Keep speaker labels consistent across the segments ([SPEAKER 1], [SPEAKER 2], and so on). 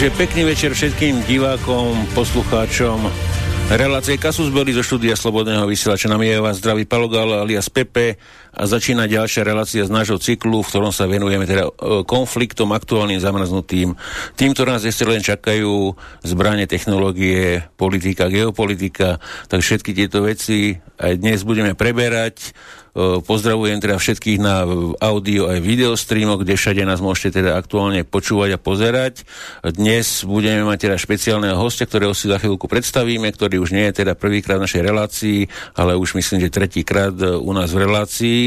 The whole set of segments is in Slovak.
[SPEAKER 1] Takže pekný večer všetkým divákom, poslucháčom Relácie Kasus Belli zo štúdia Slobodného vysielača. Nám je vás zdravý Palogal alias Pepe a začína ďalšia relácia z nášho cyklu, v ktorom sa venujeme teda e, konfliktom aktuálnym zamrznutým. Tým, ktoré nás ešte len čakajú zbranie, technológie, politika, geopolitika, tak všetky tieto veci aj dnes budeme preberať Pozdravujem teda všetkých na audio aj video streamoch, kde všade nás môžete teda aktuálne počúvať a pozerať. Dnes budeme mať teda špeciálneho hostia, ktorého si za chvíľku predstavíme, ktorý už nie je teda prvýkrát v našej relácii, ale už myslím, že tretíkrát e, u nás v relácii.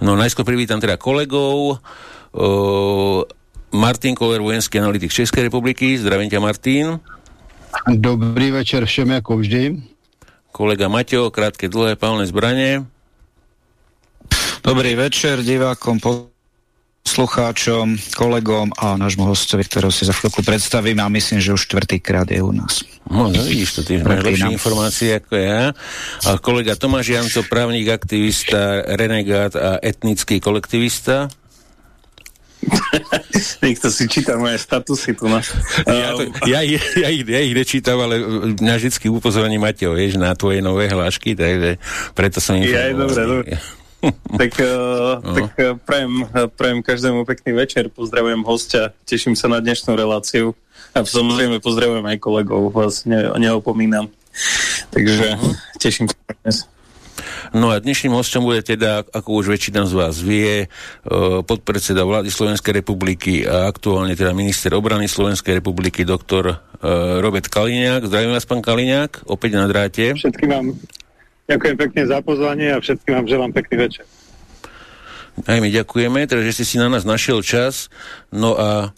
[SPEAKER 1] No najskôr privítam teda kolegov. Martin Koller, vojenský analytik Českej republiky. Zdravím ťa, Martin.
[SPEAKER 2] Dobrý večer všem, ako vždy.
[SPEAKER 1] Kolega Maťo, krátke, dlhé palné zbranie.
[SPEAKER 3] Dobrý večer divákom, poslucháčom, kolegom a nášmu hostovi, ktorého si za chvíľku predstavím a myslím, že už štvrtýkrát je u nás.
[SPEAKER 1] No, no vidíš to, ty máš lepšie informácie ako ja. A kolega Tomáš Janco, právnik, aktivista, renegát a etnický kolektivista.
[SPEAKER 4] Niekto si číta moje statusy tu na...
[SPEAKER 1] Ja, to, ja, ja, ja, ich, ja ich nečítam, ale mňa vždy upozorní Mateo, vieš, na tvoje nové hlášky, takže preto som informoval.
[SPEAKER 4] Ja, dobre, dobre tak uh, no. tak uh, prajem, uh, prajem každému pekný večer, pozdravujem hostia, teším sa na dnešnú reláciu a samozrejme pozdravujem aj kolegov, vás ne, neopomínam. Takže uh -huh. teším sa dnes.
[SPEAKER 1] No a dnešným hostom bude teda, ako už väčšina z vás vie, podpredseda vlády Slovenskej republiky a aktuálne teda minister obrany Slovenskej republiky, doktor Robert Kaliňák. Zdravím vás, pán Kaliňák, opäť na dráte.
[SPEAKER 5] Všetkým vám Ďakujem pekne za pozvanie a všetkým vám želám pekný večer.
[SPEAKER 1] Aj my ďakujeme, teda, že ste si na nás našiel čas. No a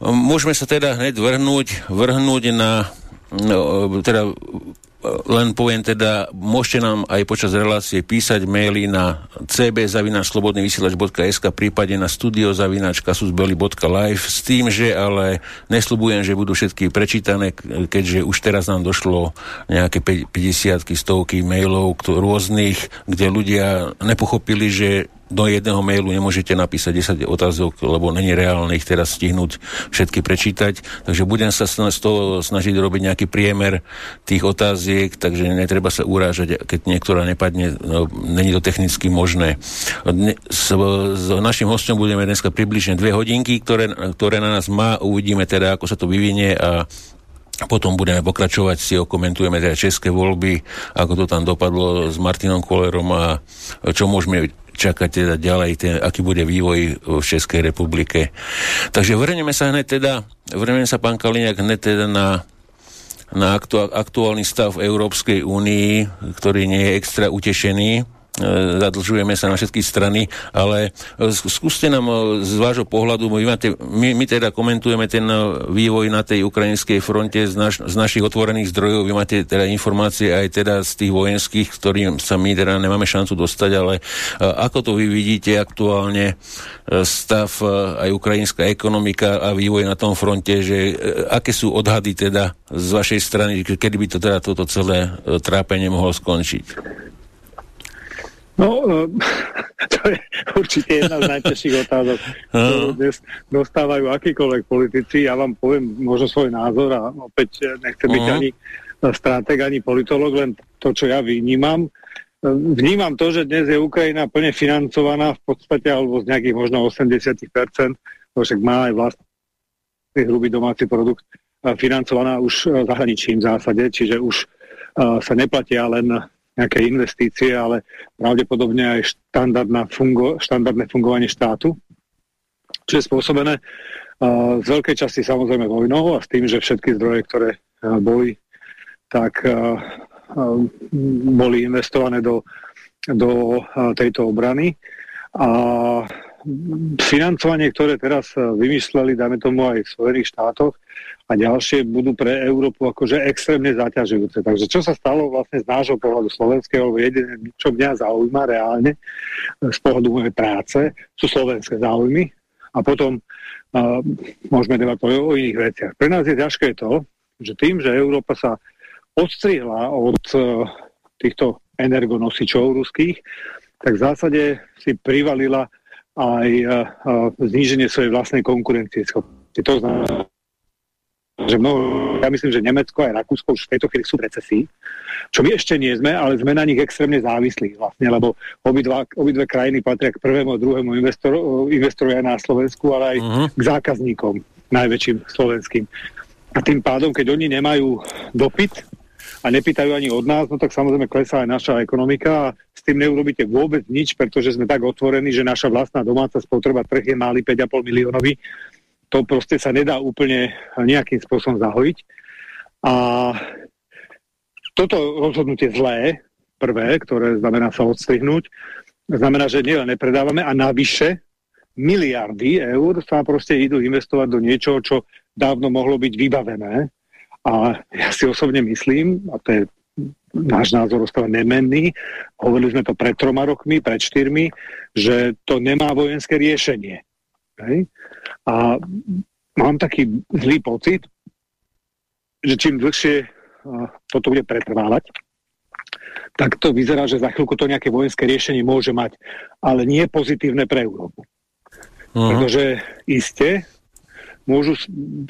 [SPEAKER 1] môžeme sa teda hneď vrhnúť, vrhnúť na no, teda len poviem teda, môžete nám aj počas relácie písať maily na cb.slobodnyvysielač.sk prípade na studiozavinačkasusbeli.live s tým, že ale nesľubujem, že budú všetky prečítané, keďže už teraz nám došlo nejaké 50 stovky mailov rôznych, kde ľudia nepochopili, že do jedného mailu nemôžete napísať 10 otázok, lebo není reálne ich teraz stihnúť všetky prečítať. Takže budem sa z toho snažiť robiť nejaký priemer tých otáziek, takže netreba sa urážať, keď niektorá nepadne, no, není to technicky možné. S, s našim hostom budeme dneska približne dve hodinky, ktoré, ktoré na nás má, uvidíme teda, ako sa to vyvinie a potom budeme pokračovať, si okomentujeme teda české voľby, ako to tam dopadlo s Martinom Kolerom a čo môžeme čakať teda ďalej, ten, aký bude vývoj v Českej republike. Takže vrneme sa hneď teda, vrneme sa pán Kaliňák hneď teda na na aktuálny stav Európskej únii, ktorý nie je extra utešený zadlžujeme sa na všetky strany, ale e, skúste nám e, z vášho pohľadu, my, máte, my, my teda komentujeme ten vývoj na tej ukrajinskej fronte z, naš, z našich otvorených zdrojov, vy máte teda informácie aj teda z tých vojenských, ktorým sa my teda nemáme šancu dostať, ale ako to vy vidíte aktuálne stav aj ukrajinská ekonomika a vývoj na tom fronte, že aké sú odhady teda z vašej strany, kedy by to teda toto celé trápenie mohlo skončiť?
[SPEAKER 5] No, e, to je určite jedna z najťažších otázok, ktorú dnes dostávajú akýkoľvek politici. Ja vám poviem možno svoj názor a opäť nechcem byť uh-huh. ani strateg, ani politolog, len to, čo ja vnímam. Vnímam to, že dnes je Ukrajina plne financovaná v podstate, alebo z nejakých možno 80%, to však má aj vlastný hrubý domáci produkt, financovaná už zahraničím v zásade, čiže už sa neplatia len nejaké investície, ale pravdepodobne aj fungo, štandardné fungovanie štátu, čo je spôsobené uh, z veľkej časti samozrejme vojnou a s tým, že všetky zdroje, ktoré uh, boli, tak uh, boli investované do, do tejto obrany. A financovanie, ktoré teraz vymysleli, dáme tomu aj v Spojených štátoch, a ďalšie budú pre Európu akože extrémne zaťažujúce. Takže čo sa stalo vlastne z nášho pohľadu slovenského, jediné, čo mňa zaujíma reálne z pohľadu mojej práce, sú slovenské záujmy a potom uh, môžeme debatovať o iných veciach. Pre nás je ťažké to, že tým, že Európa sa odstrihla od uh, týchto energonosičov ruských, tak v zásade si privalila aj uh, uh, zníženie svojej vlastnej konkurencie. To znamená že mnoho, ja myslím, že Nemecko aj Rakúsko už v tejto chvíli sú v recesii, čo my ešte nie sme, ale sme na nich extrémne závislí vlastne, lebo obidva, obidve krajiny patria k prvému a druhému investoru, investoru aj na Slovensku, ale aj uh-huh. k zákazníkom, najväčším slovenským. A tým pádom, keď oni nemajú dopyt a nepýtajú ani od nás, no tak samozrejme klesá aj naša ekonomika a s tým neurobíte vôbec nič, pretože sme tak otvorení, že naša vlastná domáca spotreba trh je malý 5,5 miliónový to proste sa nedá úplne nejakým spôsobom zahojiť. A toto rozhodnutie zlé, prvé, ktoré znamená sa odstrihnúť, znamená, že nielen nepredávame a navyše miliardy eur sa proste idú investovať do niečoho, čo dávno mohlo byť vybavené. A ja si osobne myslím, a to je náš názor ostáva nemenný, hovorili sme to pred troma rokmi, pred štyrmi, že to nemá vojenské riešenie. Hej? A mám taký zlý pocit, že čím dlhšie toto bude pretrvávať, tak to vyzerá, že za chvíľku to nejaké vojenské riešenie môže mať, ale nie pozitívne pre Európu. Uh-huh. Pretože iste môžu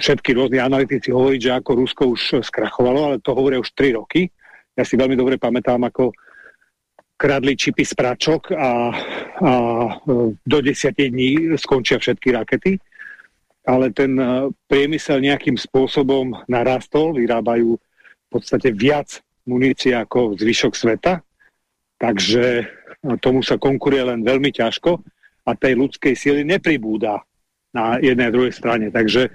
[SPEAKER 5] všetky rôzni analytici hovoriť, že ako Rusko už skrachovalo, ale to hovoria už 3 roky. Ja si veľmi dobre pamätám, ako kradli čipy z pračok a, a e, do desiatich dní skončia všetky rakety. Ale ten e, priemysel nejakým spôsobom narastol, vyrábajú v podstate viac munície ako zvyšok sveta, takže e, tomu sa konkuruje len veľmi ťažko a tej ľudskej síly nepribúda na jednej a druhej strane. Takže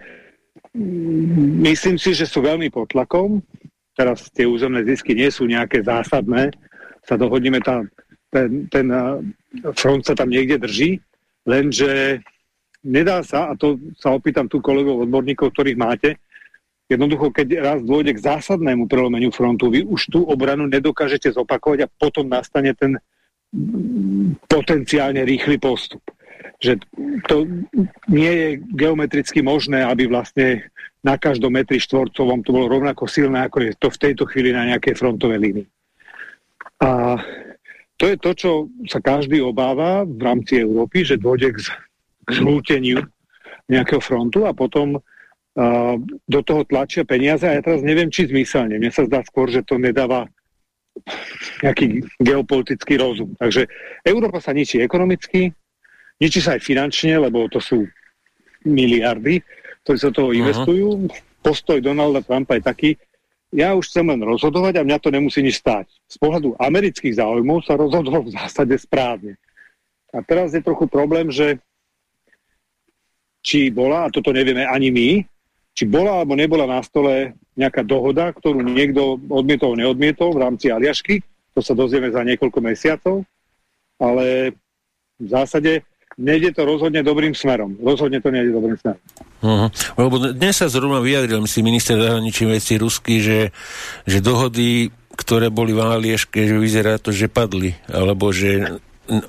[SPEAKER 5] mm, myslím si, že sú veľmi pod tlakom. Teraz tie územné zisky nie sú nejaké zásadné, sa dohodneme, tam, ten, ten front sa tam niekde drží, lenže nedá sa, a to sa opýtam tu kolegov odborníkov, ktorých máte, jednoducho, keď raz dôjde k zásadnému prelomeniu frontu, vy už tú obranu nedokážete zopakovať a potom nastane ten potenciálne rýchly postup. Že to nie je geometricky možné, aby vlastne na každom metri štvorcovom to bolo rovnako silné, ako je to v tejto chvíli na nejakej frontovej línii. A to je to, čo sa každý obáva v rámci Európy, že dôjde k, zlúteniu nejakého frontu a potom uh, do toho tlačia peniaze a ja teraz neviem, či zmyselne. Mne sa zdá skôr, že to nedáva nejaký geopolitický rozum. Takže Európa sa ničí ekonomicky, ničí sa aj finančne, lebo to sú miliardy, ktorí sa toho investujú. Postoj Donalda Trumpa je taký, ja už chcem len rozhodovať a mňa to nemusí nič stáť. Z pohľadu amerických záujmov sa rozhodol v zásade správne. A teraz je trochu problém, že či bola, a toto nevieme ani my, či bola alebo nebola na stole nejaká dohoda, ktorú niekto odmietol, neodmietol v rámci Aliašky, to sa dozvieme za niekoľko mesiacov, ale v zásade nejde to rozhodne dobrým smerom. Rozhodne to nejde dobrým smerom.
[SPEAKER 1] Uh-huh. Lebo dnes sa zrovna vyjadril, myslím, minister zahraničí veci Rusky, že, že dohody, ktoré boli v Alieške, že vyzerá to, že padli, alebo že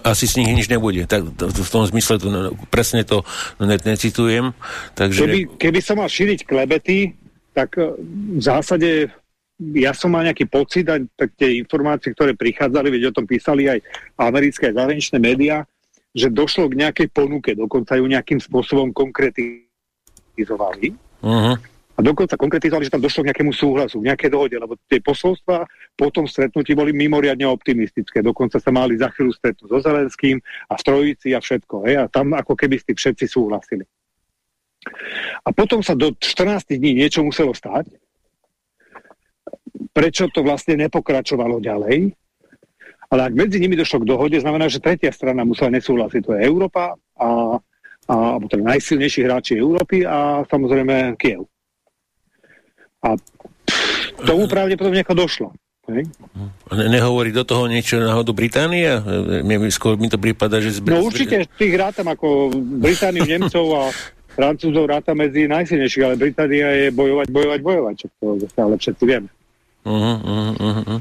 [SPEAKER 1] asi z nich nič nebude. Tak, v tom zmysle to, presne to ne, necitujem. Takže...
[SPEAKER 5] Keby, keby som mal šíriť klebety, tak e, v zásade ja som mal nejaký pocit, a tak tie informácie, ktoré prichádzali, veď o tom písali aj americké zahraničné médiá, že došlo k nejakej ponuke, dokonca ju nejakým spôsobom konkretizovali. Uh-huh. A dokonca konkretizovali, že tam došlo k nejakému súhlasu, k nejakej dohode, lebo tie posolstva po tom stretnutí boli mimoriadne optimistické. Dokonca sa mali za chvíľu stretnúť so Zelenským a v Trojici a všetko. Hej? A tam ako keby s tým všetci súhlasili. A potom sa do 14 dní niečo muselo stať. Prečo to vlastne nepokračovalo ďalej? Ale ak medzi nimi došlo k dohode, znamená, že tretia strana musela nesúhlasiť. To je Európa a, a teda najsilnejší hráči Európy a samozrejme Kiev. A tomu pravdepodobne ako došlo. Hej?
[SPEAKER 1] Ne, nehovorí do toho niečo náhodou Británia? Mne, skôr mi to prípada, že...
[SPEAKER 5] Zbr- no určite tých rátam ako Britániu, Nemcov a Francúzov ráta medzi najsilnejších, ale Británia je bojovať, bojovať, bojovať, čo to ale všetci vieme. Uh-huh,
[SPEAKER 1] uh-huh, uh-huh.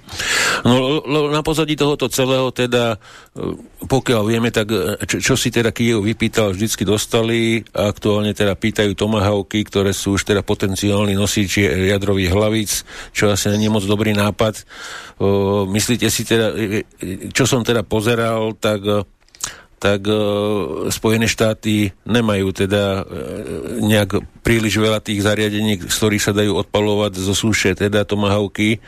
[SPEAKER 1] No na pozadí tohoto celého teda, e, pokiaľ vieme, tak e, čo, čo si teda Kiev vypýtal, vždycky dostali aktuálne teda pýtajú Tomahawky, ktoré sú už teda potenciálni nosiči jadrových hlavíc, čo asi nie je moc dobrý nápad. O, myslíte si teda, e, čo som teda pozeral, tak tak e, Spojené štáty nemajú teda e, nejak príliš veľa tých zariadení, z ktorých sa dajú odpalovať zo súše, teda tomahavky,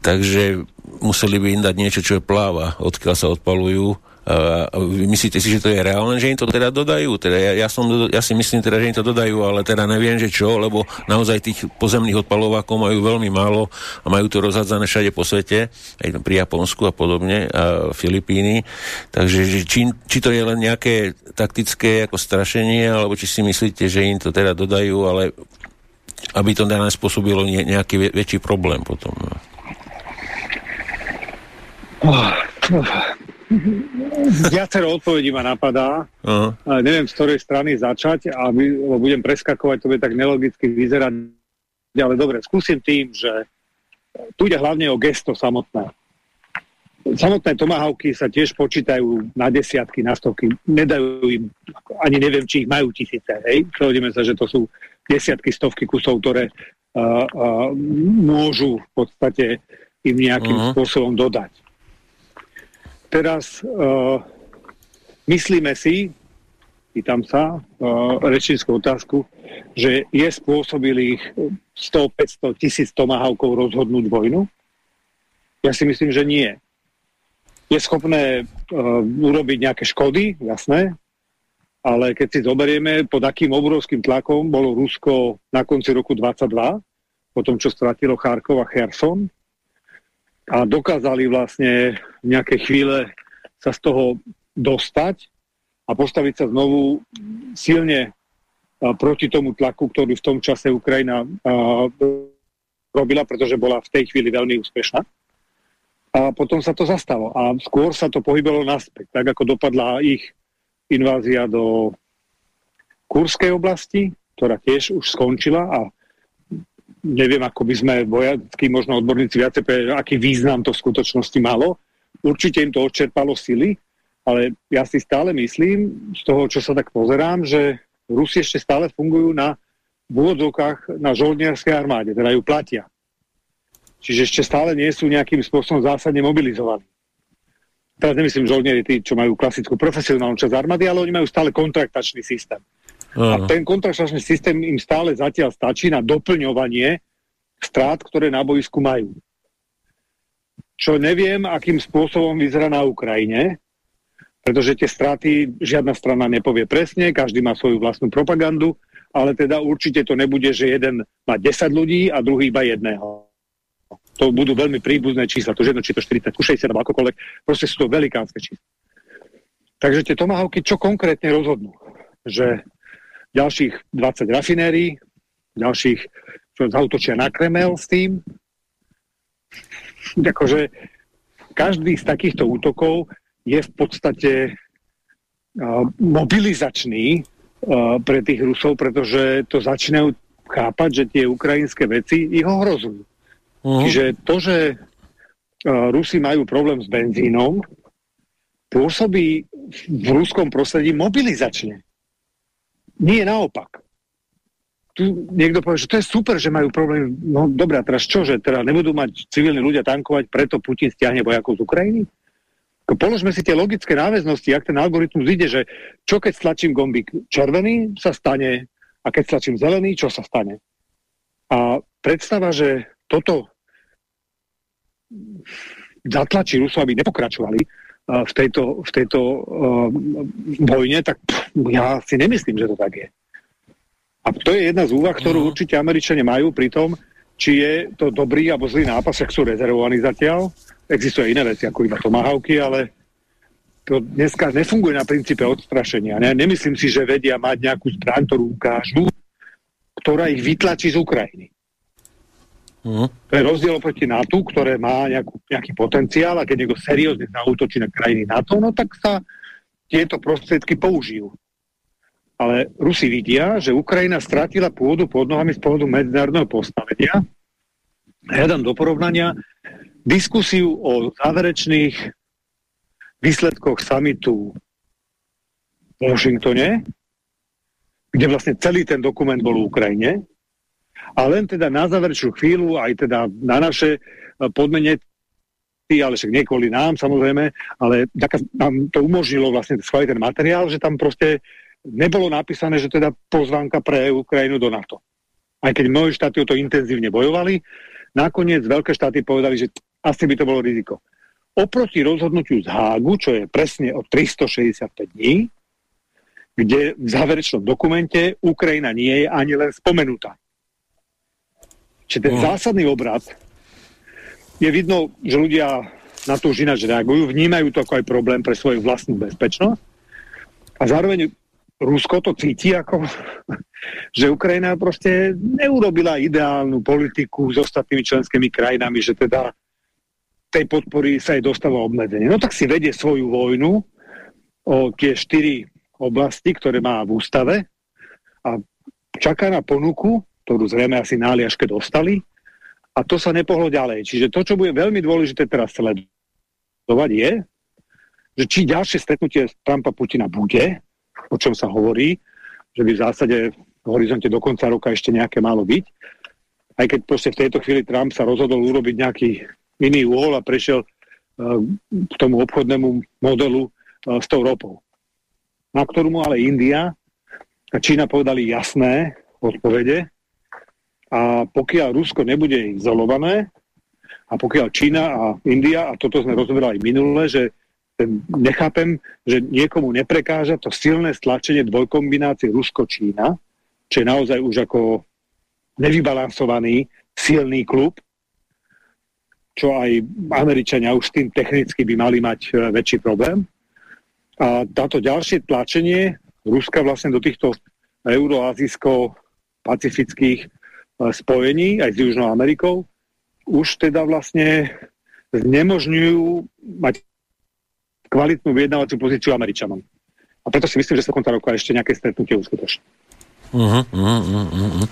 [SPEAKER 1] takže museli by im dať niečo, čo je pláva, odkiaľ sa odpalujú Uh, myslíte si, že to je reálne, že im to teda dodajú? Teda ja, ja, som, ja si myslím teda, že im to dodajú, ale teda neviem, že čo, lebo naozaj tých pozemných odpalovákov majú veľmi málo a majú to rozhádzané všade po svete, aj pri Japonsku a podobne, a Filipíny. Takže že či, či to je len nejaké taktické ako strašenie, alebo či si myslíte, že im to teda dodajú, ale aby to teda spôsobilo nejaký väčší problém potom.
[SPEAKER 5] Oh. Viacero odpovedí ma napadá. Uh-huh. Neviem, z ktorej strany začať, a budem preskakovať, to bude tak nelogicky vyzerať. Ale dobre, skúsim tým, že tu ide hlavne o gesto samotné. Samotné tomahavky sa tiež počítajú na desiatky, na stovky. Nedajú im, ani neviem, či ich majú tisíce. Hej? Prehodíme sa, že to sú desiatky, stovky kusov, ktoré uh, uh, môžu v podstate im nejakým uh-huh. spôsobom dodať. Teraz uh, myslíme si, pýtam sa, uh, rečníckú otázku, že je spôsobilých 100, 500, tisíc tomahavkov rozhodnúť vojnu? Ja si myslím, že nie. Je schopné uh, urobiť nejaké škody, jasné, ale keď si zoberieme, pod akým obrovským tlakom bolo Rusko na konci roku 22, po tom, čo stratilo Charkov a Kherson, a dokázali vlastne v nejakej chvíle sa z toho dostať a postaviť sa znovu silne proti tomu tlaku, ktorý v tom čase Ukrajina robila, pretože bola v tej chvíli veľmi úspešná. A potom sa to zastalo. A skôr sa to pohybelo naspäť, tak ako dopadla ich invázia do Kurskej oblasti, ktorá tiež už skončila a neviem, ako by sme vojacky, možno odborníci viacej aký význam to v skutočnosti malo. Určite im to odčerpalo sily, ale ja si stále myslím, z toho, čo sa tak pozerám, že Rusi ešte stále fungujú na úvodzovkách na žoldniarskej armáde, teda ju platia. Čiže ešte stále nie sú nejakým spôsobom zásadne mobilizovaní. Teraz nemyslím žoldnieri tí, čo majú klasickú profesionálnu časť armády, ale oni majú stále kontraktačný systém. A ten kontraktačný systém im stále zatiaľ stačí na doplňovanie strát, ktoré na boisku majú. Čo neviem, akým spôsobom vyzerá na Ukrajine, pretože tie straty žiadna strana nepovie presne, každý má svoju vlastnú propagandu, ale teda určite to nebude, že jeden má 10 ľudí a druhý iba jedného. To budú veľmi príbuzné čísla, to jedno, či to 40, 60 alebo akokoľvek, proste sú to velikánske čísla. Takže tie tomahovky čo konkrétne rozhodnú? Že ďalších 20 rafinérií, ďalších, čo zautočia na Kremel s tým. Akože každý z takýchto útokov je v podstate uh, mobilizačný uh, pre tých Rusov, pretože to začínajú chápať, že tie ukrajinské veci ich ohrozujú. Uh-huh. Čiže to, že uh, Rusi majú problém s benzínom, pôsobí v ruskom prostredí mobilizačne. Nie naopak. Tu niekto povie, že to je super, že majú problém. No dobré, a teraz čo, že teda nebudú mať civilní ľudia tankovať, preto Putin stiahne vojakov z Ukrajiny? Položme si tie logické náväznosti, ak ten algoritmus ide, že čo keď stlačím gombík červený, sa stane, a keď stlačím zelený, čo sa stane. A predstava, že toto zatlačí Rusov, aby nepokračovali, v tejto, v tejto uh, vojne, tak pff, ja si nemyslím, že to tak je. A to je jedna z úvah, ktorú uh určite Američania majú pri tom, či je to dobrý alebo zlý nápas, ak sú rezervovaní zatiaľ. Existuje iné veci, ako iba tomahavky, ale to dneska nefunguje na princípe odstrašenia. Ne? Nemyslím si, že vedia mať nejakú zbraň, ktorú ukážu, ktorá ich vytlačí z Ukrajiny. Uh-huh. To je rozdiel oproti NATO, ktoré má nejakú, nejaký potenciál a keď niekto seriózne zautočí na krajiny NATO, no tak sa tieto prostriedky použijú. Ale Rusi vidia, že Ukrajina strátila pôdu pod nohami z pohľadu medzinárodného postavenia. Ja dám do porovnania diskusiu o záverečných výsledkoch samitu v Washingtone, kde vlastne celý ten dokument bol v Ukrajine, a len teda na záverečnú chvíľu, aj teda na naše e, podmene ale však nie kvôli nám samozrejme, ale nám to umožnilo vlastne schváliť ten materiál, že tam proste nebolo napísané, že teda pozvánka pre Ukrajinu do NATO. Aj keď mnohé štáty o to intenzívne bojovali, nakoniec veľké štáty povedali, že asi by to bolo riziko. Oproti rozhodnutiu z Hágu, čo je presne o 365 dní, kde v záverečnom dokumente Ukrajina nie je ani len spomenutá. Čiže ten mm. zásadný obrad je vidno, že ľudia na to už ináč reagujú, vnímajú to ako aj problém pre svoju vlastnú bezpečnosť a zároveň Rusko to cíti ako, že Ukrajina proste neurobila ideálnu politiku s ostatnými členskými krajinami, že teda tej podpory sa jej dostáva obmedzenie. No tak si vedie svoju vojnu o tie štyri oblasti, ktoré má v ústave a čaká na ponuku, ktorú zrejme asi na Aliaške dostali, a to sa nepohlo ďalej. Čiže to, čo bude veľmi dôležité teraz sledovať je, že či ďalšie stretnutie Trumpa Putina bude, o čom sa hovorí, že by v zásade v horizonte do konca roka ešte nejaké malo byť, aj keď proste v tejto chvíli Trump sa rozhodol urobiť nejaký iný úhol a prešiel uh, k tomu obchodnému modelu uh, s tou ropou. Na ktorú mu ale India a Čína povedali jasné odpovede, a pokiaľ Rusko nebude izolované, a pokiaľ Čína a India, a toto sme rozoberali minulé, že nechápem, že niekomu neprekáža to silné stlačenie dvojkombinácie Rusko-Čína, čo je naozaj už ako nevybalansovaný silný klub, čo aj Američania už tým technicky by mali mať e, väčší problém. A táto ďalšie tlačenie Ruska vlastne do týchto euroazijsko-pacifických spojení aj s Južnou Amerikou, už teda vlastne znemožňujú mať kvalitnú vyjednávaciu pozíciu Američanom. A preto si myslím, že sa konca roka ešte nejaké stretnutie uskutoční.
[SPEAKER 1] -huh, uh -huh.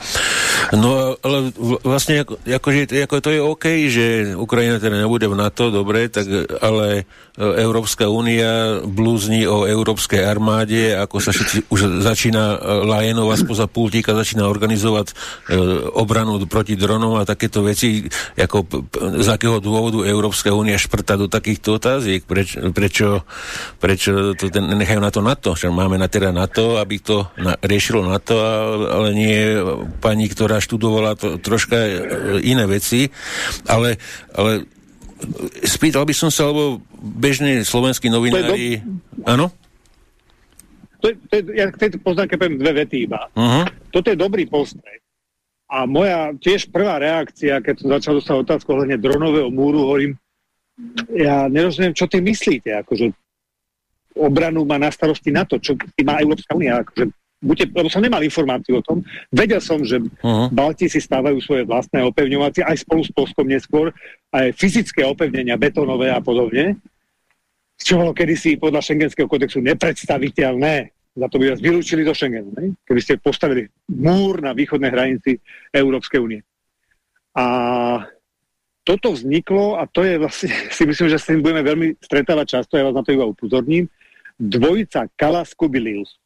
[SPEAKER 1] No ale vlastne ako, akože, ako to je OK, že Ukrajina teda nebude v NATO, dobre, tak ale e, Európska únia blúzni o európskej armáde, ako sa všetci už začína e, lajenovať spoza pultíka, začína organizovať e, obranu proti dronom a takéto veci, ako z akého dôvodu Európska únia šprta do takýchto otáziek, preč, prečo, prečo to ten, nechajú na to NATO, že máme na teda NATO, aby to na, riešilo NATO, ale nie pani, ktorá študovala to, troška e, iné veci, ale, ale spýtal by som sa, lebo bežní slovenskí novinári... Áno?
[SPEAKER 5] To je, to je, ja k tejto poznámke poviem dve vety iba. Uh -huh. Toto je dobrý postreh. A moja tiež prvá reakcia, keď som začal dostať otázku ohľadne dronového múru, hovorím, ja nerozumiem, čo ty myslíte, akože obranu má na starosti na to, čo má Európska únia, akože buďte, lebo som nemal informáciu o tom. Vedel som, že uh-huh. Balti si stávajú svoje vlastné opevňovacie, aj spolu s Polskom neskôr, aj fyzické opevnenia, betonové a podobne, z čoho kedysi podľa šengenského kodexu nepredstaviteľné. Za to by vás vylúčili do Schengenu, ne? keby ste postavili múr na východnej hranici Európskej únie. A toto vzniklo, a to je vlastne, si myslím, že s tým budeme veľmi stretávať často, ja vás na to iba upozorním, dvojica Kalas Kubilius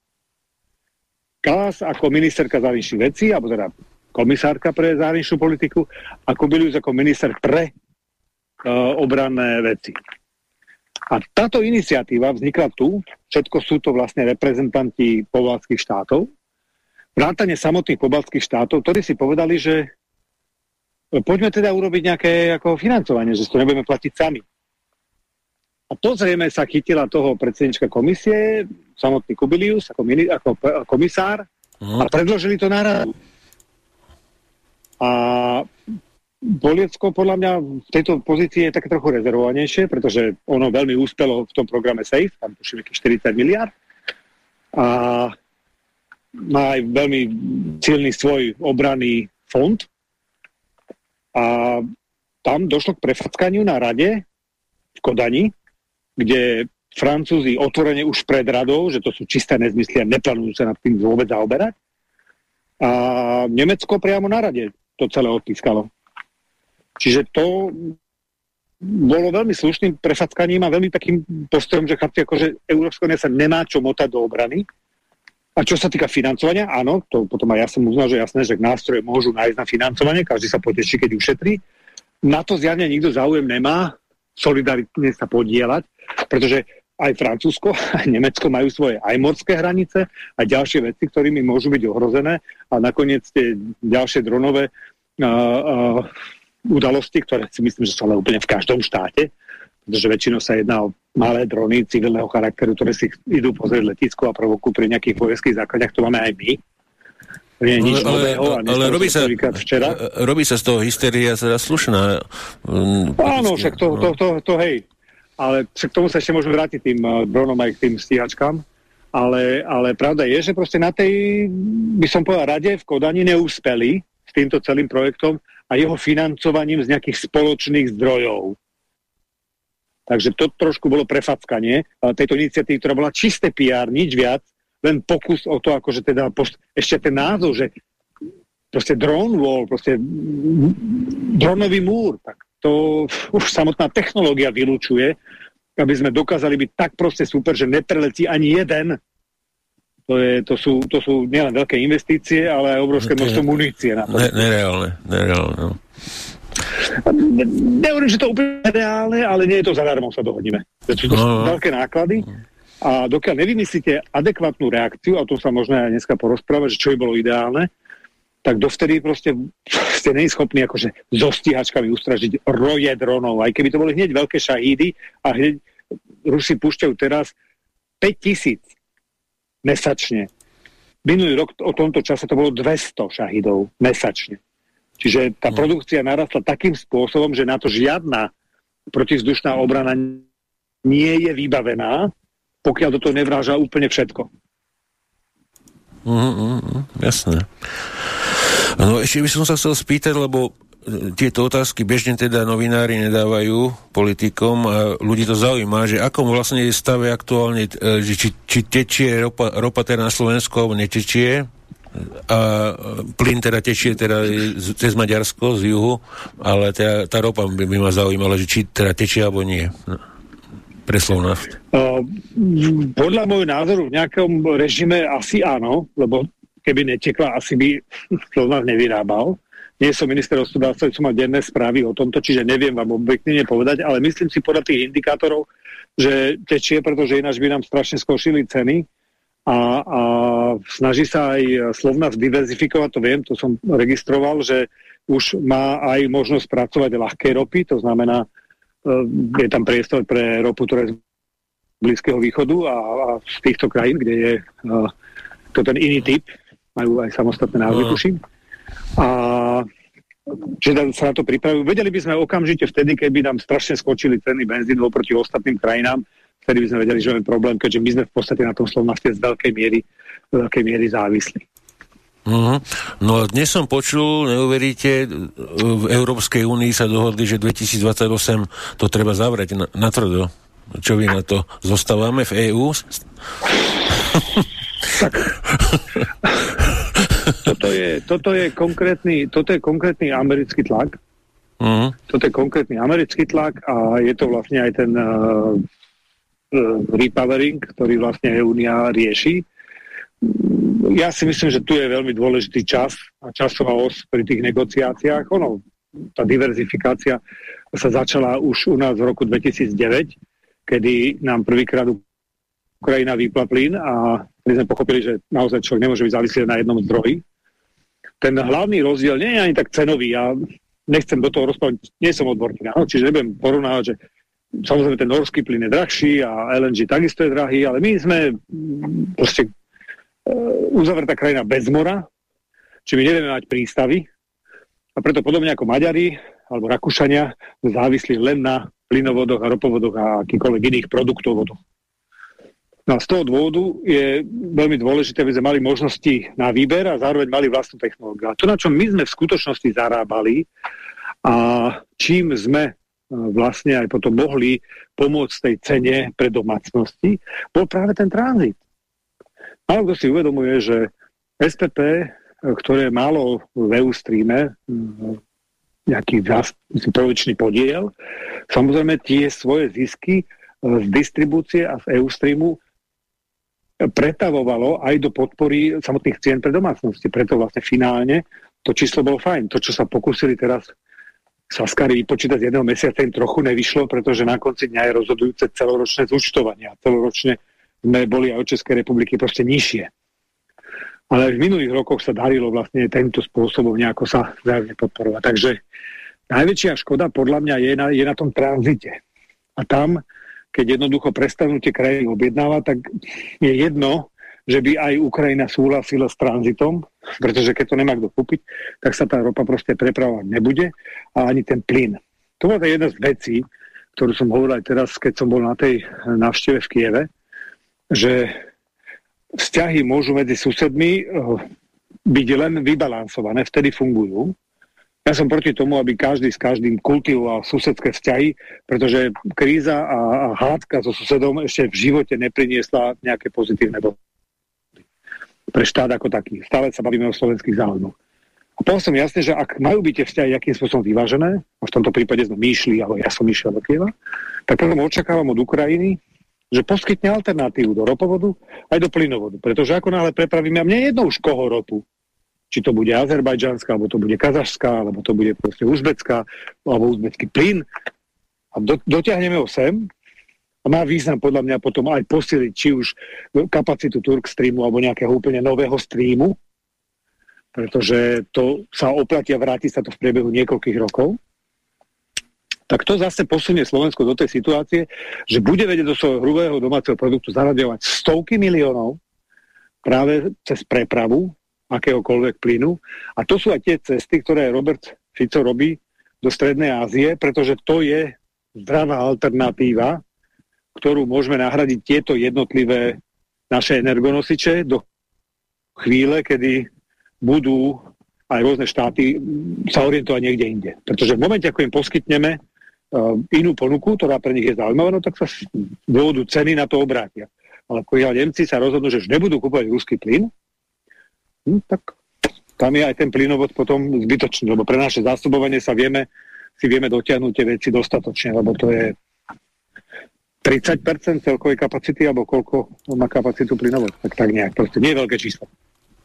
[SPEAKER 5] Kalas ako ministerka zahraničných vecí, alebo teda komisárka pre zahraničnú politiku a Kubilius ako minister pre uh, obranné veci. A táto iniciatíva vznikla tu, všetko sú to vlastne reprezentanti pobalských štátov, vrátane samotných pobalských štátov, ktorí si povedali, že poďme teda urobiť nejaké ako financovanie, že to nebudeme platiť sami. A to zrejme sa chytila toho predsednička komisie, samotný Kubilius ako, mini, ako komisár uh-huh. a predložili to na radu. A Boliecko podľa mňa v tejto pozícii je také trochu rezervovanejšie, pretože ono veľmi úspelo v tom programe SAFE, tam tuším 40 miliard. A má aj veľmi silný svoj obranný fond. A tam došlo k prefackaniu na rade v Kodani, kde Francúzi otvorene už pred radou, že to sú čisté nezmysly a neplánujú sa nad tým vôbec zaoberať. A Nemecko priamo na rade to celé odpískalo. Čiže to bolo veľmi slušným prefackaním a veľmi takým postojom, že chápte, akože Európska sa nemá čo motať do obrany. A čo sa týka financovania, áno, to potom aj ja som uznal, že jasné, že nástroje môžu nájsť na financovanie, každý sa poteší, keď ušetrí. Na to zjavne nikto záujem nemá, solidaritne sa podielať, pretože aj Francúzsko, aj Nemecko majú svoje aj morské hranice a ďalšie veci, ktorými môžu byť ohrozené a nakoniec tie ďalšie dronové uh, uh, udalosti, ktoré si myslím, že sú ale úplne v každom štáte, pretože väčšinou sa jedná o malé drony civilného charakteru, ktoré si idú pozrieť letisko a provokujú pri nejakých vojenských základniach, to máme aj my. Nie je nič ale, nového, ale, ale robí, sa, včera.
[SPEAKER 1] robí sa z toho hysteria teda slušná.
[SPEAKER 5] Áno, však to, to, to, to hej, ale k tomu sa ešte môžeme vrátiť tým uh, dronom aj k tým stíhačkám. Ale, ale pravda je, že proste na tej, by som povedal, rade v Kodani neúspeli s týmto celým projektom a jeho financovaním z nejakých spoločných zdrojov. Takže to trošku bolo prefackanie tejto iniciatívy, ktorá bola čisté PR, nič viac, len pokus o to, akože teda ešte ten názov, že proste drone wall, proste dronový múr, tak to už samotná technológia vylúčuje, aby sme dokázali byť tak proste super, že nepreletí ani jeden. To, je, to, sú, to sú nielen veľké investície, ale aj obrovské množstvo munície. Na to.
[SPEAKER 1] Ne, nereálne, nereálne. No.
[SPEAKER 5] Nehovorím, že to úplne reálne, ale nie je to zadarmo, sa dohodneme. To sú no. veľké náklady a dokiaľ nevymyslíte adekvátnu reakciu, a to sa možno aj dneska porozprávať, že čo by bolo ideálne, tak dovtedy proste ste neschopní akože so stíhačkami ustražiť roje dronov. Aj keby to boli hneď veľké šahídy a hneď Rusi púšťajú teraz 5 tisíc mesačne. Minulý rok o tomto čase to bolo 200 šahidov mesačne. Čiže tá hmm. produkcia narastla takým spôsobom, že na to žiadna protizdušná obrana nie je vybavená, pokiaľ do toho nevráža úplne všetko.
[SPEAKER 1] Mm, mm, jasné. No ešte by som sa chcel spýtať, lebo e, tieto otázky bežne teda novinári nedávajú politikom a ľudí to zaujíma, že akom vlastne je stave aktuálne, e, či, či tečie ropa, ropa teda na Slovensku alebo netečie a plyn teda tečie teda cez Maďarsko z juhu, ale teda, tá ropa by, by ma zaujímala, že či teda tečie alebo nie. No pre Slovnaft?
[SPEAKER 5] Podľa môjho názoru v nejakom režime asi áno, lebo keby netekla, asi by Slovnaft nevyrábal. Nie som minister hospodárstva, som mal denné správy o tomto, čiže neviem vám objektívne povedať, ale myslím si podľa tých indikátorov, že tečie, pretože ináč by nám strašne skošili ceny a, a snaží sa aj Slovnaft diverzifikovať, to viem, to som registroval, že už má aj možnosť pracovať ľahké ropy, to znamená je tam priestor pre ropu, ktoré z Blízkeho východu a, a z týchto krajín, kde je uh, to ten iný typ, majú aj samostatné názvy, tuším. A že sa na to pripravujú. Vedeli by sme okamžite vtedy, keby nám strašne skočili ceny benzínu oproti ostatným krajinám, vtedy by sme vedeli, že máme problém, keďže my sme v podstate na tom slovnafte z veľkej miery, veľkej miery závislí.
[SPEAKER 1] Uh-huh. No a dnes som počul, neuveríte, v Európskej únii sa dohodli, že 2028 to treba zavrieť na, na tvrdo. Čo vy na to? Zostávame v EÚ?
[SPEAKER 5] Toto, je, toto, je konkrétny, toto je konkrétny americký tlak. Uh-huh. Toto je konkrétny americký tlak a je to vlastne aj ten uh, uh, repowering, ktorý vlastne Únia rieši ja si myslím, že tu je veľmi dôležitý čas a časová os pri tých negociáciách. Ono, tá diverzifikácia sa začala už u nás v roku 2009, kedy nám prvýkrát Ukrajina vypla plyn a my sme pochopili, že naozaj človek nemôže byť závislý na jednom zdroji. Ten hlavný rozdiel nie je ani tak cenový. Ja nechcem do toho rozprávať, nie som odborník, no, čiže nebudem porovnávať, že samozrejme ten norský plyn je drahší a LNG takisto je drahý, ale my sme proste E, uzavretá krajina bez mora, či my nevieme mať prístavy a preto podobne ako Maďari alebo Rakúšania závislí len na plynovodoch a ropovodoch a akýkoľvek iných produktovodoch. No a z toho dôvodu je veľmi dôležité, aby sme mali možnosti na výber a zároveň mali vlastnú technológiu. A to, na čom my sme v skutočnosti zarábali a čím sme e, vlastne aj potom mohli pomôcť tej cene pre domácnosti, bol práve ten tranzit. Málo kto si uvedomuje, že SPP, ktoré malo v EU streame nejaký polovičný podiel, samozrejme tie svoje zisky e, z distribúcie a z EU streamu pretavovalo aj do podpory samotných cien pre domácnosti. Preto vlastne finálne to číslo bolo fajn. To, čo sa pokúsili teraz Saskary vypočítať z jedného mesiaca im trochu nevyšlo, pretože na konci dňa je rozhodujúce celoročné zúčtovanie a celoročne sme boli aj od Českej republiky proste nižšie. Ale v minulých rokoch sa darilo vlastne tento spôsobom nejako sa vzájomne podporovať. Takže najväčšia škoda podľa mňa je na, je na tom tranzite. A tam, keď jednoducho prestanú tie krajiny objednávať, tak je jedno, že by aj Ukrajina súhlasila s tranzitom, pretože keď to nemá kto kúpiť, tak sa tá ropa proste prepravovať nebude a ani ten plyn. To bola jedna z vecí, ktorú som hovoril aj teraz, keď som bol na tej návšteve v Kieve, že vzťahy môžu medzi susedmi eh, byť len vybalansované, vtedy fungujú. Ja som proti tomu, aby každý s každým kultivoval susedské vzťahy, pretože kríza a, a hádka so susedom ešte v živote nepriniesla nejaké pozitívne body pre štát ako taký. Stále sa bavíme o slovenských záujmoch. A povedal som jasne, že ak majú byť tie vzťahy akým spôsobom vyvážené, a v tomto prípade sme myšli, alebo ja som išiel do Kieva, tak potom očakávam od Ukrajiny, že poskytne alternatívu do ropovodu aj do plynovodu. Pretože ako náhle prepravíme, a mne je jedno už koho ropu, či to bude azerbajdžanská, alebo to bude kazašská, alebo to bude proste uzbecká, alebo uzbecký plyn, a do, dotiahneme ho sem, a má význam podľa mňa potom aj posiliť či už kapacitu Turk streamu alebo nejakého úplne nového streamu, pretože to sa oplatí a vráti sa to v priebehu niekoľkých rokov, tak to zase posunie Slovensko do tej situácie, že bude vedieť do svojho hrubého domáceho produktu zaraďovať stovky miliónov práve cez prepravu akéhokoľvek plynu. A to sú aj tie cesty, ktoré Robert Fico robí do Strednej Ázie, pretože to je zdravá alternatíva ktorú môžeme nahradiť tieto jednotlivé naše energonosiče do chvíle, kedy budú aj rôzne štáty sa orientovať niekde inde. Pretože v momente, ako im poskytneme uh, inú ponuku, ktorá pre nich je zaujímavá, no tak sa z dôvodu ceny na to obrátia. Ale pokiaľ Nemci sa rozhodnú, že už nebudú kúpovať ruský plyn, hm, tak tam je aj ten plynovod potom zbytočný, lebo pre naše zásobovanie sa vieme, si vieme dotiahnuť tie veci dostatočne, lebo to je 30% celkovej kapacity, alebo koľko má kapacitu plynovod. Tak, tak nejak, proste nie je veľké číslo.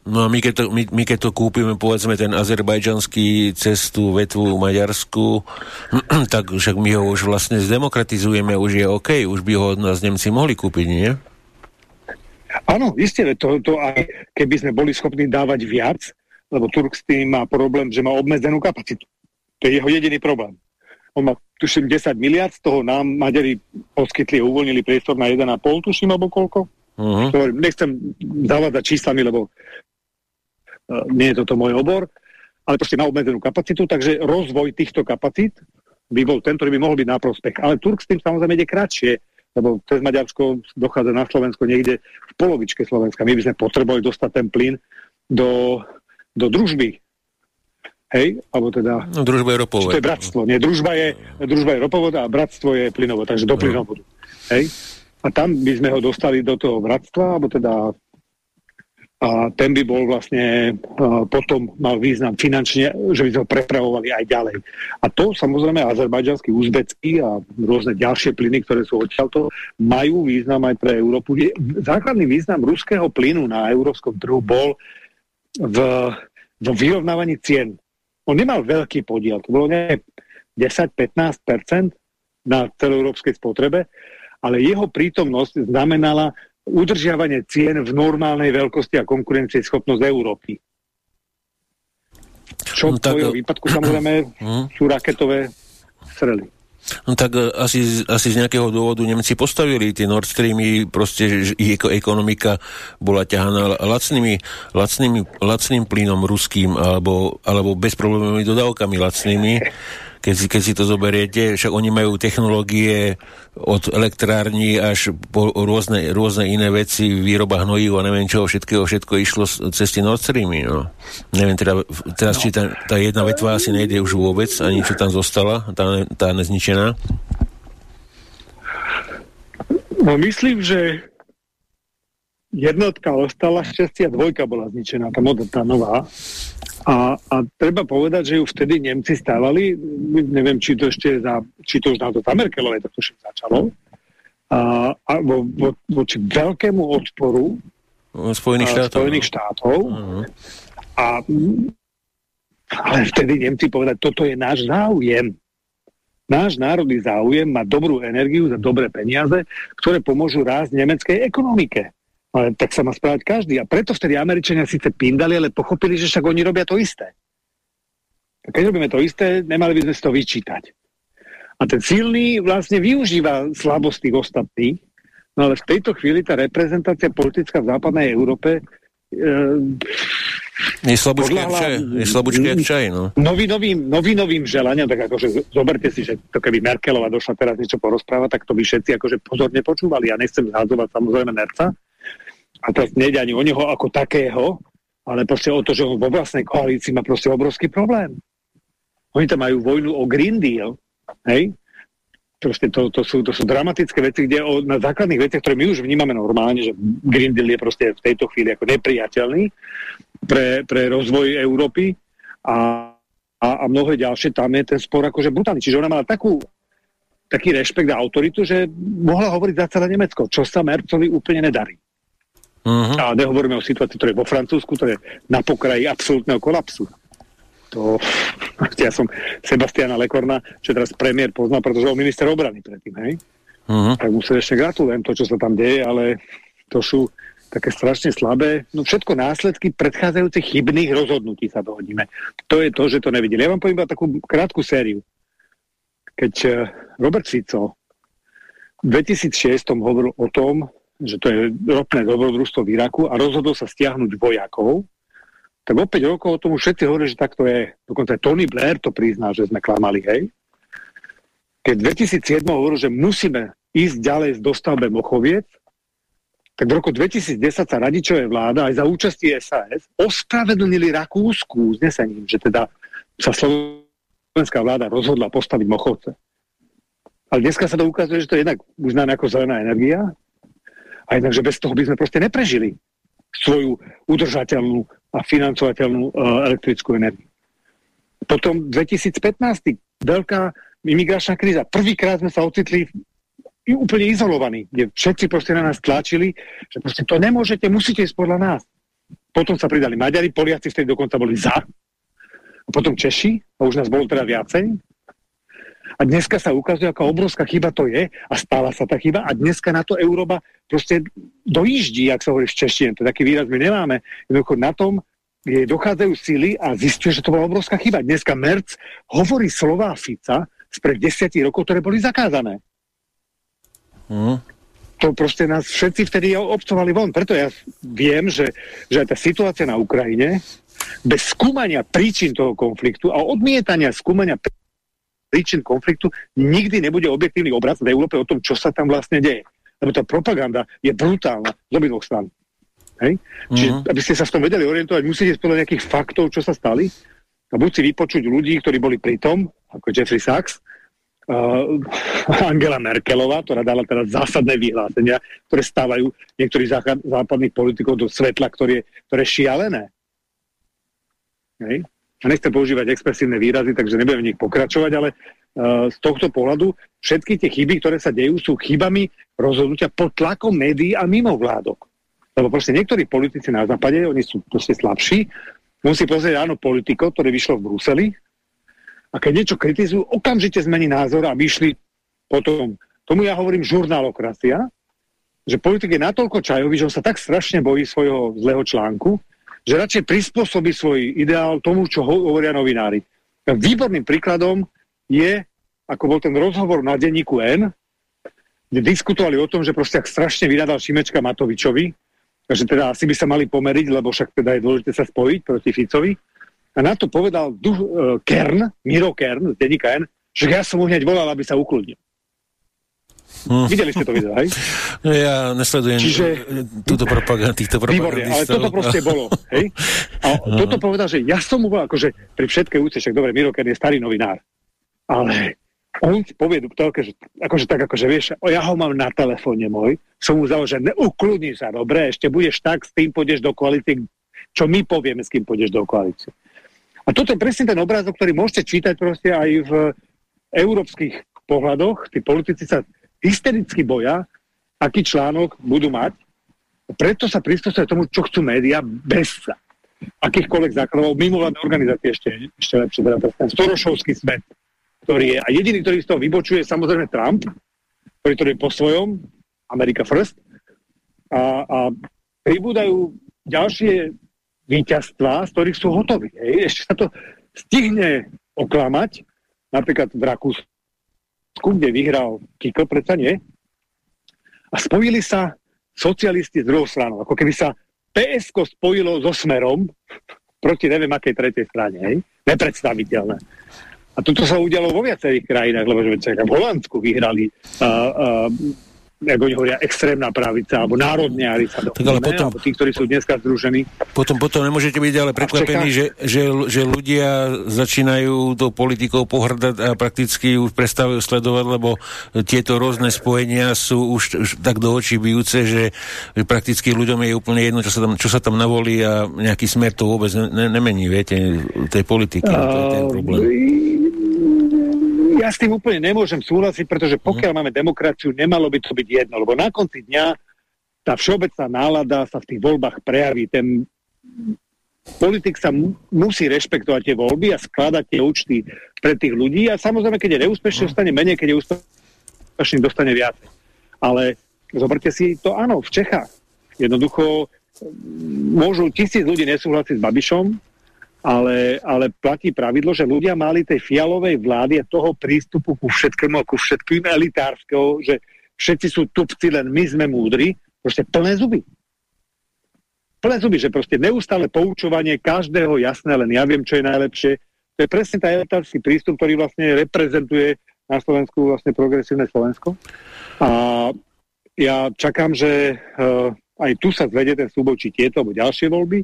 [SPEAKER 1] No a my keď, to, my, my keď to kúpime, povedzme ten azerbajdžanský cestu vetvu Maďarsku, tak však my ho už vlastne zdemokratizujeme, už je OK, už by ho od nás Nemci mohli kúpiť, nie?
[SPEAKER 5] Áno, isté, to, to aj keby sme boli schopní dávať viac, lebo Turk s tým má problém, že má obmedzenú kapacitu. To je jeho jediný problém. On má, tuším, 10 miliard, z toho nám Maďari poskytli a uvoľnili priestor na 1,5, tuším, alebo koľko. Uh-huh. To, nechcem zavádzať číslami, lebo uh, nie je toto môj obor, ale proste má obmedzenú kapacitu, takže rozvoj týchto kapacít by bol ten, ktorý by mohol byť na prospech. Ale Turk s tým samozrejme ide kratšie, lebo cez Maďarsko dochádza na Slovensko niekde v polovičke Slovenska. My by sme potrebovali dostať ten plyn do, do družby Hej, alebo teda...
[SPEAKER 1] No, družba je ropovod.
[SPEAKER 5] To je bratstvo. Nie, družba je, družba je ropovod a bratstvo je plynovod, takže do no. plynovodu. Hej? A tam by sme ho dostali do toho bratstva, alebo teda a ten by bol vlastne potom mal význam finančne, že by sme prepravovali aj ďalej. A to samozrejme azerbajdžanský, uzbecký a rôzne ďalšie plyny, ktoré sú odtiaľto, majú význam aj pre Európu. Základný význam ruského plynu na európskom trhu bol v, v vyrovnávaní cien on nemal veľký podiel, to bolo 10-15% na celoeurópskej spotrebe, ale jeho prítomnosť znamenala udržiavanie cien v normálnej veľkosti a konkurencie schopnosť Európy. Čo no, v tvojom výpadku samozrejme hm? sú raketové strely.
[SPEAKER 1] No tak e, asi, asi z nejakého dôvodu Nemci postavili tie Nord Streamy, proste ich ekonomika bola ťahaná lacnými, lacnými, lacným plynom ruským alebo, alebo bezproblémovými dodávkami lacnými keď si, keď si to zoberiete, však oni majú technológie od elektrární až po rôzne, rôzne iné veci, výroba hnojív a neviem čoho, všetkého, všetko išlo cez tie Nord Streamy, no. Neviem teda, teraz, no. či tá, tá jedna vetva asi nejde už vôbec, ani čo tam zostala, tá, tá nezničená.
[SPEAKER 5] No myslím, že jednotka ostala šťastie a dvojka bola zničená, tá, tá nová. A, a treba povedať, že ju vtedy Nemci stávali, neviem, či to ešte za, či to už na to Merkelovej to všetko začalo, a, a vo, vo, voči veľkému odporu
[SPEAKER 1] Spojených štátov.
[SPEAKER 5] Spojených štátov. Uh-huh. A Ale vtedy Nemci povedali, toto je náš záujem. Náš národný záujem má dobrú energiu za dobré peniaze, ktoré pomôžu rásť nemeckej ekonomike. Ale tak sa má správať každý. A preto vtedy Američania síce pindali, ale pochopili, že však oni robia to isté. A keď robíme to isté, nemali by sme si to vyčítať. A ten silný vlastne využíva slabosť tých ostatných, no ale v tejto chvíli tá reprezentácia politická v západnej Európe
[SPEAKER 1] je slabúčky jak čaj, je slabúčky jak čaj, no.
[SPEAKER 5] Nový, novým, nový, novým želaniam, tak akože zoberte si, že to keby Merkelová došla teraz niečo porozprávať, tak to by všetci akože pozorne počúvali. Ja nechcem zhadzovať samozrejme Nerca. A teraz nejde ani o neho ako takého, ale proste o to, že on vo vlastnej koalícii má proste obrovský problém. Oni tam majú vojnu o Green Deal, hej? Proste to, to, sú, to sú dramatické veci, kde o, na základných veciach, ktoré my už vnímame normálne, že Green Deal je proste v tejto chvíli ako nepriateľný pre, pre rozvoj Európy a, a, a mnohé ďalšie, tam je ten spor akože brutálny. Čiže ona mala takú, taký rešpekt a autoritu, že mohla hovoriť za celé Nemecko, čo sa Mercovi úplne nedarí. Uh-huh. A nehovoríme o situácii, ktorá je vo Francúzsku, ktoré je na pokraji absolútneho kolapsu. To, ja som Sebastiana Lekorna, čo teraz premiér poznal, pretože bol minister obrany predtým, hej? Uh-huh. Tak mu ešte gratulujem to, čo sa tam deje, ale to sú také strašne slabé. No všetko následky predchádzajúcich chybných rozhodnutí sa dohodíme. To je to, že to nevideli. Ja vám poviem iba takú krátku sériu. Keď eh, Robert Fico v 2006 hovoril o tom, že to je ropné dobrodružstvo v Iraku a rozhodol sa stiahnuť vojakov, tak o 5 rokov o tom už všetci hovorí, že takto je. Dokonca Tony Blair to prizná, že sme klamali, hej. Keď v 2007 hovoril, že musíme ísť ďalej s dostavbe Mochoviec, tak v roku 2010 sa radičové vláda aj za účasti SAS ospravedlnili Rakúsku uznesením, že teda sa slovenská vláda rozhodla postaviť Mochovce. Ale dneska sa to ukazuje, že to je jednak uznané ako zelená energia a jednak, že bez toho by sme proste neprežili svoju udržateľnú a financovateľnú uh, elektrickú energiu. Potom 2015. veľká imigračná kríza. Prvýkrát sme sa ocitli úplne izolovaní, kde všetci proste na nás tlačili, že proste to nemôžete, musíte ísť podľa nás. Potom sa pridali Maďari, Poliaci vtedy dokonca boli za. A potom Češi, a už nás bolo teda viacej. A dneska sa ukazuje, aká obrovská chyba to je a stála sa tá chyba a dneska na to Európa proste dojíždí, ak sa hovorí v češtine, to taký výraz my nemáme. Jednoducho na tom je, dochádzajú síly a zistuje, že to bola obrovská chyba. Dneska Merc hovorí slová Fica spred desiatich rokov, ktoré boli zakázané. Mm. To proste nás všetci vtedy obcovali von. Preto ja viem, že, že tá situácia na Ukrajine bez skúmania príčin toho konfliktu a odmietania skúmania príčin konfliktu nikdy nebude objektívny obraz v Európe o tom, čo sa tam vlastne deje. Lebo tá propaganda je brutálna z obidvoch stran. Hej? Čiže, mhm. aby ste sa v tom vedeli orientovať, musíte podľa nejakých faktov, čo sa stali, a buď si vypočuť ľudí, ktorí boli pri tom, ako Jeffrey Sachs, uh, Angela Merkelová, ktorá dala teraz zásadné vyhlásenia, ktoré stávajú niektorých západných politikov do svetla, ktoré, ktoré je šialené. Hej? A nechcem používať expresívne výrazy, takže nebudem v nich pokračovať, ale uh, z tohto pohľadu všetky tie chyby, ktoré sa dejú, sú chybami rozhodnutia pod tlakom médií a mimo vládok. Lebo proste niektorí politici na západe, oni sú proste slabší, musí pozrieť áno politiko, ktoré vyšlo v Bruseli a keď niečo kritizujú, okamžite zmení názor a vyšli potom. Tomu ja hovorím žurnálokracia, že politik je natoľko čajový, že on sa tak strašne bojí svojho zlého článku, že radšej prispôsobí svoj ideál tomu, čo hovoria novinári. Výborným príkladom je, ako bol ten rozhovor na denníku N, kde diskutovali o tom, že proste ak strašne vynadal Šimečka Matovičovi, Takže teda asi by sa mali pomeriť, lebo však teda je dôležité sa spojiť proti Ficovi. A na to povedal du, uh, Kern, Miro Kern z denníka N, že ja som mu hneď volal, aby sa ukludnil. Hm. Videli ste to video, hej?
[SPEAKER 1] Ja nesledujem Čiže, túto propagand, týchto
[SPEAKER 5] propagandistov. Výborne, ale toto proste bolo, hej? A no. toto povedal, že ja som mu volal, akože pri všetkej úce, však dobre, Miro Kern je starý novinár, ale on ti povie do že akože tak, akože vieš, ja ho mám na telefóne môj, som mu založil, neukludni sa, dobre, ešte budeš tak, s tým pôjdeš do koalície, čo my povieme, s kým pôjdeš do koalície. A toto je presne ten obrázok, ktorý môžete čítať proste aj v európskych pohľadoch. Tí politici sa hystericky boja, aký článok budú mať. Preto sa prispôsobia tomu, čo chcú médiá bez akýchkoľvek základov, mimovládne organizácie ešte, ešte lepšie, teda ten storošovský svet, ktorý je, a jediný, ktorý z toho vybočuje, je samozrejme Trump, ktorý to je po svojom, America First, a, a pribúdajú ďalšie víťazstva, z ktorých sú hotoví. Ešte sa to stihne oklamať, napríklad v Rakúsku, kde vyhral Kiko, predsa nie, a spojili sa socialisti z druhou stranou, ako keby sa PSK spojilo so Smerom proti neviem akej tretej strane, hej? Nepredstaviteľné. A toto sa udialo vo viacerých krajinách, lebo že v Holandsku vyhrali uh, uh, ako oni hovoria, extrémna pravica, alebo národniari sa
[SPEAKER 1] tak ale potom,
[SPEAKER 5] alebo tí, ktorí sú dneska združení.
[SPEAKER 1] Potom, potom nemôžete byť ale prekvapení, že, že, že ľudia začínajú do politikou pohrdať a prakticky už prestávajú sledovať, lebo tieto rôzne spojenia sú už, už tak do očí bijúce, že prakticky ľuďom je úplne jedno, čo sa tam, čo sa tam navolí a nejaký smer to vôbec ne, nemení, viete, tej politiky. Uh, to je ten problém
[SPEAKER 5] ja s tým úplne nemôžem súhlasiť, pretože pokiaľ mm. máme demokraciu, nemalo by to byť jedno, lebo na konci dňa tá všeobecná nálada sa v tých voľbách prejaví. Ten politik sa musí rešpektovať tie voľby a skladať tie účty pre tých ľudí a samozrejme, keď je neúspešný, mm. dostane menej, keď je úspešný, dostane viac. Ale zoberte si to, áno, v Čechách. Jednoducho môžu tisíc ľudí nesúhlasiť s Babišom, ale, ale platí pravidlo, že ľudia mali tej fialovej vlády a toho prístupu ku všetkému ku všetkým elitárskeho, že všetci sú tupci, len my sme múdri, proste plné zuby. Plné zuby, že proste neustále poučovanie každého jasné, len ja viem, čo je najlepšie. To je presne tá elitársky prístup, ktorý vlastne reprezentuje na Slovensku vlastne progresívne Slovensko. A ja čakám, že uh, aj tu sa zvedie ten súboj, či tieto, alebo ďalšie voľby,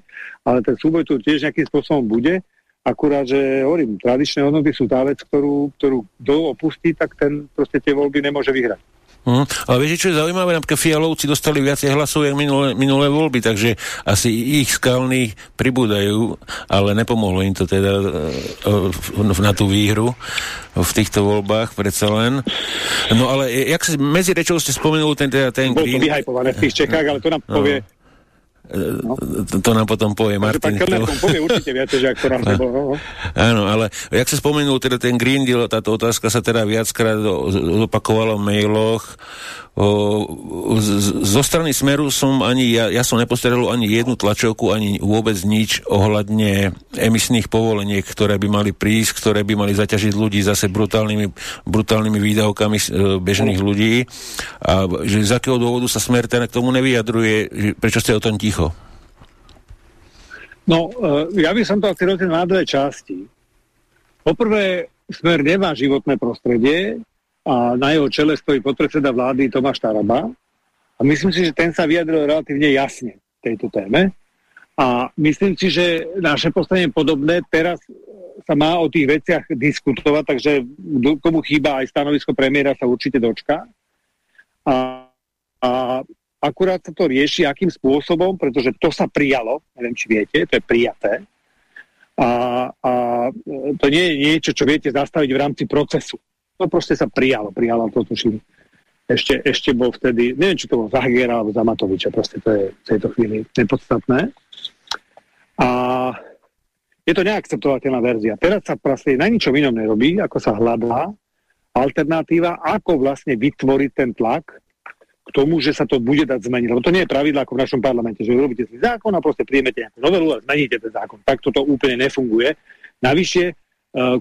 [SPEAKER 5] ale ten súboj tu tiež nejakým spôsobom bude. Akurát, že hovorím, tradičné hodnoty sú tá vec, ktorú, ktorú kto opustí, tak ten proste tie voľby nemôže vyhrať.
[SPEAKER 1] Mm, ale viete, čo je zaujímavé? Napríklad Fialovci dostali viacej hlasov, jak minulé, minulé voľby, takže asi ich skalní pribúdajú, ale nepomohlo im to teda uh, na tú výhru v týchto voľbách, predsa len. No ale jak si medzi rečou ste spomenuli ten, teda, ten
[SPEAKER 5] Bol to vyhajpované v tých Čechách, ale to nám povie
[SPEAKER 1] No. To nám potom povie Martin.
[SPEAKER 5] Pán Kellner povie určite viacej, ako nám no. no.
[SPEAKER 1] Áno, ale jak sa spomenul teda ten Green Deal, táto otázka sa teda viackrát opakovala v mailoch. O, z, zo strany Smeru som ani, ja, ja som nepostrelil ani jednu tlačovku, ani vôbec nič ohľadne emisných povoleniek, ktoré by mali prísť, ktoré by mali zaťažiť ľudí zase brutálnymi, brutálnymi výdavkami e, bežných ľudí. A že z akého dôvodu sa Smer teda k tomu nevyjadruje, že, prečo ste o tom ticho?
[SPEAKER 5] No, e, ja by som to asi rozdiel na dve časti. Poprvé, Smer nemá životné prostredie, a na jeho čele stojí podpredseda vlády Tomáš Taraba. A myslím si, že ten sa vyjadril relatívne jasne tejto téme. A myslím si, že naše postavenie podobné. Teraz sa má o tých veciach diskutovať, takže komu chýba aj stanovisko premiéra sa určite dočká. A, a akurát sa to rieši, akým spôsobom, pretože to sa prijalo, neviem, či viete, to je prijaté. A, a to nie je niečo, čo viete zastaviť v rámci procesu to proste sa prijalo, prijalo to tuším. Ešte, ešte bol vtedy, neviem, či to bol za alebo za Matoviča, proste to je v tejto chvíli nepodstatné. A je to neakceptovateľná verzia. Teraz sa proste na ničom inom nerobí, ako sa hľadá alternatíva, ako vlastne vytvoriť ten tlak k tomu, že sa to bude dať zmeniť. Lebo to nie je pravidlo ako v našom parlamente, že urobíte si zákon a proste príjmete nejakú novelu a zmeníte ten zákon. Tak toto úplne nefunguje. Navyše, e,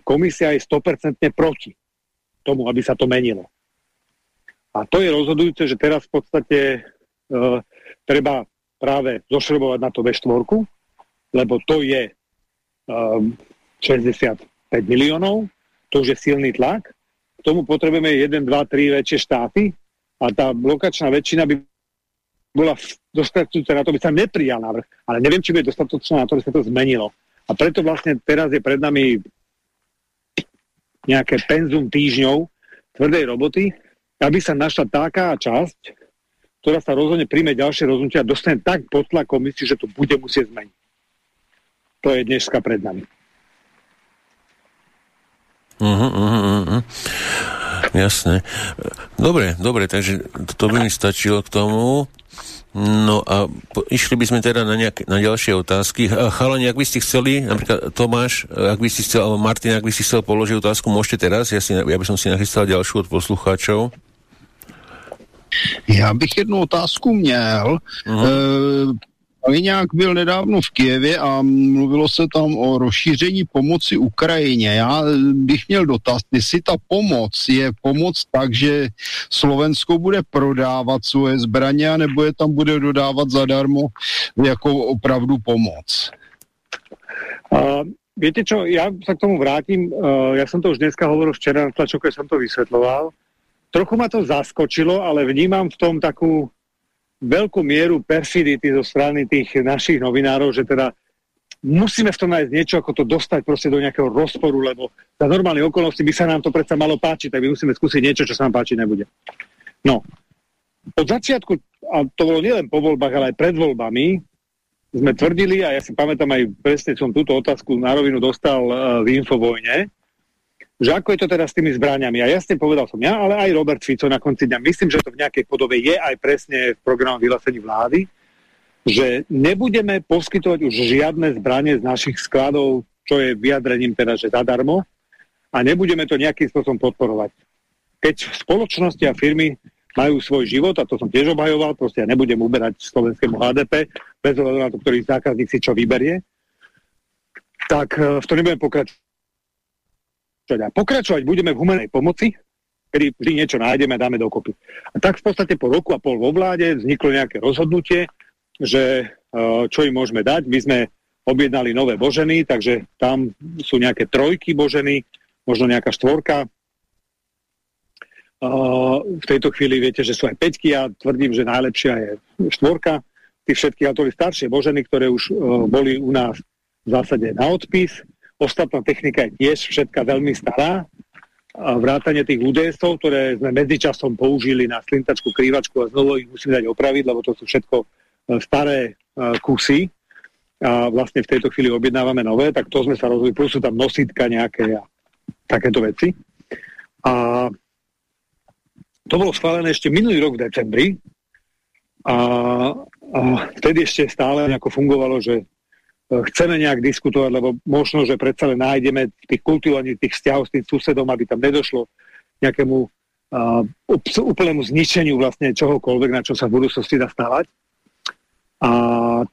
[SPEAKER 5] komisia je 100% proti tomu, aby sa to menilo. A to je rozhodujúce, že teraz v podstate e, treba práve zošrobovať na to V4, lebo to je e, 65 miliónov, to už je silný tlak. K tomu potrebujeme 1, 2, 3 väčšie štáty a tá blokačná väčšina by bola dostačujúca na to, by sa neprijal návrh. Ale neviem, či bude dostatočná na to, aby sa to zmenilo. A preto vlastne teraz je pred nami nejaké penzum týždňov tvrdej roboty, aby sa našla taká časť, ktorá sa rozhodne príjme ďalšie rozhodnutia a dostane tak pod tlak komisii, že to bude musieť zmeniť. To je dneska pred nami.
[SPEAKER 1] Uh-huh, uh-huh, uh-huh. Jasné. Dobre, dobre, takže to by mi stačilo k tomu. No a po, išli by sme teda na, nejaké, na ďalšie otázky. Chalani, ak by ste chceli, napríklad Tomáš, ak by ste chcel, alebo Martin, ak by ste chcel položiť otázku, môžete teraz. Ja, si, ja by som si nachystal ďalšiu od poslucháčov.
[SPEAKER 2] Já bych jednu otázku měl. Uh-huh. E, Kaliňák byl nedávno v Kijevě a mluvilo se tam o rozšíření pomoci Ukrajině. Já bych měl dotaz, jestli ta pomoc je pomoc tak, že Slovensko bude prodávat svoje zbraně, nebo je tam bude dodávat zadarmo jako opravdu pomoc.
[SPEAKER 5] Uh, viete čo, ja sa k tomu vrátim. Uh, ja som to už dneska hovoril včera na tlačovke, som to vysvetloval. Trochu ma to zaskočilo, ale vnímam v tom takú veľkú mieru perfidity zo strany tých našich novinárov, že teda musíme v tom nájsť niečo, ako to dostať proste do nejakého rozporu, lebo za normálne okolnosti by sa nám to predsa malo páčiť, tak my musíme skúsiť niečo, čo sa nám páčiť nebude. No, od začiatku, a to bolo nielen po voľbách, ale aj pred voľbami, sme tvrdili, a ja si pamätám aj presne som túto otázku na rovinu dostal uh, v Infovojne, že ako je to teda s tými zbraniami. A jasne povedal som ja, ale aj Robert Fico na konci dňa. Myslím, že to v nejakej podobe je aj presne v programu vyhlásení vlády, že nebudeme poskytovať už žiadne zbranie z našich skladov, čo je vyjadrením teda, že zadarmo, a nebudeme to nejakým spôsobom podporovať. Keď spoločnosti a firmy majú svoj život, a to som tiež obhajoval, proste ja nebudem uberať slovenskému HDP, bez ohľadu na to, ktorý zákazník si čo vyberie, tak eh, v tom nebudeme pokračovať pokračovať. A pokračovať budeme v humenej pomoci, kedy vždy niečo nájdeme a dáme dokopy. A tak v podstate po roku a pol vo vláde vzniklo nejaké rozhodnutie, že e, čo im môžeme dať. My sme objednali nové boženy, takže tam sú nejaké trojky boženy, možno nejaká štvorka. E, v tejto chvíli viete, že sú aj peťky, ja tvrdím, že najlepšia je štvorka. Tí všetky, ale to staršie boženy, ktoré už e, boli u nás v zásade na odpis. Ostatná technika je tiež všetka veľmi stará. A vrátanie tých UDS-ov, ktoré sme medzičasom použili na slintačku, krývačku a znovu ich musíme dať opraviť, lebo to sú všetko e, staré e, kusy a vlastne v tejto chvíli objednávame nové, tak to sme sa rozhodli, plus sú tam nositka nejaké a takéto veci. A to bolo schválené ešte minulý rok v decembri a, a vtedy ešte stále nejako fungovalo, že chceme nejak diskutovať, lebo možno, že predsa len nájdeme tých kultivovaní tých vzťahov s tým susedom, aby tam nedošlo nejakému uh, úplnému zničeniu vlastne čohokoľvek, na čo sa v budúcnosti dá stávať. A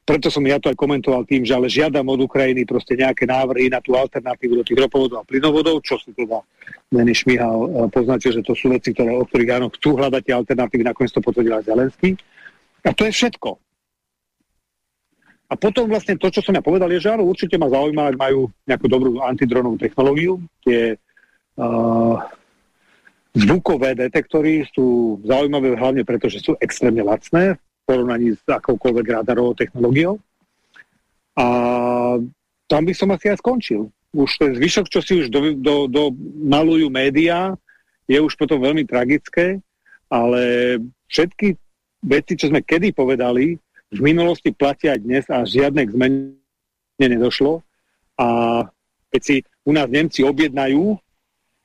[SPEAKER 5] preto som ja to aj komentoval tým, že ale žiadam od Ukrajiny proste nejaké návrhy na tú alternatívu do tých ropovodov a plynovodov, čo si teda Lenny Šmihal poznačil, že to sú veci, ktoré, o ktorých áno, chcú hľadať tie alternatívy, nakoniec to potvrdil Zelenský. A to je všetko. A potom vlastne to, čo som ja povedal, je, že áno, určite ma zaujíma, ak majú nejakú dobrú antidronovú technológiu. Tie uh, zvukové detektory sú zaujímavé hlavne preto, že sú extrémne lacné v porovnaní s akoukoľvek radarovou technológiou. A tam by som asi aj skončil. Už ten zvyšok, čo si už do, do, do malujú médiá, je už potom veľmi tragické, ale všetky veci, čo sme kedy povedali, v minulosti platia dnes a žiadne k zmene nedošlo. A keď si u nás Nemci objednajú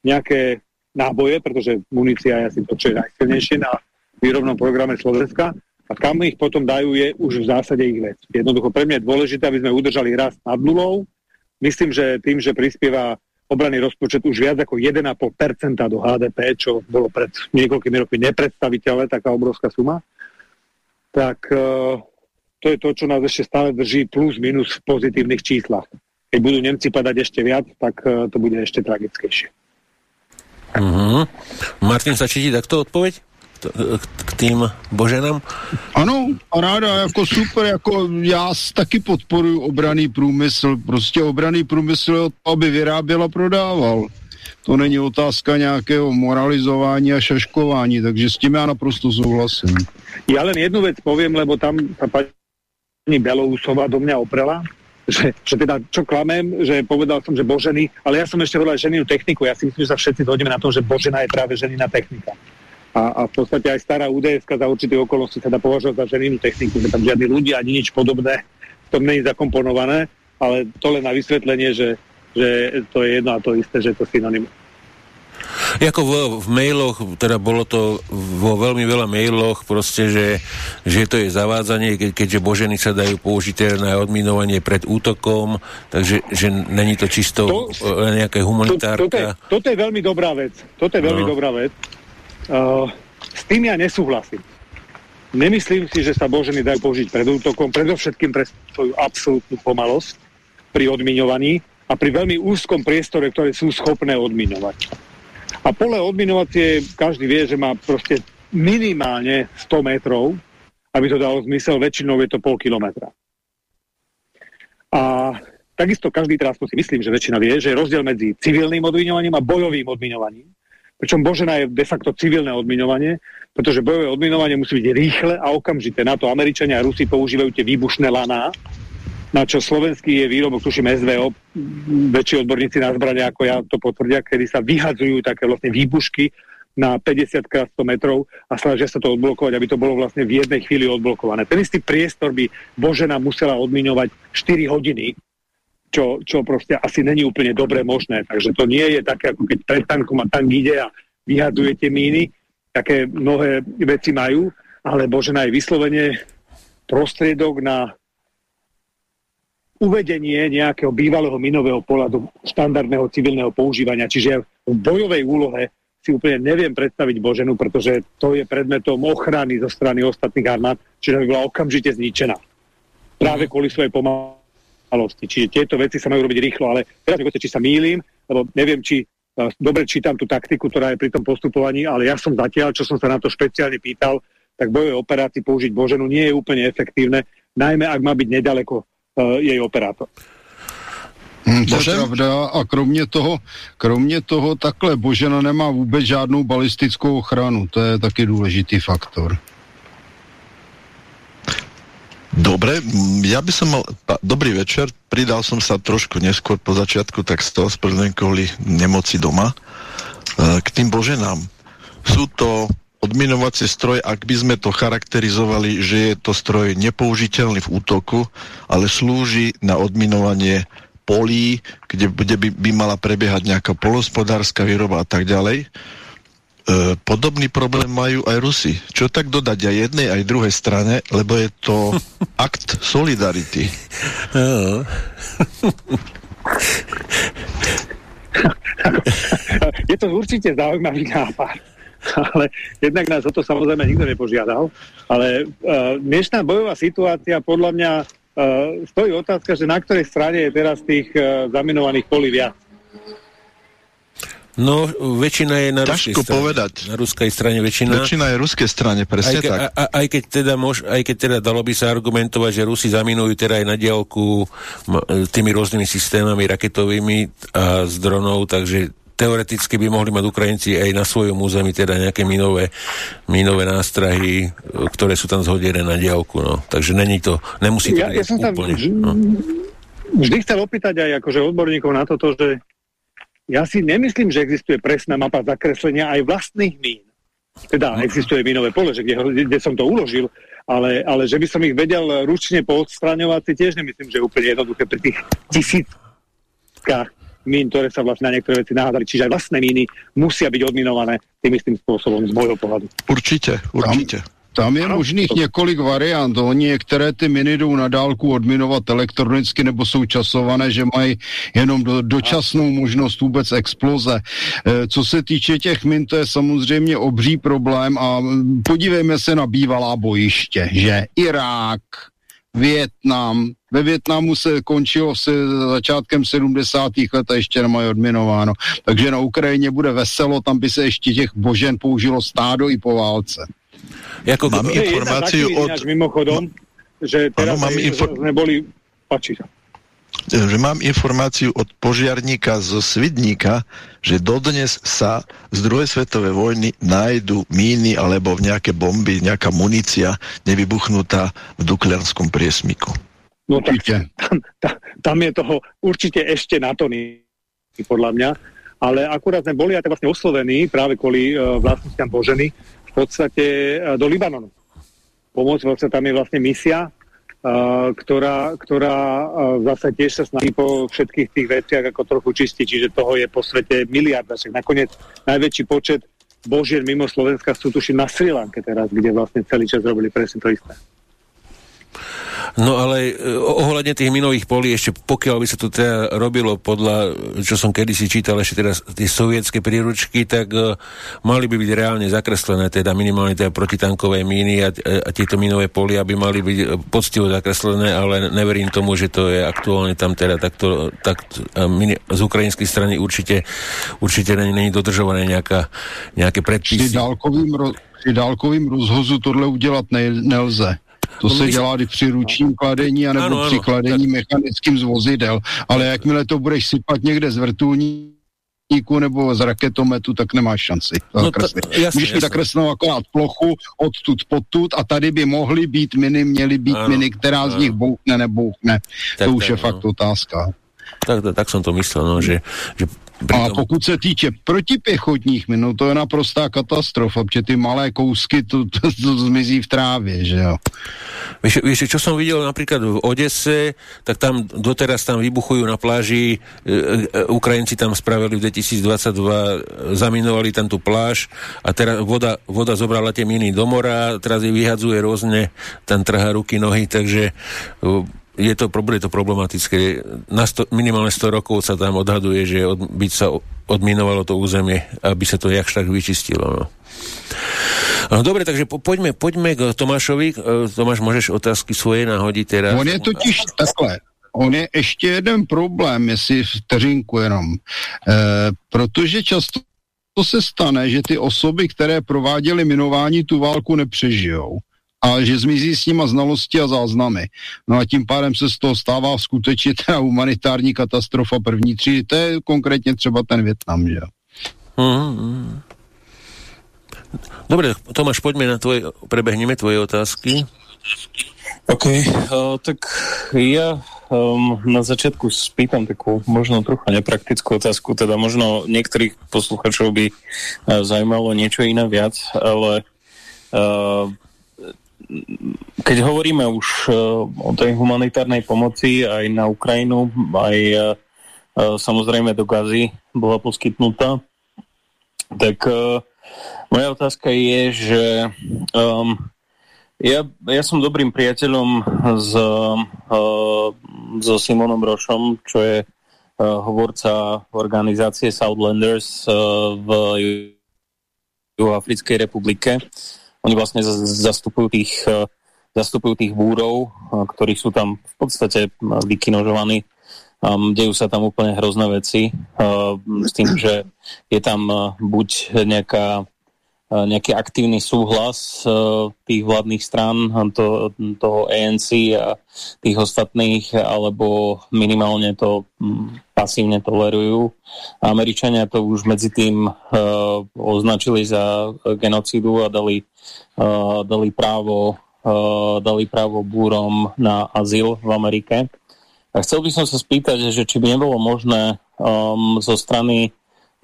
[SPEAKER 5] nejaké náboje, pretože munícia je asi to, čo je najsilnejšie na výrobnom programe Slovenska, a kam ich potom dajú, je už v zásade ich vec. Jednoducho pre mňa je dôležité, aby sme udržali rast nad nulou. Myslím, že tým, že prispieva obranný rozpočet už viac ako 1,5% do HDP, čo bolo pred niekoľkými rokmi nepredstaviteľné, taká obrovská suma, tak uh, to je to, čo nás ešte stále drží plus minus v pozitívnych číslach. Keď budú Nemci padať ešte viac, tak uh, to bude ešte tragickejšie.
[SPEAKER 1] Uh-huh. Martin, sa ti takto odpoveď? k tým boženám?
[SPEAKER 2] Ano, ráda, jako super, jako já taky podporuji obraný průmysl, prostě obraný průmysl, aby vyráběl a prodával. To není otázka nějakého moralizování a šaškování, takže s tím já naprosto souhlasím.
[SPEAKER 5] Ja len jednu vec poviem, lebo tam tá pani Belousová do mňa oprela, že, že teda čo klamem, že povedal som, že Božený, ale ja som ešte povedal ženinu techniku. Ja si myslím, že sa všetci dojdeme na tom, že Božená je práve ženina technika. A, a v podstate aj stará UDS za určité okolnosti sa dá považovať za ženinu techniku, že tam žiadni ľudia ani nič podobné v tom není zakomponované, ale to len na vysvetlenie, že, že to je jedno a to isté, že je to synonym.
[SPEAKER 1] Jako v, v mailoch, teda bolo to vo veľmi veľa mailoch proste, že, že to je zavádzanie, ke, keďže boženy sa dajú použiť na odminovanie pred útokom, takže že není to čisto to, nejaké humanitárka. To,
[SPEAKER 5] toto, je, toto je veľmi dobrá vec. Toto je veľmi no. dobrá vec. Uh, s tým ja nesúhlasím. Nemyslím si, že sa boženy dajú použiť pred útokom, predovšetkým pre svoju absolútnu pomalosť pri odmiňovaní a pri veľmi úzkom priestore, ktoré sú schopné odmiňovať. A pole odminovacie, každý vie, že má proste minimálne 100 metrov, aby to dalo zmysel, väčšinou je to pol kilometra. A takisto každý teraz si myslím, že väčšina vie, že je rozdiel medzi civilným odmiňovaním a bojovým odmiňovaním. Pričom Božena je de facto civilné odmiňovanie, pretože bojové odmiňovanie musí byť rýchle a okamžité. Na to Američania a Rusi používajú tie výbušné laná, na čo slovenský je výrobok, tuším SVO, väčší odborníci na zbrania ako ja to potvrdia, kedy sa vyhadzujú také vlastne výbušky na 50 krát 100 metrov a snažia sa to odblokovať, aby to bolo vlastne v jednej chvíli odblokované. Ten istý priestor by Božena musela odmiňovať 4 hodiny, čo, čo proste asi není úplne dobre možné. Takže to nie je také, ako keď pred tankom a tank ide a vyhadzuje tie míny, také mnohé veci majú, ale Božena je vyslovene prostriedok na uvedenie nejakého bývalého minového pola do štandardného civilného používania. Čiže v bojovej úlohe si úplne neviem predstaviť Boženu, pretože to je predmetom ochrany zo strany ostatných armád, čiže by bola okamžite zničená. Práve kvôli svojej pomalosti. Čiže tieto veci sa majú robiť rýchlo, ale teraz mi či sa mýlim, lebo neviem, či uh, dobre čítam tú taktiku, ktorá je pri tom postupovaní, ale ja som zatiaľ, čo som sa na to špeciálne pýtal, tak bojové operácii použiť Boženu nie je úplne efektívne, najmä ak má byť nedaleko jej operátor.
[SPEAKER 2] Hmm, to je pravda a kromě toho, kromě toho takhle Božena nemá vůbec žádnou balistickou ochranu, to je taky důležitý faktor.
[SPEAKER 6] Dobre, ja by som mal... Dobrý večer, pridal som sa trošku neskôr po začiatku, tak z toho sprvedlňujem kvôli nemoci doma. E, k tým boženám. Sú to odminovacie stroje, ak by sme to charakterizovali, že je to stroj nepoužiteľný v útoku, ale slúži na odminovanie polí, kde, kde by, by mala prebiehať nejaká polospodárska výroba a tak ďalej. E, podobný problém majú aj Rusi. Čo tak dodať aj jednej, aj druhej strane, lebo je to akt solidarity.
[SPEAKER 5] je to určite zaujímavý nápad ale jednak nás o to samozrejme nikto nepožiadal. Ale uh, dnešná bojová situácia podľa mňa uh, stojí otázka, že na ktorej strane je teraz tých uh, zaminovaných polí viac.
[SPEAKER 1] No, väčšina je na ruskej strane.
[SPEAKER 6] povedať.
[SPEAKER 1] Na ruskej strane väčšina.
[SPEAKER 6] Väčšina je ruskej strane, presne
[SPEAKER 1] aj ke,
[SPEAKER 6] tak.
[SPEAKER 1] A, a, aj, keď teda mož, aj keď teda dalo by sa argumentovať, že Rusi zaminujú teda aj na diálku tými rôznymi systémami raketovými a z dronov, takže teoreticky by mohli mať Ukrajinci aj na svojom území teda nejaké minové, minové nástrahy, ktoré sú tam zhodené na diálku. No. Takže není to, nemusí to
[SPEAKER 5] ja, ja som úplne. Tam no. Vždy chcel opýtať aj akože odborníkov na toto, že ja si nemyslím, že existuje presná mapa zakreslenia aj vlastných mín. Teda no. existuje mínové pole, že kde, kde som to uložil, ale, ale že by som ich vedel ručne poodstraňovať, si tiež nemyslím, že je úplne jednoduché pri tých tisíckach mín, ktoré sa vlastne na niektoré veci nahádzali. Čiže aj vlastné míny musia byť odminované tým istým spôsobom z môjho pohľadu.
[SPEAKER 6] Určite, určite.
[SPEAKER 2] Tam, tam je ano. možných několik variant. Oni některé ty miny jdou na dálku odminovat elektronicky nebo jsou časované, že mají jenom do, dočasnou možnost vůbec exploze. E, co se týče těch min, to je samozřejmě obří problém a podívejme se na bývalá bojiště, že Irák, Vietnam. Ve Větnamu se končilo se začátkem 70. let a ještě nemají odminováno. Takže na Ukrajině bude veselo, tam by se ještě těch božen použilo stádo i po válce.
[SPEAKER 6] Jako mám informáciu od...
[SPEAKER 5] Mimochodom, že teraz ano, mám infor... neboli... Pači sa
[SPEAKER 6] že mám informáciu od požiarníka zo Svidníka, že dodnes sa z druhej svetovej vojny nájdu míny alebo nejaké bomby, nejaká munícia nevybuchnutá v Duklianskom priesmiku.
[SPEAKER 5] No tak tam, tam, tam je toho určite ešte na to podľa mňa, ale akurát sme boli aj vlastne oslovení práve kvôli uh, vlastnostiam Boženy v podstate uh, do Libanonu. Pomôcť, vlastne tam je vlastne misia ktorá, ktorá zase tiež sa snaží po všetkých tých veciach ako trochu čistiť, čiže toho je po svete miliarda. Však nakoniec najväčší počet božier mimo Slovenska sú tuším na Sri Lanke teraz, kde vlastne celý čas robili presne to isté.
[SPEAKER 1] No ale e, ohľadne tých minových polí, ešte pokiaľ by sa to teda robilo podľa, čo som kedysi čítal, ešte teraz tie sovietské príručky, tak uh, mali by byť reálne zakreslené, teda minimálne teda protitankové míny a, a tieto minové polia by mali byť e, poctivo zakreslené, ale neverím tomu, že to je aktuálne tam teda takto, tak, mini, z ukrajinskej strany určite, určite není dodržované nejaká, nejaké predpisy.
[SPEAKER 2] Při dálkovým, ro- při dálkovým rozhozu tohle udělat ne- nelze. To no, se dělá při ručním kladení anebo ano, při kladení tak... mechanickým z vozidel, ale jakmile to budeš sypat někde z vrtulníku nebo z raketometu, tak nemáš šanci. No Můžeš mít nakreslenou akorát plochu odtud potud a tady by mohly být miny, měly být ano, miny, která ano. z nich bouchne, nebouchne. Tak, to už tak, je no. fakt otázka.
[SPEAKER 1] Tak, tak, tak som to myslel, no, že, že
[SPEAKER 2] a pokud se týče protipěchotních minut, to je naprostá katastrofa, protože ty malé kousky to, to, to zmizí v trávě, že jo.
[SPEAKER 1] Vieš, vieš, čo som videl napríklad v Odese, tak tam doteraz tam vybuchujú na pláži, e, e, Ukrajinci tam spravili v 2022, zaminovali tam tú pláž a teraz voda, voda zobrala tie miny do mora, teraz ich vyhadzuje rôzne, tam trhá ruky, nohy, takže je to, bude to problematické. Na sto, minimálne 100 rokov sa tam odhaduje, že od, byť sa odminovalo to územie, aby sa to jakž tak vyčistilo. No. No, dobre, takže po, poďme, poďme k Tomášovi. E, Tomáš, môžeš otázky svoje nahodiť teraz?
[SPEAKER 2] On je totiž takhle. On je ještě jeden problém, jestli vteřinku jenom. E, protože často to se stane, že ty osoby, které prováděly minování, tu válku nepřežijou a že zmizí s nima znalosti a záznamy. No a tím pádem se z toho stává skutečně ta humanitární katastrofa první tři. To je konkrétně třeba ten Větnam, že jo. Mm-hmm.
[SPEAKER 1] Dobre, Tomáš, poďme na tvoje, prebehneme tvoje otázky.
[SPEAKER 4] OK, uh, tak ja um, na začiatku spýtam takú možno trochu nepraktickú otázku, teda možno niektorých posluchačov by uh, zaujímalo niečo iné viac, ale uh, keď hovoríme už uh, o tej humanitárnej pomoci aj na Ukrajinu, aj uh, samozrejme do Gazy bola poskytnutá, tak uh, moja otázka je, že um, ja, ja som dobrým priateľom s, uh, so Simonom Rošom, čo je uh, hovorca organizácie Southlanders uh, v Juhoafrickej republike. Oni vlastne zastupujú tých, e, zastupujú tých búrov, e, ktorí sú tam v podstate e, vykinožovaní. Dejú sa tam úplne hrozné veci s tým, že je tam buď nejaká nejaký aktívny súhlas tých vládnych strán, to, toho ANC a tých ostatných, alebo minimálne to pasívne tolerujú. Američania to už medzi tým označili za genocidu a dali dali, právo, dali právo búrom na azyl v Amerike. A chcel by som sa spýtať, že či by nebolo možné um, zo strany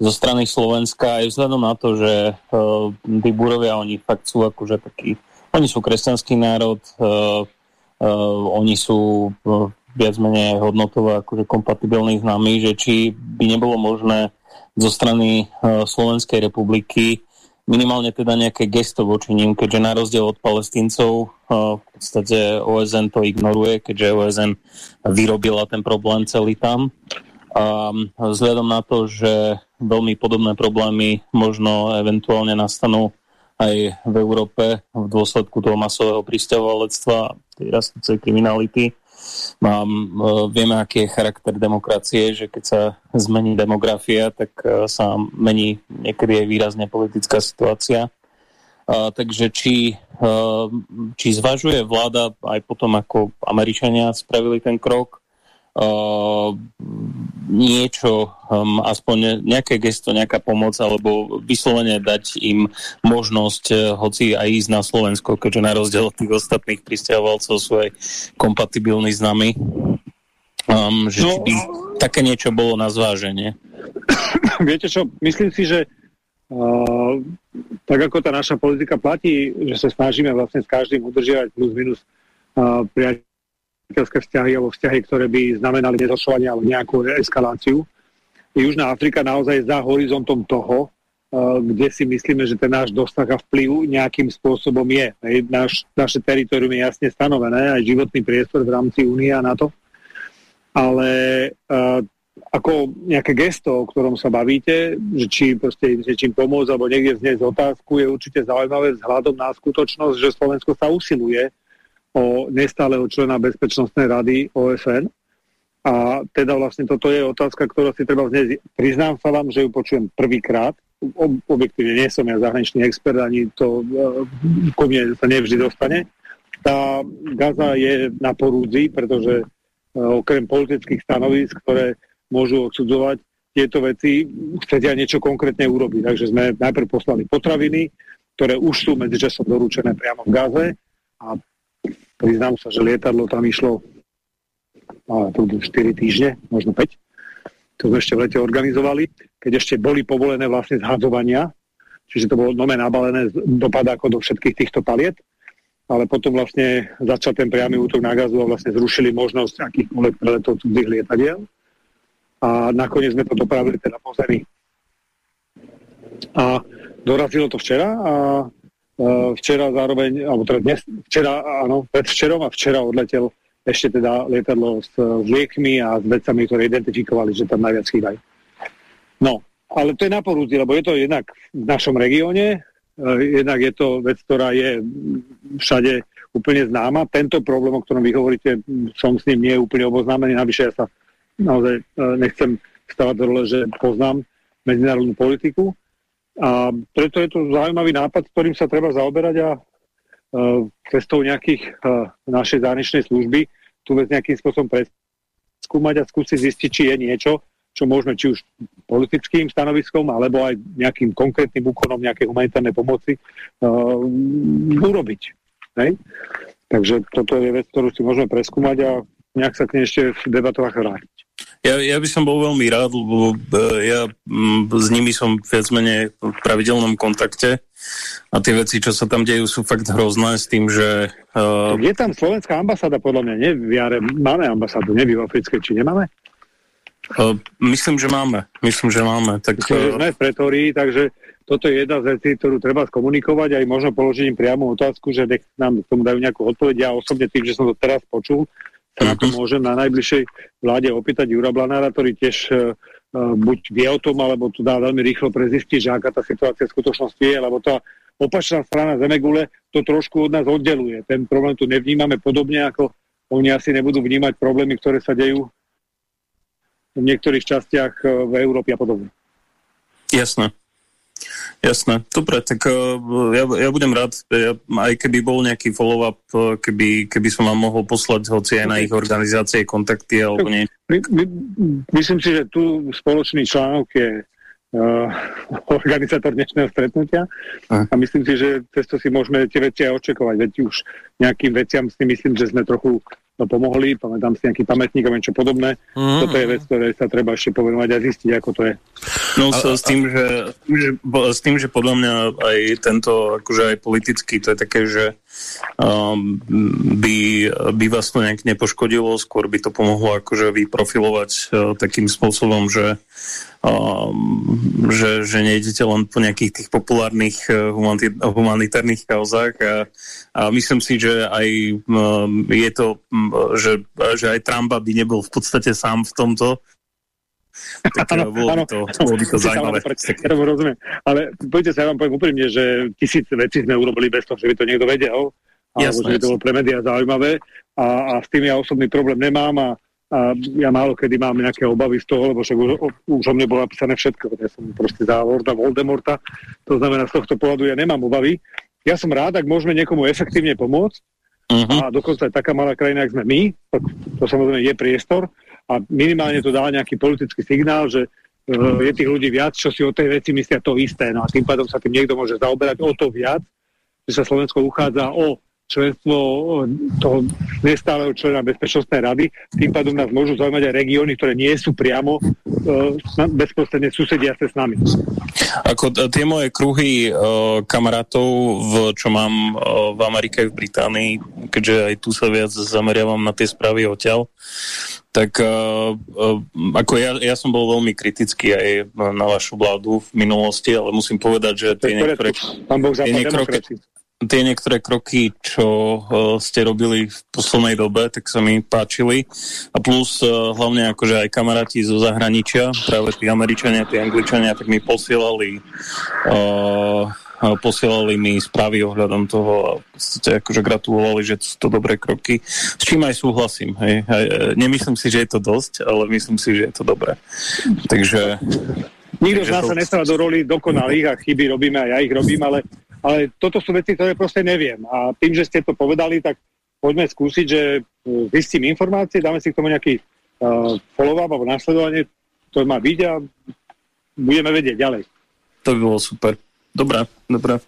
[SPEAKER 4] zo strany Slovenska aj vzhľadom na to, že uh, tí búrovia, oni fakt sú akože takí, oni sú kresťanský národ, uh, uh, oni sú uh, viac menej hodnotovo akože kompatibilní s nami, že či by nebolo možné zo strany uh, Slovenskej republiky minimálne teda nejaké gesto voči ním, keďže na rozdiel od palestíncov v podstate OSN to ignoruje, keďže OSN vyrobila ten problém celý tam. A vzhľadom na to, že veľmi podobné problémy možno eventuálne nastanú aj v Európe v dôsledku toho masového pristahovalectva, tej rastúcej kriminality, Mám, e, vieme, aký je charakter demokracie, že keď sa zmení demografia, tak e, sa mení niekedy aj výrazne politická situácia. A, takže či, e, či zvažuje vláda aj potom, ako Američania spravili ten krok, uh, niečo, um, aspoň nejaké gesto, nejaká pomoc, alebo vyslovene dať im možnosť, uh, hoci aj ísť na Slovensko, keďže na rozdiel od tých ostatných pristahovalcov sú aj kompatibilní s nami. Um, že no, by také niečo bolo na zváženie.
[SPEAKER 5] Viete čo, myslím si, že uh, tak ako tá naša politika platí, že sa snažíme vlastne s každým udržiavať plus minus uh, priateľ priateľské vzťahy alebo vzťahy, ktoré by znamenali nezhoršovanie alebo nejakú eskaláciu. Južná Afrika naozaj za horizontom toho, uh, kde si myslíme, že ten náš dosah a vplyv nejakým spôsobom je. Naš, naše teritorium je jasne stanovené, aj životný priestor v rámci Únie a NATO. Ale uh, ako nejaké gesto, o ktorom sa bavíte, že či proste čím pomôcť alebo niekde znieť otázku, je určite zaujímavé vzhľadom na skutočnosť, že Slovensko sa usiluje o nestáleho člena Bezpečnostnej rady OSN. A teda vlastne toto je otázka, ktorá si treba vznieť. Priznám sa vám, že ju počujem prvýkrát. Objektívne nie som ja zahraničný expert, ani to uh, ku mne sa nevždy dostane. Tá Gaza je na porúdzi, pretože uh, okrem politických stanovisk, ktoré môžu odsudzovať tieto veci, chcete niečo konkrétne urobiť. Takže sme najprv poslali potraviny, ktoré už sú medzičasom doručené priamo v Gaze a Priznám sa, že lietadlo tam išlo ale to 4 týždne, možno 5. To sme ešte v lete organizovali, keď ešte boli povolené vlastne zhadzovania, čiže to bolo nové nabalené dopad ako do všetkých týchto paliet, ale potom vlastne začal ten priamy útok na gazu a vlastne zrušili možnosť akýchkoľvek preletov cudzích lietadiel a nakoniec sme to dopravili teda po zemi. A dorazilo to včera a včera zároveň, alebo teda dnes, včera, áno, pred včerom a včera odletel ešte teda lietadlo s, s liekmi a s vecami, ktoré identifikovali, že tam najviac chýbajú. No, ale to je na porúdzi, lebo je to jednak v našom regióne, uh, jednak je to vec, ktorá je všade úplne známa. Tento problém, o ktorom vy hovoríte, som s ním nie je úplne oboznámený, navyše ja sa naozaj nechcem stavať do role, že poznám medzinárodnú politiku, a preto je to zaujímavý nápad, ktorým sa treba zaoberať a uh, cestou nejakých uh, našej zahraničnej služby tu vec nejakým spôsobom preskúmať a skúsiť zistiť, či je niečo, čo môžeme či už politickým stanoviskom, alebo aj nejakým konkrétnym úkonom nejakej humanitárnej pomoci uh, urobiť. Hej? Takže toto je vec, ktorú si môžeme preskúmať a nejak sa k nej ešte v debatovách vrátiť.
[SPEAKER 4] Ja, ja by som bol veľmi rád, lebo e, ja s nimi som viac menej v pravidelnom kontakte a tie veci, čo sa tam dejú, sú fakt hrozné s tým, že...
[SPEAKER 5] Uh... Je tam slovenská ambasáda, podľa mňa, nie v Jare. Máme ambasádu, nie v Africkej, či nemáme?
[SPEAKER 4] Uh, myslím, že máme. Myslím, že máme. Tak,
[SPEAKER 5] myslím, že sme v Pretorii, takže toto je jedna z vecí, ktorú treba skomunikovať aj možno položiť im priamu otázku, že nech nám k tomu dajú nejakú odpoveď. Ja osobne tým, že som to teraz počul, sa na to môžem na najbližšej vláde opýtať Jura Blanára, ktorý tiež uh, buď vie o tom, alebo to dá veľmi rýchlo prezistiť, že aká tá situácia v skutočnosti je, lebo tá opačná strana Zemegule to trošku od nás oddeluje. Ten problém tu nevnímame podobne, ako oni asi nebudú vnímať problémy, ktoré sa dejú v niektorých častiach v Európe a podobne.
[SPEAKER 4] Jasné. Jasné, dobre, tak uh, ja, ja budem rád, ja, aj keby bol nejaký follow-up, uh, keby, keby som vám mohol poslať hoci aj na ich organizácie, kontakty alebo nie. My, my,
[SPEAKER 5] myslím si, že tu spoločný článok je uh, organizátor dnešného stretnutia a. a myslím si, že cez to si môžeme tie veci aj očakovať, veď už nejakým veciam si myslím, že sme trochu pomohli, pamätám si nejaký pamätník a niečo podobné. Mm. Toto je vec, ktoré sa treba ešte povenovať a zistiť, ako to je.
[SPEAKER 4] No a, s, tým, že, že, s tým, že podľa mňa aj tento, akože aj politicky, to je také, že um, by, by vás to nejak nepoškodilo, skôr by to pomohlo akože vyprofilovať uh, takým spôsobom, že um, že, že nejdete len po nejakých tých populárnych uh, humanitárnych kauzách a, a myslím si, že aj um, je to, um, že, že aj Trumpa by nebol v podstate sám v tomto, tak ano, bolo, by to, bolo by to zaujímavé.
[SPEAKER 5] Rozumiem. Ale poďte sa, ja vám poviem úprimne, že tisíc vecí sme urobili bez toho, že by to niekto vedel, alebo že by to bolo pre médiá zaujímavé a, a s tým ja osobný problém nemám a a ja málo kedy mám nejaké obavy z toho, lebo však už, už o mne bolo napísané všetko. Ja som proste za Lorda Voldemorta, to znamená z tohto pohľadu ja nemám obavy. Ja som rád, ak môžeme niekomu efektívne pomôcť uh mhm. -huh. a dokonca aj taká malá krajina, jak sme my, tak to samozrejme je priestor a minimálne to dá nejaký politický signál, že uh, je tých ľudí viac, čo si o tej veci myslia to isté. No a tým pádom sa tým niekto môže zaoberať o to viac, že sa Slovensko uchádza o členstvo toho nestáleho člena Bezpečnostnej rady. Tým pádom nás môžu zaujímať aj regióny, ktoré nie sú priamo uh, bezprostredne susedia s nami.
[SPEAKER 4] Ako tie moje kruhy uh, kamarátov, v, čo mám uh, v Amerike, v Británii, keďže aj tu sa viac zameriavam na tie správy odtiaľ, tak uh, uh, ako ja, ja som bol veľmi kritický aj na vašu vládu v minulosti, ale musím povedať, že tie niektoré, tie niektoré, tie niektoré kroky, čo uh, ste robili v poslednej dobe, tak sa mi páčili. A plus uh, hlavne akože aj kamaráti zo zahraničia, práve tí Američania, tí Angličania, tak mi posielali uh, posielali mi správy ohľadom toho a ste akože gratulovali, že sú to dobré kroky. S čím aj súhlasím. Hej. Nemyslím si, že je to dosť, ale myslím si, že je to dobré. Takže...
[SPEAKER 5] Nikto z nás sa nestáva do roli dokonalých a chyby robíme a ja ich robím, ale ale toto sú veci, ktoré proste neviem. A tým, že ste to povedali, tak poďme skúsiť, že e, zistím informácie, dáme si k tomu nejaký uh, follow-up alebo následovanie, to má byť a budeme vedieť ďalej.
[SPEAKER 4] To by bolo super. Dobrá, dobrá.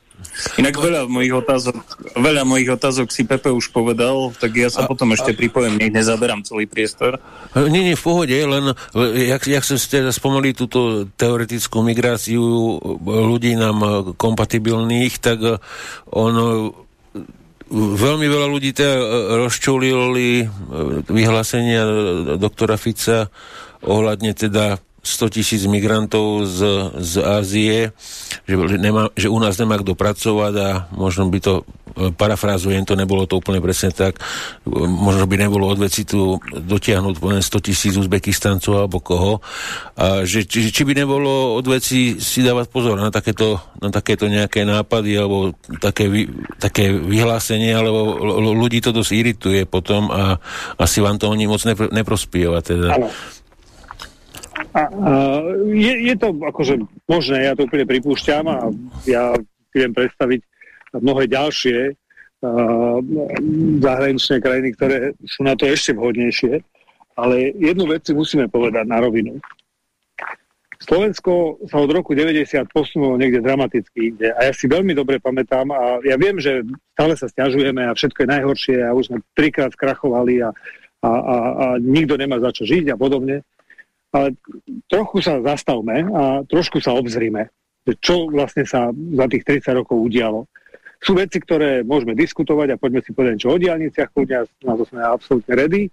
[SPEAKER 4] Inak veľa mojich otázok, veľa mojich otázok si Pepe už povedal, tak ja sa a, potom ešte a... pripojím, nech nezaberám celý priestor.
[SPEAKER 1] Nie, nie, v pohode, len jak, jak ste spomenuli túto teoretickú migráciu ľudí nám kompatibilných, tak on veľmi veľa ľudí teda rozčulili vyhlásenia doktora Fica ohľadne teda 100 tisíc migrantov z, z Ázie, že, nemá, že u nás nemá kto pracovať a možno by to, e, parafrázujem, to nebolo to úplne presne tak, možno by nebolo odveci tu dotiahnuť 100 tisíc Uzbekistancov alebo koho, a že, či, či by nebolo odveci si dávať pozor na takéto, na takéto nejaké nápady alebo také, vy, také vyhlásenie, alebo ľudí to dosť irituje potom a asi vám to oni moc nepr- neprospieva. Teda. Ano.
[SPEAKER 5] A, je, je to akože možné, ja to úplne pripúšťam a ja viem predstaviť mnohé ďalšie uh, zahraničné krajiny, ktoré sú na to ešte vhodnejšie. Ale jednu vec si musíme povedať na rovinu. Slovensko sa od roku 90 posunulo niekde dramaticky inde. A ja si veľmi dobre pamätám a ja viem, že stále sa stiažujeme a všetko je najhoršie a už sme trikrát skrachovali a, a, a, a nikto nemá za čo žiť a podobne ale trochu sa zastavme a trošku sa obzrime, čo vlastne sa za tých 30 rokov udialo. Sú veci, ktoré môžeme diskutovať a poďme si povedať čo o diálniciach, ľudia, na to sme absolútne ready,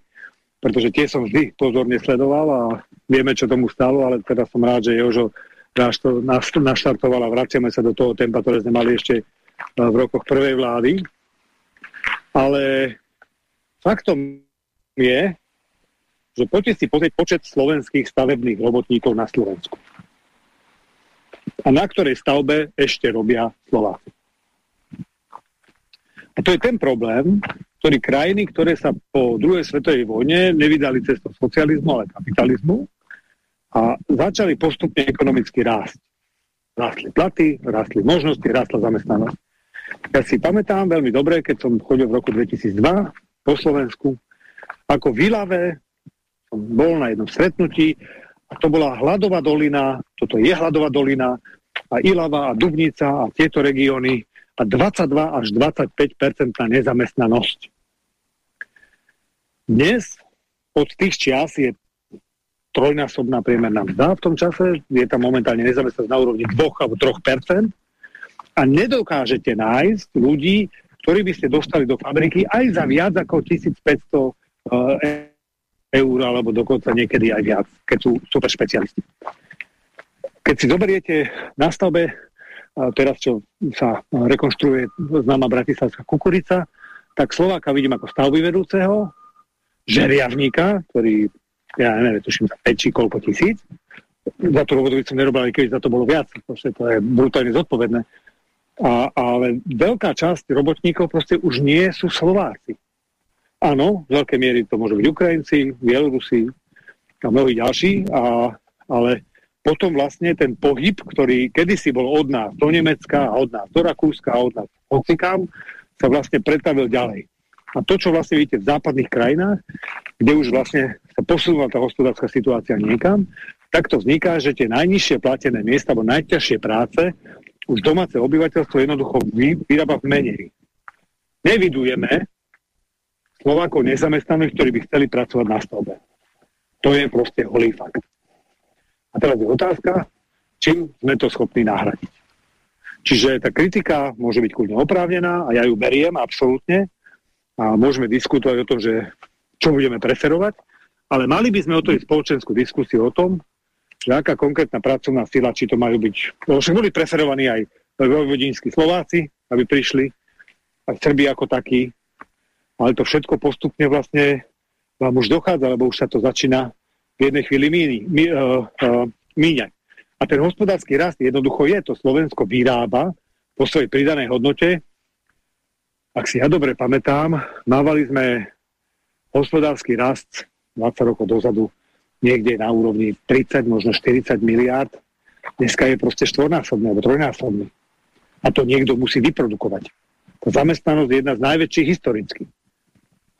[SPEAKER 5] pretože tie som vždy pozorne sledoval a vieme, čo tomu stalo, ale teraz som rád, že Jožo to naštartoval a vraciame sa do toho tempa, ktoré sme mali ešte e, v rokoch prvej vlády. Ale faktom je, že poďte si pozrieť počet slovenských stavebných robotníkov na Slovensku. A na ktorej stavbe ešte robia Slováci. A to je ten problém, ktorý krajiny, ktoré sa po druhej svetovej vojne nevydali cestou socializmu, ale kapitalizmu a začali postupne ekonomicky rásť. Rástli platy, rástli možnosti, rástla zamestnanosť. Ja si pamätám veľmi dobre, keď som chodil v roku 2002 po Slovensku, ako v bol na jednom stretnutí a to bola Hladová dolina, toto je Hladová dolina a Ilava a Dubnica a tieto regióny a 22 až 25 na nezamestnanosť. Dnes od tých čias je trojnásobná priemerná mzda v tom čase, je tam momentálne nezamestnanosť na úrovni 2 alebo 3% a nedokážete nájsť ľudí, ktorí by ste dostali do fabriky aj za viac ako 1500 uh, eur, alebo dokonca niekedy aj viac, keď sú super špecialisti. Keď si zoberiete na stavbe, teraz čo sa rekonštruuje známa bratislavská kukurica, tak Slováka vidím ako stavby vedúceho, žeriavníka, ktorý, ja neviem, tuším za 5 či koľko tisíc, za tú robotu by som nerobil, aj keď za to bolo viac, proste to je brutálne zodpovedné. A, ale veľká časť robotníkov proste už nie sú Slováci. Áno, v veľkej miery to môžu byť Ukrajinci, Bielorusi a mnohí ďalší, a, ale potom vlastne ten pohyb, ktorý kedysi bol od nás do Nemecka od nás do Rakúska a od nás hocikám, sa vlastne pretavil ďalej. A to, čo vlastne vidíte v západných krajinách, kde už vlastne sa posunula tá hospodárska situácia niekam, tak to vzniká, že tie najnižšie platené miesta alebo najťažšie práce už domáce obyvateľstvo jednoducho vyrába v menej. nevidujeme Slovákov nezamestnaných, ktorí by chceli pracovať na stavbe. To je proste holý fakt. A teraz je otázka, čím sme to schopní nahradiť. Čiže tá kritika môže byť kľudne oprávnená a ja ju beriem absolútne a môžeme diskutovať o tom, že čo budeme preferovať, ale mali by sme o to spoločenskú diskusiu o tom, že aká konkrétna pracovná sila, či to majú byť, lebo boli preferovaní aj vojvodínsky Slováci, aby prišli, aj Srbi ako takí, ale to všetko postupne vlastne vám už dochádza, lebo už sa to začína v jednej chvíli míni, mí, uh, uh, míňať. A ten hospodársky rast jednoducho je, to Slovensko vyrába po svojej pridanej hodnote. Ak si ja dobre pamätám, mávali sme hospodársky rast 20 rokov dozadu niekde na úrovni 30, možno 40 miliárd. Dneska je proste štvornásobný alebo trojnásobný. A to niekto musí vyprodukovať. Tá zamestnanosť je jedna z najväčších historických.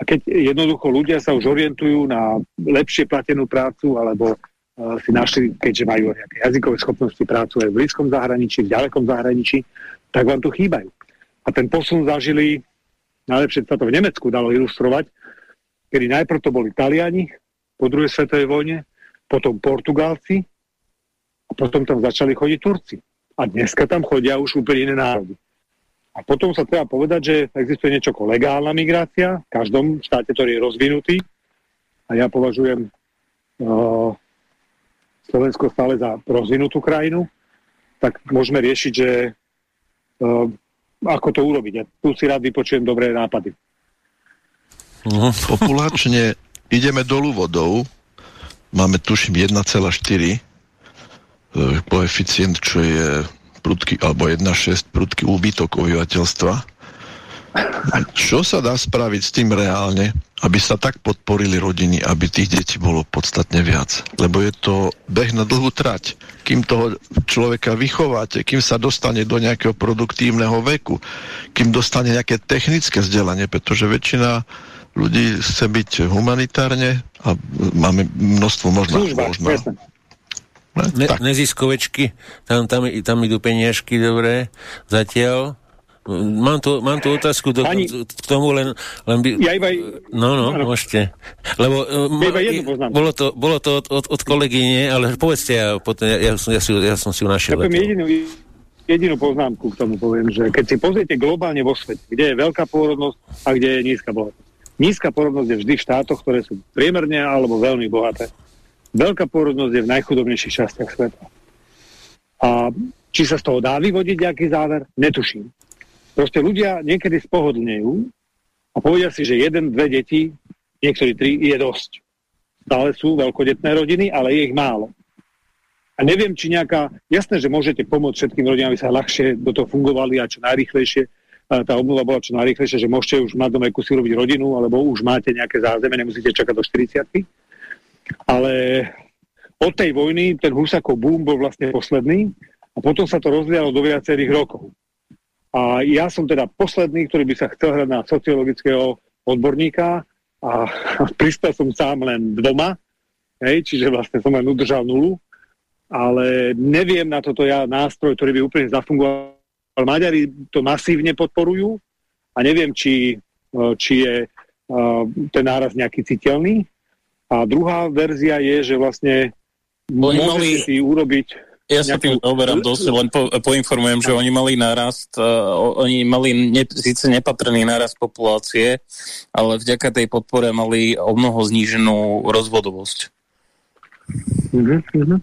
[SPEAKER 5] A keď jednoducho ľudia sa už orientujú na lepšie platenú prácu alebo uh, si našli, keďže majú nejaké jazykové schopnosti prácu aj v blízkom zahraničí, v ďalekom zahraničí, tak vám tu chýbajú. A ten posun zažili, najlepšie sa to v Nemecku dalo ilustrovať, kedy najprv to boli Taliani po druhej svetovej vojne, potom Portugálci a potom tam začali chodiť Turci. A dneska tam chodia už úplne iné národy. A potom sa treba povedať, že existuje niečo ako legálna migrácia v každom štáte, ktorý je rozvinutý. A ja považujem uh, Slovensko stále za rozvinutú krajinu. Tak môžeme riešiť, že uh, ako to urobiť. Ja tu si rád vypočujem dobré nápady.
[SPEAKER 6] Uh-huh. Populačne ideme dolu vodou. Máme tuším 1,4 e, koeficient, čo je prudký, alebo 1,6 prudký úbytok obyvateľstva. Čo sa dá spraviť s tým reálne, aby sa tak podporili rodiny, aby tých detí bolo podstatne viac? Lebo je to beh na dlhú trať. Kým toho človeka vychováte, kým sa dostane do nejakého produktívneho veku, kým dostane nejaké technické vzdelanie, pretože väčšina ľudí chce byť humanitárne a máme množstvo možná, možná,
[SPEAKER 1] Ne, neziskovečky, tam, tam, tam idú peniažky, dobre, zatiaľ. Mám tu, mám tu otázku do, Pani, k tomu, len, len by...
[SPEAKER 5] Ja iba...
[SPEAKER 1] No, no, ano. môžete. Lebo
[SPEAKER 5] ja iba jednu
[SPEAKER 1] bolo to, bolo to od, od, od kolegyne, ale povedzte, ja, potom, ja, ja, som, ja, si, ja som si ju našiel.
[SPEAKER 5] Ďakujem jedinú, jedinú poznámku k tomu poviem, že keď si pozriete globálne vo svete, kde je veľká pôrodnosť a kde je nízka bohatosť. Nízka pôrodnosť je vždy v štátoch, ktoré sú priemerne alebo veľmi bohaté. Veľká pôrodnosť je v najchudobnejších častiach sveta. A či sa z toho dá vyvodiť nejaký záver, netuším. Proste ľudia niekedy spohodlnejú a povedia si, že jeden, dve deti, niektorí tri, je dosť. Stále sú veľkodetné rodiny, ale je ich málo. A neviem, či nejaká... Jasné, že môžete pomôcť všetkým rodinám, aby sa ľahšie do toho fungovali a čo najrychlejšie. Tá obnova bola čo najrychlejšie, že môžete už mať doma si robiť rodinu, alebo už máte nejaké zázemie, nemusíte čakať do 40 ale od tej vojny ten Husakov boom bol vlastne posledný a potom sa to rozlialo do viacerých rokov. A ja som teda posledný, ktorý by sa chcel hrať na sociologického odborníka a prispel som sám len dvoma, hej, čiže vlastne som len udržal nulu, ale neviem na toto ja nástroj, ktorý by úplne zafungoval. Maďari to masívne podporujú a neviem, či, či je ten náraz nejaký citeľný, a druhá verzia je, že vlastne
[SPEAKER 4] oni mali
[SPEAKER 5] si urobiť
[SPEAKER 4] ja sa tým oberám dosť, len po, poinformujem, že oni mali nárast, uh, oni mali ne, síce nepatrný nárast populácie, ale vďaka tej podpore mali o mnoho zníženú rozvodovosť.
[SPEAKER 5] Mhm, mhm.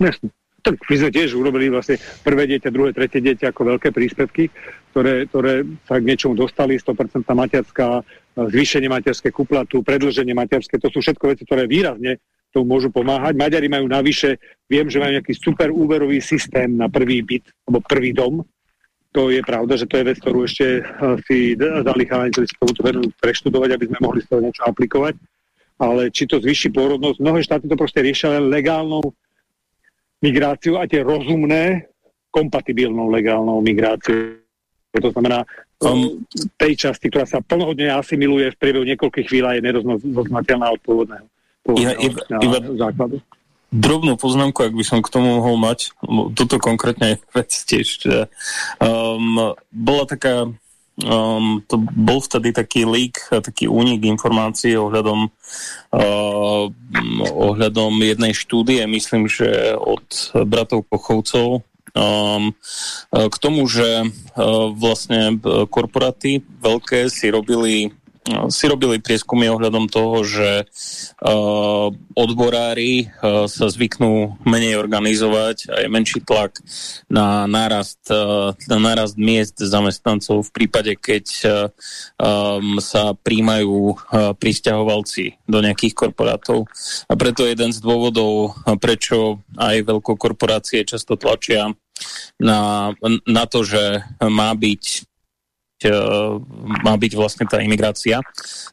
[SPEAKER 5] Jasne. Tak my sme tiež urobili vlastne prvé dieťa, druhé, tretie dieťa ako veľké príspevky, ktoré, ktoré sa k niečomu dostali, 100% materská zvýšenie materské kuplatu, predlženie materské, to sú všetko veci, ktoré výrazne tomu môžu pomáhať. Maďari majú navyše, viem, že majú nejaký super úverový systém na prvý byt, alebo prvý dom. To je pravda, že to je vec, ktorú ešte eh, si dali chalani, ktorí si tomuto venujú preštudovať, aby sme mohli z toho niečo aplikovať. Ale či to zvýši pôrodnosť, mnohé štáty to proste riešia len legálnou migráciou a tie rozumné, kompatibilnou legálnou migráciou. To znamená, um, tej časti, ktorá sa plnohodne asimiluje v priebehu niekoľkých chvíľ a je nerozoznateľná od pôvodného, pôvodného iba, iba, základu.
[SPEAKER 4] Drobnú poznámku, ak by som k tomu mohol mať, toto konkrétne vec tiež. Um, bola taká um, to bol vtedy taký leak, taký únik informácií ohľadom, uh, ohľadom jednej štúdie, myslím, že od bratov Kochovcov, um, k tomu, že uh, vlastne korporáty veľké si robili si robili prieskumy ohľadom toho, že uh, odborári uh, sa zvyknú menej organizovať a je menší tlak na nárast, uh, na nárast miest zamestnancov v prípade, keď um, sa príjmajú pristahovalci do nejakých korporátov. A preto jeden z dôvodov, prečo aj veľkokorporácie často tlačia na, na to, že má byť E, má byť vlastne tá imigrácia,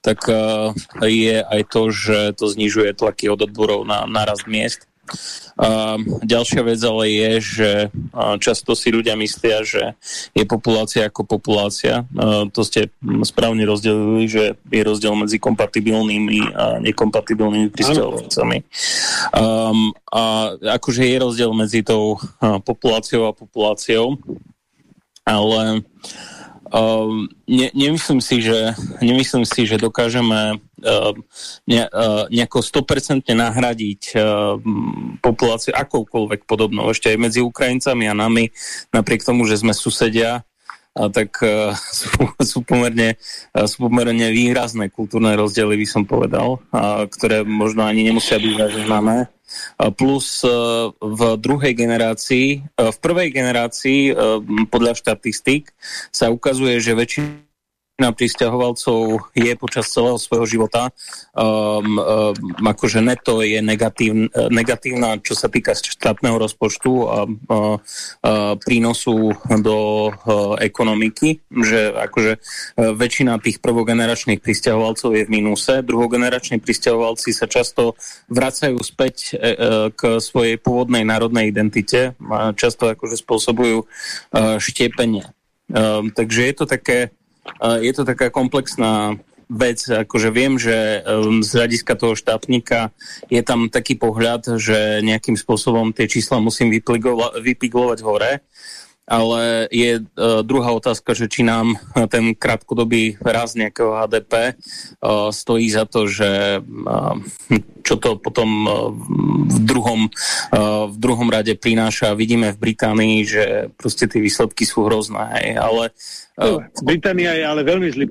[SPEAKER 4] tak e, je aj to, že to znižuje tlaky od odborov na nárast miest. A ďalšia vec ale je, že často si ľudia myslia, že je populácia ako populácia. A to ste správne rozdelili, že je rozdiel medzi kompatibilnými a nekompatibilnými pristahovalcami. Um, a akože je rozdiel medzi tou populáciou a populáciou, ale Uh, ne, nemyslím, si, že, nemyslím si, že dokážeme uh, ne, uh, nejako 100% nahradiť uh, populáciu akoukoľvek podobnou. Ešte aj medzi Ukrajincami a nami, napriek tomu, že sme susedia, a tak uh, sú, sú, pomerne, uh, sú pomerne výrazné kultúrne rozdiely, by som povedal, uh, ktoré možno ani nemusia byť známe plus e, v druhej generácii, e, v prvej generácii e, podľa štatistík sa ukazuje, že väčšina väčšina pristahovalcov je počas celého svojho života um, um, akože neto je negatív, negatívna, čo sa týka štátneho rozpočtu a, a, a prínosu do a, ekonomiky, že akože väčšina tých prvogeneračných pristahovalcov je v mínuse, druhogenerační pristahovalci sa často vracajú späť e, e, k svojej pôvodnej národnej identite a často akože spôsobujú e, štiepenie. Um, takže je to také je to taká komplexná vec, akože viem, že um, z hľadiska toho štátnika je tam taký pohľad, že nejakým spôsobom tie čísla musím vypiglovať hore, ale je uh, druhá otázka, že či nám ten krátkodobý raz nejakého HDP uh, stojí za to, že uh, čo to potom uh, v, druhom, uh, v druhom rade prináša. Vidíme v Británii, že proste tie výsledky sú hrozné, hej, ale
[SPEAKER 5] uh, Británia je ale veľmi zlý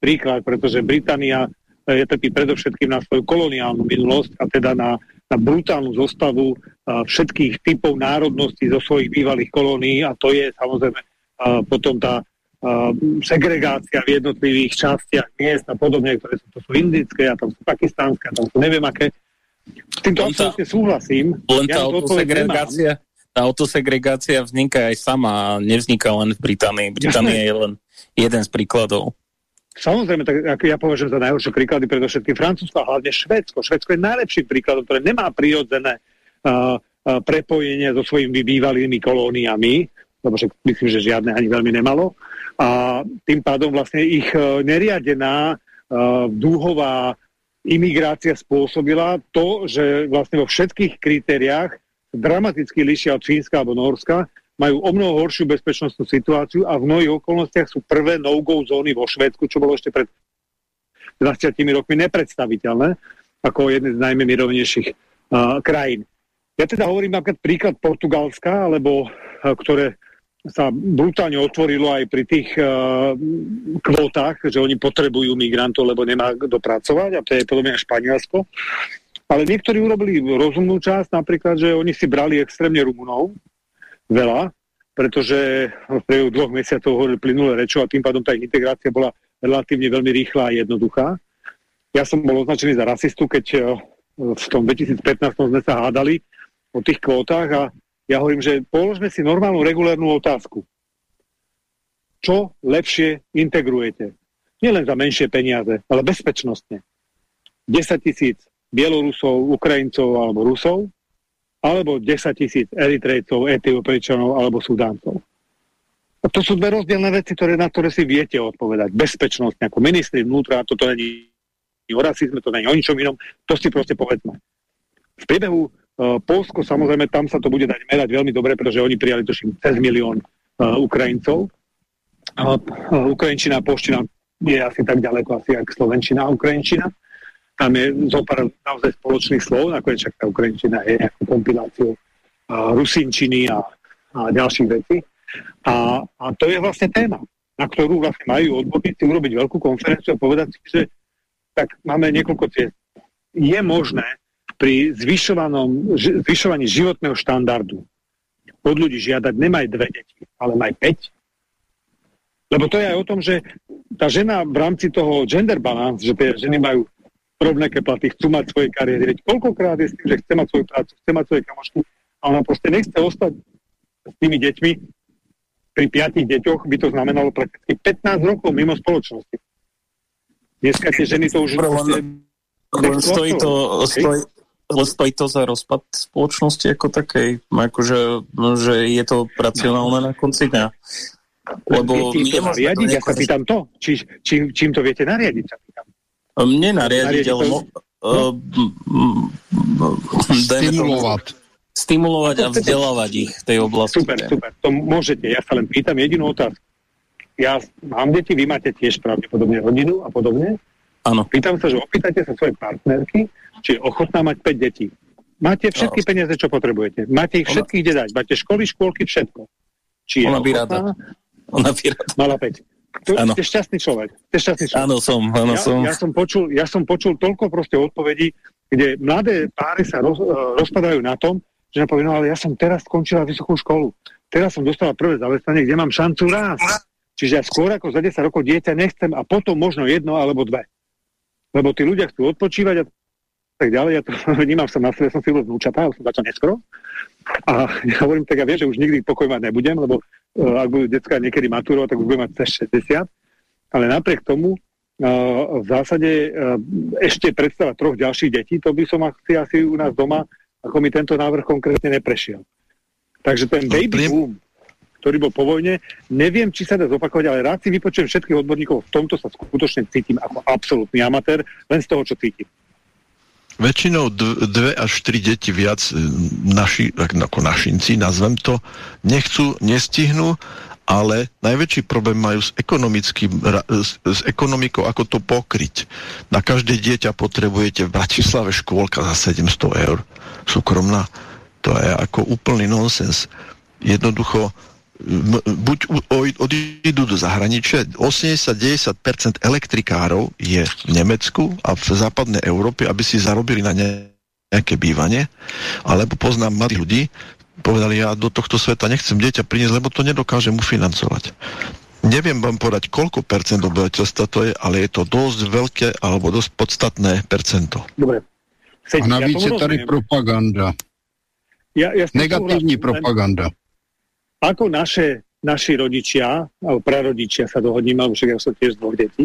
[SPEAKER 5] príklad, pretože Británia je trpí predovšetkým na svoju koloniálnu minulosť a teda na na brutálnu zostavu všetkých typov národností zo svojich bývalých kolónií a to je samozrejme potom tá segregácia v jednotlivých častiach miest a podobne, ktoré sú, to sú indické a tam sú pakistánske a tam sú neviem aké. S týmto absolútne súhlasím.
[SPEAKER 4] Len tá ja autosegregácia, tá autosegregácia vzniká aj sama, nevzniká len v Británii. Británia je len jeden z príkladov.
[SPEAKER 5] Samozrejme, tak ako ja považujem za najhoršie príklady predovšetkým Francúzsko a hlavne Švedsko. Švedsko je najlepším príkladom, ktoré nemá prirodzené uh, uh, prepojenie so svojimi bývalými kolóniami, lebo však myslím, že žiadne ani veľmi nemalo. A tým pádom vlastne ich uh, neriadená uh, dúhová imigrácia spôsobila to, že vlastne vo všetkých kritériách dramaticky lišia od Fínska alebo Norska, majú o mnoho horšiu bezpečnostnú situáciu a v mnohých okolnostiach sú prvé no-go zóny vo Švédsku, čo bolo ešte pred 20 rokmi nepredstaviteľné, ako jedné z najmä uh, krajín. Ja teda hovorím napríklad príklad Portugalska, alebo uh, ktoré sa brutálne otvorilo aj pri tých uh, kvótach, že oni potrebujú migrantov, lebo nemá kto pracovať, a to je podobne aj Španielsko. Ale niektorí urobili rozumnú časť, napríklad, že oni si brali extrémne Rumunov, veľa, pretože v priebehu dvoch mesiacov hovorili plynulé rečo a tým pádom tá integrácia bola relatívne veľmi rýchla a jednoduchá. Ja som bol označený za rasistu, keď eh, v tom 2015 sme sa hádali o tých kvótach a ja hovorím, že položme si normálnu regulárnu otázku. Čo lepšie integrujete? Nielen za menšie peniaze, ale bezpečnostne. 10 tisíc Bielorusov, Ukrajincov alebo Rusov alebo 10 tisíc Eritrejcov, Etiopečanov alebo Sudáncov. A to sú dve rozdielne veci, ktoré, na ktoré si viete odpovedať. Bezpečnosť, ako ministri vnútra, toto není o rasizme, to není o ničom inom, to si proste povedzme. V priebehu uh, Polsko, samozrejme, tam sa to bude dať merať veľmi dobre, pretože oni prijali tuším cez milión uh, Ukrajincov. Ukrajinčina a polština je asi tak ďaleko asi ako Slovenčina a Ukrajinčina. Tam je zopár naozaj spoločných slov, nakoniec však tá Ukrajinčina je nejakou kompiláciou Rusinčiny a, a ďalších vecí. A, a to je vlastne téma, na ktorú vlastne majú odborníci urobiť veľkú konferenciu a povedať si, že tak máme niekoľko ciest. Je možné pri zvyšovanom, zvyšovaní životného štandardu od ľudí žiadať nemaj dve deti, ale maj päť. Lebo to je aj o tom, že tá žena v rámci toho gender balance, že tie ženy majú rovnaké platy, chcú mať svoje kariéry. Veď koľkokrát je s tým, že chce mať svoju prácu, chce mať svoje kamošky, a ona proste nechce ostať s tými deťmi. Pri piatich deťoch by to znamenalo prakticky 15 rokov mimo spoločnosti. Dneska tie ženy to už...
[SPEAKER 4] Len stojí to, stojí, ale stojí to za rozpad spoločnosti ako takej, akože že je to racionálne na konci dňa.
[SPEAKER 5] Lebo viete to nariadiť? Ja sa pýtam to. Či, či, čím to viete nariadiť?
[SPEAKER 4] Mne nariadiť, ale... Mo, uh,
[SPEAKER 2] stimulovať.
[SPEAKER 4] Stimulovať a vzdelávať ich v tej oblasti.
[SPEAKER 5] Super, super. To môžete. Ja sa len pýtam jedinú otázku. Ja mám deti, vy máte tiež pravdepodobne rodinu a podobne.
[SPEAKER 4] Áno.
[SPEAKER 5] Pýtam sa, že opýtajte sa svojej partnerky, či je ochotná mať 5 detí. Máte všetky no. peniaze, čo potrebujete. Máte ich všetkých kde dať. Máte školy, škôlky, všetko. Či je
[SPEAKER 4] Ona by rada. Ona by rada.
[SPEAKER 5] Mala 5. To, ste šťastný človek. Ste šťastný človek.
[SPEAKER 4] Áno, som. Áno,
[SPEAKER 5] ja,
[SPEAKER 4] som.
[SPEAKER 5] Ja, som počul, ja som počul toľko proste odpovedí, kde mladé páry sa roz, uh, rozpadajú na tom, že nám povedal, no ale ja som teraz skončila vysokú školu. Teraz som dostala prvé zamestnanie, kde mám šancu raz. Čiže ja skôr ako za 10 rokov dieťa nechcem a potom možno jedno alebo dve. Lebo tí ľudia chcú odpočívať a tak ďalej. Ja to vnímam sa na sebe, som si vnúčatá, som začal neskoro. A ja hovorím, tak ja viem, že už nikdy pokoj mať nebudem, lebo uh, ak budú detská niekedy maturovať, tak už budem mať cez 60. Ale napriek tomu uh, v zásade uh, ešte predstava troch ďalších detí, to by som asi, asi u nás doma, ako mi tento návrh konkrétne neprešiel. Takže ten baby boom, ktorý bol po vojne, neviem, či sa dá zopakovať, ale rád si vypočujem všetkých odborníkov. V tomto sa skutočne cítim ako absolútny amatér, len z toho, čo cítim.
[SPEAKER 6] Väčšinou dve až tri deti viac e, naši, ako našinci, nazvem to, nechcú, nestihnú, ale najväčší problém majú s, s, s ekonomikou, ako to pokryť. Na každé dieťa potrebujete v Bratislave škôlka za 700 eur, súkromná. To je ako úplný nonsens. Jednoducho buď odídu do zahraničia, 80-90% elektrikárov je v Nemecku a v západnej Európe, aby si zarobili na nejaké bývanie, alebo poznám mladých ľudí, povedali, ja do tohto sveta nechcem dieťa priniesť, lebo to nedokážem ufinancovať. Neviem vám povedať, koľko percent obyvateľstva to je, ale je to dosť veľké alebo dosť podstatné percento.
[SPEAKER 5] Dobre.
[SPEAKER 2] Sedí, a navíc ja je tady propaganda. Ja, ja Negatívna propaganda.
[SPEAKER 5] Ako naše, naši rodičia, alebo prarodičia sa dohodníme, alebo však ja som tiež dvoch detí,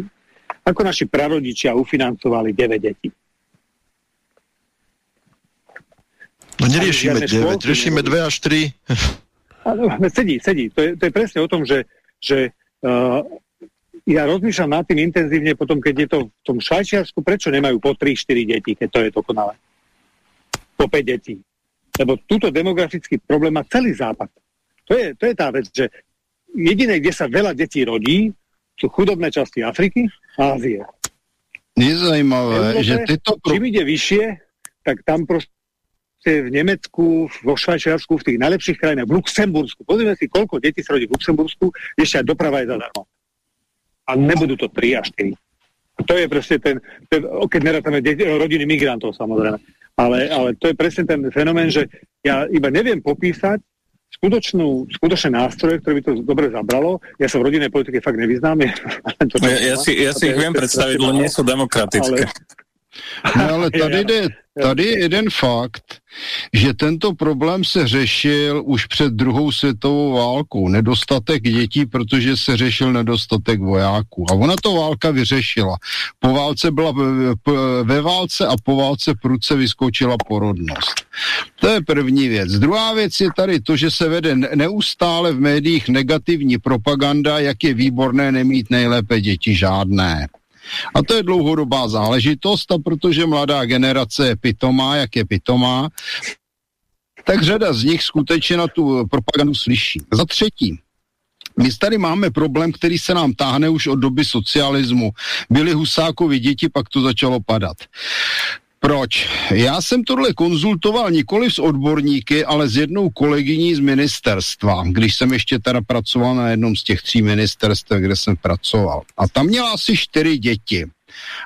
[SPEAKER 5] ako naši prarodičia ufinancovali 9 detí.
[SPEAKER 6] No neriešime 9, riešime 2 až 3.
[SPEAKER 5] Ano, sedí, sedí. To je, to je presne o tom, že, že uh, ja rozmýšľam nad tým intenzívne potom, keď je to v tom Švajčiarsku, prečo nemajú po 3-4 deti, keď to je dokonale. Po 5 detí. Lebo túto demografický problém má celý západ. To je, to je tá vec, že jediné, kde sa veľa detí rodí, sú chudobné časti Afriky a Ázie.
[SPEAKER 2] Nezajímavé, že tyto...
[SPEAKER 5] Čím ide vyššie, tak tam proste v Nemecku, vo Švajčiarsku, v tých najlepších krajinách, v Luxembursku. Pozrieme si, koľko detí sa rodí v Luxembursku, ešte aj doprava je zadarmo. A nebudú to 3 a 4. To je presne ten, ten keď nerátame rodiny migrantov samozrejme. Ale, ale to je presne ten fenomén, že ja iba neviem popísať, skutočnú, skutočné nástroje, ktoré by to dobre zabralo. Ja sa v rodinnej politike fakt nevyznám.
[SPEAKER 4] Ja, ja, si, ja si ich viem predstaviť, lebo nie sú demokratické. Ale,
[SPEAKER 2] No ale tady jde, tady je jeden fakt, že tento problém se řešil už před druhou světovou válkou. Nedostatek dětí, protože se řešil nedostatek vojáků. A ona to válka vyřešila. Po válce byla ve válce a po válce prudce vyskočila porodnost. To je první věc. Druhá věc je tady to, že se vede neustále v médiích negativní propaganda, jak je výborné nemít nejlépe děti žádné. A to je dlouhodobá záležitost a protože mladá generace je pitomá, jak je pitomá, tak řada z nich skutečně na tu propagandu slyší. Za třetí, My tady máme problém, který se nám táhne už od doby socialismu. Byli Husákovi děti, pak to začalo padat. Proč? Já jsem tohle konzultoval nikoli s odborníky, ale s jednou kolegyní z ministerstva, když jsem ještě teda pracoval na jednom z těch tří ministerstv, kde jsem pracoval. A tam měla asi čtyři děti.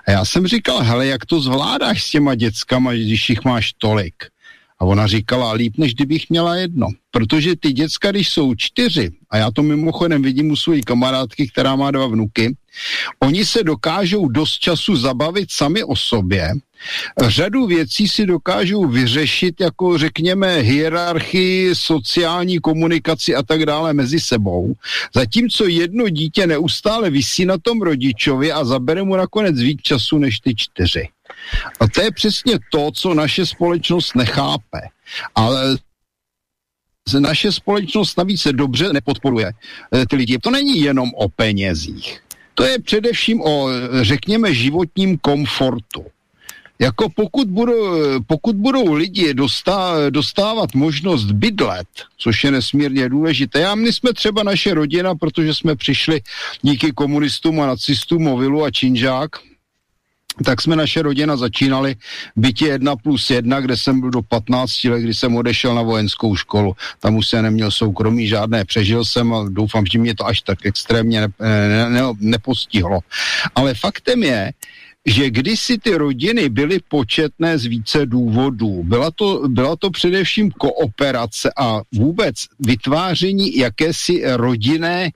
[SPEAKER 2] A já jsem říkal, hele, jak to zvládáš s těma dětskama, když jich máš tolik? A ona říkala, líp, než kdybych měla jedno. Protože ty děcka, když jsou čtyři, a já to mimochodem vidím u své kamarádky, která má dva vnuky, oni se dokážou dost času zabavit sami o sobě, řadu věcí si dokážou vyřešit, jako řekněme hierarchii, sociální komunikaci a tak dále mezi sebou, zatímco jedno dítě neustále vysí na tom rodičovi a zabere mu nakonec víc času než ty čtyři. A to je přesně to, co naše společnost nechápe. Ale naše společnost navíc se dobře nepodporuje eh, ty lidi. To není jenom o penězích. To je především o, řekněme, životním komfortu. Jako pokud budou, pokud budou lidi dostá, dostávat možnost bydlet, což je nesmírně důležité. Já, my jsme třeba naše rodina, protože jsme přišli díky komunistům a nacistům o vilu a činžák, tak jsme naše rodina začínali bytě 1 plus 1, kde jsem byl do 15 let, kdy jsem odešel na vojenskou školu. Tam už jsem neměl soukromí žádné, přežil jsem a doufám, že mě to až tak extrémně ne, ne, ne, nepostihlo. Ale faktem je, že kdysi ty rodiny byly početné z více důvodů. Byla to, byla to především kooperace a vůbec vytváření jakési rodinné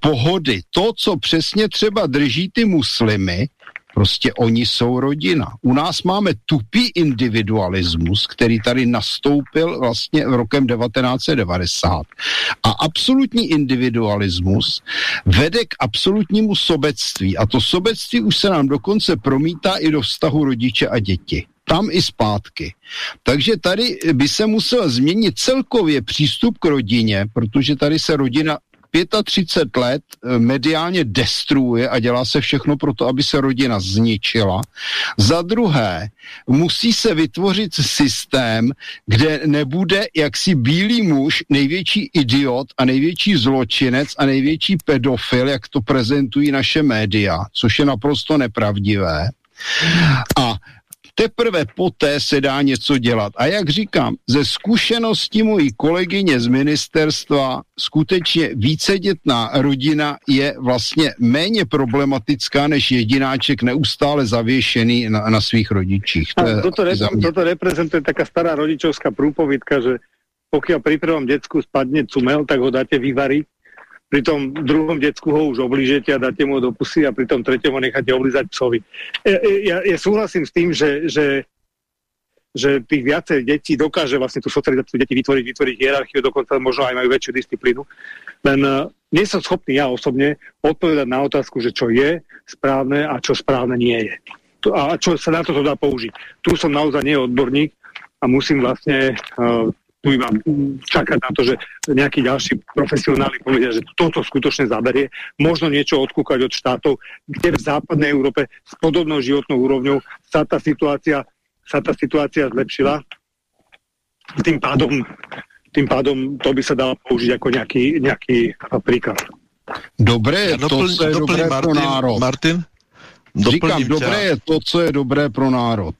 [SPEAKER 2] pohody. To, co přesně třeba drží ty muslimy, Prostě oni jsou rodina. U nás máme tupý individualismus, který tady nastoupil vlastně v rokem 1990. A absolutní individualismus vede k absolutnímu sobectví. A to sobectví už se nám dokonce promítá i do vztahu rodiče a děti tam i zpátky. Takže tady by se musel změnit celkově přístup k rodině, protože tady se rodina 35 let eh, mediálně destruuje a dělá se všechno pro to, aby se rodina zničila. Za druhé, musí se vytvořit systém, kde nebude jaksi bílý muž největší idiot a největší zločinec a největší pedofil, jak to prezentují naše média, což je naprosto nepravdivé. A Teprve poté se dá něco dělat. A jak říkám, ze zkušenosti mojí kolegyně z ministerstva skutečně vícedětná rodina je vlastně méně problematická než jedináček neustále zavěšený na, na svých rodičích.
[SPEAKER 5] To toto, rep- toto reprezentuje taká stará rodičovská průpovidka, že pokiaľ pri prvom decku spadne cumel, tak ho dáte vyvariť pri tom druhom decku ho už oblížete a dáte mu do pusy a pri tom treťom ho necháte oblízať psovi. Ja, ja, ja súhlasím s tým, že, že, že tých viacej detí dokáže vlastne tú socializáciu detí vytvoriť, vytvoriť hierarchiu, dokonca možno aj majú väčšiu disciplínu. Len uh, nie som schopný ja osobne odpovedať na otázku, že čo je správne a čo správne nie je. A čo sa na to dá použiť. Tu som naozaj nie odborník a musím vlastne uh, tu iba čakať na to, že nejakí ďalší profesionáli povedia, že toto skutočne zaberie. Možno niečo odkúkať od štátov, kde v západnej Európe s podobnou životnou úrovňou sa tá situácia, sa tá situácia zlepšila. Tým pádom, tým pádom to by sa dalo použiť ako nejaký, nejaký príklad.
[SPEAKER 2] Dobré je to, co je dobré Martin, pro národ.
[SPEAKER 6] Martin?
[SPEAKER 2] Říkám, dobré je to, co je dobré pro národ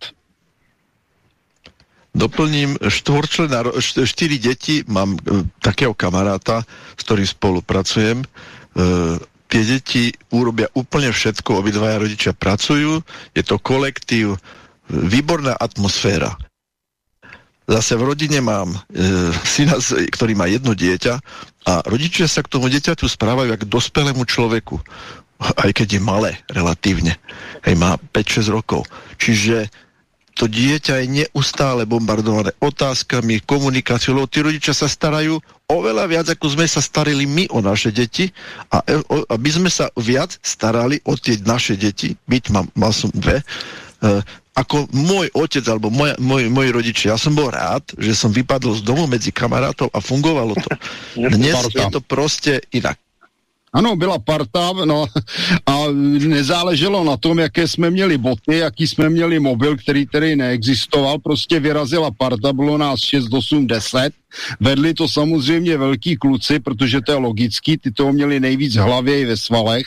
[SPEAKER 6] doplním štvorčlená, štyri deti, mám e, takého kamaráta, s ktorým spolupracujem. E, tie deti urobia úplne všetko, obidvaja rodičia pracujú, je to kolektív, výborná atmosféra. Zase v rodine mám e, syna, ktorý má jedno dieťa a rodičia sa k tomu dieťaťu správajú ako dospelému človeku. Aj keď je malé, relatívne. Hej, má 5-6 rokov. Čiže to dieťa je neustále bombardované otázkami, komunikáciou, lebo tí rodičia sa starajú oveľa viac, ako sme sa starili my o naše deti a e, aby sme sa viac starali o tie naše deti, byť mal, mal som dve, uh, ako môj otec alebo moja, môj, moji rodičia. Ja som bol rád, že som vypadol z domu medzi kamarátov a fungovalo to. Dnes je to proste inak.
[SPEAKER 2] Ano, byla parta, no a nezáleželo na tom, jaké jsme měli boty, jaký jsme měli mobil, který tedy neexistoval, prostě vyrazila parta, bylo nás 6, 8, 10, vedli to samozřejmě velký kluci, protože to je logický, ty toho měli nejvíc v hlavě i ve svalech.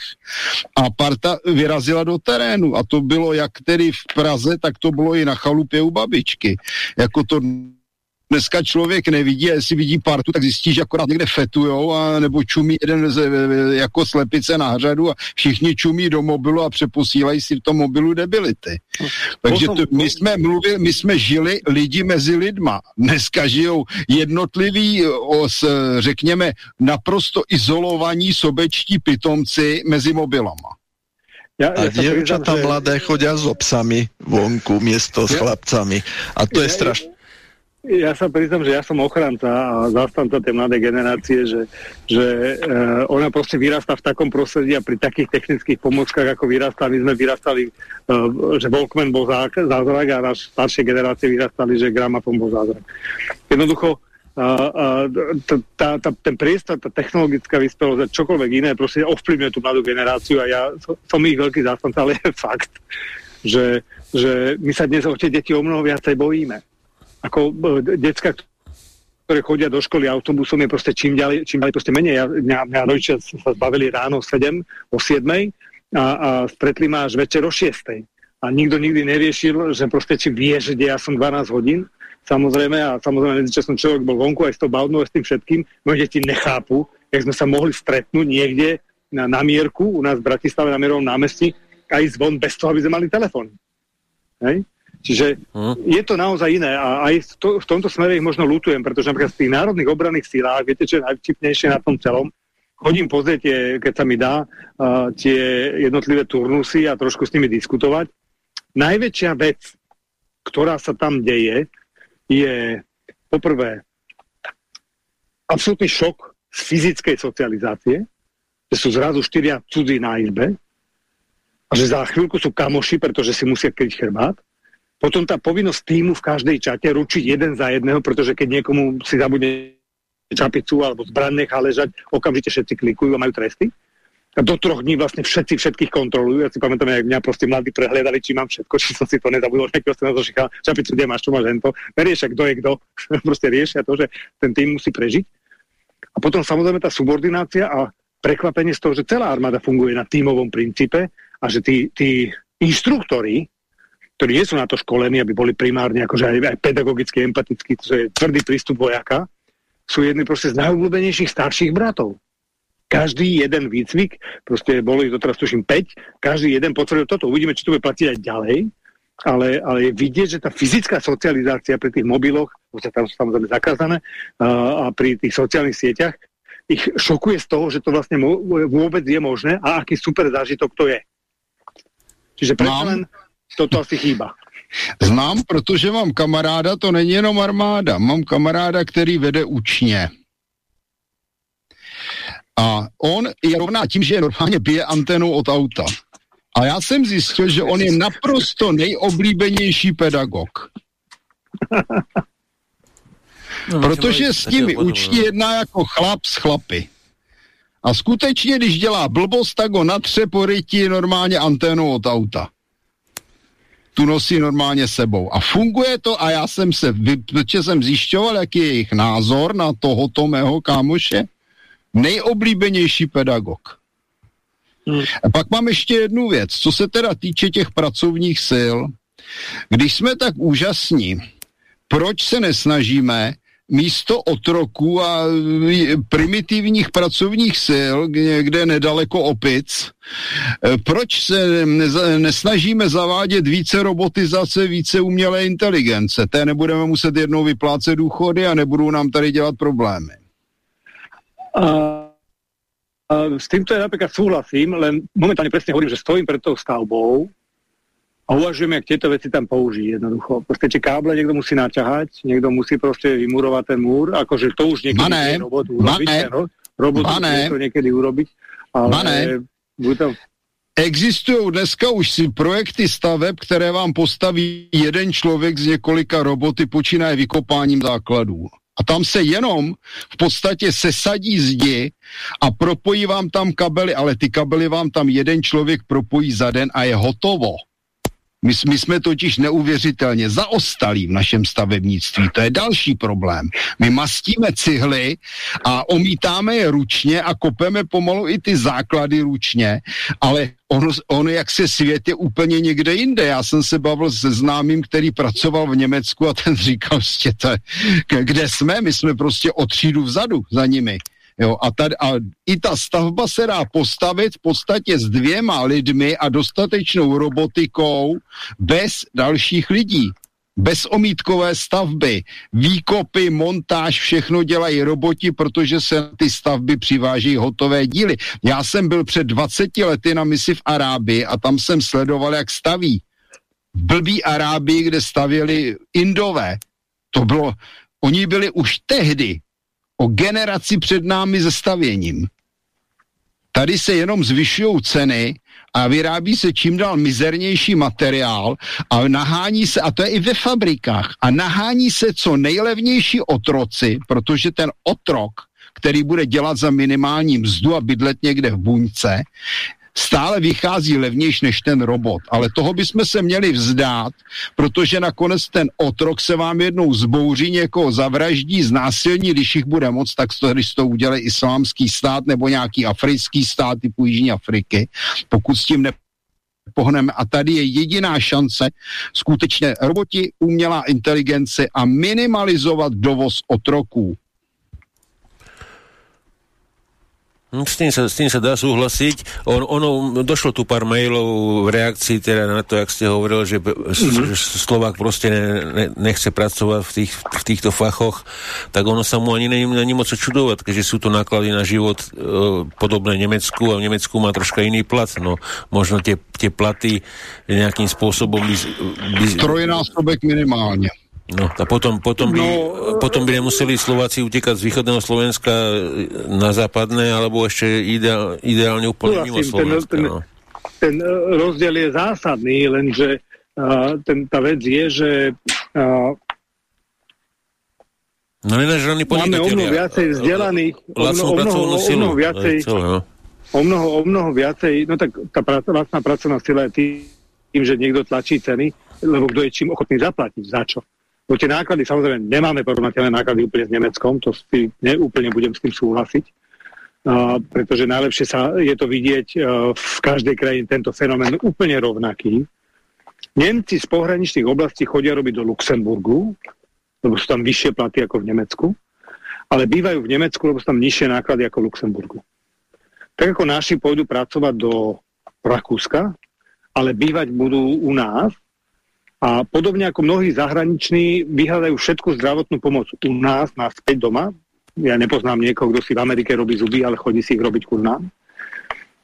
[SPEAKER 2] A parta vyrazila do terénu a to bylo jak tedy v Praze, tak to bylo i na chalupě u babičky. Jako to dneska člověk nevidí a jestli vidí partu, tak zjistí, že akorát někde fetujou a nebo čumí jeden z, jako slepice na hřadu a všichni čumí do mobilu a přeposílají si v tom mobilu debility. Takže to, my jsme mluvili, my jsme žili lidi mezi lidma. Dneska žijou jednotliví, os, řekněme, naprosto izolovaní sobečtí pitomci mezi mobilama.
[SPEAKER 6] Ja, ja a dievčatá že... mladé chodia s obsami vonku miesto s chlapcami. A to ja, je strašné
[SPEAKER 5] ja sa priznám, že ja som ochranca a zastanca tej mladej generácie, že, že uh, ona proste vyrastá v takom prostredí a pri takých technických pomockách, ako vyrastá, my sme vyrastali, uh, že Walkman bol zázrak a náš staršie generácie vyrastali, že gramafon bol zázrak. Jednoducho, uh, uh, tá, tá, ten priestor, tá technologická vyspelosť a čokoľvek iné proste ovplyvňuje tú mladú generáciu a ja som ich veľký zástanca, ale je fakt, že, že my sa dnes o tie deti o mnoho viacej bojíme ako e, decka, ktoré chodia do školy autobusom, je proste čím ďalej, čím ďalej proste menej. Ja, mňa, mňa rodičia sa zbavili ráno o 7, o 7 a, a stretli ma až večer o 6. A nikto nikdy neriešil, že proste či vieš, kde ja som 12 hodín, samozrejme, a samozrejme medzičasom človek bol vonku aj s tou bavnou, s tým všetkým, moje deti nechápu, jak sme sa mohli stretnúť niekde na, na Mierku, u nás v Bratislave na Mierovom námestí, aj zvon bez toho, aby sme mali telefón. Hej? Čiže hmm. je to naozaj iné a aj v, to, v tomto smere ich možno lutujem, pretože napríklad v tých národných obranných sílách, viete, čo je najvtipnejšie na tom celom? Chodím pozrieť, tie, keď sa mi dá, uh, tie jednotlivé turnusy a trošku s nimi diskutovať. Najväčšia vec, ktorá sa tam deje, je poprvé absolútny šok z fyzickej socializácie, že sú zrazu štyria cudzí na izbe a že za chvíľku sú kamoši, pretože si musia kryť chrbát potom tá povinnosť týmu v každej čate ručiť jeden za jedného, pretože keď niekomu si zabudne čapicu alebo zbran nechá ležať, okamžite všetci klikujú a majú tresty. A do troch dní vlastne všetci všetkých kontrolujú. Ja si pamätám, jak mňa proste mladí prehľadali, či mám všetko, či som si to nezabudol, nejakého sa na zošicha, čapicu, kde máš, čo máš, hento. Neriešia, kto je kto. proste riešia to, že ten tým musí prežiť. A potom samozrejme tá subordinácia a prekvapenie z toho, že celá armáda funguje na tímovom princípe a že tí, tí inštruktori, ktorí nie sú na to školení, aby boli primárne akože aj, aj pedagogicky empatickí, to je tvrdý prístup vojaka, sú jedni proste z najobľúbenejších starších bratov. Každý jeden výcvik, proste bolo ich doteraz tuším 5, každý jeden potvrdil toto. Uvidíme, či to bude platiť aj ďalej, ale, ale je vidieť, že tá fyzická socializácia pri tých mobiloch, už tam sú samozrejme zakázané, a, a pri tých sociálnych sieťach, ich šokuje z toho, že to vlastne vôbec je možné a aký super zážitok to je. Čiže predsa len toto asi chýba.
[SPEAKER 2] Znám, protože mám kamaráda, to není jenom armáda, mám kamaráda, který vede učně. A on je rovná tím, že normálně bije antenou od auta. A já jsem zjistil, že on je naprosto nejoblíbenější pedagog. No, Protože s nimi učí jedná jako chlap s chlapy. A skutečně, když dělá blbost, tak ho natře po normálně anténou od auta tu nosí normálně sebou. A funguje to a já jsem se, protože jsem zjišťoval, jaký je jejich názor na tohoto mého kámoše, nejoblíbenější pedagog. Hmm. A pak mám ještě jednu věc, co se teda týče těch pracovních sil. Když jsme tak úžasní, proč se nesnažíme místo otroků a primitivních pracovních sil, někde nedaleko opic, e, proč se nesnažíme zavádět více robotizace, více umělé inteligence? Té nebudeme muset jednou vyplácet důchody a nebudou nám tady dělat problémy.
[SPEAKER 5] A s týmto ja napríklad súhlasím, len momentálne presne hovorím, že stojím pred tou stavbou a uvažujeme, jak tieto veci tam použiť jednoducho. Proste tie káble niekto musí naťahať, niekto musí proste vymurovať ten múr, akože to už niekedy Mané. robot urobiť. Mané. Ro robot Mané. to niekedy urobiť. Ale Mané.
[SPEAKER 2] Tam... Existují dneska už si projekty staveb, které vám postaví jeden člověk z několika roboty, počínaje vykopáním základů. A tam se jenom v podstatě sesadí zdi a propojí vám tam kabely, ale ty kabely vám tam jeden člověk propojí za den a je hotovo. My, my jsme totiž neuvěřitelně zaostalí v našem stavebnictví. To je další problém. My mastíme cihly a omítáme je ručně a kopeme pomalu i ty základy ručně, ale ono, ono jak se svět je úplně někde jinde. Já jsem se bavil se známým, který pracoval v Německu a ten říkal, prostě to, kde jsme? My jsme prostě o třídu vzadu za nimi. Jo, a, tady, a i ta stavba se dá postavit v podstatě s dvěma lidmi a dostatečnou robotikou bez dalších lidí. Bez omítkové stavby, výkopy, montáž, všechno dělají roboti, protože se ty stavby přiváží hotové díly. Já jsem byl před 20 lety na misi v Arábii a tam jsem sledoval, jak staví. V blbý Arábii, kde stavěli Indové, to bylo, oni byli už tehdy o generaci před námi se stavěním. Tady se jenom zvyšují ceny a vyrábí se čím dál mizernější materiál a nahání se, a to je i ve fabrikách, a nahání se co nejlevnější otroci, protože ten otrok, který bude dělat za minimální mzdu a bydlet někde v buňce, stále vychází levnější než ten robot. Ale toho bychom se měli vzdát, protože nakonec ten otrok se vám jednou zbouří, někoho zavraždí, znásilní, když jich bude moc, tak to, když to udělá islámský stát nebo nějaký africký stát typu Jižní Afriky, pokud s tím ne pohneme. A tady je jediná šance skutečně roboti, umělá inteligence a minimalizovat dovoz otroků.
[SPEAKER 1] Hm, s tým, sa, s tým sa dá súhlasiť. On, ono, došlo tu pár mailov v reakcii teda na to, jak ste hovoril, že mm-hmm. Slovák proste ne, ne, nechce pracovať v, tých, v týchto fachoch, tak ono sa mu ani není, není moc čudovať, keďže sú to náklady na život e, podobné Nemecku a v Nemecku má troška iný plat. No, možno tie, tie platy nejakým spôsobom by...
[SPEAKER 2] by... Trojnásobek minimálne.
[SPEAKER 1] No a potom, potom, by, no, potom by nemuseli Slováci utekať z východného Slovenska na západné, alebo ešte ideál, ideálne úplne mimo Slovenska.
[SPEAKER 5] Ten, no. ten rozdiel je zásadný, lenže uh, ten, tá vec je, že uh,
[SPEAKER 1] No nenažraní
[SPEAKER 5] Máme o mnoho viacej vzdelaných, o mnoho, o mnoho, o mnoho viacej, celé, no. o mnoho, o mnoho viacej, no tak tá vlastná pracovná sila je tým, že niekto tlačí ceny, lebo kto je čím ochotný zaplatiť, za čo. No tie náklady, samozrejme, nemáme porovnateľné náklady úplne s Nemeckom, to si neúplne budem s tým súhlasiť, uh, pretože najlepšie sa je to vidieť uh, v každej krajine tento fenomén úplne rovnaký. Nemci z pohraničných oblastí chodia robiť do Luxemburgu, lebo sú tam vyššie platy ako v Nemecku, ale bývajú v Nemecku, lebo sú tam nižšie náklady ako v Luxemburgu. Tak ako naši pôjdu pracovať do Rakúska, ale bývať budú u nás, a podobne ako mnohí zahraniční vyhľadajú všetku zdravotnú pomoc u nás, naspäť doma. Ja nepoznám niekoho, kto si v Amerike robí zuby, ale chodí si ich robiť ku nám.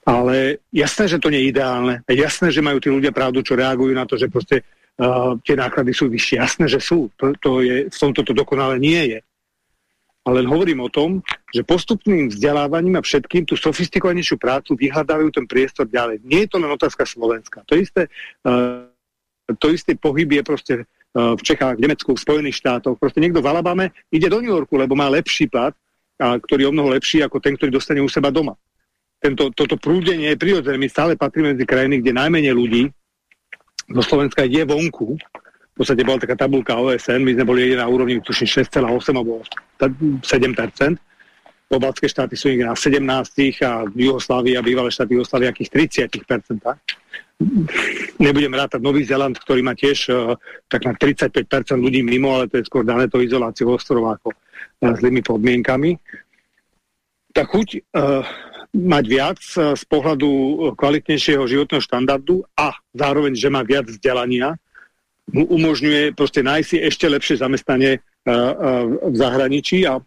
[SPEAKER 5] Ale jasné, že to nie je ideálne. Jasné, že majú tí ľudia pravdu, čo reagujú na to, že proste uh, tie náklady sú vyššie. Jasné, že sú. To, to je, v tomto to dokonale nie je. Ale hovorím o tom, že postupným vzdelávaním a všetkým tú sofistikovanejšiu prácu vyhľadávajú ten priestor ďalej. Nie je to len otázka Slovenska. To isté uh, to istý pohyb je proste uh, v Čechách, v Nemecku, v Spojených štátoch. Proste niekto v Alabame ide do New Yorku, lebo má lepší plat, a, ktorý je o mnoho lepší ako ten, ktorý dostane u seba doma. Tento, toto prúdenie je prirodzené. My stále patríme medzi krajiny, kde najmenej ľudí do Slovenska je vonku. V podstate bola taká tabulka OSN, my sme boli na úrovni tuším 6,8 alebo 7%. Pobaltské štáty sú na 17 a Jugoslávia, bývalé štáty Jugoslávia, akých 30%. Nebudem rátať Nový Zeland, ktorý má tiež uh, tak na 35% ľudí mimo, ale to je skôr dané to izoláciu ostrova ako uh, zlými podmienkami. Tá chuť uh, mať viac uh, z pohľadu kvalitnejšieho životného štandardu a zároveň, že má viac vzdelania, mu umožňuje proste nájsť si ešte lepšie zamestnanie uh, uh, v zahraničí a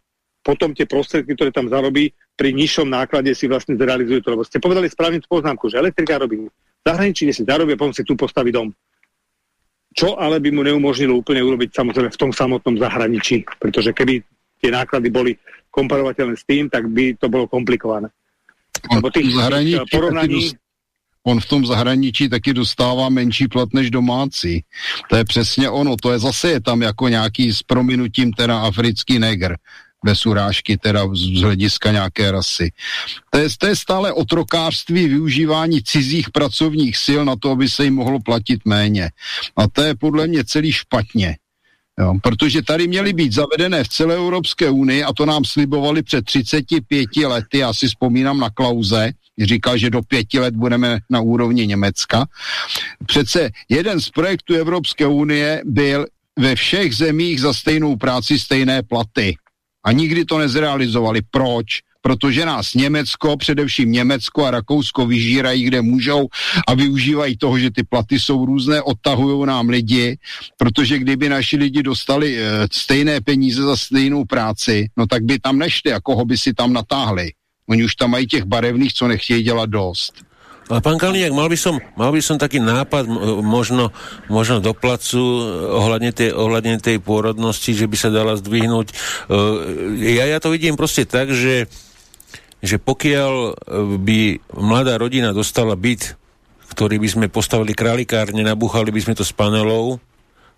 [SPEAKER 5] potom tie prostriedky, ktoré tam zarobí, pri nižšom náklade si vlastne zrealizujú to. Lebo ste povedali správne poznámku, že elektrika robí zahraničí, kde si zarobí a potom si tu postaví dom. Čo ale by mu neumožnilo úplne urobiť samozrejme v tom samotnom zahraničí, pretože keby tie náklady boli komparovateľné s tým, tak by to bolo komplikované.
[SPEAKER 2] Lebo tých, tých porovnaní... on v tom zahraničí taky dostává menší plat než domácí. To je přesně ono, to je zase je tam jako nějaký s prominutím teda africký negr bez urážky, teda z hlediska nějaké rasy. To je, to je stále otrokářství využívání cizích pracovních sil na to, aby se jim mohlo platit méně. A to je podle mě celý špatně. Jo, protože tady měly být zavedené v celé Evropské unii a to nám slibovali před 35 lety, já si vzpomínám na Klauze, říkal, že do pěti let budeme na úrovni Německa. Přece jeden z projektů Evropské unie byl ve všech zemích za stejnou práci stejné platy. A nikdy to nezrealizovali. Proč? protože nás Německo, především Německo a Rakousko vyžírají, kde můžou a využívají toho, že ty platy jsou různé, odtahují nám lidi, protože kdyby naši lidi dostali e, stejné peníze za stejnou práci, no tak by tam nešli a koho by si tam natáhli. Oni už tam mají těch barevných, co nechtějí dělat dost.
[SPEAKER 1] Ale pán Kalniak, mal by som, mal by som taký nápad možno, možno do placu ohľadne tej, ohľadne tej pôrodnosti, že by sa dala zdvihnúť. Ja, ja to vidím proste tak, že, že pokiaľ by mladá rodina dostala byt, ktorý by sme postavili králikárne, nabúchali by sme to s panelou,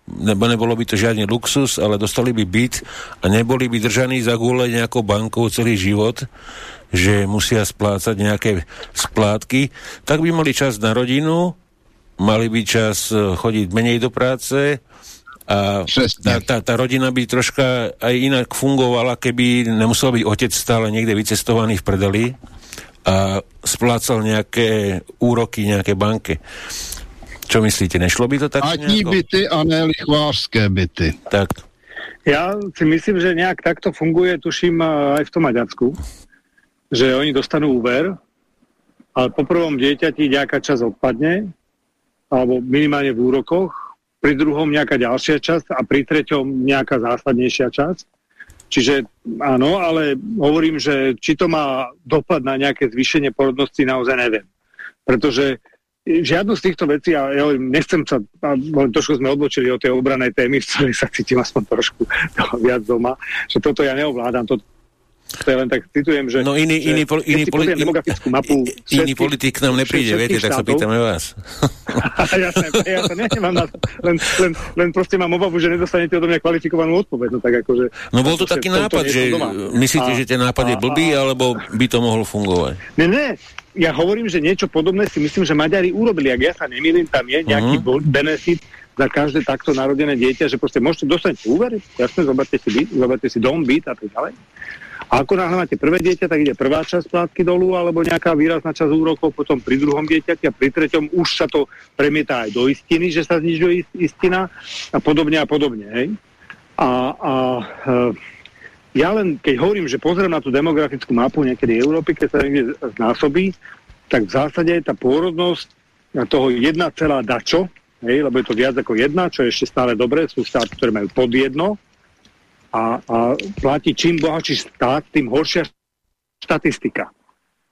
[SPEAKER 1] nebo nebolo by to žiadny luxus, ale dostali by byt a neboli by držaní za gule nejakou bankou celý život, že musia splácať nejaké splátky, tak by mali čas na rodinu, mali by čas e, chodiť menej do práce a tá, tá, tá rodina by troška aj inak fungovala, keby nemusel byť otec stále niekde vycestovaný v predeli a splácal nejaké úroky nejaké banke. Čo myslíte, nešlo by to tak
[SPEAKER 2] Atní byty a ne lichvářské byty.
[SPEAKER 1] Tak.
[SPEAKER 5] Ja si myslím, že nejak takto funguje, tuším, aj v tom Maďarsku že oni dostanú úver, ale po prvom dieťati nejaká časť odpadne, alebo minimálne v úrokoch, pri druhom nejaká ďalšia časť a pri treťom nejaká zásadnejšia časť. Čiže áno, ale hovorím, že či to má dopad na nejaké zvýšenie porodnosti, naozaj neviem. Pretože žiadnu z týchto vecí, a ja nechcem sa, a trošku sme odbočili o tej obranej témy, v ktorej sa cítim aspoň trošku viac doma, že toto ja neovládam, toto to ja len tak citujem, že...
[SPEAKER 1] No iný,
[SPEAKER 5] že
[SPEAKER 1] iný, poli, iný, poli,
[SPEAKER 5] mapu
[SPEAKER 1] iný politik nám nepríde, viete, tak sa pýtame vás.
[SPEAKER 5] Ja to nemám na to, len, len, len proste mám obavu, že nedostanete od mňa kvalifikovanú odpoveď. No, tak akože,
[SPEAKER 1] no bol to taký nápad, že myslíte, a, že ten nápad a, je blbý, a, alebo by to mohlo fungovať?
[SPEAKER 5] Ne, ne, ja hovorím, že niečo podobné si myslím, že Maďari urobili. Ak ja sa nemýlim, tam je nejaký uh mhm. -huh. benefit za každé takto narodené dieťa, že proste môžete dostať úver, jasne, zoberte si byt, zoberte si dom, byt a tak ďalej. Ako náhle máte prvé dieťa, tak ide prvá časť plátky dolu, alebo nejaká výrazná časť úrokov, potom pri druhom dieťati a pri treťom už sa to premieta aj do istiny, že sa znižuje istina a podobne a podobne. Hej? A, a e, ja len, keď hovorím, že pozriem na tú demografickú mapu niekedy Európy, keď sa niekde znásobí, tak v zásade tá pôrodnosť toho 1, dačo, hej, lebo je to viac ako jedna, čo je ešte stále dobré, sú štáty, ktoré majú pod jedno, a, a platí čím bohatší štát, tým horšia štatistika.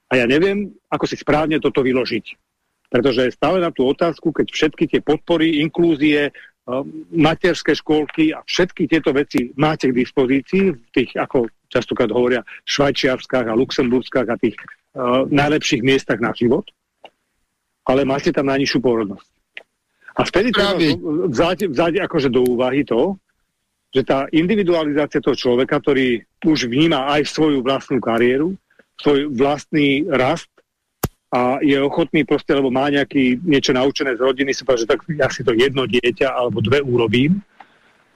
[SPEAKER 5] A ja neviem, ako si správne toto vyložiť. Pretože stále na tú otázku, keď všetky tie podpory, inklúzie, materské školky a všetky tieto veci máte k dispozícii v tých, ako častokrát hovoria, švajčiarskách a luxemburskách a tých uh, najlepších miestach na život, ale máte tam najnižšiu pôrodnosť. A vtedy treba vzáť, vzáť akože do úvahy to, že tá individualizácia toho človeka, ktorý už vníma aj svoju vlastnú kariéru, svoj vlastný rast a je ochotný proste, lebo má nejaký niečo naučené z rodiny, si povedal, že tak ja si to jedno dieťa alebo dve urobím,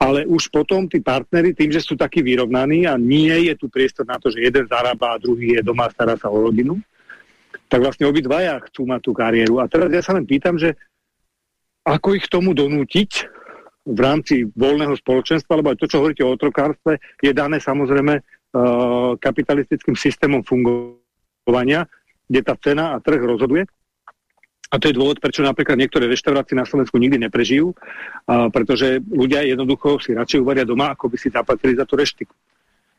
[SPEAKER 5] ale už potom tí partnery, tým, že sú takí vyrovnaní a nie je tu priestor na to, že jeden zarába a druhý je doma stará sa o rodinu, tak vlastne obidvaja chcú mať tú kariéru. A teraz ja sa len pýtam, že ako ich tomu donútiť, v rámci voľného spoločenstva, lebo aj to, čo hovoríte o otrokárstve, je dané samozrejme uh, kapitalistickým systémom fungovania, kde tá cena a trh rozhoduje. A to je dôvod, prečo napríklad niektoré reštaurácie na Slovensku nikdy neprežijú, uh, pretože ľudia jednoducho si radšej uvaria doma, ako by si zaplatili za tú reštiku.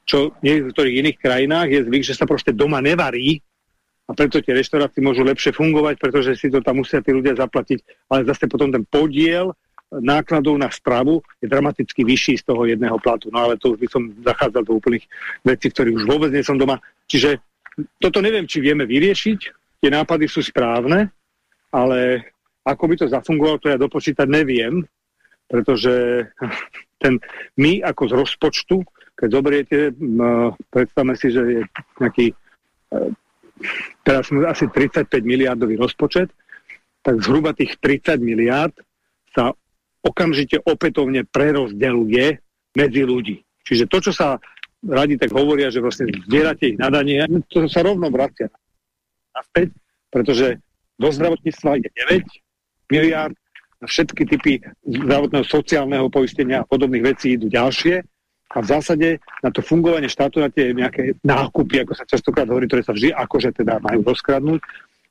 [SPEAKER 5] Čo v niektorých iných krajinách je zvyk, že sa proste doma nevarí a preto tie reštaurácie môžu lepšie fungovať, pretože si to tam musia tí ľudia zaplatiť, ale zase potom ten podiel nákladov na stravu je dramaticky vyšší z toho jedného platu. No ale to už by som zachádzal do úplných vecí, ktorých už vôbec nie som doma. Čiže toto neviem, či vieme vyriešiť. Tie nápady sú správne, ale ako by to zafungovalo, to ja dopočítať neviem, pretože ten, my ako z rozpočtu, keď zoberiete, predstavme si, že je nejaký e, teraz sme asi 35 miliardový rozpočet, tak zhruba tých 30 miliard sa okamžite opätovne prerozdeluje medzi ľudí. Čiže to, čo sa radi tak hovoria, že vlastne zdierate ich nadanie, to sa rovno vracia naspäť, pretože do zdravotníctva je 9 miliard, na všetky typy zdravotného sociálneho poistenia a podobných vecí idú ďalšie a v zásade na to fungovanie štátu, na tie nejaké nákupy, ako sa častokrát hovorí, ktoré sa vždy akože teda majú rozkradnúť,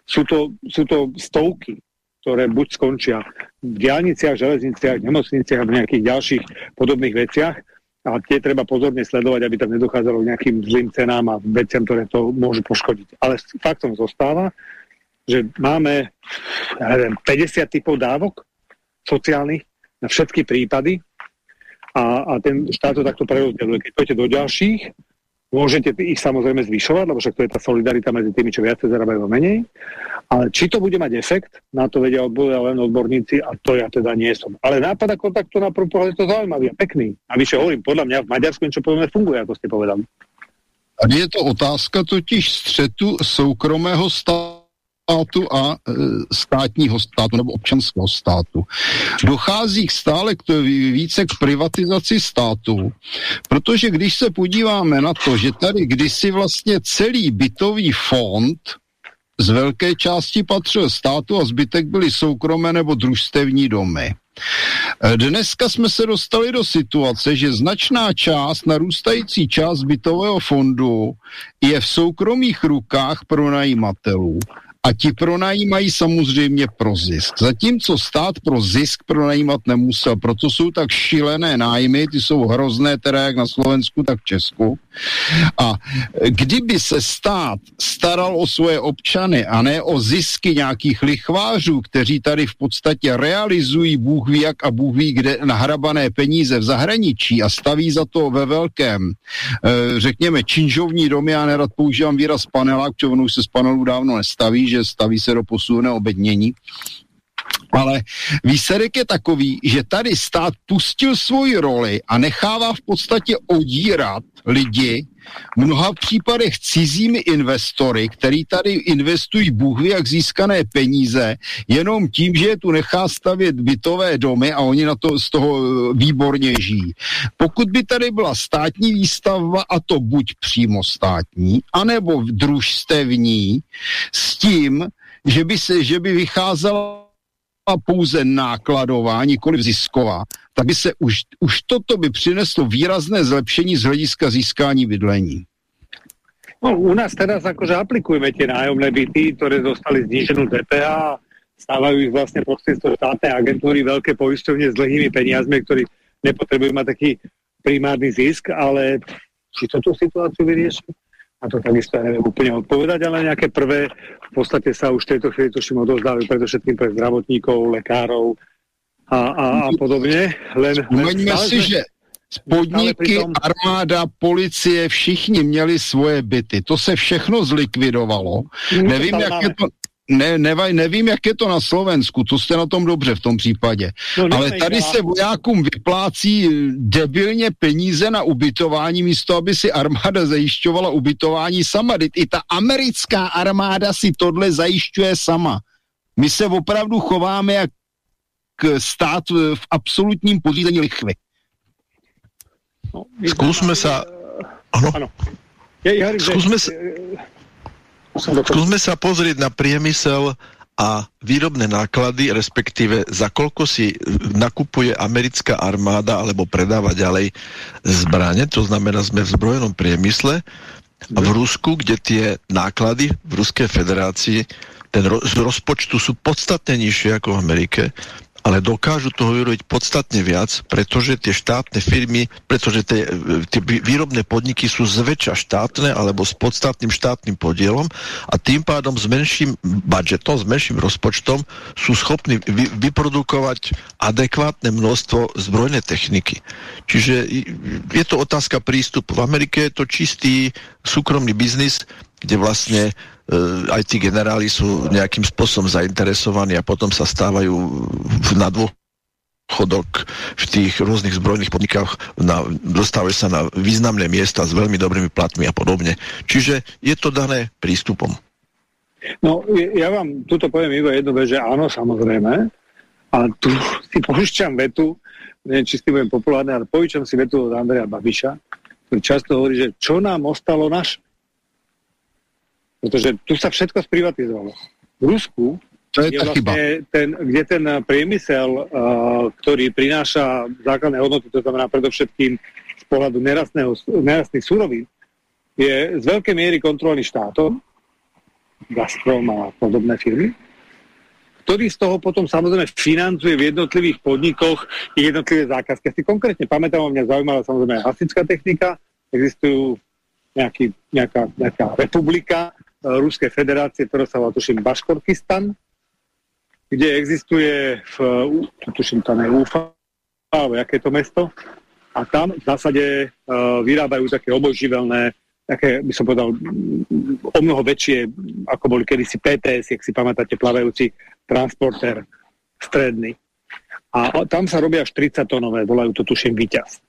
[SPEAKER 5] sú to, sú to stovky, ktoré buď skončia v diálniciach, železniciach, nemocniciach a v nejakých ďalších podobných veciach a tie treba pozorne sledovať, aby tam nedochádzalo k nejakým zlým cenám a veciam, ktoré to môžu poškodiť. Ale faktom zostáva, že máme ja neviem, 50 typov dávok sociálnych na všetky prípady a, a ten štát to takto prerozdeluje. Keď pôjdete do ďalších, môžete ich samozrejme zvyšovať, lebo však to je tá solidarita medzi tými, čo viacej zarábajú menej. Ale či to bude mať efekt, na to vedia odboria len odborníci a to ja teda nie som. Ale nápad ako takto na prvú pohľad je to zaujímavý a pekný. A vyše hovorím, podľa mňa v Maďarsku niečo podobné funguje, ako ste povedali.
[SPEAKER 2] A je to otázka totiž střetu soukromého státu státu a e, státního státu nebo občanského státu. Dochází stále k to, více k privatizaci státu, protože když se podíváme na to, že tady kdysi vlastně celý bytový fond z velké části patřil státu a zbytek byly soukromé nebo družstevní domy. E, dneska jsme se dostali do situace, že značná část, narůstající část bytového fondu je v soukromých rukách pronajímatelů a ti pronajímají samozřejmě pro zisk. Zatímco stát pro zisk pronajímat nemusel, proto jsou tak šilené nájmy, ty jsou hrozné teda jak na Slovensku, tak v Česku. A kdyby se stát staral o svoje občany a ne o zisky nějakých lichvářů, kteří tady v podstatě realizují Bůh ví jak a Bůh ví kde nahrabané peníze v zahraničí a staví za to ve velkém, e, řekněme, činžovní domy, já nerad používám výraz panelák, protože už se z panelů dávno nestaví, že staví se do posuvného obednění. Ale výsledek je takový, že tady stát pustil svoji roli a nechává v podstatě odírat lidi, v mnoha případech cizími investory, který tady investují Bůh jak získané peníze, jenom tím, že je tu nechá stavět bytové domy a oni na to z toho eh, výborně žijí. Pokud by tady byla státní výstavba, a to buď přímo státní, anebo družstevní, s tím, že by, se, že by vycházela pouze nákladová, nikoli zisková, tak by se už, už toto by přineslo výrazné zlepšení z hlediska získání bydlení.
[SPEAKER 5] No, u nás teraz akože aplikujeme tie nájomné byty, ktoré dostali zniženú DPH, stávajú ich vlastne prostredstvo štátnej agentúry, veľké poisťovne s dlhými peniazmi, ktorí nepotrebujú mať taký primárny zisk, ale či to tú situáciu vyrieši? A to takisto ja neviem úplne odpovedať, ale nejaké prvé v podstate sa už v tejto chvíli tuším odozdávajú predovšetkým pre zdravotníkov, lekárov, a, a, a podobně. Len,
[SPEAKER 2] len si, že podniky, tom... armáda, policie, všichni měli svoje byty. To se všechno zlikvidovalo. Nevím, jak je to... Ne, nevaj, nevím, jak je to na Slovensku, to jste na tom dobře v tom případě. No, Ale tady se vojákům vyplácí debilně peníze na ubytování, místo aby si armáda zajišťovala ubytování sama. I ta americká armáda si tohle zajišťuje sama. My se opravdu chováme jak stát v absolutním podřízení lichvy.
[SPEAKER 6] No, Skúsme sa... Ano. ano. Ja, ja, skúsme, sa, skúsme sa pozrieť na priemysel a výrobné náklady, respektíve za koľko si nakupuje americká armáda alebo predáva ďalej zbranie, to znamená, sme v zbrojenom priemysle. A v Rusku, kde tie náklady v Ruskej federácii ten ro z rozpočtu sú podstatne nižšie ako v Amerike, ale dokážu toho vyrobiť podstatne viac, pretože tie štátne firmy, pretože tie, tie výrobné podniky sú zväčša štátne alebo s podstatným štátnym podielom a tým pádom s menším budžetom, s menším rozpočtom sú schopní vy, vyprodukovať adekvátne množstvo zbrojnej techniky. Čiže je to otázka prístupu. V Amerike je to čistý súkromný biznis, kde vlastne aj tí generáli sú nejakým spôsobom zainteresovaní a potom sa stávajú na dôchodok v tých rôznych zbrojných podnikoch, na, dostávajú sa na významné miesta s veľmi dobrými platmi a podobne. Čiže je to dané prístupom.
[SPEAKER 5] No, ja vám tuto poviem iba jednu vec, že áno, samozrejme. A tu si požičam vetu, neviem, či s tým budem populárne, ale požičam si vetu od Andreja Babiša, ktorý často hovorí, že čo nám ostalo naše. Pretože tu sa všetko sprivatizovalo. V Rusku
[SPEAKER 2] to je, je vlastne
[SPEAKER 5] Ten, kde ten priemysel, uh, ktorý prináša základné hodnoty, to znamená predovšetkým z pohľadu nerastných súrovín, je z veľkej miery kontrolný štátom, Gazprom a podobné firmy, ktorý z toho potom samozrejme financuje v jednotlivých podnikoch jednotlivé zákazky. Si konkrétne pamätám, mňa zaujímala samozrejme hasická technika, existujú nejaký, nejaká, nejaká republika Ruskej federácie, ktorá sa volá, tuším, Baškorkistan, kde existuje v, tuším, tam je Ufa, alebo jaké to mesto, a tam v zásade uh, vyrábajú také obojživelné také, by som povedal, o mnoho väčšie, ako boli kedysi PTS, jak si pamätáte, plavajúci transporter stredný. A tam sa robia až 30 tonové, volajú to tuším Výťaz.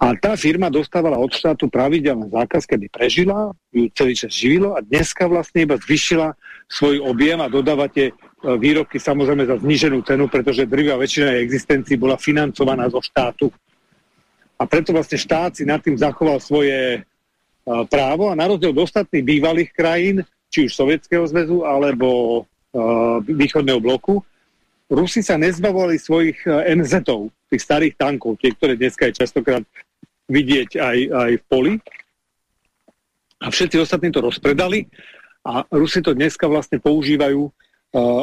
[SPEAKER 5] A tá firma dostávala od štátu pravidelné zákazky, aby prežila, ju celý čas živilo a dneska vlastne iba zvyšila svoj objem a dodávate e, výrobky samozrejme za zníženú cenu, pretože drvia väčšina jej existencii bola financovaná zo štátu. A preto vlastne štát si nad tým zachoval svoje právo a na rozdiel od ostatných bývalých krajín, či už Sovietskeho zväzu alebo uh, východného bloku, Rusi sa nezbavovali svojich uh, MZ-ov, tých starých tankov, tie, ktoré dneska je častokrát vidieť aj, aj v poli. A všetci ostatní to rozpredali a Rusi to dneska vlastne používajú uh,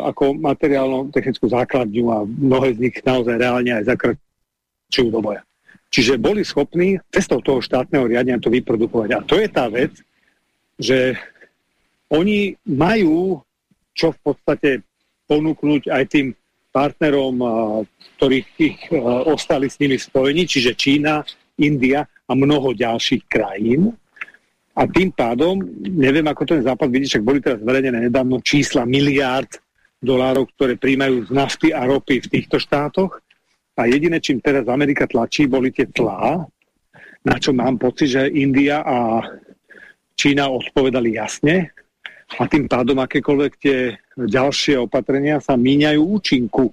[SPEAKER 5] ako materiálno-technickú základňu a mnohé z nich naozaj reálne aj zakračujú do boja. Čiže boli schopní cestou toho štátneho riadenia to vyprodukovať. A to je tá vec, že oni majú čo v podstate ponúknuť aj tým partnerom, ktorých ich ostali s nimi spojení, čiže Čína, India a mnoho ďalších krajín. A tým pádom, neviem, ako ten západ vidí, však boli teraz zverejnené nedávno čísla miliárd dolárov, ktoré príjmajú z nafty a ropy v týchto štátoch a jediné, čím teraz Amerika tlačí, boli tie tlá, na čo mám pocit, že India a Čína odpovedali jasne a tým pádom akékoľvek tie ďalšie opatrenia sa míňajú účinku.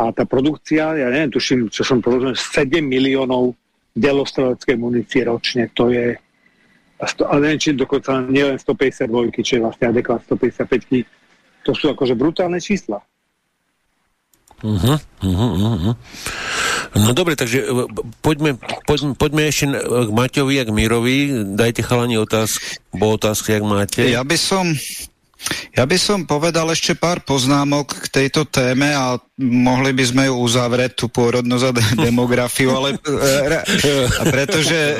[SPEAKER 5] A tá produkcia, ja neviem, tuším, čo som povedal, 7 miliónov delostreleckej munície ročne, to je a neviem, či dokonca nielen 152, či je vlastne adekvát 155, to sú akože brutálne čísla.
[SPEAKER 1] Uh-huh, uh-huh, uh-huh. No dobre, takže e, poďme, poďme, poďme ešte k Maťovi a k Mirovi. Dajte chalani otázky, bo otázky, ak máte.
[SPEAKER 3] Ja by som ja by som povedal ešte pár poznámok k tejto téme a mohli by sme ju uzavrieť, tú pôrodnosť a demografiu, ale e, a pretože e,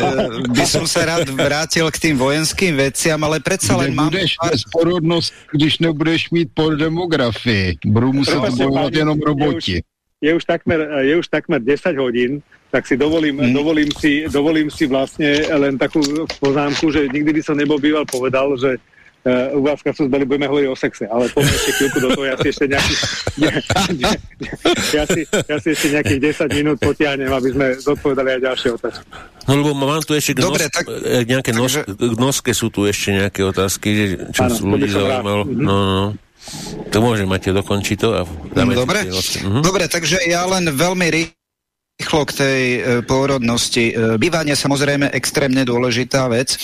[SPEAKER 3] by som sa rád vrátil k tým vojenským veciam, ale predsa len mám...
[SPEAKER 2] Nebudeš pár... porodnosť, když nebudeš mít po demografii. Budú musieť bojovať jenom roboti.
[SPEAKER 5] Je už, takmer, je už takmer 10 hodín, tak si dovolím, hmm. dovolím, si, dovolím si vlastne len takú poznámku, že nikdy by som nebol býval povedal, že uh, u vás sú zbeli, budeme hovoriť o sexe, ale poďme ešte chvíľku do toho, ja si ešte nejakých, ne, ne, ja, si, ja si ešte nejakých 10 minút potiahnem, aby sme zodpovedali aj ďalšie otázky.
[SPEAKER 1] No lebo mám tu ešte Dobre, nos, tak, e, nejaké nos, takže... noske sú tu ešte nejaké otázky, čo áno, ľudí zaujímalo. Mhm. No, no. To môže mať dokončiť to a dáme
[SPEAKER 3] Dobre, mhm. Dobre, takže ja len veľmi rýchlo rýchlo k tej e, pôrodnosti. E, bývanie samozrejme extrémne dôležitá vec e,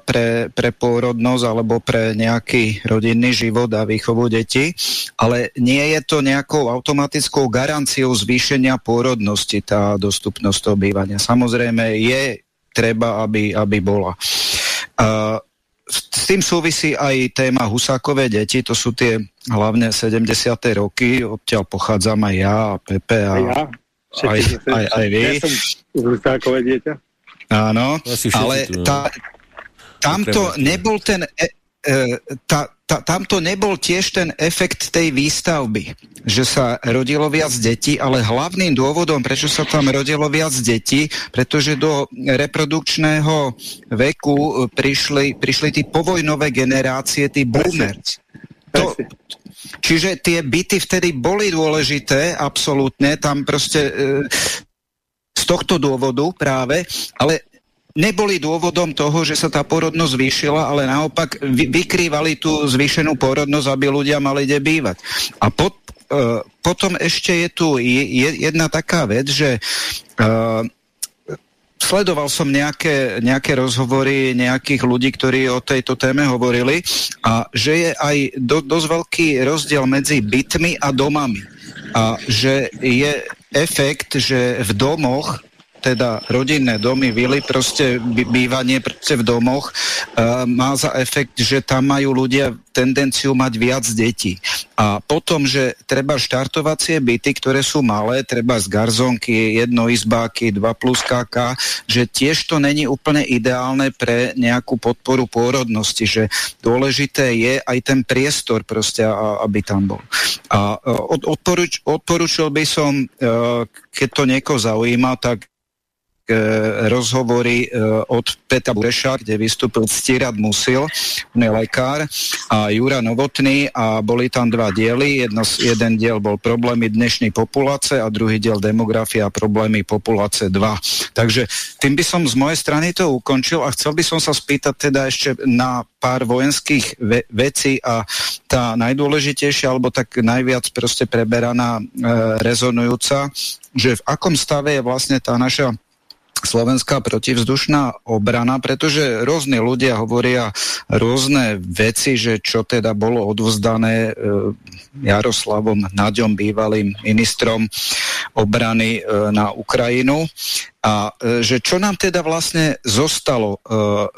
[SPEAKER 3] pre, pre pôrodnosť alebo pre nejaký rodinný život a výchovu detí, ale nie je to nejakou automatickou garanciou zvýšenia pôrodnosti tá dostupnosť toho bývania. Samozrejme je treba, aby, aby bola. Uh, s tým súvisí aj téma Husákové deti, to sú tie hlavne 70. roky, odtiaľ pochádzam aj ja a Pepe a, a ja aj, aj, aj vy. Ja
[SPEAKER 5] som takové dieťa.
[SPEAKER 3] Áno, ale tá, tamto nebol ten... E, e, tá, ta, tamto nebol tiež ten efekt tej výstavby, že sa rodilo viac detí, ale hlavným dôvodom, prečo sa tam rodilo viac detí, pretože do reprodukčného veku e, prišli, prišli tí povojnové generácie, tí boomers. To, čiže tie byty vtedy boli dôležité, absolútne, tam proste e, z tohto dôvodu práve, ale neboli dôvodom toho, že sa tá porodnosť zvýšila, ale naopak vy, vykrývali tú zvýšenú porodnosť, aby ľudia mali kde bývať. A pot, uh, potom ešte je tu je, jedna taká vec, že uh, sledoval som nejaké, nejaké rozhovory nejakých ľudí, ktorí o tejto téme hovorili a že je aj do, dosť veľký rozdiel medzi bytmi a domami. A že je efekt, že v domoch teda rodinné domy, vily, proste bývanie proste v domoch uh, má za efekt, že tam majú ľudia tendenciu mať viac detí. A potom, že treba štartovacie byty, ktoré sú malé, treba z garzonky, jednoizbáky, 2 plus KK, že tiež to není úplne ideálne pre nejakú podporu pôrodnosti, že dôležité je aj ten priestor proste, aby tam bol. A odporuč, odporučil by som, e, keď to niekoho zaujíma, tak rozhovory e, od Peta Bureša, kde vystúpil Stirad Musil, on je lekár, a Jura Novotný a boli tam dva diely. Jedno, jeden diel bol problémy dnešnej populácie a druhý diel demografia a problémy populácie 2. Takže tým by som z mojej strany to ukončil a chcel by som sa spýtať teda ešte na pár vojenských ve vecí a tá najdôležitejšia, alebo tak najviac proste preberaná, e, rezonujúca, že v akom stave je vlastne tá naša slovenská protivzdušná obrana, pretože rôzni ľudia hovoria rôzne veci, že čo teda bolo odvzdané e, Jaroslavom Naďom, bývalým ministrom obrany e, na Ukrajinu. A e, že čo nám teda vlastne zostalo? E,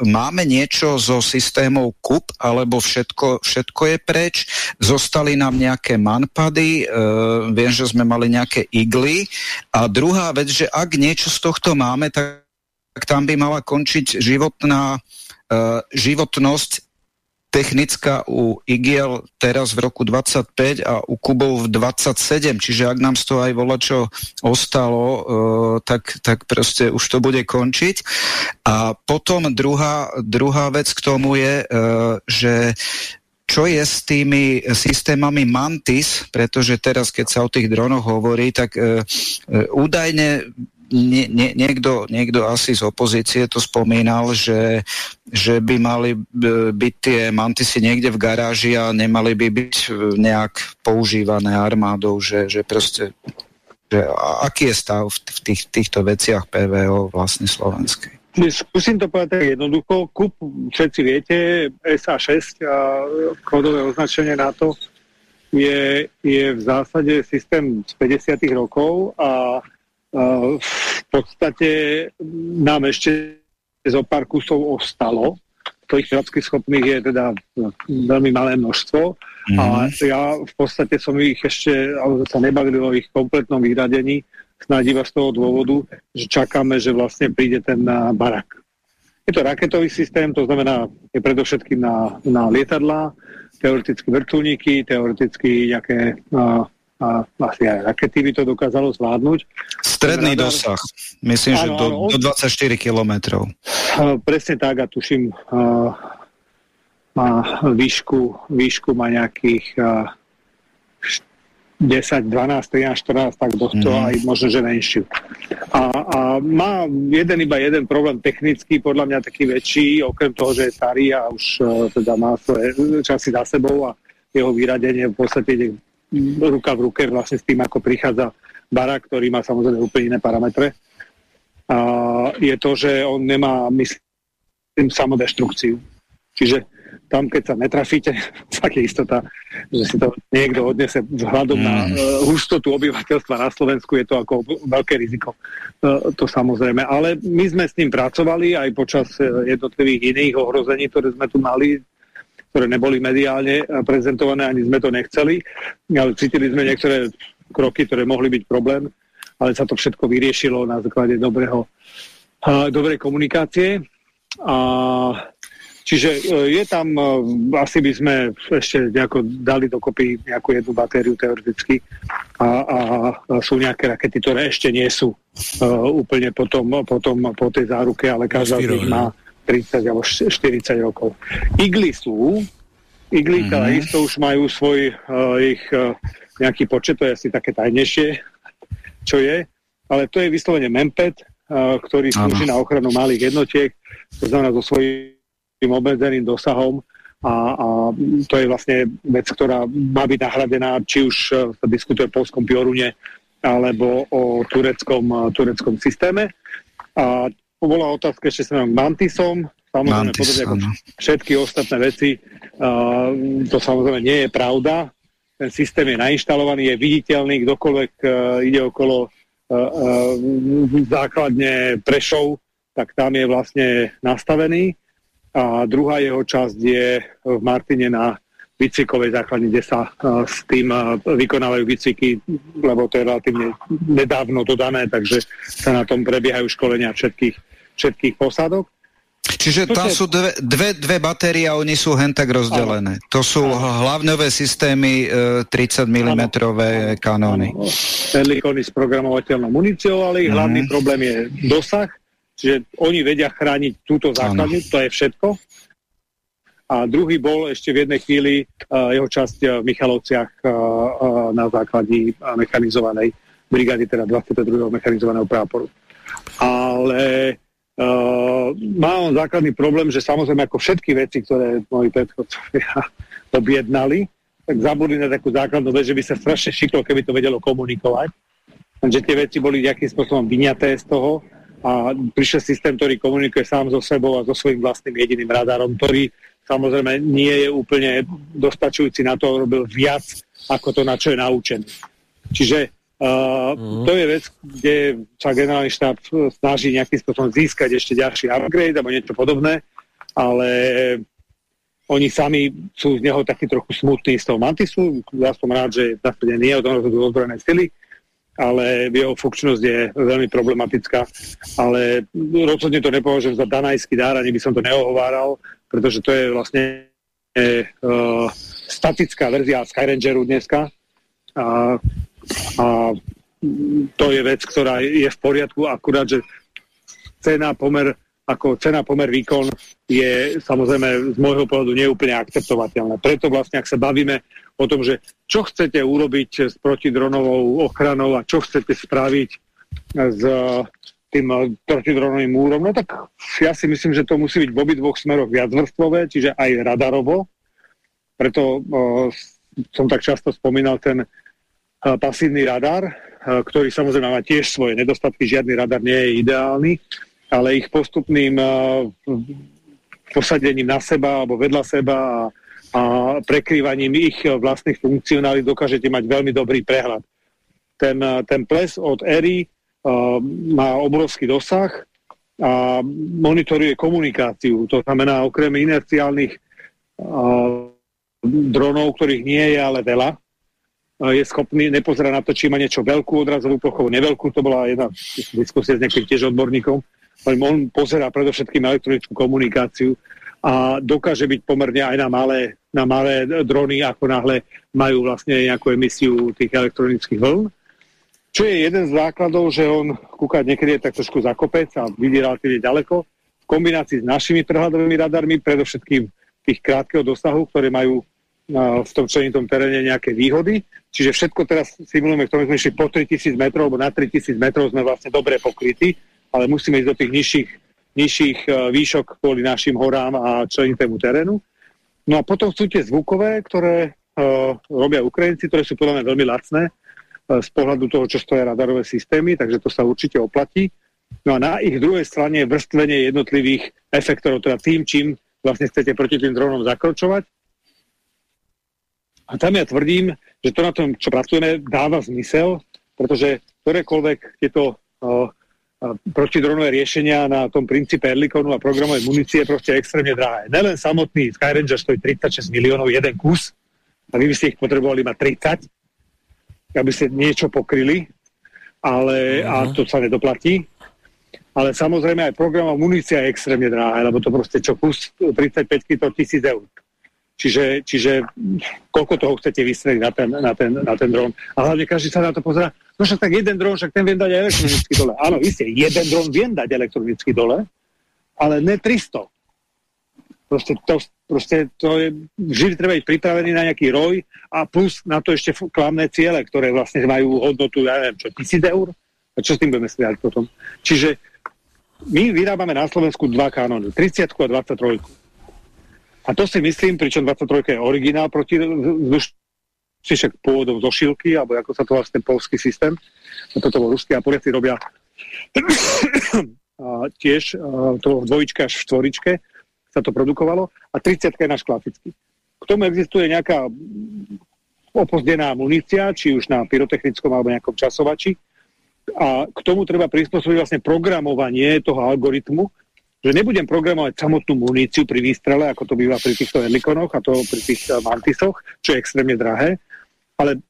[SPEAKER 3] máme niečo zo systémov KUP, alebo všetko, všetko je preč? Zostali nám nejaké manpady? Viem, že sme mali nejaké igly. A druhá vec, že ak niečo z tohto máme, tak tam by mala končiť životná životnosť technická u Igiel teraz v roku 25 a u Kubov v 27, čiže ak nám z toho aj čo ostalo, uh, tak, tak proste už to bude končiť. A potom druhá, druhá vec k tomu je, uh, že čo je s tými systémami Mantis, pretože teraz, keď sa o tých dronoch hovorí, tak uh, údajne nie, nie, niekto, niekto asi z opozície to spomínal, že, že by mali byť tie mantisy niekde v garáži a nemali by byť nejak používané armádou, že, že proste že aký je stav v, tých, týchto veciach PVO vlastne slovenskej?
[SPEAKER 5] Skúsim to povedať jednoducho. KUP, všetci viete, SA6 a kódové označenie NATO je, je v zásade systém z 50 rokov a v podstate nám ešte zo pár kusov ostalo, ktorých prevádzky schopných je teda veľmi malé množstvo mm. a mhm. ja v podstate som ich ešte, ale sa nebavili o ich kompletnom vyradení, snáď iba z toho dôvodu, že čakáme, že vlastne príde ten barak. Je to raketový systém, to znamená, je predovšetkým na, na lietadlá, teoreticky vrtulníky, teoreticky nejaké uh, a asi aj rakety by to dokázalo zvládnuť.
[SPEAKER 3] Stredný radar... dosah, myslím, áno, že do, áno, do 24 kilometrov.
[SPEAKER 5] Presne tak a tuším, uh, má výšku, výšku má nejakých uh, 10, 12, 13, 14, tak dosť mm. aj možno, že menšiu. A, a má jeden iba jeden problém technický, podľa mňa taký väčší, okrem toho, že je starý a už uh, teda má svoje časy za sebou a jeho vyradenie v podstate ruka v ruke vlastne s tým, ako prichádza barák, ktorý má samozrejme úplne iné parametre. A je to, že on nemá, myslím, samodeštrukciu. Čiže tam, keď sa netrafíte, tak je istota, že si to niekto odnese vzhľadom mm. na uh, hustotu obyvateľstva na Slovensku, je to ako veľké riziko. Uh, to samozrejme. Ale my sme s ním pracovali aj počas uh, jednotlivých iných ohrození, ktoré sme tu mali ktoré neboli mediálne prezentované, ani sme to nechceli, ale cítili sme niektoré kroky, ktoré mohli byť problém, ale sa to všetko vyriešilo na základe dobrého, dobrej komunikácie. A Čiže e, je tam, asi by sme ešte nejako dali dokopy nejakú jednu batériu teoreticky. A, a, a sú nejaké rakety, ktoré ešte nie sú uh, úplne potom, potom po tej záruke, ale každá z nich má 30 alebo 40 rokov. Igly sú, igly mm -hmm. takisto už majú svoj uh, ich uh, nejaký počet, to je asi také tajnejšie, čo je, ale to je vyslovene Mempet, uh, ktorý slúži na ochranu malých jednotiek, to znamená so svojím obmedzeným dosahom a, a to je vlastne vec, ktorá má byť nahradená, či už e, sa diskutuje o polskom Piorune alebo o tureckom, e, tureckom systéme. A bola otázka ešte smerom k Mantisom. Samozrejme, Mantis, podobne ako všetky ostatné veci, uh, to samozrejme nie je pravda. Ten systém je nainštalovaný, je viditeľný, kdokoľvek uh, ide okolo uh, uh, základne Prešov, tak tam je vlastne nastavený a druhá jeho časť je v Martine na výcvikovej základni, kde sa uh, s tým uh, vykonávajú výcviky, lebo to je relatívne nedávno dodané, takže sa na tom prebiehajú školenia všetkých, všetkých posádok.
[SPEAKER 3] Čiže tam sú dve, dve, dve batérie a oni sú hen tak rozdelené. Áno. To sú áno. hlavňové systémy e, 30 mm kanóny.
[SPEAKER 5] Elikony s programovateľnou muníciou, ale ich mm. hlavný problém je dosah Čiže oni vedia chrániť túto základňu, to je všetko. A druhý bol ešte v jednej chvíli uh, jeho časť uh, v Michalovciach uh, uh, na základí uh, mechanizovanej brigády, teda 22. mechanizovaného práporu. Ale uh, má on základný problém, že samozrejme ako všetky veci, ktoré moji predchodcovia objednali, tak zabudli na takú základnú vec, že by sa strašne šiklo, keby to vedelo komunikovať. Takže tie veci boli nejakým spôsobom vyňaté z toho a prišiel systém, ktorý komunikuje sám so sebou a so svojím vlastným jediným radarom, ktorý samozrejme nie je úplne dostačujúci na to, robil viac ako to, na čo je naučený. Čiže uh, mm. to je vec, kde sa generálny štáb snaží nejakým spôsobom získať ešte ďalší upgrade alebo niečo podobné, ale oni sami sú z neho taký trochu smutní z toho Mantisu. Ja som rád, že v nie je o tom rozhodujú ozbrojené sily, ale jeho funkčnosť je veľmi problematická. Ale rozhodne to nepovažujem za danajský dár, ani by som to neohováral, pretože to je vlastne uh, statická verzia Skyrangeru dneska. A, a to je vec, ktorá je v poriadku, akurát, že cena pomer ako cena pomer výkon je samozrejme z môjho pohľadu neúplne akceptovateľné. Preto vlastne, ak sa bavíme o tom, že čo chcete urobiť s protidronovou ochranou a čo chcete spraviť s tým protidronovým múrom, no tak ja si myslím, že to musí byť v obidvoch smeroch viacvrstvové, čiže aj radarovo. Preto o, som tak často spomínal ten a, pasívny radar, a, ktorý samozrejme má tiež svoje nedostatky, žiadny radar nie je ideálny, ale ich postupným a, posadením na seba alebo vedľa seba a a prekrývaním ich vlastných funkcionálí dokážete mať veľmi dobrý prehľad. Ten, ten ples od ERI uh, má obrovský dosah a monitoruje komunikáciu. To znamená, okrem inerciálnych uh, dronov, ktorých nie je ale veľa, uh, je schopný nepozerať na to, či má niečo veľkú odrazovú plochu, neveľkú. To bola jedna diskusia s nejakým tiež odborníkom. On pozerá predovšetkým elektronickú komunikáciu a dokáže byť pomerne aj na malé, na malé drony, ako náhle majú vlastne nejakú emisiu tých elektronických vln. Čo je jeden z základov, že on kúka niekedy tak trošku za kopec a vidí relatívne ďaleko. V kombinácii s našimi prehľadovými radarmi, predovšetkým tých krátkeho dosahu, ktoré majú v tom členitom teréne nejaké výhody. Čiže všetko teraz simulujeme, ktoré sme išli po 3000 metrov, alebo na 3000 metrov sme vlastne dobre pokrytí, ale musíme ísť do tých nižších nižších e, výšok kvôli našim horám a členitému terénu. No a potom sú tie zvukové, ktoré uh, robia Ukrajinci, ktoré sú podľa mňa veľmi lacné z pohľadu toho, čo stojí radarové systémy, takže to sa určite oplatí. No a na ich druhej strane vrstvenie jednotlivých efektorov, teda tým, čím vlastne chcete proti tým dronom zakročovať. A tam ja tvrdím, že to na tom, čo pracujeme, dáva zmysel, pretože ktorékoľvek tieto uh, protidronové riešenia na tom princípe Erlikonu a programovej munície proste extrémne drahé. Nelen samotný Skyranger stojí 36 miliónov jeden kus, a vy by ste ich potrebovali mať 30, aby ste niečo pokryli, ale uh -huh. a to sa nedoplatí. ale samozrejme aj programová munícia je extrémne drahá, lebo to proste čo kus 35 to 1000 eur. Čiže, čiže koľko toho chcete vystreliť na ten, na, ten, na ten dron. A hlavne každý sa na to pozera, no však tak jeden dron, však ten viem dať elektronicky dole. Áno, isté, jeden dron viem dať elektronicky dole, ale ne 300. Proste to, proste to je, vždy treba byť pripravený na nejaký roj a plus na to ešte klamné ciele, ktoré vlastne majú hodnotu, ja neviem čo, tisíc eur? A čo s tým budeme strieľať potom? Čiže my vyrábame na Slovensku dva kanóny, 30 a 23. A to si myslím, pričom 23 je originál proti však pôvodom zo šilky, alebo ako sa to vlastne polský systém. A toto bol ruský a Poliaci robia a tiež a to v dvojičke až v štvoričke sa to produkovalo a 30 je náš klasický. K tomu existuje nejaká opozdená munícia, či už na pyrotechnickom alebo nejakom časovači. A k tomu treba prispôsobiť vlastne programovanie toho algoritmu, že nebudem programovať samotnú muníciu pri výstrele, ako to býva pri týchto helikonoch a to pri tých eh, mantisoch, čo je extrémne drahé, ale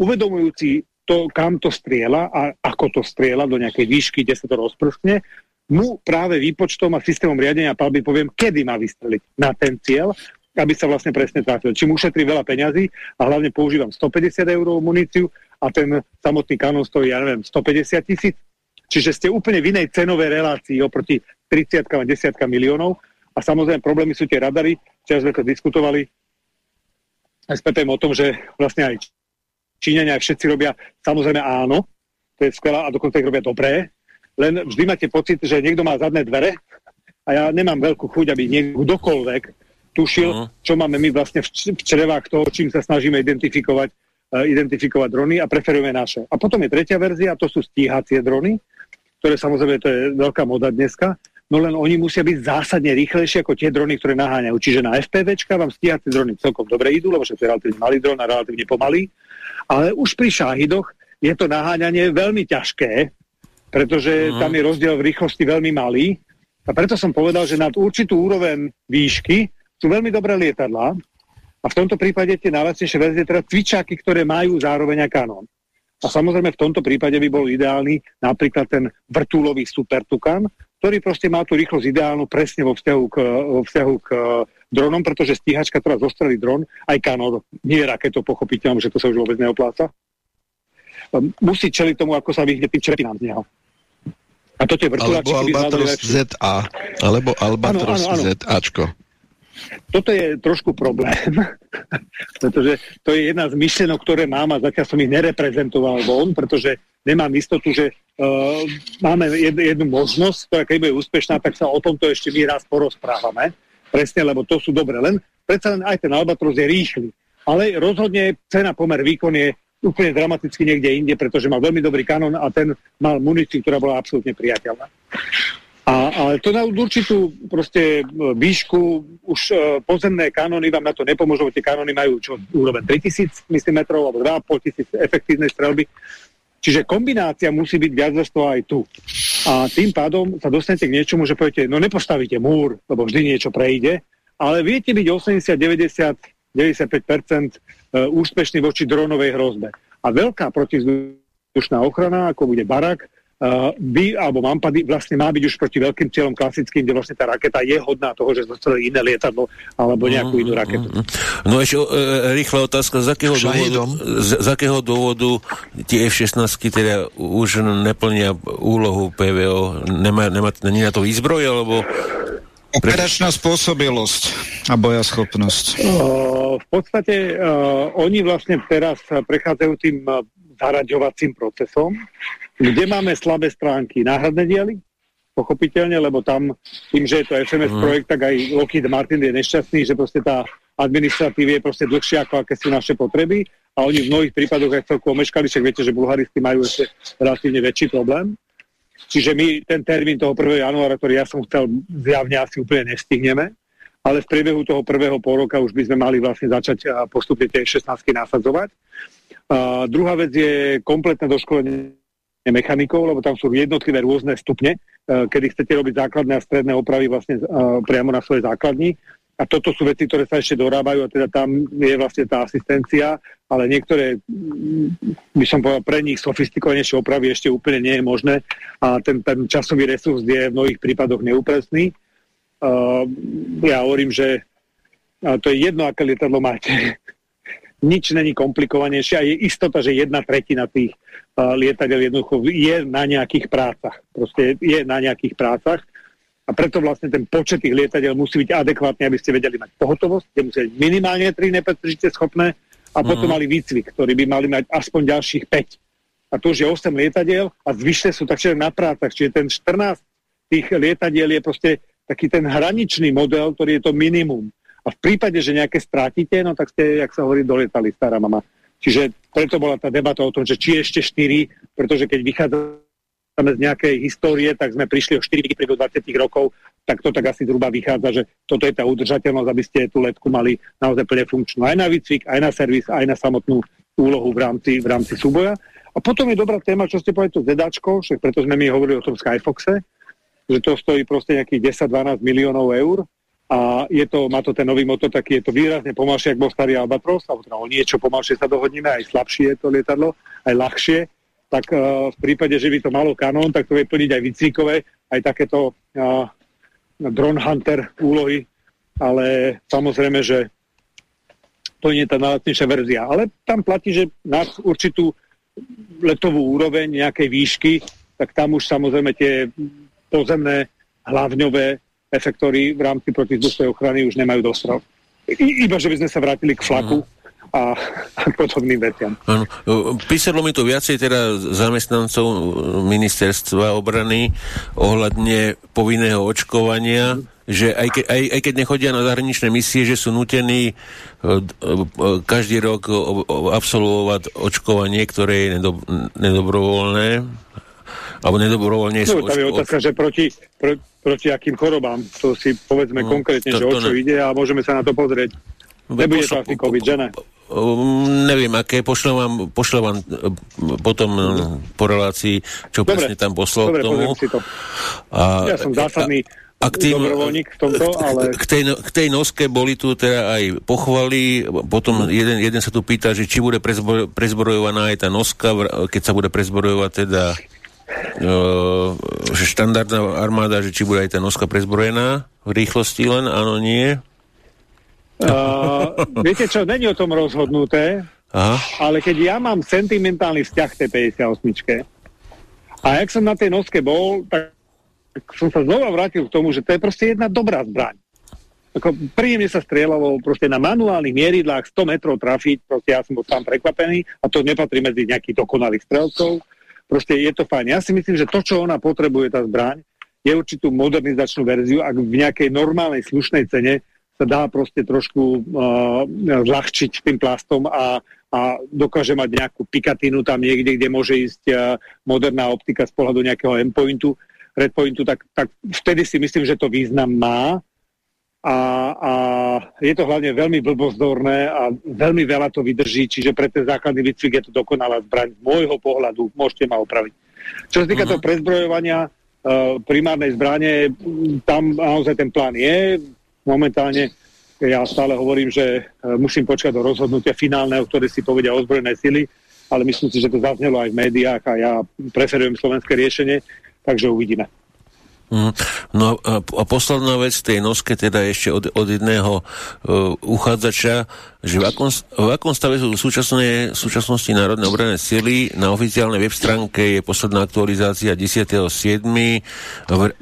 [SPEAKER 5] uvedomujúci to, kam to striela a ako to striela do nejakej výšky, kde sa to rozprskne, mu práve výpočtom a systémom riadenia palby poviem, kedy má vystreliť na ten cieľ, aby sa vlastne presne trafil. Čím ušetrí veľa peňazí a hlavne používam 150 eur muníciu a ten samotný kanón stojí, ja neviem, 150 tisíc, Čiže ste úplne v inej cenovej relácii oproti 30 a 10 miliónov. A samozrejme problémy sú tie radary. Včera sme to diskutovali s Pepem o tom, že vlastne aj Číňania aj všetci robia samozrejme áno, to je skvelá a dokonca ich robia dobré, len vždy máte pocit, že niekto má zadné dvere a ja nemám veľkú chuť, aby niekdokoľvek tušil, uh -huh. čo máme my vlastne v, v črevách toho, čím sa snažíme identifikovať, uh, identifikovať drony a preferujeme naše. A potom je tretia verzia, to sú stíhacie drony, ktoré samozrejme to je veľká moda dneska, no len oni musia byť zásadne rýchlejšie ako tie drony, ktoré naháňajú. Čiže na FPVčka vám stíhacie drony celkom dobre idú, lebo to je relatívne malý dron a relatívne pomalý, ale už pri šáhidoch je to naháňanie veľmi ťažké, pretože uh-huh. tam je rozdiel v rýchlosti veľmi malý a preto som povedal, že nad určitú úroveň výšky sú veľmi dobré lietadlá a v tomto prípade tie najlacnejšie verzie teda cvičáky, ktoré majú zároveň aj kanón. A samozrejme v tomto prípade by bol ideálny napríklad ten vrtúlový Super Tukan, ktorý proste má tú rýchlosť ideálnu presne vo vzťahu k, vo vzťahu k dronom, pretože stíhačka, ktorá zostrelí dron, aj kanón, nie je raketo pochopiteľom, že to sa už vôbec neopláca, musí čeliť tomu, ako sa vyhne tým črepinám z neho.
[SPEAKER 6] A to tie Alebo Albatros ZA. Alebo Albatros ZAčko.
[SPEAKER 5] Toto je trošku problém, pretože to je jedna z myšlenok, ktoré mám a zatiaľ som ich nereprezentoval von, pretože nemám istotu, že uh, máme jed, jednu možnosť, ktorá keď bude úspešná, tak sa o tomto ešte my raz porozprávame. Presne, lebo to sú dobre. Len predsa len aj ten Albatros je rýchly. Ale rozhodne cena pomer výkon je úplne dramaticky niekde inde, pretože mal veľmi dobrý kanón a ten mal muníciu, ktorá bola absolútne priateľná. A, ale to na určitú proste e, výšku, už uh, pozemné kanóny vám na to nepomôžu, tie kanóny majú čo, úroveň 3000 myslím, metrov alebo 2,5 tisíc efektívnej strelby. Čiže kombinácia musí byť viac aj tu. A tým pádom sa dostanete k niečomu, že poviete, no nepostavíte múr, lebo vždy niečo prejde, ale viete byť 80, 90, 95% úspešný voči dronovej hrozbe. A veľká protizdušná ochrana, ako bude barak, uh, by, alebo Mampady vlastne má byť už proti veľkým cieľom klasickým, kde vlastne tá raketa je hodná toho, že zostrelí iné lietadlo alebo nejakú inú raketu. Mm, mm,
[SPEAKER 1] mm. No ešte e, rýchla otázka, z akého, dôvodu, z, z akého dôvodu tie F-16 teda už neplnia úlohu PVO? Nemá, nemá, není na to výzbroj, alebo...
[SPEAKER 3] Operačná spôsobilosť a bojaschopnosť.
[SPEAKER 5] Uh, v podstate uh, oni vlastne teraz prechádzajú tým uh, zaraďovacím procesom kde máme slabé stránky? Náhradné diely? Pochopiteľne, lebo tam tým, že je to FMS mm. projekt, tak aj Lockheed Martin je nešťastný, že proste tá administratíva je proste dlhšia, ako aké sú naše potreby a oni v mnohých prípadoch aj celku omeškali, však viete, že bulharisti majú ešte relatívne väčší problém. Čiže my ten termín toho 1. januára, ktorý ja som chcel, zjavne asi úplne nestihneme, ale v priebehu toho prvého pol roka už by sme mali vlastne začať postupne tie 16 nasadzovať. A druhá vec je kompletné doškolenie mechanikov, lebo tam sú jednotlivé rôzne stupne, e, kedy chcete robiť základné a stredné opravy vlastne e, priamo na svojej základni. A toto sú veci, ktoré sa ešte dorábajú a teda tam je vlastne tá asistencia ale niektoré, mm, by som povedal, pre nich sofistikovanejšie opravy ešte úplne nie je možné a ten, ten časový resurs je v mnohých prípadoch neúpresný. Uh, ja hovorím, že to je jedno, aké lietadlo máte. Nič není komplikovanejšie a je istota, že jedna tretina tých uh, lietadiel jednoducho je na nejakých prácach. Proste je na nejakých prácach a preto vlastne ten počet tých lietadiel musí byť adekvátny, aby ste vedeli mať pohotovosť, kde musí byť minimálne 3 nepretržite schopné a potom uh-huh. mali výcvik, ktorý by mali mať aspoň ďalších 5. A to už je 8 lietadiel a zvyšné sú takže na prácach. Čiže ten 14 tých lietadiel je proste taký ten hraničný model, ktorý je to minimum. A v prípade, že nejaké strátite, no tak ste, jak sa hovorí, doletali stará mama. Čiže preto bola tá debata o tom, že či ešte 4, pretože keď vychádzame z nejakej histórie, tak sme prišli o 4 výkypy do 20 rokov tak to tak asi zhruba vychádza, že toto je tá udržateľnosť, aby ste tú letku mali naozaj plne funkčnú aj na výcvik, aj na servis, aj na samotnú úlohu v rámci, v rámci súboja. A potom je dobrá téma, čo ste povedali, to zedačko, však preto sme mi hovorili o tom Skyfoxe, že to stojí proste nejakých 10-12 miliónov eur a je to, má to ten nový motor, taký je to výrazne pomalšie, ako bol starý Albatros, alebo teda o niečo pomalšie sa dohodneme, aj slabšie je to lietadlo, aj ľahšie, tak uh, v prípade, že by to malo kanón, tak to vie plniť aj výcvikové, aj takéto uh, drone hunter úlohy, ale samozrejme, že to nie je tá najlepšia verzia. Ale tam platí, že na určitú letovú úroveň nejakej výšky, tak tam už samozrejme tie pozemné hlavňové efektory v rámci protizdušnej ochrany už nemajú dostrel. I, iba, že by sme sa vrátili k flaku, mm a, a podobným veciam.
[SPEAKER 1] Ano. Písalo mi to viacej teda zamestnancov ministerstva obrany ohľadne povinného očkovania, že aj, ke, aj, aj keď nechodia na zahraničné misie, že sú nutení každý rok absolvovať očkovanie, ktoré je nedob, nedobrovoľné alebo nedobrovoľne
[SPEAKER 5] no, tam je otázka, že proti, pro, proti akým chorobám. To si povedzme no, konkrétne, to, že o čo ne... ide a môžeme sa na to pozrieť. Nebude to asi COVID, že ne?
[SPEAKER 1] Neviem, aké, pošlem vám, pošlem vám uh, potom uh, po relácii, čo dobre, presne tam poslal dobre, k tomu.
[SPEAKER 5] Si to. A, ja som zásadný a, a k tým, dobrovoľník v tomto, ale...
[SPEAKER 1] K tej, no, k tej noske boli tu teda aj pochvaly, potom jeden, jeden sa tu pýta, že či bude prezbor, prezbrojovaná aj tá noska, keď sa bude prezbrojovať teda že štandardná armáda, že či bude aj tá noska prezbrojená v rýchlosti len, áno, nie.
[SPEAKER 5] Uh, viete čo, není o tom rozhodnuté, Aha. ale keď ja mám sentimentálny vzťah k tej 58 a jak som na tej noske bol, tak, som sa znova vrátil k tomu, že to je proste jedna dobrá zbraň. Ako príjemne sa strieľalo proste na manuálnych mieridlách 100 metrov trafiť, proste ja som bol tam prekvapený a to nepatrí medzi nejakých dokonalých strelcov. Proste je to fajn. Ja si myslím, že to, čo ona potrebuje, tá zbraň, je určitú modernizačnú verziu, ak v nejakej normálnej slušnej cene dá proste trošku uh, ľahčiť tým plastom a, a dokáže mať nejakú pikatinu tam niekde, kde môže ísť uh, moderná optika z pohľadu nejakého endpointu, redpointu, tak, tak vtedy si myslím, že to význam má a, a je to hlavne veľmi blbozdorné a veľmi veľa to vydrží, čiže pre ten základný výcvik je to dokonalá zbraň z môjho pohľadu, môžete ma opraviť. Čo sa týka uh-huh. toho prezbrojovania uh, primárnej zbrane, tam naozaj ten plán je, momentálne ja stále hovorím, že e, musím počkať do rozhodnutia finálneho, ktoré si povedia ozbrojené sily, ale myslím si, že to zaznelo aj v médiách a ja preferujem slovenské riešenie, takže uvidíme.
[SPEAKER 1] Mm. No a, posledná vec tej noske, teda ešte od, od jedného uh, uchádzača, že v akom, v akom stave sú v súčasné, súčasnosti Národné obranné sily. Na oficiálnej web stránke je posledná aktualizácia 10.7.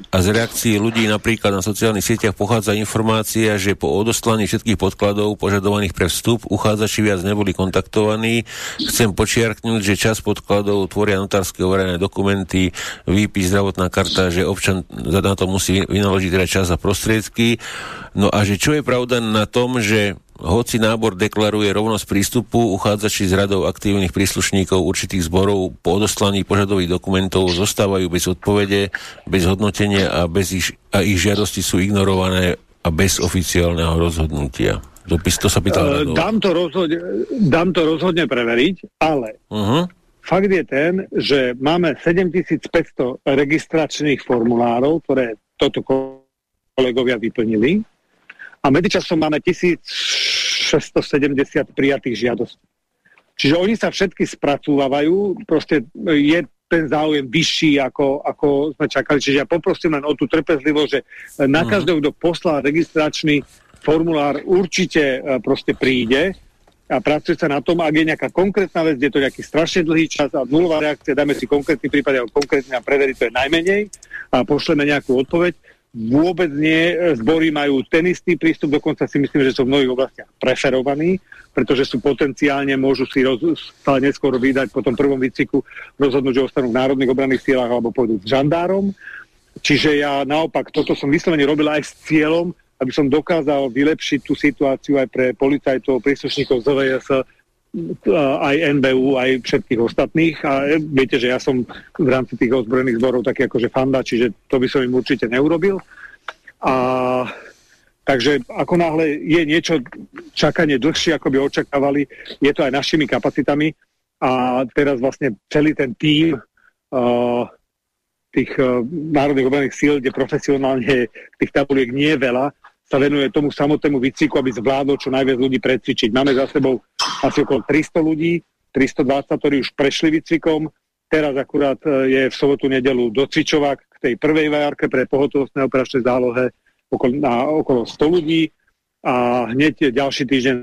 [SPEAKER 1] a z reakcií ľudí napríklad na sociálnych sieťach pochádza informácia, že po odoslaní všetkých podkladov požadovaných pre vstup uchádzači viac neboli kontaktovaní. Chcem počiarknúť, že čas podkladov tvoria notárske overené dokumenty, výpis, zdravotná karta, že občan na to musí vynaložiť teda čas a prostriedky. No a že čo je pravda na tom, že hoci nábor deklaruje rovnosť prístupu, uchádzači z radov aktívnych príslušníkov určitých zborov po odoslaní požadových dokumentov zostávajú bez odpovede, bez hodnotenia a, bez ich, a ich žiadosti sú ignorované a bez oficiálneho rozhodnutia. Dopis, to sa pýtal
[SPEAKER 5] uh, dám, to rozhodne, dám to rozhodne preveriť, ale uh-huh. Fakt je ten, že máme 7500 registračných formulárov, ktoré toto kolegovia vyplnili a medzičasom máme 1670 prijatých žiadostí. Čiže oni sa všetky spracúvajú, proste je ten záujem vyšší, ako, ako sme čakali. Čiže ja poprosím len o tú trpezlivosť, že na mhm. každého, kto poslal registračný formulár, určite e, proste príde a pracuje sa na tom, ak je nejaká konkrétna vec, je to nejaký strašne dlhý čas a nulová reakcia, dáme si konkrétny prípad, ako konkrétne a preveriť to je najmenej a pošleme nejakú odpoveď. Vôbec nie, zbory majú ten istý prístup, dokonca si myslím, že sú v mnohých oblastiach preferovaní pretože sú potenciálne, môžu si roz, stále neskôr vydať po tom prvom výciku rozhodnúť, že ostanú v národných obranných sílach alebo pôjdu s žandárom. Čiže ja naopak toto som vyslovene robil aj s cieľom, aby som dokázal vylepšiť tú situáciu aj pre policajtov, príslušníkov ZVS, aj NBU, aj všetkých ostatných. A viete, že ja som v rámci tých ozbrojených zborov taký akože fanda, čiže to by som im určite neurobil. A Takže ako náhle je niečo čakanie dlhšie, ako by očakávali, je to aj našimi kapacitami a teraz vlastne celý ten tým uh, tých uh, národných obranných síl, kde profesionálne tých tabuliek nie je veľa, sa venuje tomu samotnému výcviku, aby zvládol čo najviac ľudí predcvičiť. Máme za sebou asi okolo 300 ľudí, 320, ktorí už prešli výcvikom, teraz akurát uh, je v sobotu nedelu docvičovák k tej prvej vajárke pre pohotovostné operačné zálohe okolo, na okolo 100 ľudí a hneď ďalší týždeň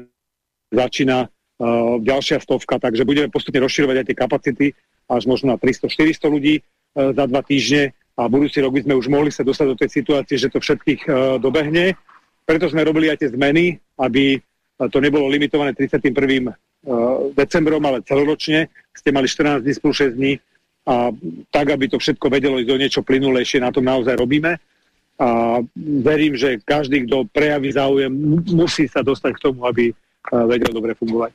[SPEAKER 5] začína uh, ďalšia stovka, takže budeme postupne rozširovať aj tie kapacity až možno na 300-400 ľudí uh, za dva týždne a budúci rok by sme už mohli sa dostať do tej situácie, že to všetkých uh, dobehne. Preto sme robili aj tie zmeny, aby to nebolo limitované 31. Uh, decembrom, ale celoročne. Ste mali 14 dní plus 6 dní a tak, aby to všetko vedelo ísť do niečo plynulejšie, na tom naozaj robíme a verím, že každý, kto prejaví záujem, musí sa dostať k tomu, aby vedel dobre fungovať.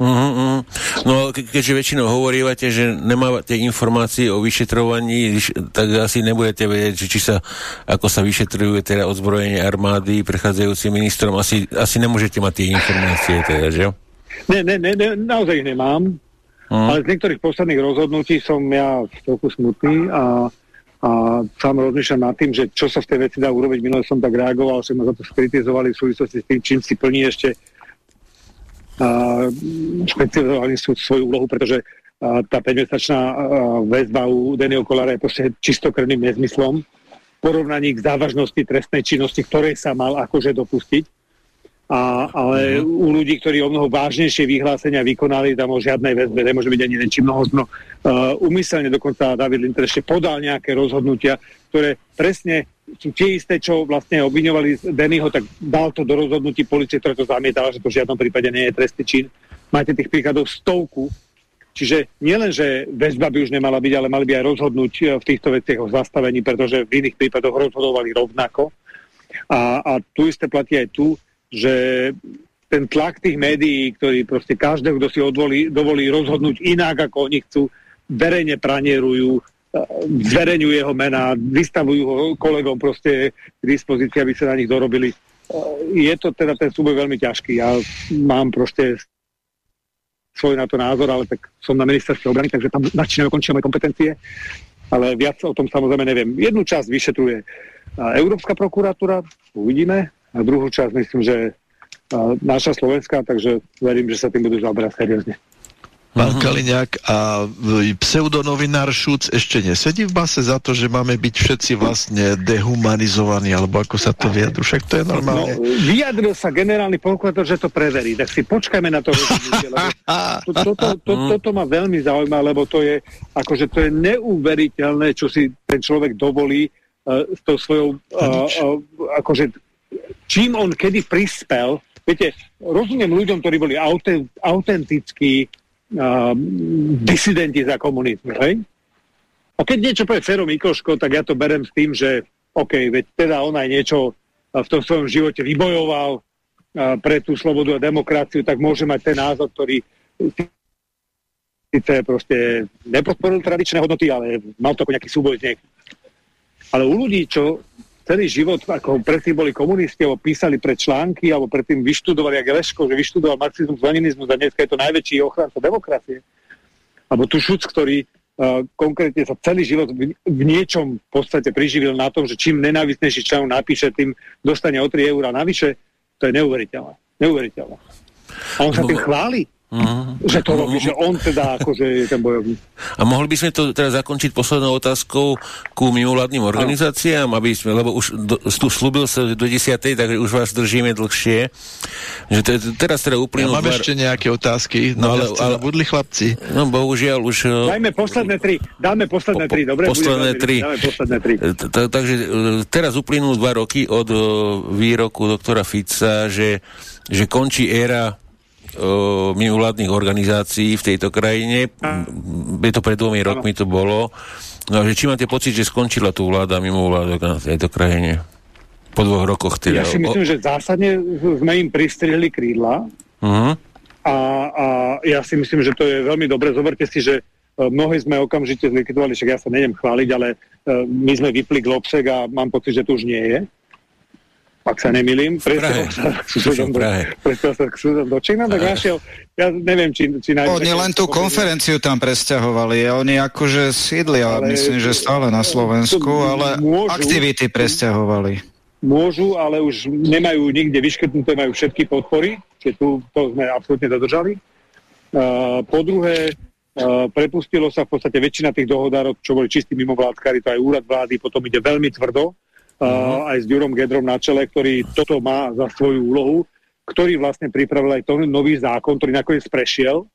[SPEAKER 1] Uh. No ke keďže väčšinou hovorívate, že nemávate informácie o vyšetrovaní, tak asi nebudete vedieť, či sa, ako sa vyšetrujú teda odzbrojenie armády prechádzajúcim ministrom. Asi, asi nemôžete mať tie informácie teda, že?
[SPEAKER 5] Ne, ne, ne, ne naozaj ich nemám. Uh. Ale z niektorých posledných rozhodnutí som ja trochu smutný a a sám rozmýšľam nad tým, že čo sa v tej veci dá urobiť. Minule som tak reagoval, že ma za to skritizovali v súvislosti s tým, čím si plní ešte špecializovali sú svoju úlohu, pretože tá 5-mesačná uh, väzba u Denyho Kolára je proste čistokrvným nezmyslom v porovnaní k závažnosti trestnej činnosti, ktorej sa mal akože dopustiť a, ale uh-huh. u ľudí, ktorí o mnoho vážnejšie vyhlásenia vykonali, tam o žiadnej väzbe nemôže byť ani len či mnoho zno. Uh, umyselne dokonca David Linter ešte podal nejaké rozhodnutia, ktoré presne tie isté, čo vlastne obviňovali Dennyho, tak dal to do rozhodnutí policie, ktoré to zamietala, že to v žiadnom prípade nie je trestný čin. Máte tých príkladov stovku. Čiže nielen, že väzba by už nemala byť, ale mali by aj rozhodnúť uh, v týchto veciach o zastavení, pretože v iných prípadoch rozhodovali rovnako. A, a tu isté platí aj tu že ten tlak tých médií, ktorý proste každého, kto si odvolí, dovolí rozhodnúť inak, ako oni chcú, verejne pranierujú, e, zverejňujú jeho mená, vystavujú ho kolegom proste k dispozícii, aby sa na nich dorobili. E, je to teda ten súboj veľmi ťažký. Ja mám proste svoj na to názor, ale tak som na ministerstve obrany, takže tam začínajú končia moje kompetencie, ale viac o tom samozrejme neviem. Jednu časť vyšetruje Európska prokuratúra, uvidíme, a druhú časť myslím, že naša Slovenská, takže verím, že sa tým budú zabrať seriózne.
[SPEAKER 6] Pán uh-huh. Kaliňák, a pseudonovinár Šúc ešte nesedí v base za to, že máme byť všetci vlastne dehumanizovaní, alebo ako sa to vyjadru, však to je normálne. No,
[SPEAKER 5] vyjadril sa generálny prokurátor, že to preverí, tak si počkajme na to rozhodnutie, to, to, to, to, toto ma veľmi zaujíma, lebo to je, akože to je neuveriteľné, čo si ten človek dovolí uh, s tou svojou uh, uh, akože čím on kedy prispel, viete, rozumiem ľuďom, ktorí boli autentickí uh, disidenti za komunizmu, hej? A keď niečo povie Fero Mikoško, tak ja to berem s tým, že OK, veď teda on aj niečo v tom svojom živote vybojoval uh, pre tú slobodu a demokraciu, tak môže mať ten názor, ktorý síce proste nepodporil tradičné hodnoty, ale mal to ako nejaký súboj z Ale u ľudí, čo celý život, ako predtým boli komunisti, alebo písali pre články, alebo predtým vyštudovali, jak Leško, že vyštudoval marxizmus, leninizmus a dneska je to najväčší ochranca demokracie. Alebo tu Šuc, ktorý uh, konkrétne sa celý život v, v niečom v podstate priživil na tom, že čím nenávistnejší článok napíše, tým dostane o 3 eurá navyše. To je neuveriteľné. Neuveriteľné. A on sa tým chváli. Mm. Že to robí, že on teda akože je ten bojovník.
[SPEAKER 1] A mohli by sme to teraz zakončiť poslednou otázkou ku mimovládnym organizáciám, aby sme, lebo už do, tu slúbil sa do 10. takže už vás držíme dlhšie. Že te, teraz teda uplynul...
[SPEAKER 6] Ja mám ešte nejaké otázky, no, ale, ale budli chlapci.
[SPEAKER 1] No bohužiaľ už...
[SPEAKER 5] Eh, Dajme posledné tri, dáme posledné tri, dobre?
[SPEAKER 1] Posledné tri. Posledné tri. Takže eh, teraz uplynul dva roky od výroku doktora Fica, že, že končí éra mimovládnych organizácií v tejto krajine. Je to pred dvomi rokmi to bolo. No, že či máte pocit, že skončila tu vláda mimovládok na tejto krajine? Po dvoch rokoch teda.
[SPEAKER 5] Ja si myslím, že zásadne sme im pristrihli krídla. Uh-huh. A, a ja si myslím, že to je veľmi dobre. Zoberte si, že e, mnohí sme okamžite zlikvidovali, však ja sa nejdem chváliť, ale uh, my sme vypli globsek a mám pocit, že to už nie je ak sa nemilím,
[SPEAKER 1] presťahoval sa k susedom do,
[SPEAKER 5] sa k susedom do Čína, tak našiel, ja neviem, či, či
[SPEAKER 3] nájde... Oni len tú konferenciu tam presťahovali, oni akože sídlia, ale myslím, že stále na Slovensku, ale môžu, aktivity presťahovali.
[SPEAKER 5] Môžu, ale už nemajú nikde vyškrtnuté, majú všetky podpory, čiže tu to sme absolútne dodržali. Uh, po druhé, uh, prepustilo sa v podstate väčšina tých dohodárov, čo boli čistí mimovládkari, to aj úrad vlády, potom ide veľmi tvrdo, uh, aj s Ďurom Gedrom na čele, ktorý toto má za svoju úlohu, ktorý vlastne pripravil aj to nový zákon, ktorý nakoniec prešiel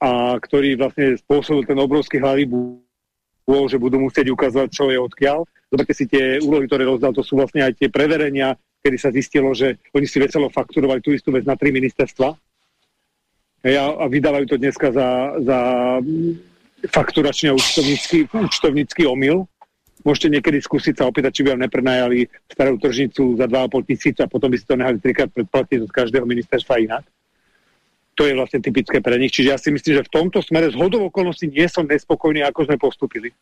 [SPEAKER 5] a ktorý vlastne spôsobil ten obrovský hlavý bôl, že budú musieť ukázať, čo je odkiaľ. Zoberte si tie úlohy, ktoré rozdal, to sú vlastne aj tie preverenia, kedy sa zistilo, že oni si veselo fakturovali tú istú vec na tri ministerstva. A, a vydávajú to dneska za, za fakturačný a účtovnícky, účtovnícky omyl. Môžete niekedy skúsiť sa opýtať, či by vám neprenajali starú tržnicu za 2,5 tisíc a potom by si to nehali trikrát predplatiť od každého ministerstva inak. To je vlastne typické pre nich. Čiže ja si myslím, že v tomto smere z hodov okolností nie som nespokojný, ako sme postupili.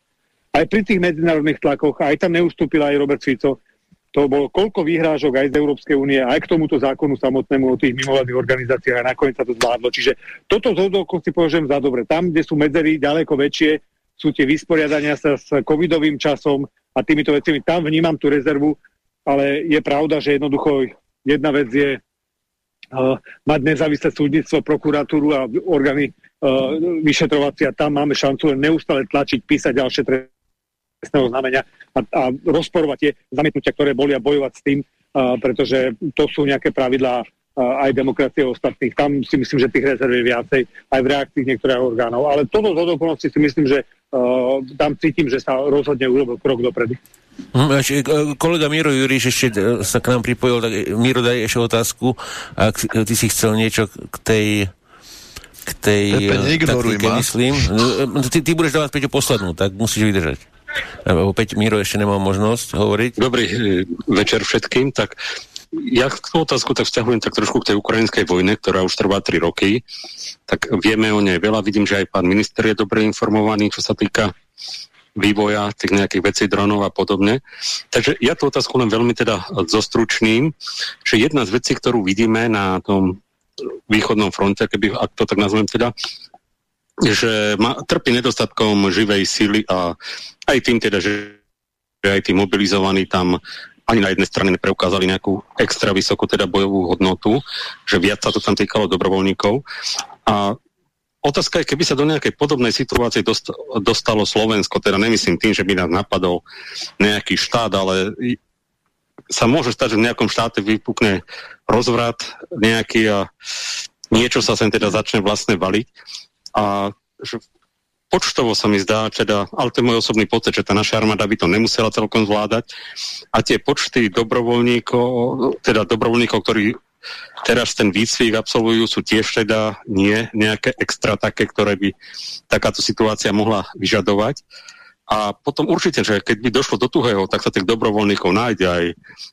[SPEAKER 5] Aj pri tých medzinárodných tlakoch, aj tam neustúpil aj Robert Fico, to bolo koľko výhrážok aj z Európskej únie, aj k tomuto zákonu samotnému o tých mimovládnych organizáciách a nakoniec sa to zvládlo. Čiže toto z okolností považujem za dobre. Tam, kde sú medzery ďaleko väčšie, sú tie vysporiadania sa s covidovým časom a týmito vecami. Tam vnímam tú rezervu, ale je pravda, že jednoducho jedna vec je uh, mať nezávislé súdnictvo, prokuratúru a orgány uh, vyšetrovacia. Tam máme šancu len neustále tlačiť, písať ďalšie trestného znamenia a, a rozporovať tie zamietnutia, ktoré boli a bojovať s tým, uh, pretože to sú nejaké pravidlá aj demokracie ostatných. Tam si myslím, že tých rezerv je viacej aj v reakcii niektorých orgánov. Ale toto z si myslím, že uh, tam cítim, že sa rozhodne urobil krok dopredu.
[SPEAKER 1] Hm, e, kolega Miro Juriš ešte e, sa k nám pripojil, tak Miro daj ešte otázku, ak ty si chcel niečo k tej k tej taktike, myslím. Ty, ty budeš dávať Peťo poslednú, tak musíš vydržať. Opäť Miro ešte nemá možnosť hovoriť.
[SPEAKER 7] Dobrý večer všetkým, tak ja tú otázku tak vzťahujem tak trošku k tej ukrajinskej vojne, ktorá už trvá 3 roky. Tak vieme o nej veľa. Vidím, že aj pán minister je dobre informovaný, čo sa týka vývoja tých nejakých vecí, dronov a podobne. Takže ja tú otázku len veľmi teda zostručným, že jedna z vecí, ktorú vidíme na tom východnom fronte, keby, ak to tak nazvem teda, že ma, trpí nedostatkom živej síly a aj tým teda, že aj tí mobilizovaní tam ani na jednej strane nepreukázali nejakú extra vysokú teda bojovú hodnotu, že viac sa to tam týkalo dobrovoľníkov. A otázka je, keby sa do nejakej podobnej situácie dostalo Slovensko, teda nemyslím tým, že by nás napadol nejaký štát, ale sa môže stať, že v nejakom štáte vypukne rozvrat nejaký a niečo sa sem teda začne vlastne valiť. A že počtovo sa mi zdá, teda, ale to je môj osobný pocit, že tá naša armáda by to nemusela celkom zvládať. A tie počty dobrovoľníkov, teda dobrovoľníkov, ktorí teraz ten výcvik absolvujú, sú tiež teda nie nejaké extra také, ktoré by takáto situácia mohla vyžadovať. A potom určite, že keď by došlo do tuhého, tak sa tých dobrovoľníkov nájde aj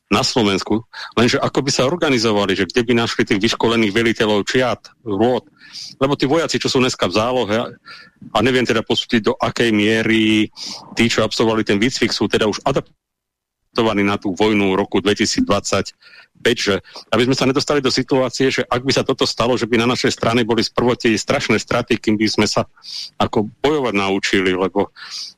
[SPEAKER 7] na Slovensku. Lenže ako by sa organizovali, že kde by našli tých vyškolených veliteľov čiat, rôd, lebo tí vojaci, čo sú dneska v zálohe, a neviem teda posúdiť, do akej miery tí, čo absolvovali ten výcvik, sú teda už adaptovaní na tú vojnu roku 2025, že aby sme sa nedostali do situácie, že ak by sa toto stalo, že by na našej strane boli sprvoti strašné straty, kým by sme sa ako bojovať naučili, lebo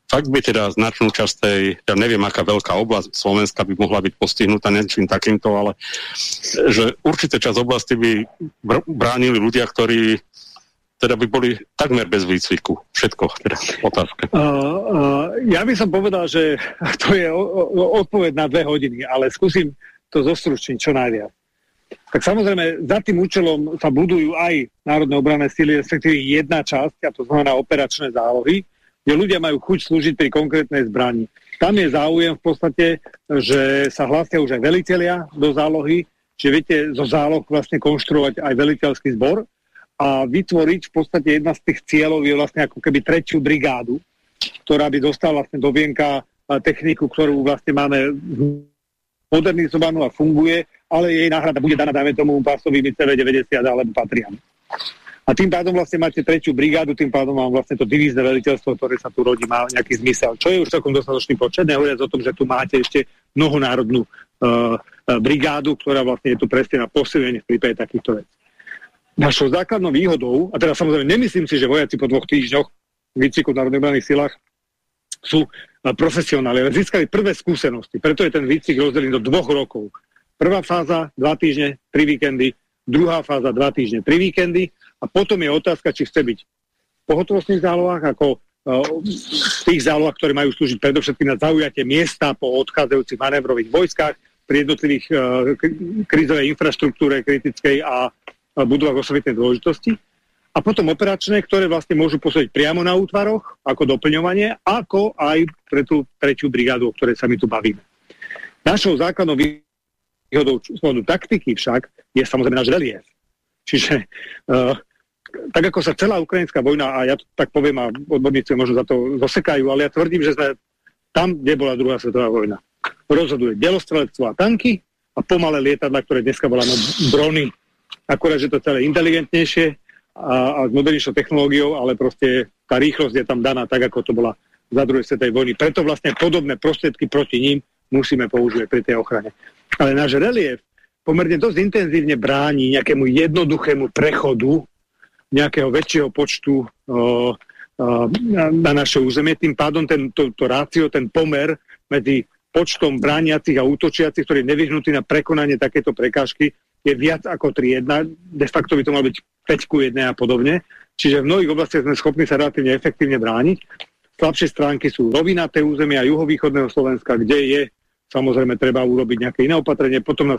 [SPEAKER 7] fakt by teda značnú časť tej, ja neviem, aká veľká oblasť Slovenska by mohla byť postihnutá niečím takýmto, ale že určité časť oblasti by bránili ľudia, ktorí teda by boli takmer bez výcviku. Všetko, teda otázka. Uh,
[SPEAKER 5] uh, ja by som povedal, že to je odpoveď na dve hodiny, ale skúsim to zostručniť čo najviac. Tak samozrejme, za tým účelom sa budujú aj národné obranné síly, respektíve jedna časť, a to znamená operačné zálohy, kde ľudia majú chuť slúžiť pri konkrétnej zbrani. Tam je záujem v podstate, že sa hlásia už aj velitelia do zálohy, čiže viete zo záloh vlastne konštruovať aj veliteľský zbor a vytvoriť v podstate jedna z tých cieľov je vlastne ako keby tretiu brigádu, ktorá by dostala vlastne do vienka techniku, ktorú vlastne máme modernizovanú a funguje, ale jej náhrada bude daná, dajme tomu, pásovými CV90 alebo Patriam. A tým pádom vlastne máte tretiu brigádu, tým pádom mám vlastne to divízne veliteľstvo, ktoré sa tu rodí, má nejaký zmysel. Čo je už celkom dostatočný počet, nehovoriac o tom, že tu máte ešte mnohonárodnú uh, brigádu, ktorá vlastne je tu presne na posilnenie v prípade takýchto vecí. Našou základnou výhodou, a teda samozrejme nemyslím si, že vojaci po dvoch týždňoch výcviku v národných obranných silách sú profesionáli, ale získali prvé skúsenosti. Preto je ten výcvik rozdelený do dvoch rokov. Prvá fáza, dva týždne, tri víkendy, druhá fáza, dva týždne, tri víkendy a potom je otázka, či chce byť v pohotovostných zálohách, ako v tých zálohách, ktoré majú slúžiť predovšetkým na zaujatie miesta po odchádzajúcich manévrových vojskách pri jednotlivých uh, krízovej infraštruktúre kritickej a budovách osobitnej dôležitosti. A potom operačné, ktoré vlastne môžu posúdiť priamo na útvaroch, ako doplňovanie, ako aj pre tú tretiu brigádu, o ktorej sa my tu bavíme. Našou základnou výhodou z taktiky však je samozrejme náš relief. Čiže uh, tak ako sa celá ukrajinská vojna, a ja to tak poviem, a odborníci možno za to zosekajú, ale ja tvrdím, že sme tam, kde bola druhá svetová vojna. Rozhoduje delostrelectvo a tanky a pomalé lietadla, ktoré dneska voláme drony akorát, že to celé inteligentnejšie a, a s modernejšou technológiou, ale proste tá rýchlosť je tam daná tak, ako to bola za druhej svetovej vojny. Preto vlastne podobné prostriedky proti ním musíme používať pri tej ochrane. Ale náš relief pomerne dosť intenzívne bráni nejakému jednoduchému prechodu nejakého väčšieho počtu o, o, na naše územie. Tým pádom ten, to, to rácio, ten pomer medzi počtom brániacich a útočiacich, ktorý je nevyhnutý na prekonanie takéto prekážky, je viac ako 3-1, de facto by to malo byť 5 ku 1 a podobne. Čiže v mnohých oblastiach sme schopní sa relatívne efektívne brániť. Slabšie stránky sú rovinaté územia juhovýchodného Slovenska, kde je samozrejme treba urobiť nejaké iné opatrenie, potom na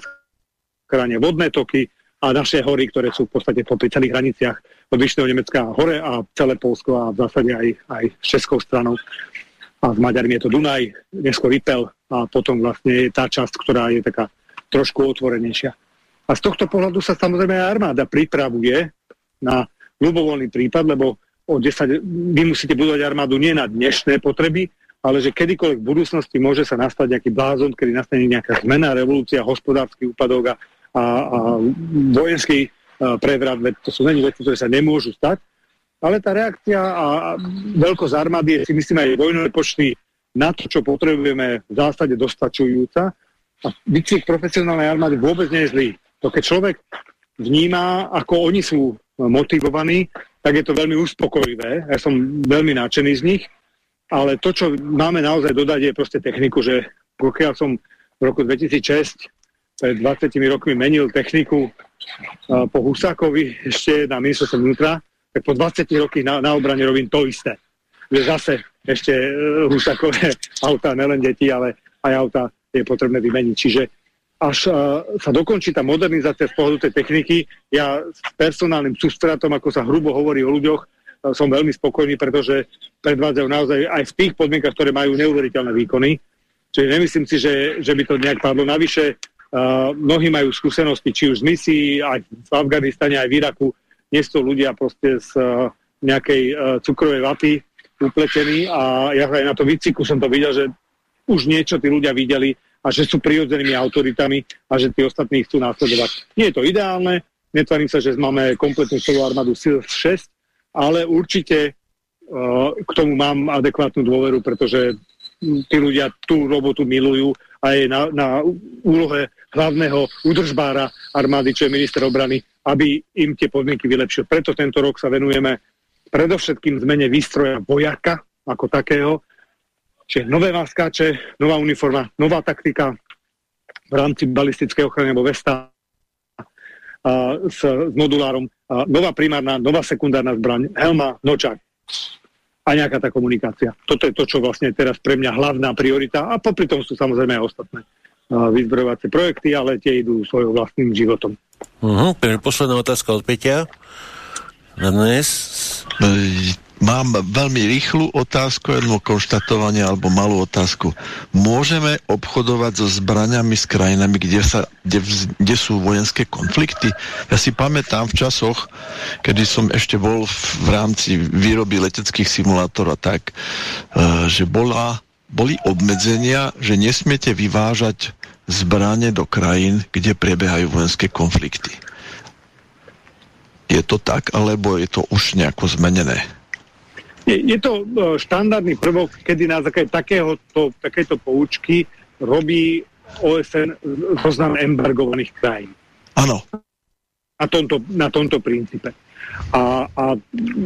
[SPEAKER 5] strane vodné toky a naše hory, ktoré sú v podstate po celých hraniciach od Vyšného Nemecka hore a celé Polsko a v zásade aj, aj s Českou stranou. A s Maďarmi je to Dunaj, neskôr Ripel a potom vlastne je tá časť, ktorá je taká trošku otvorenejšia. A z tohto pohľadu sa samozrejme aj armáda pripravuje na ľubovoľný prípad, lebo o 10, vy musíte budovať armádu nie na dnešné potreby, ale že kedykoľvek v budúcnosti môže sa nastať nejaký blázon, kedy nastane nejaká zmena, revolúcia, hospodársky úpadok a, a, a vojenský a prevrat, to sú není veci, ktoré sa nemôžu stať. Ale tá reakcia a, a veľkosť armády je si myslím aj vojnové počty na to, čo potrebujeme v zásade dostačujúca. A výcvik profesionálnej armády vôbec nie je zlý. To keď človek vníma, ako oni sú motivovaní, tak je to veľmi uspokojivé. Ja som veľmi nadšený z nich, ale to, čo máme naozaj dodať, je proste techniku, že pokiaľ som v roku 2006 pred 20 rokmi menil techniku uh, po Husákovi ešte na ministerstve vnútra, tak po 20 rokoch na, na obrane robím to isté. Že zase ešte uh, Husákové auta, nelen deti, ale aj auta je potrebné vymeniť. Čiže až uh, sa dokončí tá modernizácia z pohľadu tej techniky. Ja s personálnym substrátom, ako sa hrubo hovorí o ľuďoch, uh, som veľmi spokojný, pretože predvádzajú naozaj aj v tých podmienkach, ktoré majú neuveriteľné výkony. Čiže nemyslím si, že, že by to nejak padlo. Navyše, uh, mnohí majú skúsenosti, či už z misií, aj v Afganistane, aj v Iraku. Nie sú ľudia proste z uh, nejakej uh, cukrovej vaty upletení a ja aj na to výciku som to videl, že už niečo tí ľudia videli, a že sú prirodzenými autoritami a že tí ostatní chcú následovať. Nie je to ideálne, netvarím sa, že máme kompletnú celú armádu SIL 6, ale určite uh, k tomu mám adekvátnu dôveru, pretože tí ľudia tú robotu milujú a je na, na úlohe hlavného údržbára armády, čo je minister obrany, aby im tie podmienky vylepšil. Preto tento rok sa venujeme predovšetkým zmene výstroja vojaka ako takého, Čiže nové váskáče, nová uniforma, nová taktika v rámci balistickej ochrany alebo Vesta a s, s modulárom uh, nová primárna, nová sekundárna zbraň, helma, nočák a nejaká tá komunikácia. Toto je to, čo vlastne teraz pre mňa hlavná priorita a popri tom sú samozrejme aj ostatné vyzbrojovacie projekty, ale tie idú svojho vlastným životom.
[SPEAKER 1] Uh -huh. Posledná otázka od Peťa na dnes.
[SPEAKER 6] Mám veľmi rýchlu otázku, jedno konštatovanie alebo malú otázku. Môžeme obchodovať so zbraňami s krajinami, kde, sa, kde, kde sú vojenské konflikty? Ja si pamätám v časoch, kedy som ešte bol v, v rámci výroby leteckých simulátorov tak, uh, že bola, boli obmedzenia, že nesmiete vyvážať zbranie do krajín, kde prebiehajú vojenské konflikty. Je to tak, alebo je to už nejako zmenené?
[SPEAKER 5] Je, je to e, štandardný prvok, kedy na základe takéhoto, takéto poučky robí OSN zoznam embargovaných krajín.
[SPEAKER 6] Áno.
[SPEAKER 5] Na tomto, na tomto princípe. A, a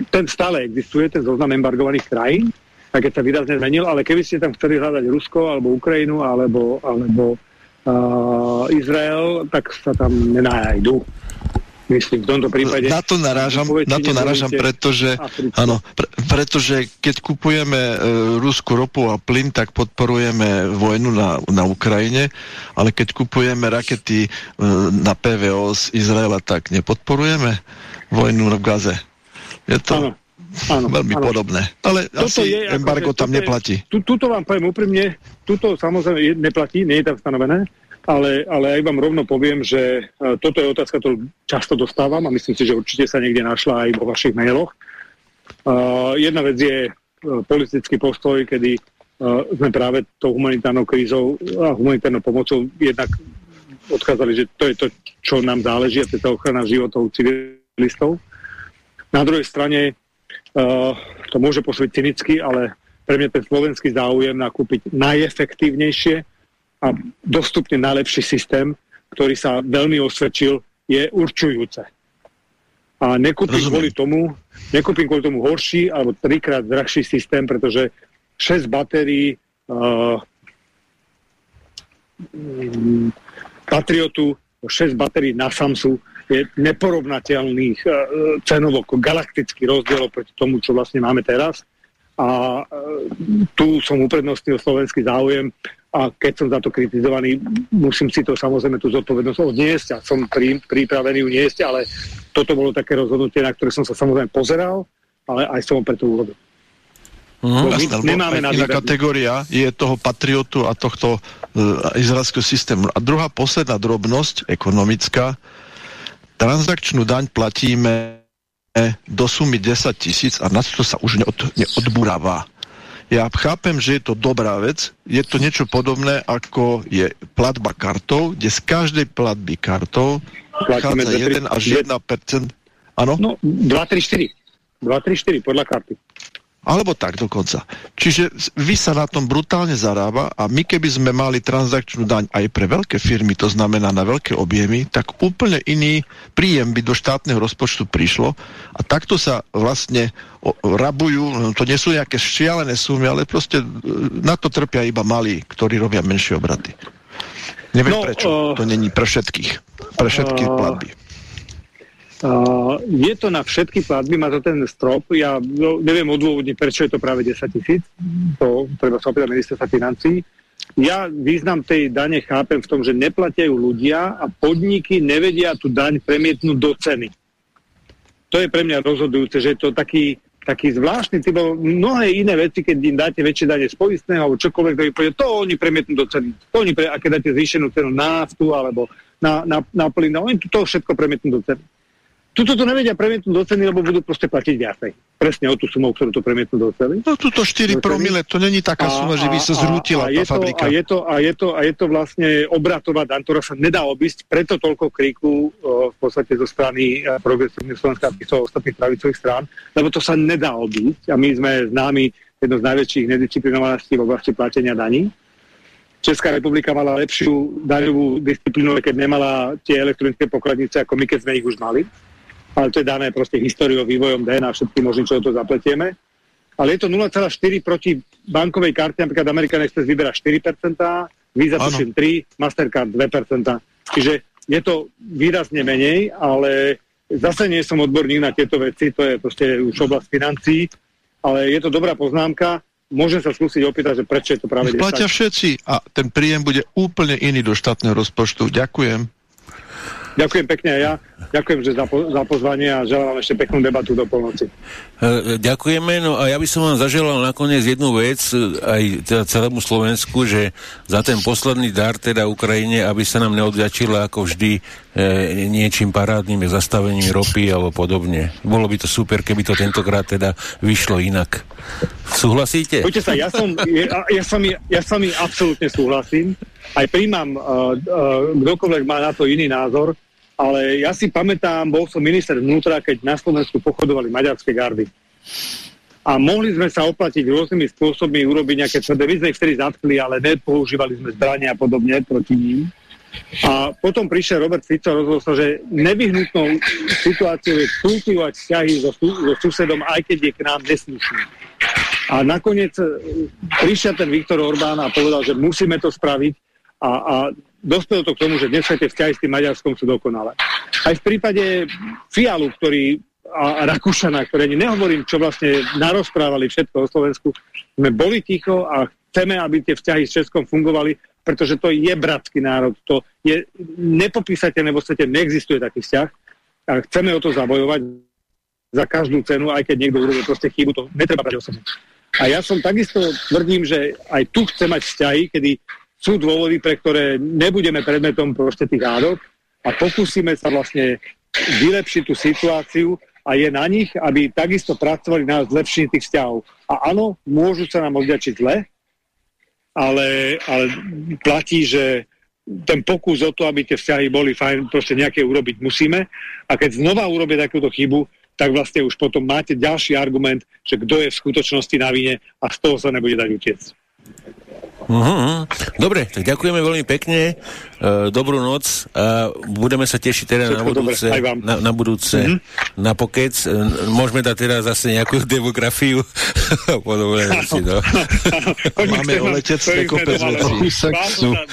[SPEAKER 5] ten stále existuje, ten zoznam embargovaných krajín, a keď sa výrazne zmenil, ale keby ste tam chceli hľadať Rusko, alebo Ukrajinu, alebo, alebo uh, Izrael, tak sa tam nenájdu myslím, v tomto prípade...
[SPEAKER 6] Na to narážam, na to narážam pretože, áno, pre, pretože keď kupujeme e, Rusku ropu a plyn, tak podporujeme vojnu na, na Ukrajine, ale keď kupujeme rakety e, na PVO z Izraela, tak nepodporujeme vojnu v Gaze. Je to... Áno. Áno, veľmi áno. podobné. Ale toto asi je, embargo akože, tam neplatí.
[SPEAKER 5] Tu, tuto vám poviem úprimne, tuto samozrejme neplatí, nie je tam stanovené, ale, ale aj vám rovno poviem, že e, toto je otázka, ktorú často dostávam a myslím si, že určite sa niekde našla aj vo vašich mailoch. Uh, jedna vec je uh, politický postoj, kedy uh, sme práve tou humanitárnou krízou a humanitárnou pomocou jednak odkázali, že to je to, čo nám záleží a to je tá ochrana životov civilistov. Na druhej strane uh, to môže posúť cynicky, ale pre mňa ten slovenský záujem nakúpiť najefektívnejšie a dostupne najlepší systém, ktorý sa veľmi osvedčil, je určujúce. A nekúpim kvôli tomu, nekúpim kvôli tomu horší alebo trikrát drahší systém, pretože 6 batérií uh, Patriotu, 6 batérií na Samsu je neporovnateľných uh, cenovo, galaktický rozdiel proti tomu, čo vlastne máme teraz. A uh, tu som uprednostnil slovenský záujem a keď som za to kritizovaný, musím si to samozrejme tú zodpovednosť odniesť a som prí, pripravený ju niesť, ale toto bolo také rozhodnutie, na ktoré som sa samozrejme pozeral, ale aj som ho preto urobil.
[SPEAKER 6] Mm, my nemáme na iná kategória je toho patriotu a tohto uh, izraelského systému. A druhá posledná drobnosť, ekonomická, transakčnú daň platíme do sumy 10 tisíc a na to sa už neod, neodburáva. Ja chápem, že je to dobrá vec. Je to niečo podobné, ako je platba kartou, kde z každej platby kartou vchádza 1 až 1%. Áno?
[SPEAKER 5] No, 2, 3, 4. 2, 3, 4 podľa karty.
[SPEAKER 6] Alebo tak dokonca. Čiže vy sa na tom brutálne zarába a my keby sme mali transakčnú daň aj pre veľké firmy, to znamená na veľké objemy, tak úplne iný príjem by do štátneho rozpočtu prišlo a takto sa vlastne rabujú, to nie sú nejaké šialené sumy, ale proste e, na to trpia iba malí, ktorí robia menšie obraty. Neviem no, prečo, uh, to není pre všetkých. Pre všetky uh, platby.
[SPEAKER 5] Uh, je to na všetky platby, má to ten strop. Ja no, neviem odôvodniť, prečo je to práve 10 tisíc. To treba sa opýtať ministerstva financí. Ja význam tej dane chápem v tom, že neplatiajú ľudia a podniky nevedia tú daň premietnúť do ceny. To je pre mňa rozhodujúce, že je to taký, taký zvláštny typ, mnohé iné veci, keď im dáte väčšie dane z poistného alebo čokoľvek, to, povie, to oni premietnú do ceny. To oni pre, a keď dáte zvýšenú cenu naftu alebo na, na, na plyn, oni to všetko premietnú do ceny. Tuto to nevedia premietnúť do ceny, lebo budú proste platiť viacej. Presne o tú sumu, ktorú to premietnú do ceny.
[SPEAKER 6] No tuto 4 promile, to není taká suma, že by sa zrútila a, a, tá fabrika.
[SPEAKER 5] A je, to, a, je to, a je to vlastne obratová daň, ktorá sa nedá obísť, preto toľko kríku o, v podstate zo strany progresívnych Slovenska a ostatných pravicových strán, lebo to sa nedá obísť a my sme známi jedno z najväčších nedisciplinovaností v oblasti platenia daní. Česká republika mala lepšiu daňovú disciplínu, keď nemala tie elektronické pokladnice, ako my, keď sme ich už mali ale to je dané proste históriou, vývojom DNA, všetky možný, čo to zapletieme. Ale je to 0,4 proti bankovej karte, napríklad American Express vyberá 4%, Visa tuším 3, Mastercard 2%. Čiže je to výrazne menej, ale zase nie som odborník na tieto veci, to je proste už oblasť financií, ale je to dobrá poznámka. Môžem sa skúsiť opýtať, že prečo je to práve
[SPEAKER 6] Platia všetci a ten príjem bude úplne iný do štátneho rozpočtu. Ďakujem.
[SPEAKER 5] Ďakujem pekne aj ja. Ďakujem že za, po, za pozvanie a želám ešte peknú debatu do polnoci.
[SPEAKER 1] E, ďakujeme, no a ja by som vám zaželal nakoniec jednu vec, e, aj teda celému Slovensku, že za ten posledný dar teda Ukrajine, aby sa nám neodľačila ako vždy e, niečím parádnym zastavením ropy alebo podobne. Bolo by to super, keby to tentokrát teda vyšlo inak. Súhlasíte?
[SPEAKER 5] Poďte sa, ja som, ja, ja, som, ja som absolútne súhlasím. Aj príjmam, uh, uh, kdokoľvek má na to iný názor, ale ja si pamätám, bol som minister vnútra, keď na Slovensku pochodovali maďarské gardy. A mohli sme sa oplatiť rôznymi spôsobmi, urobiť nejaké tvrdé. My sme ich vtedy zatkli, ale nepoužívali sme zbrania a podobne proti ním. A potom prišiel Robert Fico a rozhodol sa, že nevyhnutnou situáciou je kultivovať vzťahy so, so susedom, aj keď je k nám neslušný. A nakoniec e, prišiel ten Viktor Orbán a povedal, že musíme to spraviť a, a dospelo to k tomu, že dnes tie vzťahy s tým Maďarskom sú dokonalé. Aj v prípade Fialu, ktorý a Rakúšana, ktoré ani nehovorím, čo vlastne narozprávali všetko o Slovensku, sme boli ticho a chceme, aby tie vzťahy s Českom fungovali, pretože to je bratský národ, to je nepopísateľné, vo svete neexistuje taký vzťah a chceme o to zabojovať za každú cenu, aj keď niekto urobí proste chybu, to netreba brať osobne. A ja som takisto tvrdím, že aj tu chce mať vzťahy, kedy sú dôvody, pre ktoré nebudeme predmetom proste tých hádok a pokúsime sa vlastne vylepšiť tú situáciu a je na nich, aby takisto pracovali na zlepšení tých vzťahov. A áno, môžu sa nám odďačiť zle, ale, ale platí, že ten pokus o to, aby tie vzťahy boli fajn, proste nejaké urobiť musíme. A keď znova urobie takúto chybu, tak vlastne už potom máte ďalší argument, že kto je v skutočnosti na vine a z toho sa nebude dať utiecť.
[SPEAKER 1] Uh-huh. Dobre, tak ďakujeme veľmi pekne. Uh, dobrú noc a budeme sa tešiť teda na budúce, na, na budúce uh-huh. na pokec. Uh, môžeme dať teda zase nejakú demografiu podobné veci, no.
[SPEAKER 6] Máme o letectve kopec vecí.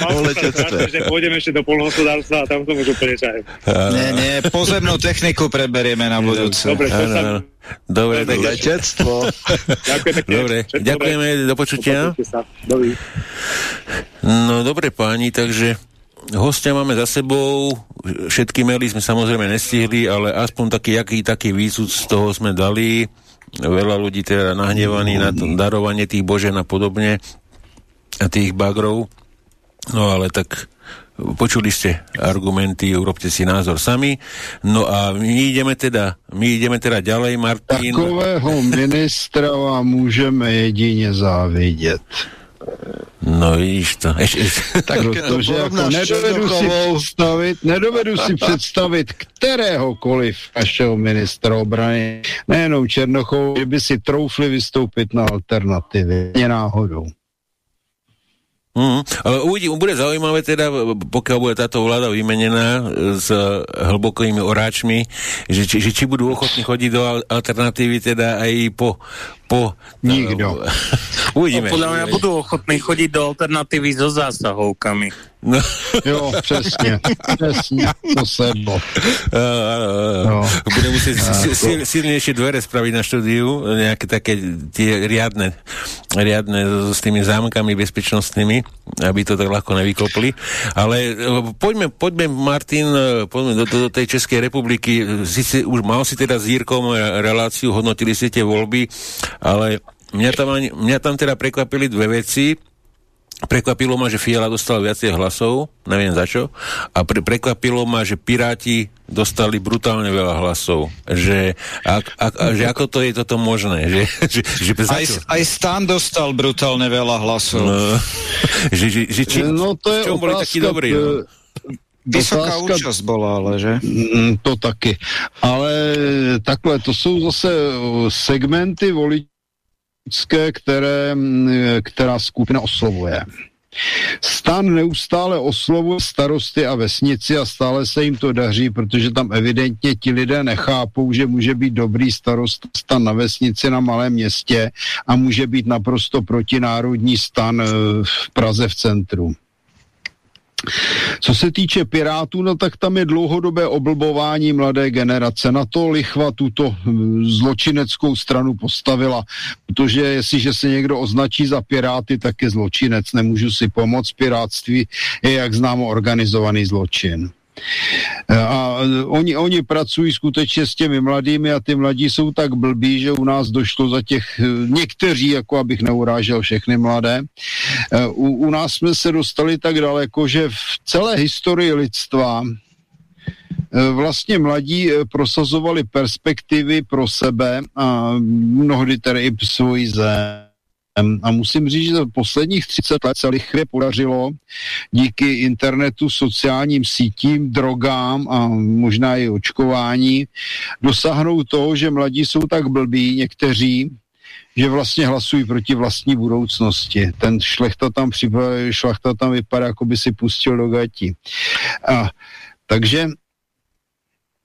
[SPEAKER 5] O letectve. Pôjdeme ešte do polnohospodárstva a tam to môžu prečať.
[SPEAKER 3] Nie, nie, pozemnú techniku preberieme na budúce.
[SPEAKER 5] Dobre, to sa...
[SPEAKER 1] Dobre,
[SPEAKER 6] tak letectvo.
[SPEAKER 1] Dobre, ďakujeme, do počutia. No dobre páni, takže hostia máme za sebou, všetky maily sme samozrejme nestihli, ale aspoň taký, aký taký výsud z toho sme dali. Veľa ľudí teda nahnevaní na to darovanie tých božen a podobne a tých bagrov. No ale tak počuli ste argumenty, urobte si názor sami. No a my ideme teda, my ideme teda ďalej, Martin.
[SPEAKER 2] Takového ministra vám můžeme jedině závidět.
[SPEAKER 1] No vidíš to. Eš, eš.
[SPEAKER 2] Tak Protože jako nedovedu si, představit, nedovedu si představit kteréhokoliv našeho ministra obrany, nejenom Černochovou, že by si troufli vystoupit na alternativy. Nie náhodou.
[SPEAKER 1] Mm, uvidím, bude zaujímavé teda, pokiaľ bude táto vláda vymenená s hlbokými oráčmi, že či, že či budú ochotní chodiť do alternatívy teda aj po... po
[SPEAKER 2] Nikto.
[SPEAKER 1] Uvidíme.
[SPEAKER 4] No, podľa mňa budú ochotní chodiť do alternatívy so zásahovkami.
[SPEAKER 2] No. Jo, přesně, přesně, to sebo.
[SPEAKER 1] No. Bude musieť sil, silnejšie dvere spraviť na štúdiu, nejaké také tie riadne, riadne s tými zámkami bezpečnostnými, aby to tak ľahko nevykopli. Ale e, poďme, poďme Martin, e, poďme do, do, do tej Českej republiky. Si, si, už mal si teda s Jírkom reláciu, hodnotili ste tie voľby, ale mňa tam, mňa tam teda prekvapili dve veci Prekvapilo ma, že Fiala dostal viacej hlasov, neviem za čo, a pre, prekvapilo ma, že Piráti dostali brutálne veľa hlasov. Že, ak, ak, že ako to je toto možné? Že, že, že
[SPEAKER 3] aj, aj Stan dostal brutálne veľa hlasov. No,
[SPEAKER 1] že, že, že či,
[SPEAKER 2] no to je
[SPEAKER 1] boli takí dobrí? No?
[SPEAKER 3] Vysoká otázka, účasť bola, ale že?
[SPEAKER 2] Mm, to taky. Ale takhle, to jsou zase segmenty voličů, které, která skupina oslovuje. Stan neustále oslovuje starosty a vesnici a stále se jim to daří, protože tam evidentně ti lidé nechápou, že může být dobrý starost stan na vesnici na malém městě a může být naprosto protinárodní stan eh, v Praze v centru. Co se týče Pirátů, no tak tam je dlouhodobé oblbování mladé generace. Na to lichva tuto hm, zločineckou stranu postavila, protože jestliže se někdo označí za Piráty, tak je zločinec. Nemůžu si pomoct. Pirátství je, jak známo, organizovaný zločin. A oni, oni pracují skutečně s těmi mladými a ty mladí jsou tak blbí, že u nás došlo za těch někteří, jako abych neurážel všechny mladé, u, u nás jsme se dostali tak daleko, že v celé historii lidstva vlastně mladí prosazovali perspektivy pro sebe a mnohdy tedy i svoji zem a musím říct, že za posledních 30 let se lichvě podařilo díky internetu, sociálním sítím, drogám a možná i očkování dosáhnout toho, že mladí jsou tak blbí někteří, že vlastně hlasují proti vlastní budoucnosti. Ten šlechta tam, šlechta tam vypadá, jako by si pustil do gatí. A, takže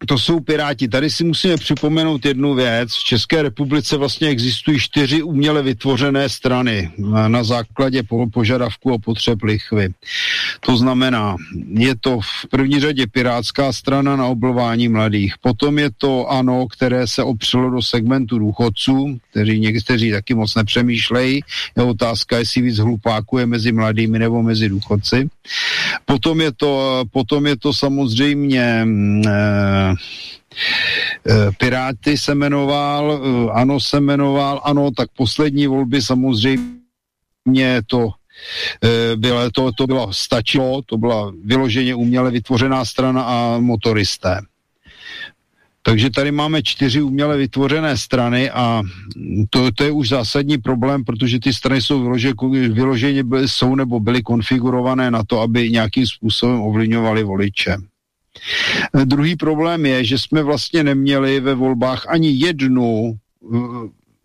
[SPEAKER 2] to jsou Piráti. Tady si musíme připomenout jednu věc. V České republice vlastně existují čtyři uměle vytvořené strany na, základě po, požadavku o potřeb lichvy. To znamená, je to v první řadě Pirátská strana na oblování mladých. Potom je to ANO, které se opřelo do segmentu důchodců, kteří někteří taky moc nepřemýšlejí. Je otázka, jestli víc hlupáků je mezi mladými nebo mezi důchodci. Potom je to, potom je to samozřejmě Eh, Piráty se jmenoval, eh, ano se jmenoval, ano, tak poslední volby samozřejmě to eh, bylo, to, to bylo stačilo, to byla vyloženě uměle vytvořená strana a motoristé. Takže tady máme čtyři uměle vytvořené strany a to, to je už zásadní problém, protože ty strany jsou vyloženě byly, jsou nebo byly konfigurované na to, aby nějakým způsobem ovlivňovaly voliče. Druhý problém je, že jsme vlastně neměli ve volbách ani jednu eh,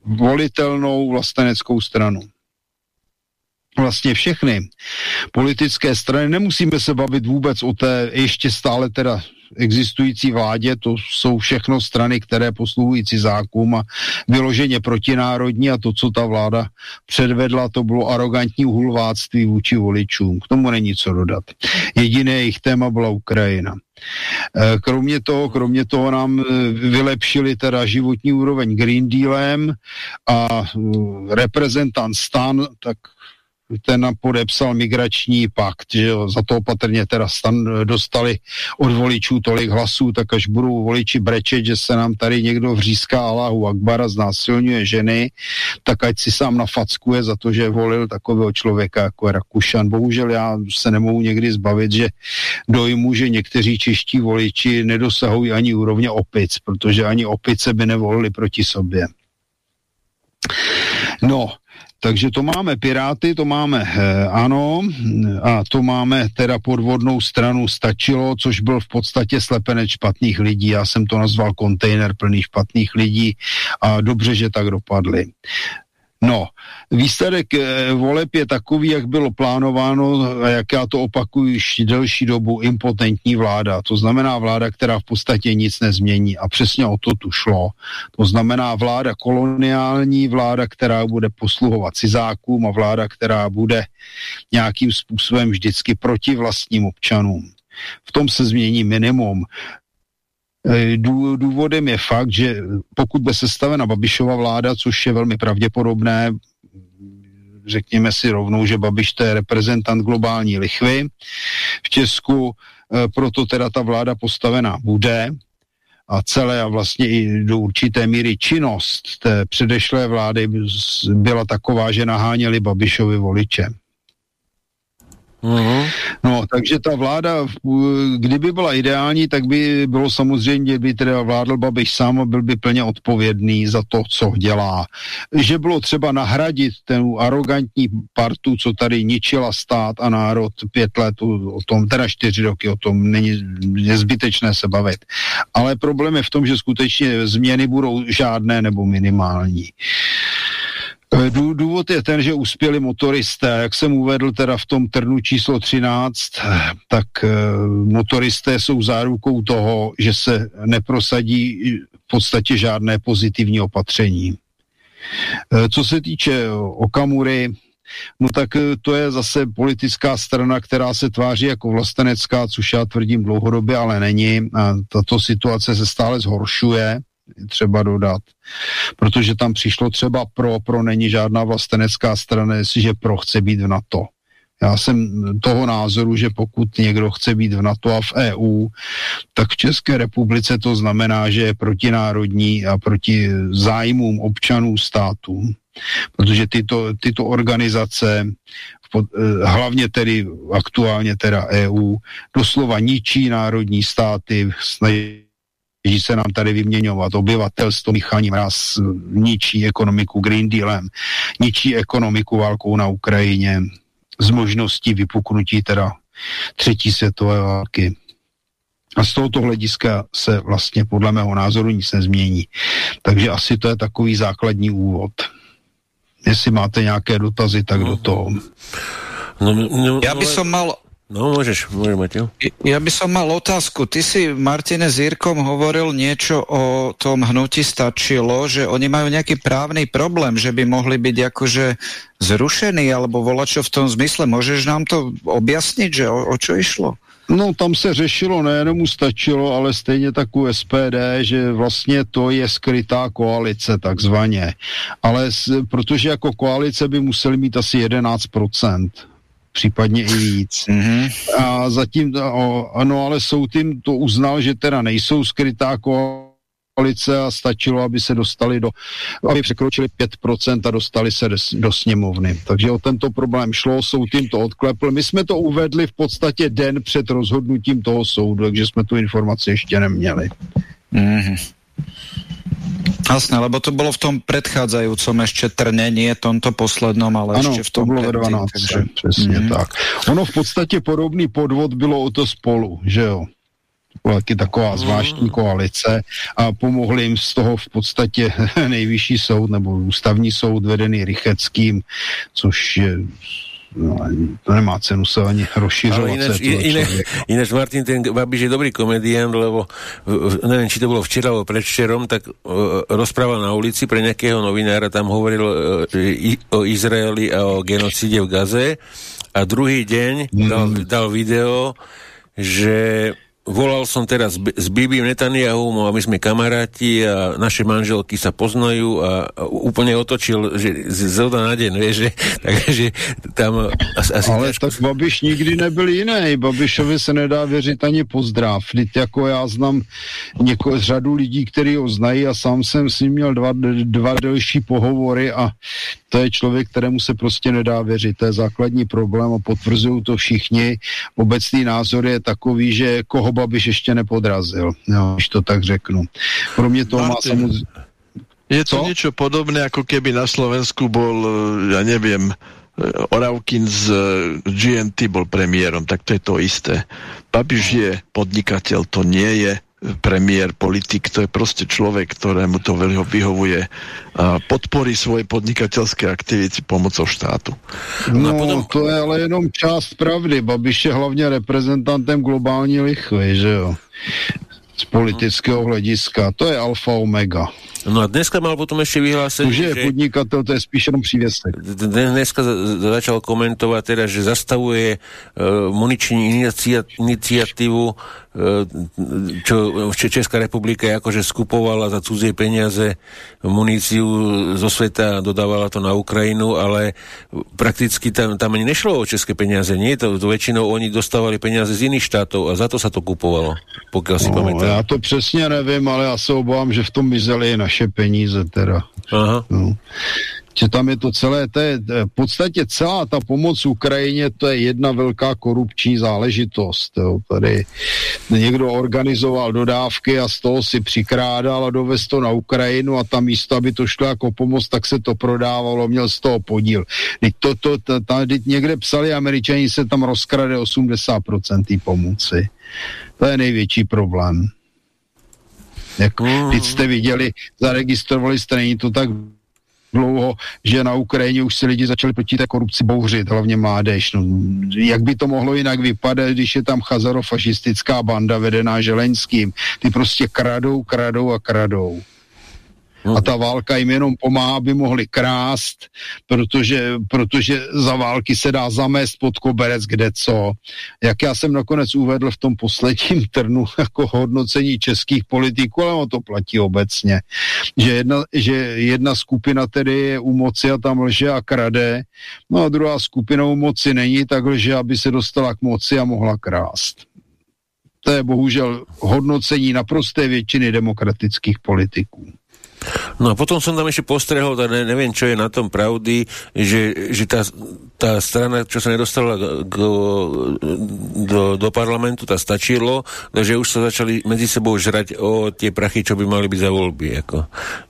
[SPEAKER 2] volitelnou vlasteneckou stranu vlastně všechny politické strany. Nemusíme se bavit vůbec o té ještě stále teda existující vládě, to jsou všechno strany, které posluhují cizákům a vyloženě protinárodní a to, co ta vláda předvedla, to bylo arrogantní hulváctví vůči voličům. K tomu není co dodat. Jediné jejich téma byla Ukrajina. Eh, kromě toho, kromě toho nám eh, vylepšili teda životní úroveň Green Dealem a eh, reprezentant stan, tak ten podepsal migrační pakt, že jo, za to opatrně teda stan, dostali od voličů tolik hlasů, tak až budou voliči brečet, že se nám tady někdo vříská Allahu Akbara, znásilňuje ženy, tak ať si sám nafackuje za to, že volil takového člověka jako Rakušan. Bohužel já se nemohu někdy zbavit, že dojmu, že někteří čeští voliči nedosahují ani úrovně opic, protože ani opice by nevolili proti sobě. No, takže to máme Piráty, to máme eh, ANO a to máme teda podvodnou stranu Stačilo, což byl v podstatě slepenec špatných lidí. Já jsem to nazval kontejner plný špatných lidí a dobře, že tak dopadli. No, výsledek e, voleb je takový, jak bylo plánováno a jak já to opakuju už delší dobu, impotentní vláda. To znamená vláda, která v podstatě nic nezmění a přesně o to tu šlo. To znamená vláda koloniální, vláda, která bude posluhovat cizákům a vláda, která bude nějakým způsobem vždycky proti vlastním občanům. V tom se změní minimum. Eh, důvodem je fakt, že pokud by sestavena Babišova vláda, což je velmi pravděpodobné, řekněme si rovnou, že Babiš to je reprezentant globální lichvy. V Česku eh, proto teda ta vláda postavená bude a celé a vlastně i do určité míry činnost té předešlé vlády byla taková, že naháněli Babišovi voliče. Uh-huh. No, takže ta vláda, kdyby byla ideální, tak by bylo samozřejmě, by teda vládl Babiš sám a byl by plně odpovědný za to, co dělá. Že bylo třeba nahradit ten arrogantní partu, co tady ničila stát a národ pět let, o tom, teda čtyři roky, o tom není nezbytečné se bavit. Ale problém je v tom, že skutečně změny budou žádné nebo minimální. Eh, důvod je ten, že uspěli motoristé. Jak jsem uvedl teda v tom trnu číslo 13, eh, tak eh, motoristé jsou zárukou toho, že se neprosadí v podstatě žádné pozitivní opatření. Co se týče Okamury, no tak eh, to je zase politická strana, která se tváří jako vlastenecká, což já tvrdím dlouhodobě, ale není. A tato situace se stále zhoršuje třeba dodat, protože tam přišlo třeba pro, pro není žádná vlastenecká strana, jestliže pro chce být v NATO. Já jsem toho názoru, že pokud někdo chce být v NATO a v EU, tak v České republice to znamená, že je protinárodní a proti zájmům občanů států. Protože tyto, tyto organizace, eh, hlavně tedy aktuálně teda EU, doslova ničí národní státy, snaží se nám tady vyměňovat obyvatelstvo, Michani Mraz ničí ekonomiku Green Dealem, ničí ekonomiku válkou na Ukrajině, z možností vypuknutí teda třetí světové války. A z tohoto hlediska se vlastně podle mého názoru nic nezmění. Takže asi to je takový základní úvod. Jestli máte nějaké dotazy, tak do toho.
[SPEAKER 3] No, no, no, ja by som mal
[SPEAKER 1] No, môžeš, môžeš, Mateo.
[SPEAKER 3] Ja by som mal otázku. Ty si, Martine, s Jirkom hovoril niečo o tom hnutí stačilo, že oni majú nejaký právny problém, že by mohli byť akože zrušení, alebo volačo v tom zmysle. Môžeš nám to objasniť, že o, o čo išlo?
[SPEAKER 2] No tam se řešilo, nejenom stačilo, ale stejně tak u SPD, že vlastně to je skrytá koalice takzvaně. Ale s, protože jako koalice by museli mít asi 11% případně i víc. Mm-hmm. A zatím, o, ano, ale tím to uznal, že teda nejsou skrytá koalice a stačilo, aby se dostali do, aby překročili 5% a dostali se do, sněmovny. Takže o tento problém šlo, tím to odklepl. My jsme to uvedli v podstatě den před rozhodnutím toho soudu, takže jsme tu informaci ještě neměli. Mm-hmm.
[SPEAKER 3] Jasné, lebo to bolo v tom predchádzajúcom ešte trne, nie tomto poslednom, ale ano, ešte v tom
[SPEAKER 2] to bylo ve 12, takže... přesně mm. tak. Ono v podstatě podobný podvod bylo o to spolu, že jo? byla taky taková zvláštní koalice a pomohli jim z toho v podstatě nejvyšší soud nebo ústavní soud vedený Rycheckým, což je no, to nemá cenu sa ani rozšiřovať.
[SPEAKER 1] Ináč, ináč, ináč Martin, ten Babiš je dobrý komedián, lebo neviem, či to bolo včera alebo predvčerom, tak uh, rozprával na ulici pre nejakého novinára, tam hovoril uh, i, o Izraeli a o genocíde v Gaze a druhý deň mm. dal, dal video, že volal som teraz s Bibim Netanyahu, a my sme kamaráti a naše manželky sa poznajú a, a úplne otočil, že z na deň, vieš, že, takže tam
[SPEAKER 2] asi, Ale tak Babiš nikdy nebyl jiný, Babišovi se nedá věřit ani pozdrav, Vždyť jako já znám něko, řadu lidí, kteří ho znají a sám jsem s ním měl dva, dva delší pohovory a to je člověk, kterému se prostě nedá věřit, to je základní problém a potvrzují to všichni. Obecný názor je takový, že koho Babiš ještě nepodrazil, jo, když to tak řeknu. Kromě toho má samozřejmě...
[SPEAKER 6] Je to Co? niečo podobné, ako keby na Slovensku bol, eh, ja neviem, eh, Oravkin z eh, GNT bol premiérom, tak to je to isté. Babiš je podnikateľ, to nie je premiér, politik, to je proste človek, ktorému to veľmi vyhovuje a podporí svoje podnikateľské aktivity pomocou štátu.
[SPEAKER 2] No, no potom... to je ale jenom část pravdy. Babiš je hlavně reprezentantem globální lichvy, že jo? Z politického hlediska. To je alfa omega.
[SPEAKER 1] No a dneska mal potom ešte vyhlásenie,
[SPEAKER 2] že... je podnikateľ, to je spíš jenom přívěsek.
[SPEAKER 1] Dneska začal komentovať teda, že zastavuje uh, muniční iniciatívu čo Česká republika akože skupovala za cudzie peniaze muníciu zo sveta, dodávala to na Ukrajinu, ale prakticky tam, tam ani nešlo o české peniaze, nie? To, to väčšinou oni dostávali peniaze z iných štátov a za to sa to kupovalo, pokiaľ si no, pamätám.
[SPEAKER 2] Ja to přesně nevím, ale já se obávám, že v tom mizeli naše peníze teda. Aha. No že tam je to celé, to je v podstatě celá ta pomoc Ukrajině, to je jedna velká korupční záležitost. Jo. Tady někdo organizoval dodávky a z toho si přikrádal a dovez to na Ukrajinu a tam místo, aby to šlo jako pomoc, tak se to prodávalo, měl z toho podíl. Teď to, to, to, tady někde psali američani, se tam rozkrade 80% té pomoci. To je největší problém. Jak, mm. Teď jste viděli, zaregistrovali jste, není to tak dlouho, že na Ukrajině už se lidi začali proti té korupci bouřit, hlavně mládež. No, jak by to mohlo jinak vypadat, když je tam chazarofašistická banda vedená Želeňským. Ty prostě kradou, kradou a kradou. Hmm. A ta válka jim jenom pomáhá, aby mohli krást, protože, protože za války se dá zamést pod koberec kde co. Jak já jsem nakonec uvedl v tom posledním trnu jako hodnocení českých politiků, ale to platí obecně, že jedna, že jedna skupina tedy je u moci a tam lže a krade, no a druhá skupina u moci není, tak lže, aby se dostala k moci a mohla krást. To je bohužel hodnocení naprosté většiny demokratických politiků.
[SPEAKER 1] No a potom som tam ešte postrehol, tak ne, neviem, čo je na tom pravdy, že, že tá, tá strana, čo sa nedostala k, do, do parlamentu, tá stačilo, takže už sa začali medzi sebou žrať o tie prachy, čo by mali byť za voľby, ako,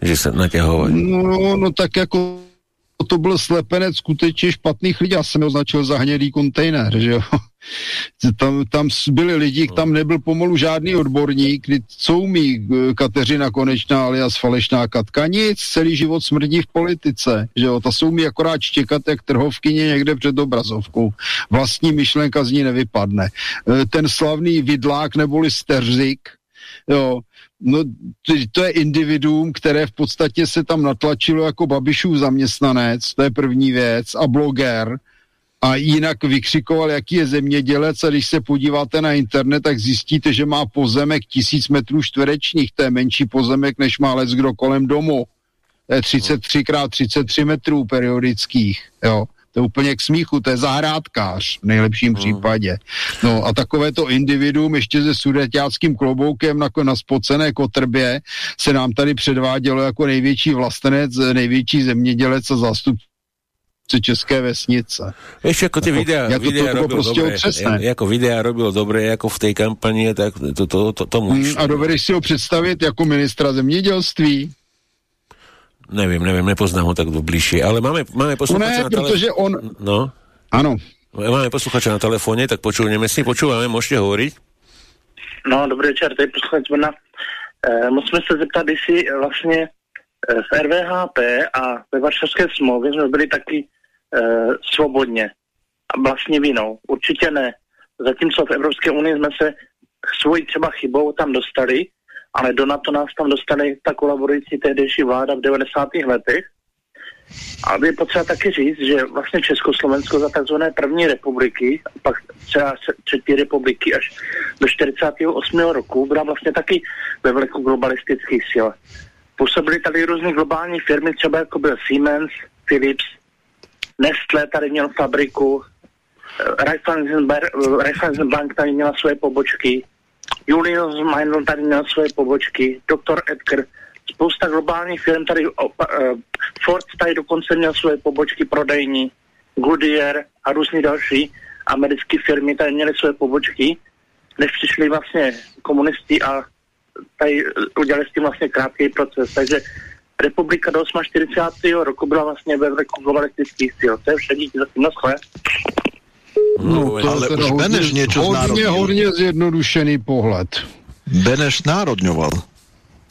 [SPEAKER 1] že sa naťahovali.
[SPEAKER 2] No, no tak jako to byl slepenec skutečně špatných lidí. Já jsem označil za hnědý kontejner, že jo. Tam, tam byli lidi, tam nebyl pomalu žádný odborník, co umí eh, Kateřina Konečná alias falešná Katka? Nic, celý život smrdí v politice, že jo. Ta se umí akorát štěkat jak trhovkyně někde před obrazovkou. Vlastní myšlenka z ní nevypadne. Eh, ten slavný vidlák neboli Sterzik, jo, No, to, to je individuum, které v podstatě se tam natlačilo jako Babišův zaměstnanec, to je první věc, a bloger, a jinak vykřikoval, jaký je zemědělec a když se podíváte na internet, tak zjistíte, že má pozemek tisíc metrů čtverečních, to je menší pozemek, než má lec kdo kolem domu. To je 33 x 33 metrů periodických, jo. To je úplně k smíchu, to je zahrádkář v nejlepším hmm. případě. No a takové to individuum ještě se sudeťáckým kloboukem na, na spocené kotrbě se nám tady předvádělo jako největší vlastenec, největší zemědělec a zástupce české vesnice.
[SPEAKER 1] Ještě jako ty videa, jako videa to, to robil prostě dobré, jako videa robil dobré, jako v té kampani, tak to, to, to, to
[SPEAKER 2] hmm, A dovedeš si ho představit jako ministra zemědělství?
[SPEAKER 1] Nevím, nevím, nepoznám ho tak bližšie, ale máme, máme posluchača
[SPEAKER 2] no ne, na telefóne. on...
[SPEAKER 1] No.
[SPEAKER 2] Ano.
[SPEAKER 1] Máme posluchača na telefóne, tak počujeme si, počúvame, môžete hovoriť.
[SPEAKER 8] No, dobrý večer, tady posluchač Brna. E, musíme se zeptat, jestli vlastně v RVHP a ve Varšavské smlouvě jsme byli taky svobodně a vlastně vinou. Určitě ne. Zatímco v Evropské unii jsme se svojí třeba chybou tam dostali, ale do NATO nás tam dostali ta kolaborující tehdejší vláda v 90. letech. A je potřeba taky říct, že vlastně Československo za takzvané první republiky, pak třeba třetí republiky až do 48. roku byla vlastně taky ve vleku globalistických sil. Působily tady různé globální firmy, třeba jako byl Siemens, Philips, Nestle tady měl fabriku, Raiffeisenbank tady měla své pobočky, Julius Meinl tady měl své pobočky, Dr. Edgar, spousta globálních firm tady, uh, Ford tady dokonce měl své pobočky prodejní, Goodyear a různý další americké firmy tady měly své pobočky, než přišli vlastně komunisti a tady udělali s tím vlastně krátký proces. Takže republika do 48. roku byla vlastně ve vleku globalistických sil. To je vše, díky za tím naschle.
[SPEAKER 6] No, to ale už Beneš niečo
[SPEAKER 2] hodně, hodně zjednodušený pohled.
[SPEAKER 6] Beneš národňoval.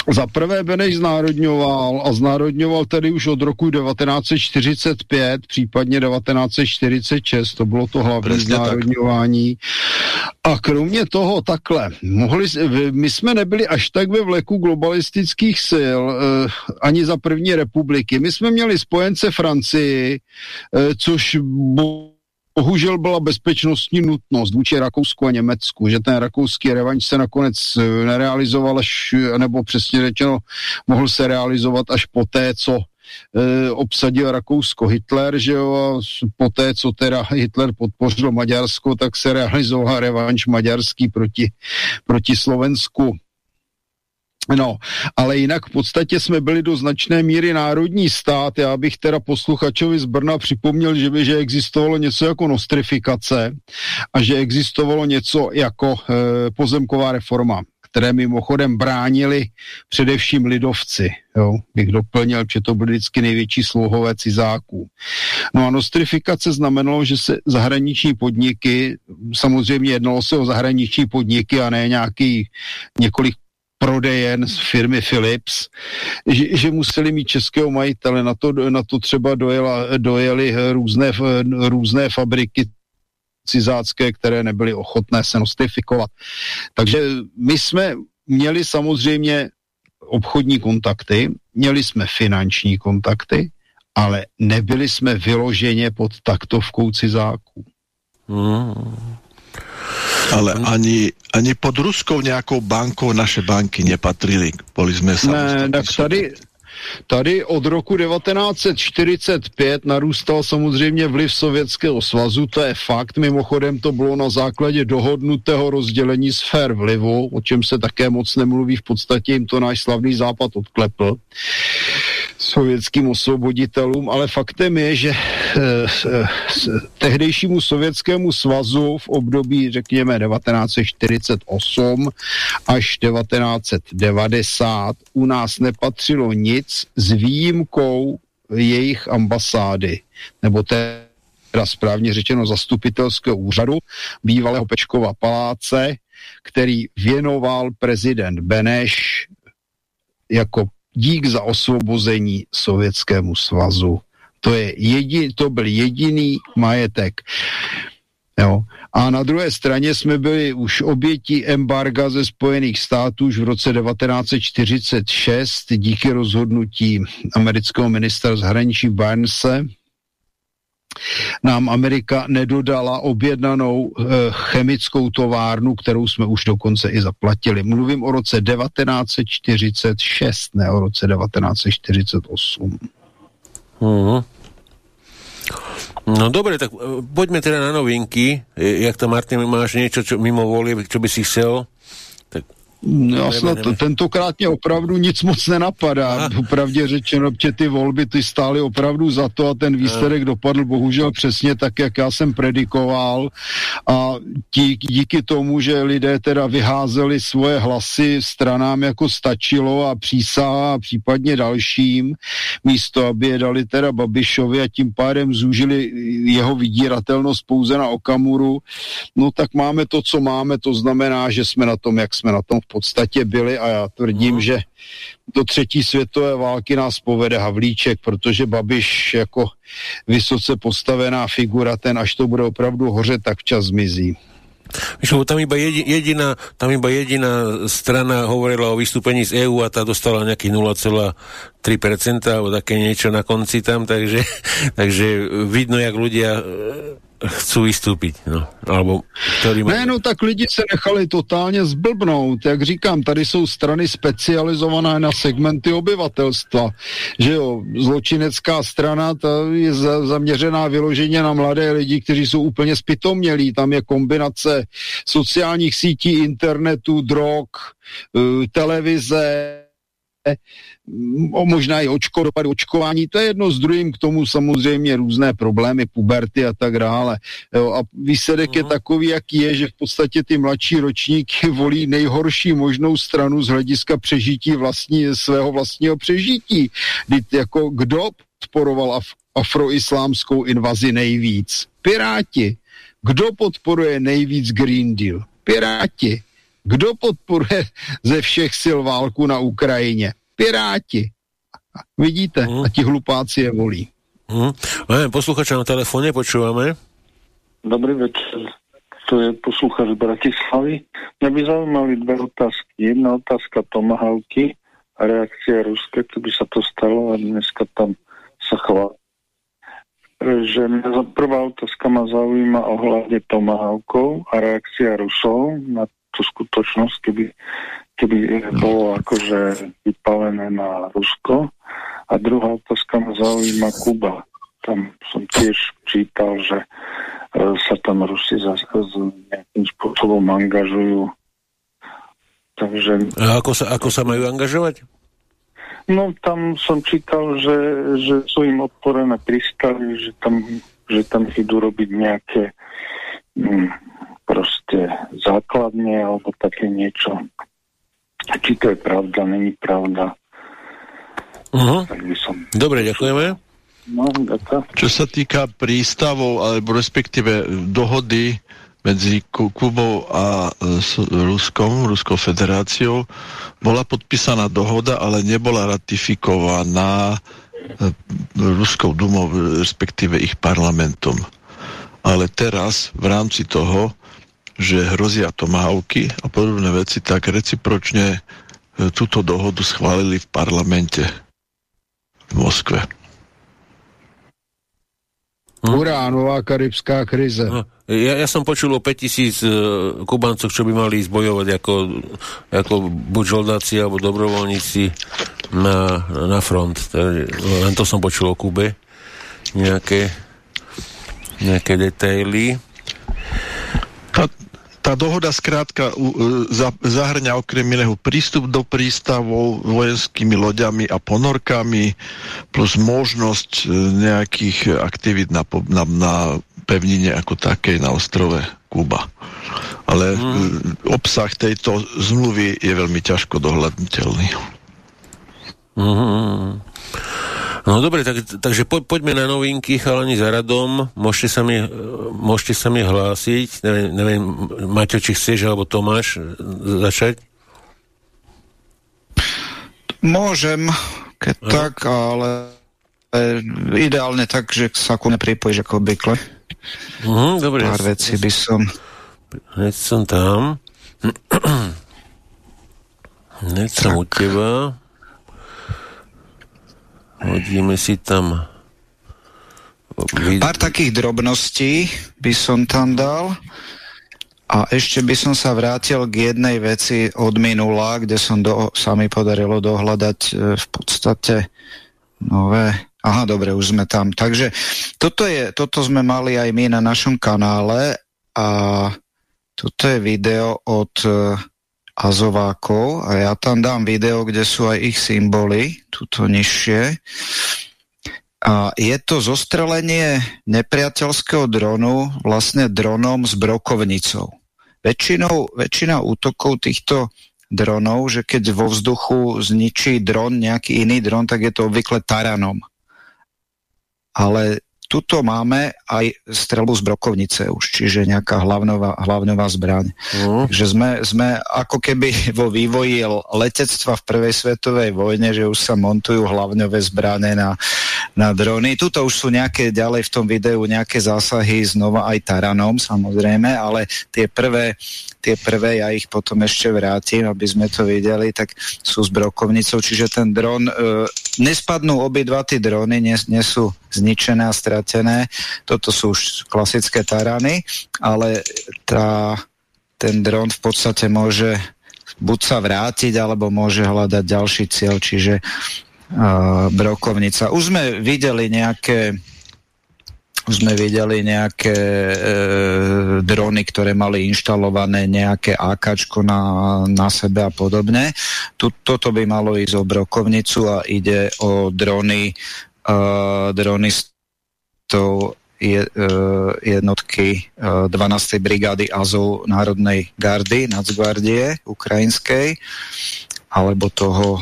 [SPEAKER 2] Za prvé Beneš znárodňoval a znárodňoval tedy už od roku 1945, případně 1946, to bylo to hlavní Presně znárodňování. Tak. A kromě toho takhle, mohli, my jsme nebyli až tak ve vleku globalistických sil, eh, ani za první republiky. My jsme měli spojence Francii, eh, což bohužel byla bezpečnostní nutnost vůči Rakousku a Německu, že ten rakouský revanš se nakonec eh, nerealizoval až, nebo přesně řečeno, mohl se realizovat až poté, co e, obsadil Rakousko Hitler, že jo, a poté, co teda Hitler podpořil Maďarsko, tak se realizoval revanš maďarský proti, proti Slovensku. No, ale jinak v podstatě jsme byli do značné míry národní stát. Já bych teda posluchačovi z Brna připomněl, že by, že existovalo něco jako nostrifikace a že existovalo něco jako e, pozemková reforma které mimochodem bránili především lidovci. Jo, bych doplnil, že to byly vždycky největší sluhové cizáků. No a nostrifikace znamenalo, že se zahraniční podniky, samozřejmě jednalo se o zahraniční podniky a ne nějaký několik prodejen z firmy Philips, že, že museli mít českého majitele, na to, na to třeba dojela, dojeli různé, různé fabriky cizácké, které nebyly ochotné se nostrifikovat. Takže my jsme měli samozřejmě obchodní kontakty měli jsme finanční kontakty, ale nebyli jsme vyloženě pod taktovkou cizáků.
[SPEAKER 6] Mm. Ale ani, ani pod ruskou nějakou bankou naše banky nepatrili. Boli jsme
[SPEAKER 2] Ne, tak tady, Tady od roku 1945 narůstal samozřejmě vliv Sovětského svazu, to je fakt, mimochodem to bylo na základě dohodnutého rozdělení sfér vlivu, o čem se také moc nemluví, v podstatě jim to náš slavný západ odklepl sovětským osvoboditelům, ale faktem je, že eh, tehdejšímu sovětskému svazu v období, řekněme, 1948 až 1990 u nás nepatřilo nic s výjimkou jejich ambasády, nebo teda správně řečeno zastupitelského úřadu, bývalého Pečkova paláce, který věnoval prezident Beneš jako dík za osvobození Sovětskému svazu. To, je jedi, to byl jediný majetek. Jo. A na druhé straně jsme byli už oběti embarga ze Spojených států už v roce 1946 díky rozhodnutí amerického ministra zahraničí Barnese, nám Amerika nedodala objednanou e, chemickou továrnu, kterou jsme už dokonce i zaplatili. Mluvím o roce 1946, ne o roce 1948.
[SPEAKER 1] Uh-huh. No dobre, tak eh, poďme teda na novinky. Jak to, Martin, máš niečo čo, mimo volie, čo by si chcel?
[SPEAKER 2] No, já snad tentokrát mě opravdu nic moc nenapadá. Popravdě řečeno, že ty volby ty stály opravdu za to a ten výsledek dopadl bohužel přesně tak, jak já jsem predikoval. A tí, díky tomu, že lidé teda vyházeli svoje hlasy stranám jako stačilo a přísaha a případně dalším, místo aby je dali teda Babišovi a tím pádem zúžili jeho vydíratelnost pouze na Okamuru, no tak máme to, co máme, to znamená, že jsme na tom, jak jsme na tom v podstatě byli a já tvrdím, hmm. že do třetí světové války nás povede Havlíček, protože Babiš jako vysoce postavená figura, ten až to bude opravdu hořet, tak včas zmizí.
[SPEAKER 1] Víš, tam iba jediná, tam iba jediná strana hovorila o vystúpení z EÚ a tá dostala nejakých 0,3% alebo také niečo na konci tam, takže, takže vidno, jak ľudia chcú vystúpiť, no. Alebo,
[SPEAKER 2] ktorý má... Ne, no tak lidi se nechali totálně zblbnout. Jak říkám, tady jsou strany specializované na segmenty obyvatelstva. Že jo, zločinecká strana ta je za, zaměřená vyloženě na mladé lidi, kteří jsou úplně spitomělí. Tam je kombinace sociálních sítí, internetu, drog, uh, televize, o možná i očko, dopady očkování, to je jedno z druhým, k tomu samozřejmě různé problémy, puberty a tak dále. Jo, a výsledek uh-huh. je mhm. takový, jaký je, že v podstatě ty mladší ročníky volí nejhorší možnou stranu z hlediska přežití vlastní, svého vlastního přežití. Kdy, jako kdo podporoval af, afroislámskou invazi nejvíc? Piráti. Kdo podporuje nejvíc Green Deal? Piráti. Kdo podporuje ze všech sil válku na Ukrajině? Piráti. Vidíte, mm. a ti hlupáci je volí.
[SPEAKER 1] Mm. Máme posluchača na telefóne, počúvame.
[SPEAKER 9] Dobrý večer, to je posluchač Bratislavy. Mňa by zaujímali dve otázky. Jedna otázka Tomahawky a reakcia Ruske, keby sa to stalo a dneska tam sa chvál. Že mňa prvá otázka ma zaujíma ohľadne Tomahawkov a reakcia Rusov na tú skutočnosť, keby, keby bolo akože vypalené na Rusko. A druhá otázka ma zaujíma Kuba. Tam som tiež čítal, že e, sa tam Rusi za, z, nejakým spôsobom angažujú.
[SPEAKER 1] Takže... A ako sa, ako sa majú angažovať?
[SPEAKER 9] No tam som čítal, že, že sú im odporené prístavy, že tam, že tam idú robiť nejaké hm, proste základne alebo také niečo. Či to je pravda, není pravda.
[SPEAKER 1] Uh-huh. Tak by som... Dobre, ďakujeme.
[SPEAKER 6] No, Čo sa týka prístavov, alebo respektíve dohody medzi Kubou a e, Ruskom, Ruskou federáciou, bola podpísaná dohoda, ale nebola ratifikovaná e, Ruskou dumou, respektíve ich parlamentom. Ale teraz v rámci toho že hrozia tomahawky a podobné veci, tak recipročne e, túto dohodu schválili v parlamente. v Moskve.
[SPEAKER 2] Hm? Urá, nová karibská krize.
[SPEAKER 1] Ja, ja som počul o 5000 uh, Kubancov, čo by mali ísť bojovať ako, ako buď žoldáci alebo dobrovoľníci na, na front. Len to som počul o Kube. Nejaké, nejaké detaily.
[SPEAKER 6] Tá, tá dohoda skrátka uh, za, zahrňa okrem iného prístup do prístavov vojenskými loďami a ponorkami plus možnosť uh, nejakých aktivít na, na, na pevnine ako takej na ostrove Kuba. Ale hmm. obsah tejto zmluvy je veľmi ťažko dohľadniteľný.
[SPEAKER 1] Hmm. No dobre, tak, takže po, poďme na novinky, chalani za radom. Môžete sa mi, môžete sa mi hlásiť. Neviem, neviem Maťo, či chceš, alebo Tomáš začať?
[SPEAKER 3] Môžem, keď no. tak, ale e, ideálne tak, že sa ku mne pripojíš ako obvykle.
[SPEAKER 1] Mhm, dobre.
[SPEAKER 3] Pár vecí by som...
[SPEAKER 1] Hneď som tam. Hneď som u teba. Hodíme si tam
[SPEAKER 3] Pár takých drobností by som tam dal. A ešte by som sa vrátil k jednej veci od minula, kde som do, sa mi podarilo dohľadať e, v podstate nové... Aha, dobre, už sme tam. Takže toto, je, toto sme mali aj my na našom kanále a toto je video od e, Azovákov a ja tam dám video, kde sú aj ich symboly, tuto nižšie. A je to zostrelenie nepriateľského dronu vlastne dronom s brokovnicou. Väčšinou, väčšina útokov týchto dronov, že keď vo vzduchu zničí dron, nejaký iný dron, tak je to obvykle taranom. Ale tuto máme aj strelbu z brokovnice už, čiže nejaká hlavnová, hlavnová zbraň. Mm. Takže sme, sme ako keby vo vývoji letectva v prvej svetovej vojne, že už sa montujú hlavňové zbrane na, na drony. Tuto už sú nejaké ďalej v tom videu nejaké zásahy znova aj taranom, samozrejme, ale tie prvé tie prvé, ja ich potom ešte vrátim, aby sme to videli, tak sú s brokovnicou, čiže ten dron, e, nespadnú obidva tie drony, nie, nie sú zničené a stratené, toto sú už klasické tarany, ale tá, ten dron v podstate môže buď sa vrátiť, alebo môže hľadať ďalší cieľ, čiže uh, brokovnica. Už sme videli nejaké sme videli nejaké e, drony, ktoré mali inštalované nejaké AKčko na, na sebe a podobne. Tu, toto by malo ísť o brokovnicu a ide o drony, e, drony s tou je, e, jednotky e, 12. brigády Azov Národnej gardy, Nacgvardie ukrajinskej, alebo toho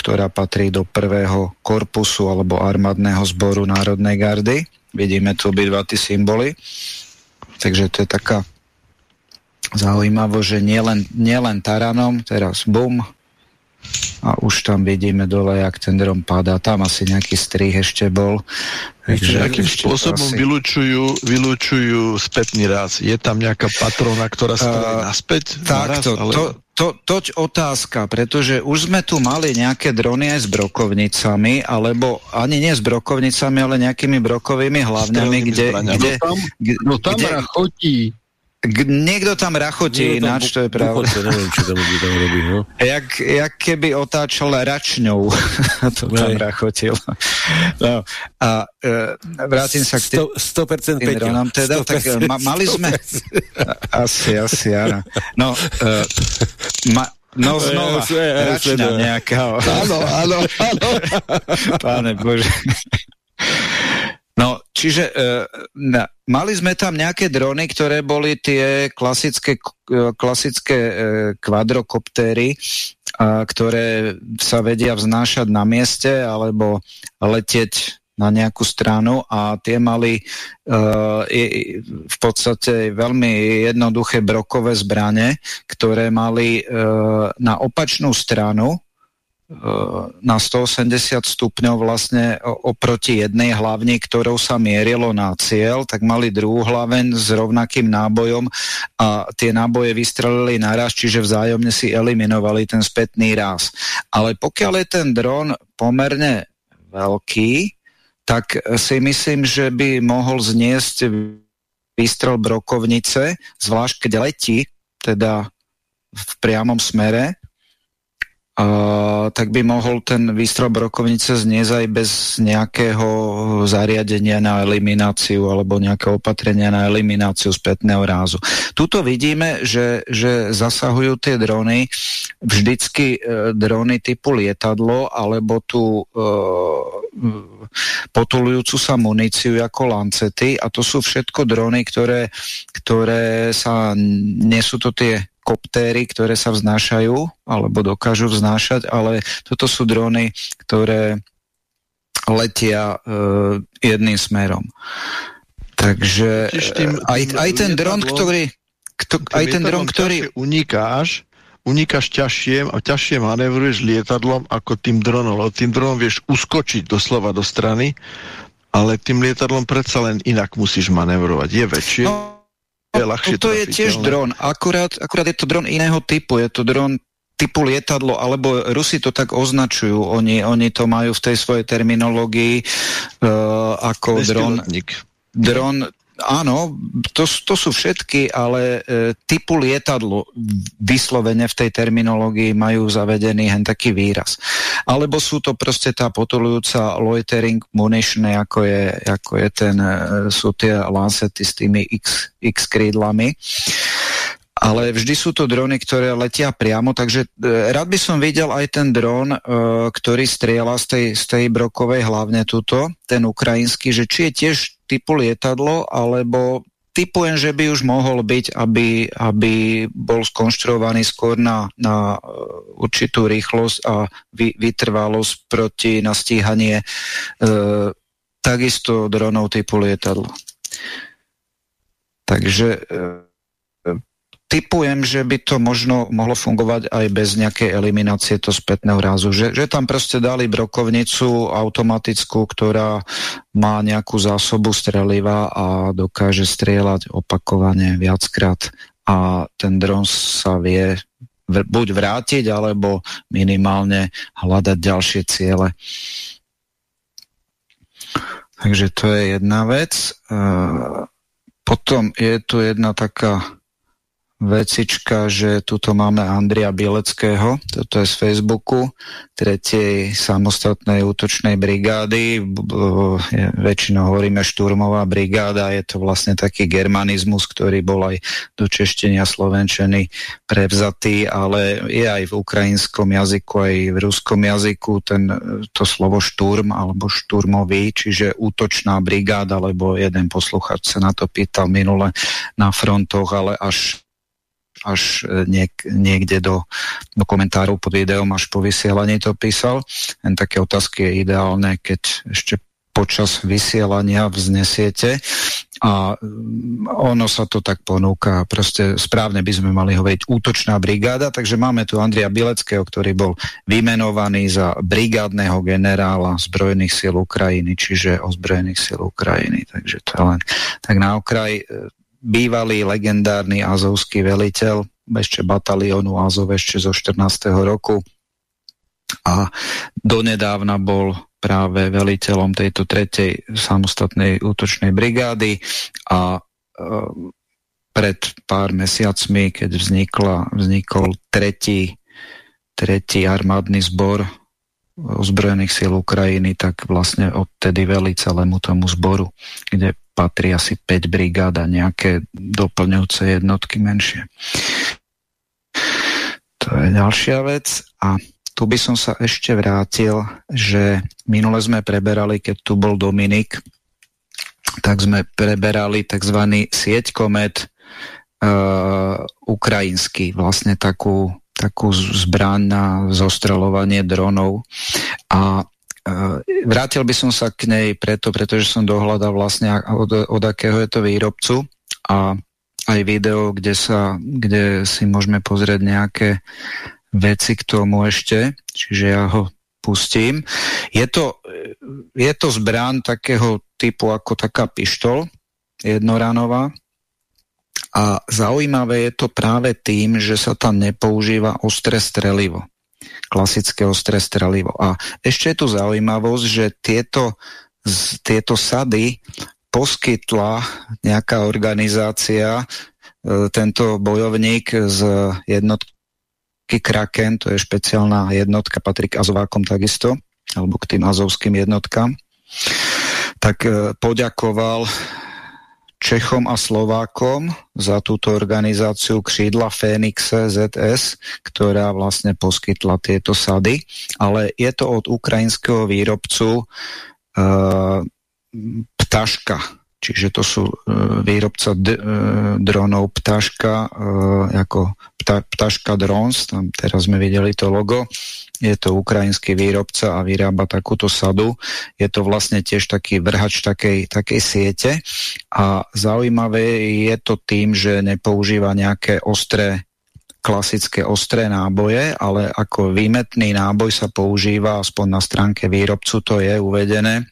[SPEAKER 3] ktorá patrí do prvého korpusu alebo armádneho zboru Národnej gardy. Vidíme tu obidva tie symboly. Takže to je taká zaujímavo, že nielen, nielen taranom, teraz bum, a už tam vidíme dole, jak ten drom padá. Tam asi nejaký strih ešte bol.
[SPEAKER 6] Takže akým spôsobom asi... vylúčujú, vylúčujú spätný raz? Je tam nejaká patrona, ktorá sa uh, naspäť?
[SPEAKER 3] Takto, ale... to, to, toť otázka, pretože už sme tu mali nejaké drony aj s brokovnicami, alebo ani nie s brokovnicami, ale nejakými brokovými hlavňami, kde, kde,
[SPEAKER 2] no tam, no tam kde, chodí
[SPEAKER 3] Niekto tam rachotí ináč, to je pravda.
[SPEAKER 1] neviem, čo tam, tam robí, no.
[SPEAKER 3] Jak, jak keby otáčal račňou, to tam Nej. rachotil. No, a e, vrátim sa k tým,
[SPEAKER 1] 100%, 100% tým
[SPEAKER 3] dronám teda, 100%, tak e, ma, mali sme... Asi, asi, áno. No, e, ma, No znova, račňa nejaká.
[SPEAKER 2] Áno, áno, áno.
[SPEAKER 3] Páne Bože. Čiže e, na, mali sme tam nejaké drony, ktoré boli tie klasické, e, klasické e, kvadrokoptéry, a, ktoré sa vedia vznášať na mieste alebo letieť na nejakú stranu a tie mali uh, v podstate veľmi jednoduché brokové zbrane, ktoré mali uh, na opačnú stranu na 180 stupňov vlastne oproti jednej hlavni, ktorou sa mierilo na cieľ, tak mali druhú hlaven s rovnakým nábojom a tie náboje vystrelili naraz, čiže vzájomne si eliminovali ten spätný raz. Ale pokiaľ je ten dron pomerne veľký, tak si myslím, že by mohol zniesť výstrel brokovnice, zvlášť keď letí, teda v priamom smere, tak by mohol ten výstrel brokovnice zniesť aj bez nejakého zariadenia na elimináciu alebo nejaké opatrenia na elimináciu spätného rázu. Tuto vidíme, že, že zasahujú tie drony vždycky e, drony typu lietadlo alebo tú e, potulujúcu sa muníciu ako lancety a to sú všetko drony, ktoré, ktoré sa, nie sú to tie koptéry, ktoré sa vznášajú alebo dokážu vznášať, ale toto sú drony, ktoré letia uh, jedným smerom. Takže tým, aj, aj ten dron, ktorý kto, aj ten dron, ktorý...
[SPEAKER 6] Unikáš, unikáš ťažšie a ťažšie manévruješ lietadlom ako tým dronom, lebo tým dronom vieš uskočiť doslova do strany, ale tým lietadlom predsa len inak musíš manevrovať. Je väčšie. No je ľahšie
[SPEAKER 3] to je tiež dron, akurát, akurát je to dron iného typu, je to dron typu lietadlo, alebo Rusi to tak označujú, oni, oni to majú v tej svojej terminológii uh, ako dron, dron Áno, to, to sú všetky, ale e, typu lietadlo vyslovene v tej terminológii majú zavedený hen taký výraz. Alebo sú to proste tá potolujúca loitering munition, ako je, ako je ten, e, sú tie lancety s tými X, X krídlami ale vždy sú to drony, ktoré letia priamo, takže e, rád by som videl aj ten dron, e, ktorý strieľa z tej, z tej brokovej hlavne tuto, ten ukrajinský, že či je tiež typu lietadlo, alebo typujem, že by už mohol byť, aby, aby bol skonštruovaný skôr na, na e, určitú rýchlosť a vy, vytrvalosť proti nastíhanie e, takisto dronov typu lietadlo. Takže e, typujem, že by to možno mohlo fungovať aj bez nejakej eliminácie to spätného rázu. Že, že tam proste dali brokovnicu automatickú, ktorá má nejakú zásobu streliva a dokáže strieľať opakovane viackrát a ten dron sa vie buď vrátiť, alebo minimálne hľadať ďalšie ciele. Takže to je jedna vec. Potom je tu jedna taká vecička, že tuto máme Andria Bieleckého, toto je z Facebooku, tretej samostatnej útočnej brigády, väčšinou hovoríme šturmová brigáda, je to vlastne taký germanizmus, ktorý bol aj do češtenia slovenčeny prevzatý, ale je aj v ukrajinskom jazyku, aj v ruskom jazyku ten, to slovo šturm alebo šturmový, čiže útočná brigáda, lebo jeden posluchač sa na to pýtal minule na frontoch, ale až až e, niek niekde do, do komentárov pod videom až po vysielaní to písal. Len také otázky je ideálne, keď ešte počas vysielania vznesiete. A mm, ono sa to tak ponúka, proste správne by sme mali hovoriť útočná brigáda, takže máme tu Andria Bileckého, ktorý bol vymenovaný za brigádneho generála zbrojných síl Ukrajiny, čiže ozbrojených síl Ukrajiny, takže to len tak na okraj bývalý legendárny azovský veliteľ ešte bataliónu Azov ešte zo 14. roku a donedávna bol práve veliteľom tejto tretej samostatnej útočnej brigády a e, pred pár mesiacmi, keď vznikla, vznikol tretí, tretí armádny zbor ozbrojených síl Ukrajiny, tak vlastne odtedy veli celému tomu zboru, kde patrí asi 5 brigád a nejaké doplňujúce jednotky menšie. To je ďalšia vec. A tu by som sa ešte vrátil, že minule sme preberali, keď tu bol Dominik, tak sme preberali tzv. sieť komet uh, ukrajinský, vlastne takú, takú zbraň na zostrelovanie dronov. A Vrátil by som sa k nej preto, pretože som dohľadal vlastne od, od akého je to výrobcu a aj video, kde, sa, kde si môžeme pozrieť nejaké veci k tomu ešte, čiže ja ho pustím. Je to, je to zbrán takého typu ako taká pištol jednoranová a zaujímavé je to práve tým, že sa tam nepoužíva ostré strelivo. klasické ostré strelivo. A ešte je tu zaujímavosť, že tieto, tieto sady poskytla nejaká organizácia, e, tento bojovník z jednotky Kraken, to je špeciálna jednotka, patrí k Azovákom takisto, alebo k tým azovským jednotkám, tak e, poďakoval Čechom a Slovákom za túto organizáciu křídla Fénixe ZS, ktorá vlastne poskytla tieto sady, ale je to od ukrajinského výrobcu uh, Ptaška, čiže to sú uh, výrobca uh, dronov Ptaška, uh, ako pta, Ptaška Drones, tam teraz sme videli to logo, je to ukrajinský výrobca a vyrába takúto sadu. Je to vlastne tiež taký vrhač takej, takej siete a zaujímavé je to tým, že nepoužíva nejaké ostré klasické ostré náboje, ale ako výmetný náboj sa používa, aspoň na stránke výrobcu to je uvedené,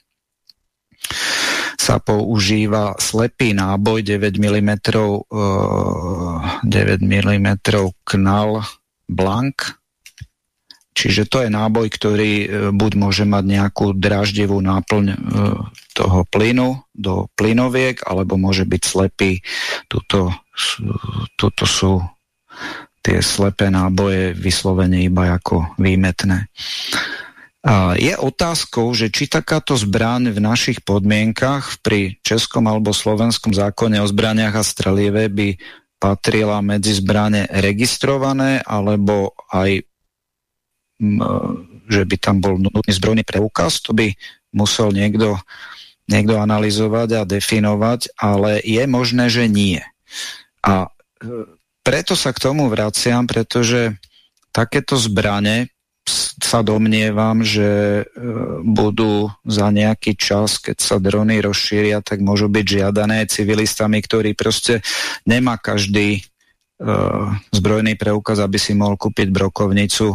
[SPEAKER 3] sa používa slepý náboj 9 mm, uh, 9 mm knal blank Čiže to je náboj, ktorý e, buď môže mať nejakú dráždivú náplň e, toho plynu do plynoviek, alebo môže byť slepý. Tuto, tuto sú tie slepé náboje vyslovene iba ako výmetné. Je otázkou, že či takáto zbraň v našich podmienkach pri českom alebo slovenskom zákone o zbraniach a strelieve by patrila medzi zbrane registrované alebo aj že by tam bol nutný zbrojný preukaz, to by musel niekto, niekto analyzovať a definovať, ale je možné, že nie. A e, preto sa k tomu vraciam, pretože takéto zbrane sa domnievam, že e, budú za nejaký čas, keď sa drony rozšíria, tak môžu byť žiadané civilistami, ktorí proste nemá každý zbrojný preukaz, aby si mohol kúpiť brokovnicu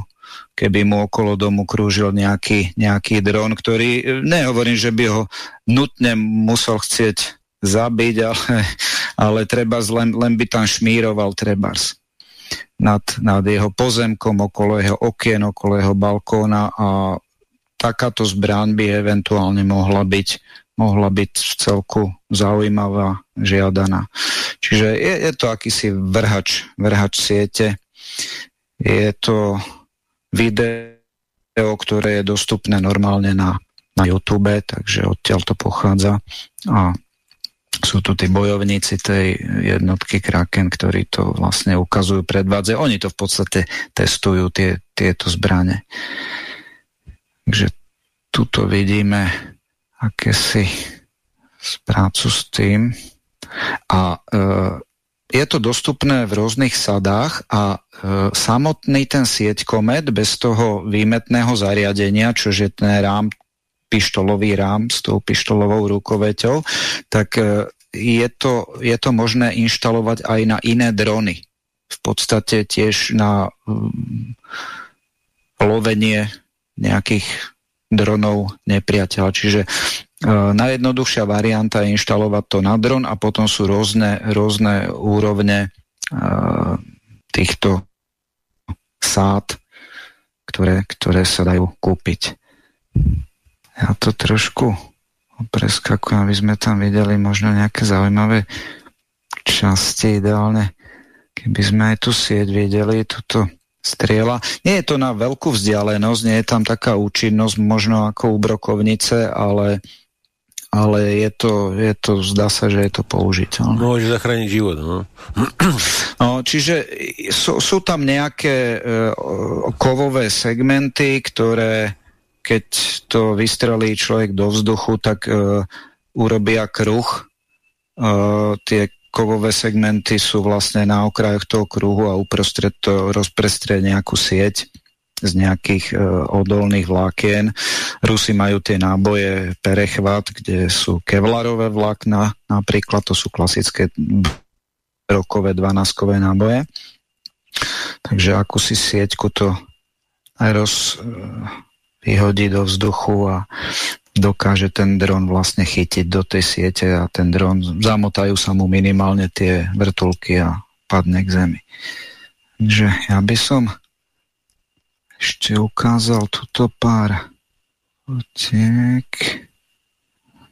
[SPEAKER 3] keby mu okolo domu krúžil nejaký, nejaký dron, ktorý, nehovorím, že by ho nutne musel chcieť zabiť, ale, ale treba len, len by tam šmíroval trebars nad, nad jeho pozemkom, okolo jeho okien, okolo jeho balkóna a takáto zbraň by eventuálne mohla byť, mohla byť v celku zaujímavá, žiadaná. Čiže je, je to akýsi vrhač, vrhač siete. Je to video, ktoré je dostupné normálne na, na YouTube, takže odtiaľ to pochádza. A sú tu tí bojovníci tej jednotky Kraken, ktorí to vlastne ukazujú predvádze. Oni to v podstate testujú, tie, tieto zbrane. Takže tuto vidíme akési prácu s tým. A e, je to dostupné v rôznych sadách a e, samotný ten sieť komet bez toho výmetného zariadenia, čo je ten rám, pištolový rám s tou pištolovou rukoveťou, tak e, je, to, je to možné inštalovať aj na iné drony. V podstate tiež na um, lovenie nejakých dronov nepriateľa. Čiže Najjednoduchšia varianta je inštalovať to na dron a potom sú rôzne, rôzne úrovne týchto sád, ktoré, ktoré sa dajú kúpiť. Ja to trošku preskakujem, aby sme tam videli možno nejaké zaujímavé časti, ideálne keby sme aj tu sieť videli, tuto strieľa. Nie je to na veľkú vzdialenosť, nie je tam taká účinnosť možno ako u brokovnice, ale ale je to, je to, zdá sa, že je to použiteľné.
[SPEAKER 1] Môže zachrániť život, no.
[SPEAKER 3] no čiže sú, sú tam nejaké e, kovové segmenty, ktoré keď to vystrelí človek do vzduchu, tak e, urobia kruh. E, tie kovové segmenty sú vlastne na okrajoch toho kruhu a uprostred to rozprestrie nejakú sieť z nejakých e, odolných vlákien. Rusi majú tie náboje perechvat, kde sú kevlarové vlákna, napríklad to sú klasické rokové 12-kové náboje. Takže akú si sieťku to aj roz e, vyhodí do vzduchu a dokáže ten dron vlastne chytiť do tej siete a ten dron, zamotajú sa mu minimálne tie vrtulky a padne k zemi. Takže ja by som ešte ukázal tuto pár otiek.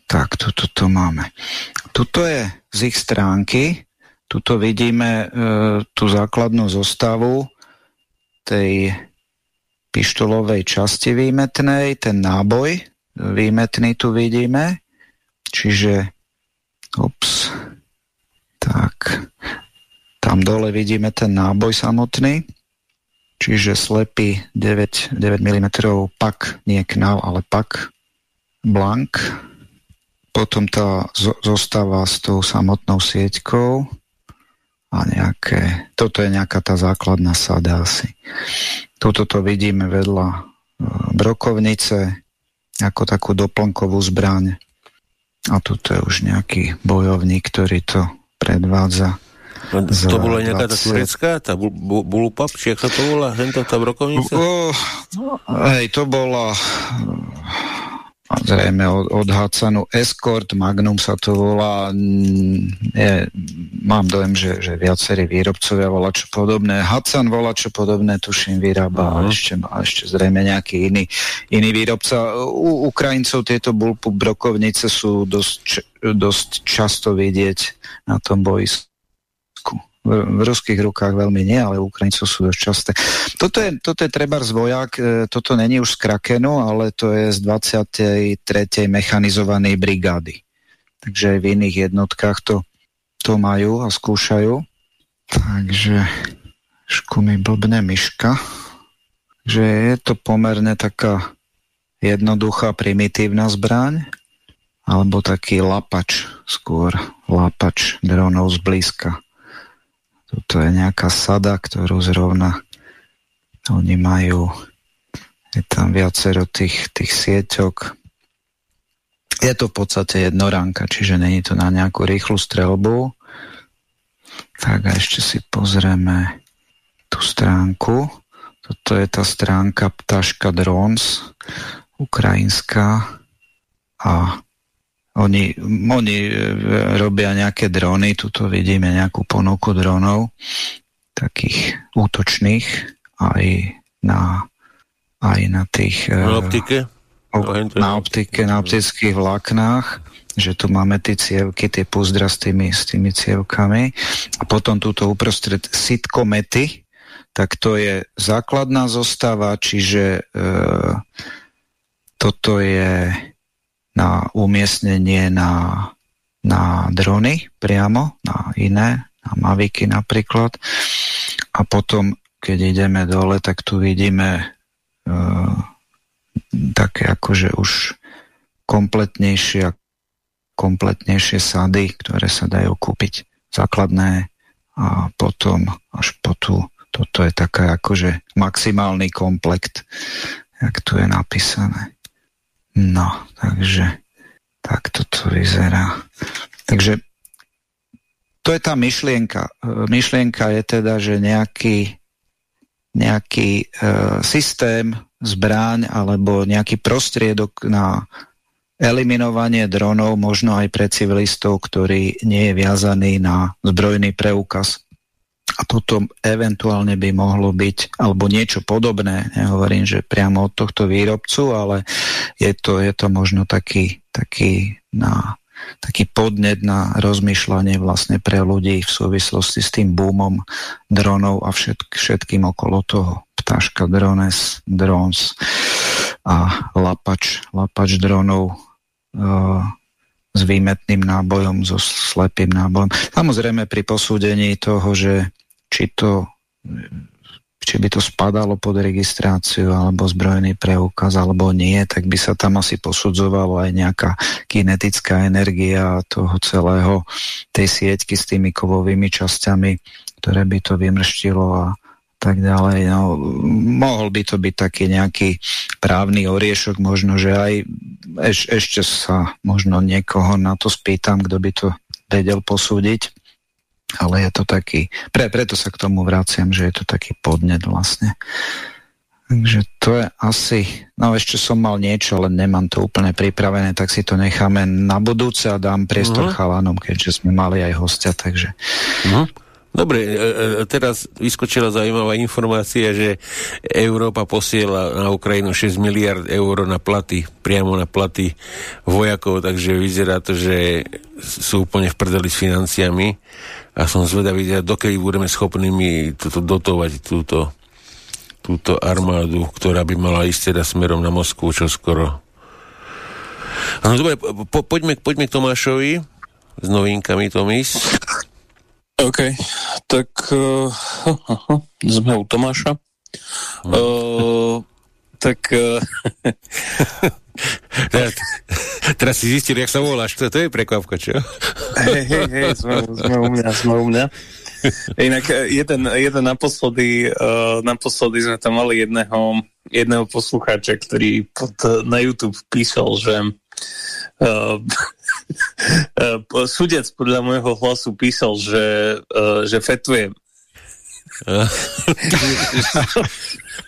[SPEAKER 3] Tak, tuto to máme. Tuto je z ich stránky. Tuto vidíme e, tú základnú zostavu tej pištolovej časti výmetnej, ten náboj výmetný tu vidíme. Čiže, ups, tak, tam dole vidíme ten náboj samotný, čiže slepý 9, 9 mm pak, nie knal, ale pak, blank. Potom tá zostáva s tou samotnou sieťkou a nejaké, toto je nejaká tá základná sada asi. Toto to vidíme vedľa e, brokovnice ako takú doplnkovú zbraň. A toto je už nejaký bojovník, ktorý to predvádza.
[SPEAKER 1] To bola nejaká tá turecká, tá bulupap, či ako to bola, hento, tá brokovnica?
[SPEAKER 3] Uh, hej, to bola zrejme odhácanú Escort, Magnum sa to volá. Je, mám dojem, že, že viacerí výrobcovia volá čo podobné. Hacan volá čo podobné, tuším, vyrába uh-huh. a ešte, a ešte zrejme nejaký iný, iný výrobca. U Ukrajincov tieto bulpu brokovnice sú dosť, dosť často vidieť na tom boisku v, v ruských rukách veľmi nie, ale Ukrajincov sú dosť časté. Toto je, toto je treba zvojak, e, toto není už z Krakenu, ale to je z 23. mechanizovanej brigády. Takže aj v iných jednotkách to, to majú a skúšajú. Takže šku mi blbne myška. Že je to pomerne taká jednoduchá, primitívna zbraň, alebo taký lapač skôr, lapač dronov zblízka. Toto je nejaká sada, ktorú zrovna oni majú. Je tam viacero tých, tých sieťok. Je to v podstate jednoránka, čiže není to na nejakú rýchlu strelbu. Tak a ešte si pozrieme tú stránku. Toto je tá stránka Ptaška Drones, ukrajinská. A oni, oni e, robia nejaké drony, tuto vidíme nejakú ponuku dronov, takých útočných, aj na, aj na tých...
[SPEAKER 1] E, na optike?
[SPEAKER 3] na optike, na optických vláknách, že tu máme tie cievky, tie púzdra s tými, s tými cievkami. A potom túto uprostred sitkomety, tak to je základná zostava, čiže e, toto je na umiestnenie na, na drony priamo, na iné, na Maviky napríklad. A potom, keď ideme dole, tak tu vidíme uh, také akože už kompletnejšie kompletnejšie sady, ktoré sa dajú kúpiť základné a potom až po tu, toto je taká akože maximálny komplekt, jak tu je napísané. No, takže tak toto vyzerá. Takže to je tá myšlienka. Myšlienka je teda, že nejaký, nejaký e, systém, zbraň alebo nejaký prostriedok na eliminovanie dronov možno aj pre civilistov, ktorý nie je viazaný na zbrojný preukaz a potom eventuálne by mohlo byť, alebo niečo podobné, nehovorím, že priamo od tohto výrobcu, ale je to, je to možno taký, taký, na, taký podnet na rozmýšľanie vlastne pre ľudí v súvislosti s tým boomom dronov a všetk, všetkým okolo toho. Ptáška drones, drones a lapač, lapač dronov uh, s výmetným nábojom, so slepým nábojom. Samozrejme pri posúdení toho, že či to či by to spadalo pod registráciu alebo zbrojený preukaz alebo nie, tak by sa tam asi posudzovalo aj nejaká kinetická energia toho celého, tej sieťky s tými kovovými časťami, ktoré by to vymrštilo a tak ďalej. No, mohol by to byť taký nejaký právny oriešok, možno, že aj eš, ešte sa možno niekoho na to spýtam, kto by to vedel posúdiť ale je to taký, pre, preto sa k tomu vraciam, že je to taký podnet vlastne. Takže to je asi, no ešte som mal niečo, ale nemám to úplne pripravené, tak si to necháme na budúce a dám priestor uh-huh. chalanom, keďže sme mali aj hostia, takže...
[SPEAKER 1] Uh-huh. Dobre, e, e, teraz vyskočila zaujímavá informácia, že Európa posiela na Ukrajinu 6 miliard eur na platy, priamo na platy vojakov, takže vyzerá to, že sú úplne v prdeli s financiami a som zvedavý, dokedy budeme schopní my toto dotovať túto, túto armádu, ktorá by mala ísť teda smerom na Moskvu čo skoro. No dobre, po, poďme, poďme k Tomášovi s novinkami Tomis.
[SPEAKER 4] OK, tak uh, sme u Tomáša. Uh, tak uh,
[SPEAKER 1] teraz, si zistil, jak sa voláš, to, to je prekvapka, čo?
[SPEAKER 4] Hej, hej, hej, sme, sme u mňa, sme u mňa. Inak jeden, jeden naposledy, uh, naposledy sme tam mali jedného, jedného poslucháča, ktorý pod, na YouTube písal, že uh, uh, sudec podľa môjho hlasu písal, že, uh, že fetuje.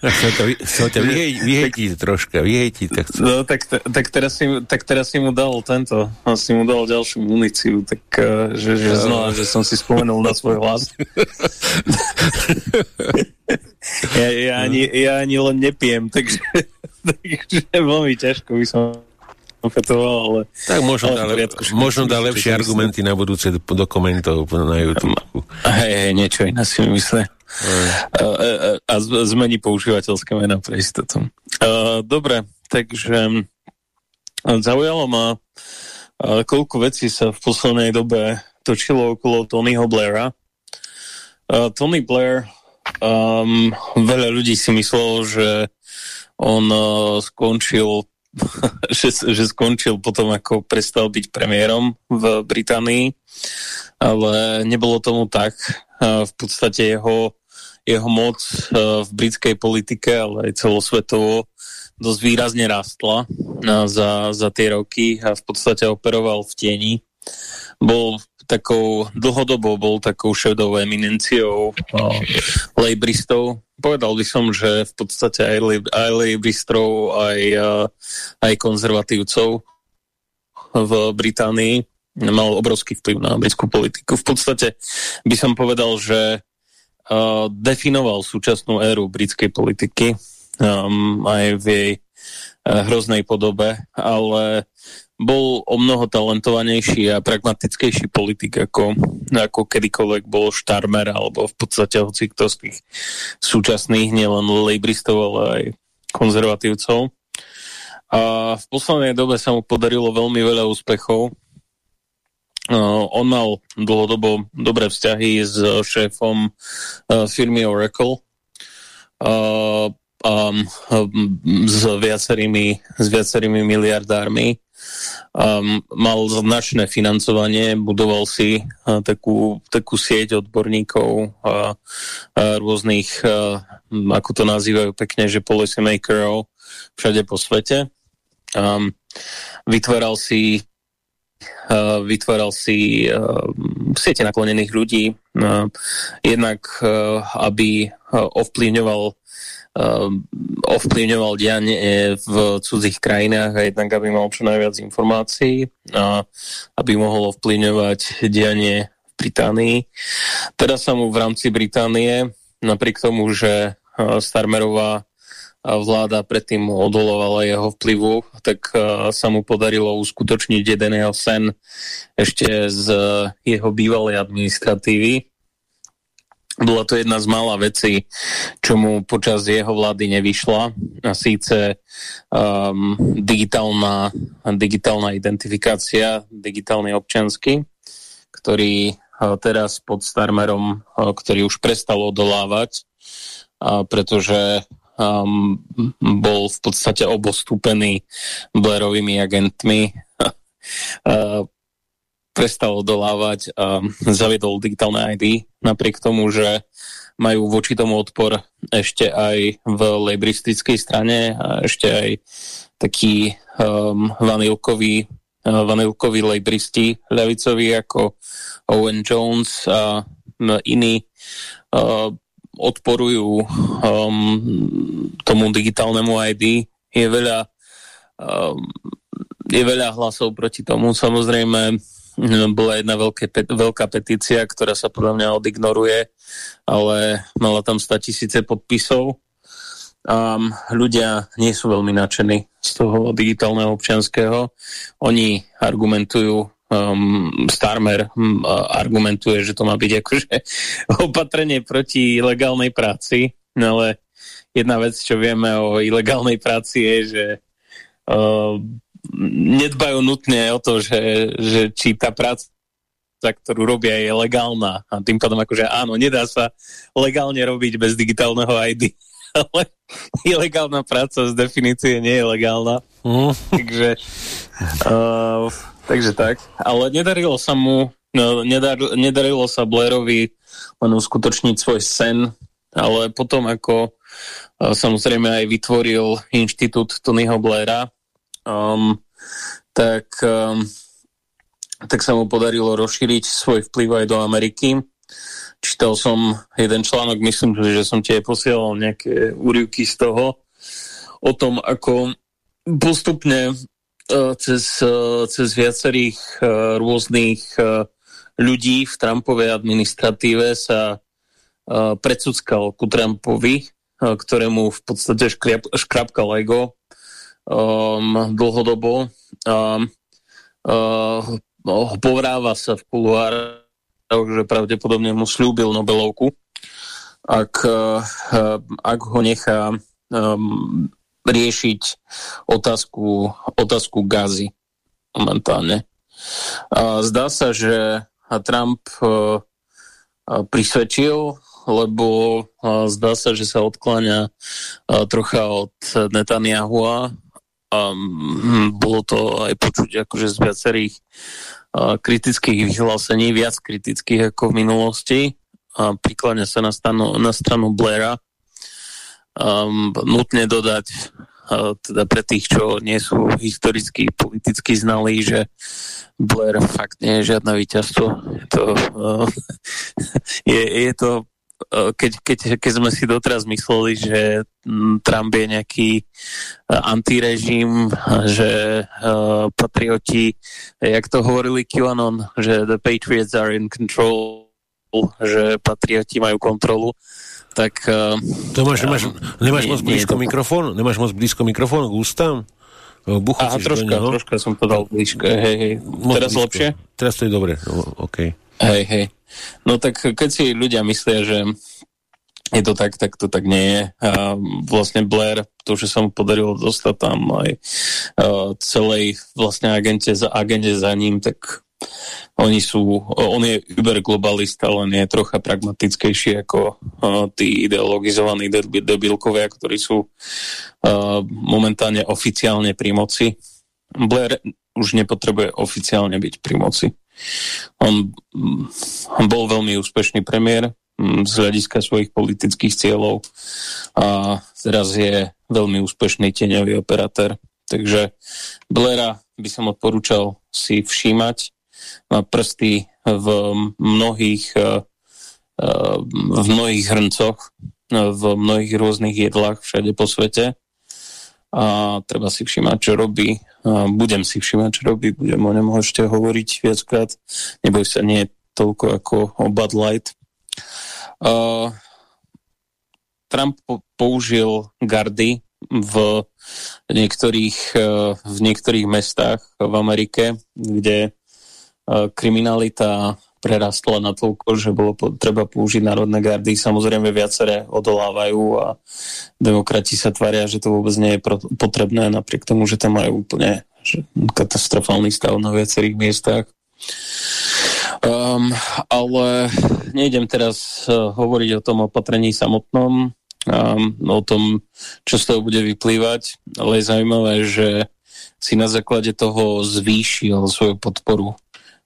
[SPEAKER 1] chcel to, chcel to vyhejtiť troška, vyhejtiť. Tak,
[SPEAKER 4] no, tak, tak, teraz si, tak teraz si mu dal tento, si mu dal ďalšiu muníciu, tak uh, že, že znova, že som si spomenul na svoj hlas. ja, ja, ani, ja ani len nepijem, takže, takže veľmi ťažko by som fetoval, ale...
[SPEAKER 1] Tak možno dá, le, možno dá lepšie argumenty na budúce do komentov na YouTube.
[SPEAKER 4] Hej, hej, niečo iné si mysle. A, a, a zmení používateľské mena pre istotu. Dobre, takže zaujalo ma, koľko vecí sa v poslednej dobe točilo okolo Tonyho Blaira. Tony Blair, um, veľa ľudí si myslelo, že on skončil že, že skončil potom, ako prestal byť premiérom v Británii, ale nebolo tomu tak. V podstate jeho, jeho moc v britskej politike, ale aj celosvetovo dosť výrazne rastla za, za tie roky a v podstate operoval v tieni. Bol takou, dlhodobo bol takou šedou eminenciou uh, lejbristov. Povedal by som, že v podstate aj, aj lejbristov, aj, aj konzervatívcov v Británii mal obrovský vplyv na britskú politiku. V podstate by som povedal, že uh, definoval súčasnú éru britskej politiky um, aj v jej uh, hroznej podobe, ale bol o mnoho talentovanejší a pragmatickejší politik ako, ako kedykoľvek bol Štarmer alebo v podstate hoci kto z tých súčasných, nielen lejbristov, ale aj konzervatívcov. A v poslednej dobe sa mu podarilo veľmi veľa úspechov. On mal dlhodobo dobré vzťahy s šéfom firmy Oracle. Um, s viacerými, s viacerými miliardármi um, mal značné financovanie, budoval si uh, takú, takú sieť odborníkov a, a rôznych, uh, ako to nazývajú pekne, že policy makerov všade po svete. Um, vytváral si vytváral si uh, siete naklonených ľudí, uh, jednak aby ovplyvňoval ovplyvňoval dianie v cudzích krajinách a jednak, aby mal čo najviac informácií a aby mohol ovplyvňovať dianie v Británii. Teraz sa mu v rámci Británie, napriek tomu, že Starmerová vláda predtým odolovala jeho vplyvu, tak uh, sa mu podarilo uskutočniť jeden jeho sen ešte z jeho bývalej administratívy bola to jedna z mála vecí, čo mu počas jeho vlády nevyšla. A síce um, digitálna, digitálna identifikácia, digitálny občansky, ktorý uh, teraz pod Starmerom, ktorý už prestal odolávať, uh, pretože um, bol v podstate obostúpený Blairovými agentmi. uh, prestal odolávať a zaviedol digitálne ID, napriek tomu, že majú voči tomu odpor ešte aj v lebristickej strane a ešte aj takí um, vanilkoví, uh, vanilkoví lebristi ľavicoví ako Owen Jones a um, iní uh, odporujú um, tomu digitálnemu ID. Je veľa, um, je veľa hlasov proti tomu. Samozrejme, bola jedna veľké, veľká petícia, ktorá sa podľa mňa odignoruje, ale mala tam 100 tisíce podpisov. Um, ľudia nie sú veľmi nadšení z toho digitálneho občianského. Oni argumentujú um, Starmer um, argumentuje, že to má byť akože opatrenie proti ilegálnej práci, no ale jedna vec, čo vieme o ilegálnej práci je, že uh, nedbajú nutne o to, že, že či tá práca ktorú robia, je legálna. A tým pádom akože áno, nedá sa legálne robiť bez digitálneho ID. Ale ilegálna práca z definície nie je legálna. Mm. takže, uh, takže tak. Ale nedarilo sa mu, no, nedar, nedarilo sa Blairovi len uskutočniť svoj sen, ale potom ako samozrejme aj vytvoril inštitút Tonyho Blaira, um, tak, um, tak sa mu podarilo rozšíriť svoj vplyv aj do Ameriky. Čítal som jeden článok, myslím, že som tie posielal nejaké úryvky z toho, o tom, ako postupne cez, uh, cez viacerých uh, rôznych ľudí v Trumpovej administratíve sa predsudskal ku Trumpovi, ktorému v podstate škrap, škrapkal ego um, dlhodobo. Um, uh, povráva sa v kuluároch, že pravdepodobne mu slúbil Nobelovku, ak, uh, ak ho nechá um, riešiť otázku, otázku gazy momentálne. Zdá sa, že Trump uh, prisvedčil, lebo uh, zdá sa, že sa odkláňa trocha od Netanyahu um, bolo to aj počuť akože z viacerých kritických vyhlásení, viac kritických ako v minulosti. Prikláňa sa na stranu, na stranu Blaira. Um, nutne dodať uh, teda pre tých, čo nie sú historicky, politicky znalí, že Blair fakt nie je žiadne víťazstvo. To, uh, je, je to E, keď, keď, keď sme si doteraz mysleli, že Trump je nejaký e, antirežim, že uh, patrioti, jak to hovorili QAnon, že the patriots are in control, že patrioti majú kontrolu, tak... Uh,
[SPEAKER 1] to máš, nemáš, nemáš nie, moc blízko mikrofón? Nemáš moc blízko mikrofón k ústam?
[SPEAKER 4] Aha, troška, troška som podal blízko. Hej, hej. Teraz blízko. lepšie?
[SPEAKER 1] Teraz to je dobre, no, OK.
[SPEAKER 4] Hej, hej. No tak keď si ľudia myslia, že je to tak, tak to tak nie je. A vlastne Blair, to, že sa mu podarilo dostať tam aj uh, celej vlastne agente za, agente za ním, tak oni sú, on je uber globalista, len je trocha pragmatickejší ako uh, tí ideologizovaní debilkovia, ktorí sú uh, momentálne oficiálne pri moci. Blair už nepotrebuje oficiálne byť pri moci. On, on bol veľmi úspešný premiér mm, z hľadiska svojich politických cieľov a teraz je veľmi úspešný tieňový operátor. Takže Blera by som odporúčal si všímať. Má prsty v mnohých, eh, eh, v mnohých hrncoch, v mnohých rôznych jedlách všade po svete a treba si všimať, čo robí. A budem si všimať, čo robí, budem o ňom ešte hovoriť viackrát. Neboj sa, nie toľko ako o Bud Light. Uh, Trump použil gardy v niektorých, v niektorých mestách v Amerike, kde kriminalita prerastla na toľko, že bolo treba použiť národné gardy. Samozrejme viaceré odolávajú a demokrati sa tvária, že to vôbec nie je potrebné, napriek tomu, že tam majú úplne katastrofálny stav na viacerých miestach. Um, ale nejdem teraz uh, hovoriť o tom opatrení samotnom, um, o tom, čo z toho bude vyplývať, ale je zaujímavé, že si na základe toho zvýšil svoju podporu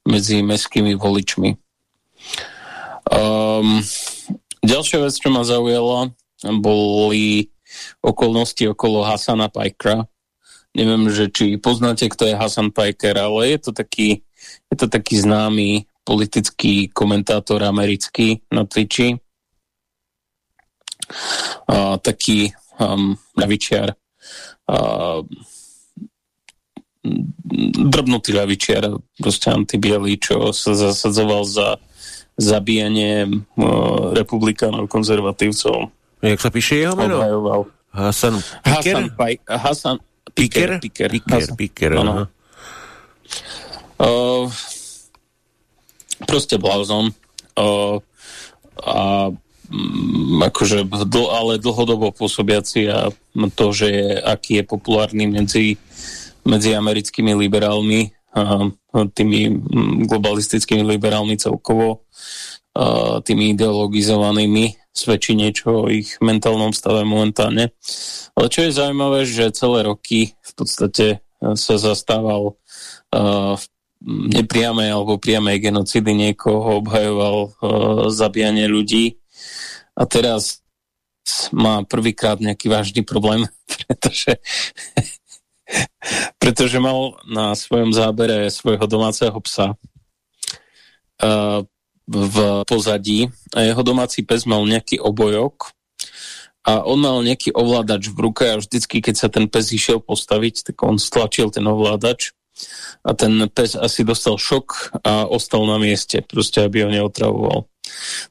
[SPEAKER 4] medzi mestskými voličmi. Um, ďalšia vec, čo ma zaujala, boli okolnosti okolo Hasana Pikera. Neviem, že či poznáte, kto je Hasan Piker, ale je to taký, je to taký známy politický komentátor americký na Twitchi. Uh, taký um, navičiar. Uh, drbnutý ľavičiar, proste antibielý, čo sa zasadzoval za zabíjanie uh, republikánov, konzervatívcov.
[SPEAKER 1] Jak sa píše jeho meno?
[SPEAKER 4] Obhajoval.
[SPEAKER 1] Hasan Piker?
[SPEAKER 4] Hasan, Paj, Hasan
[SPEAKER 1] Piker?
[SPEAKER 4] Piker.
[SPEAKER 1] Piker, Piker, aha.
[SPEAKER 4] Uh, proste blázon. Uh, a um, akože, dl, ale dlhodobo pôsobiaci a to, že je, aký je populárny medzi, medzi americkými liberálmi tými globalistickými liberálmi celkovo, tými ideologizovanými, svedčí niečo o ich mentálnom stave momentálne. Ale čo je zaujímavé, že celé roky v podstate sa zastával uh, v nepriamej alebo priamej genocidy niekoho obhajoval uh, zabíjanie ľudí a teraz má prvýkrát nejaký vážny problém, pretože pretože mal na svojom zábere svojho domáceho psa uh, v pozadí a jeho domáci pes mal nejaký obojok a on mal nejaký ovládač v ruke a vždycky, keď sa ten pes išiel postaviť, tak on stlačil ten ovládač a ten pes asi dostal šok a ostal na mieste, proste aby ho neotravoval.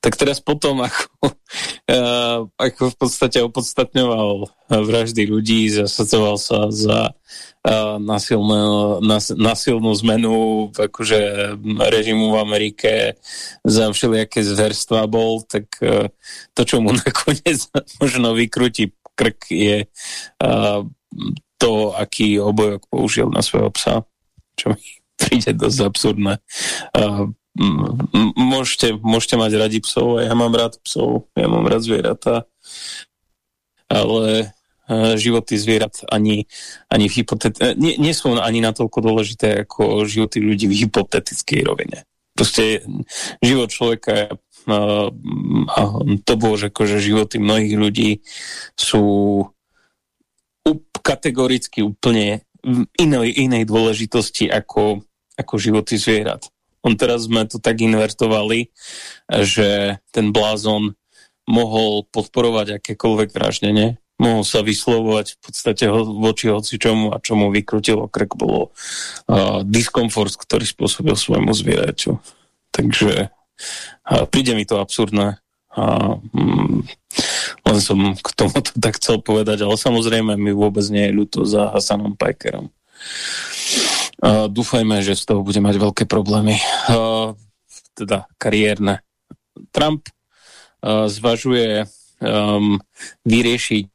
[SPEAKER 4] Tak teraz potom, ako, uh, ako v podstate opodstatňoval vraždy ľudí, zasadzoval sa za uh, nasilnú, nas, nasilnú zmenu akože režimu v Amerike, za všelijaké zverstva bol, tak uh, to, čo mu nakoniec možno vykrúti krk, je to, aký obojok použil na svojho psa čo mi príde dosť absurdné. Uh, môžete, môžete mať radi psov, ja mám rád psov, ja mám rád zvieratá, ale uh, životy zvierat ani, ani v hypotet- nie, nie sú ani natoľko dôležité ako životy ľudí v hypotetickej rovine. Proste život človeka uh, a to bolo, že akože životy mnohých ľudí sú kategoricky úplne inej, inej dôležitosti ako, ako životy zvierat. On teraz sme to tak invertovali, že ten blázon mohol podporovať akékoľvek vraždenie, mohol sa vyslovovať v podstate voči hocičomu a čo mu vykrutilo krk bolo uh, diskomfort, ktorý spôsobil svojmu zvieraťu. Takže uh, príde mi to absurdné. A, mm, len som k tomu to tak chcel povedať, ale samozrejme mi vôbec nie je ľúto za Hasanom Pajkerom. Dúfajme, že z toho bude mať veľké problémy. A, teda kariérne. Trump a, zvažuje um, vyriešiť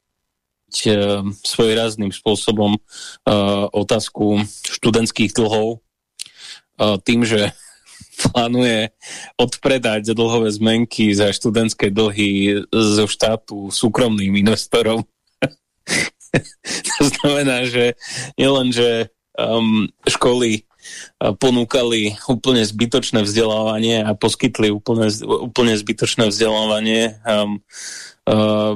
[SPEAKER 4] um, svojrazným spôsobom uh, otázku študentských dlhov uh, tým, že plánuje odpredať dlhové zmenky za študentské dlhy zo štátu súkromným investorom. to znamená, že nielen, že um, školy uh, ponúkali úplne zbytočné vzdelávanie a poskytli úplne, úplne zbytočné vzdelávanie um, uh,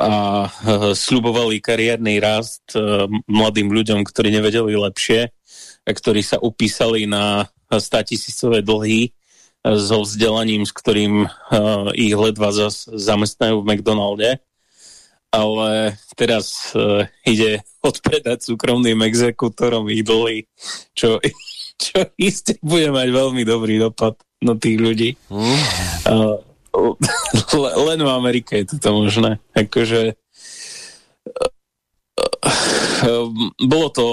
[SPEAKER 4] a uh, sľubovali kariérny rast uh, mladým ľuďom, ktorí nevedeli lepšie a ktorí sa upísali na statisícové dlhy so vzdelaním, s ktorým uh, ich ledva zas zamestnajú v McDonalde. Ale teraz uh, ide odpredať súkromným exekútorom ich dlhy, čo, čo isté bude mať veľmi dobrý dopad na tých ľudí. Mm. Uh, len v Amerike je toto možné. Akože bolo to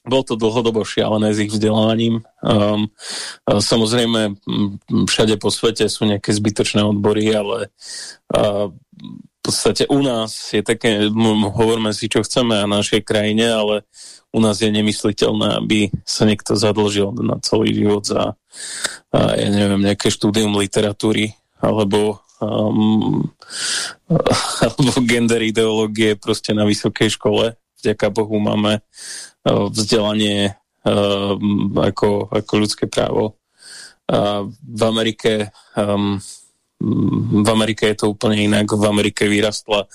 [SPEAKER 4] bolo to dlhodobo šialené s ich vzdelávaním. Um, samozrejme, všade po svete sú nejaké zbytočné odbory, ale uh, v podstate u nás je také, hovoríme si, čo chceme a našej krajine, ale u nás je nemysliteľné, aby sa niekto zadlžil na celý život za, uh, ja neviem, nejaké štúdium literatúry alebo um, alebo gender ideológie proste na vysokej škole. Vďaka Bohu máme Eh, vzdelanie eh, ako, ako ľudské právo. V Amerike um, v Amerike je to úplne inak. V Amerike vyrastla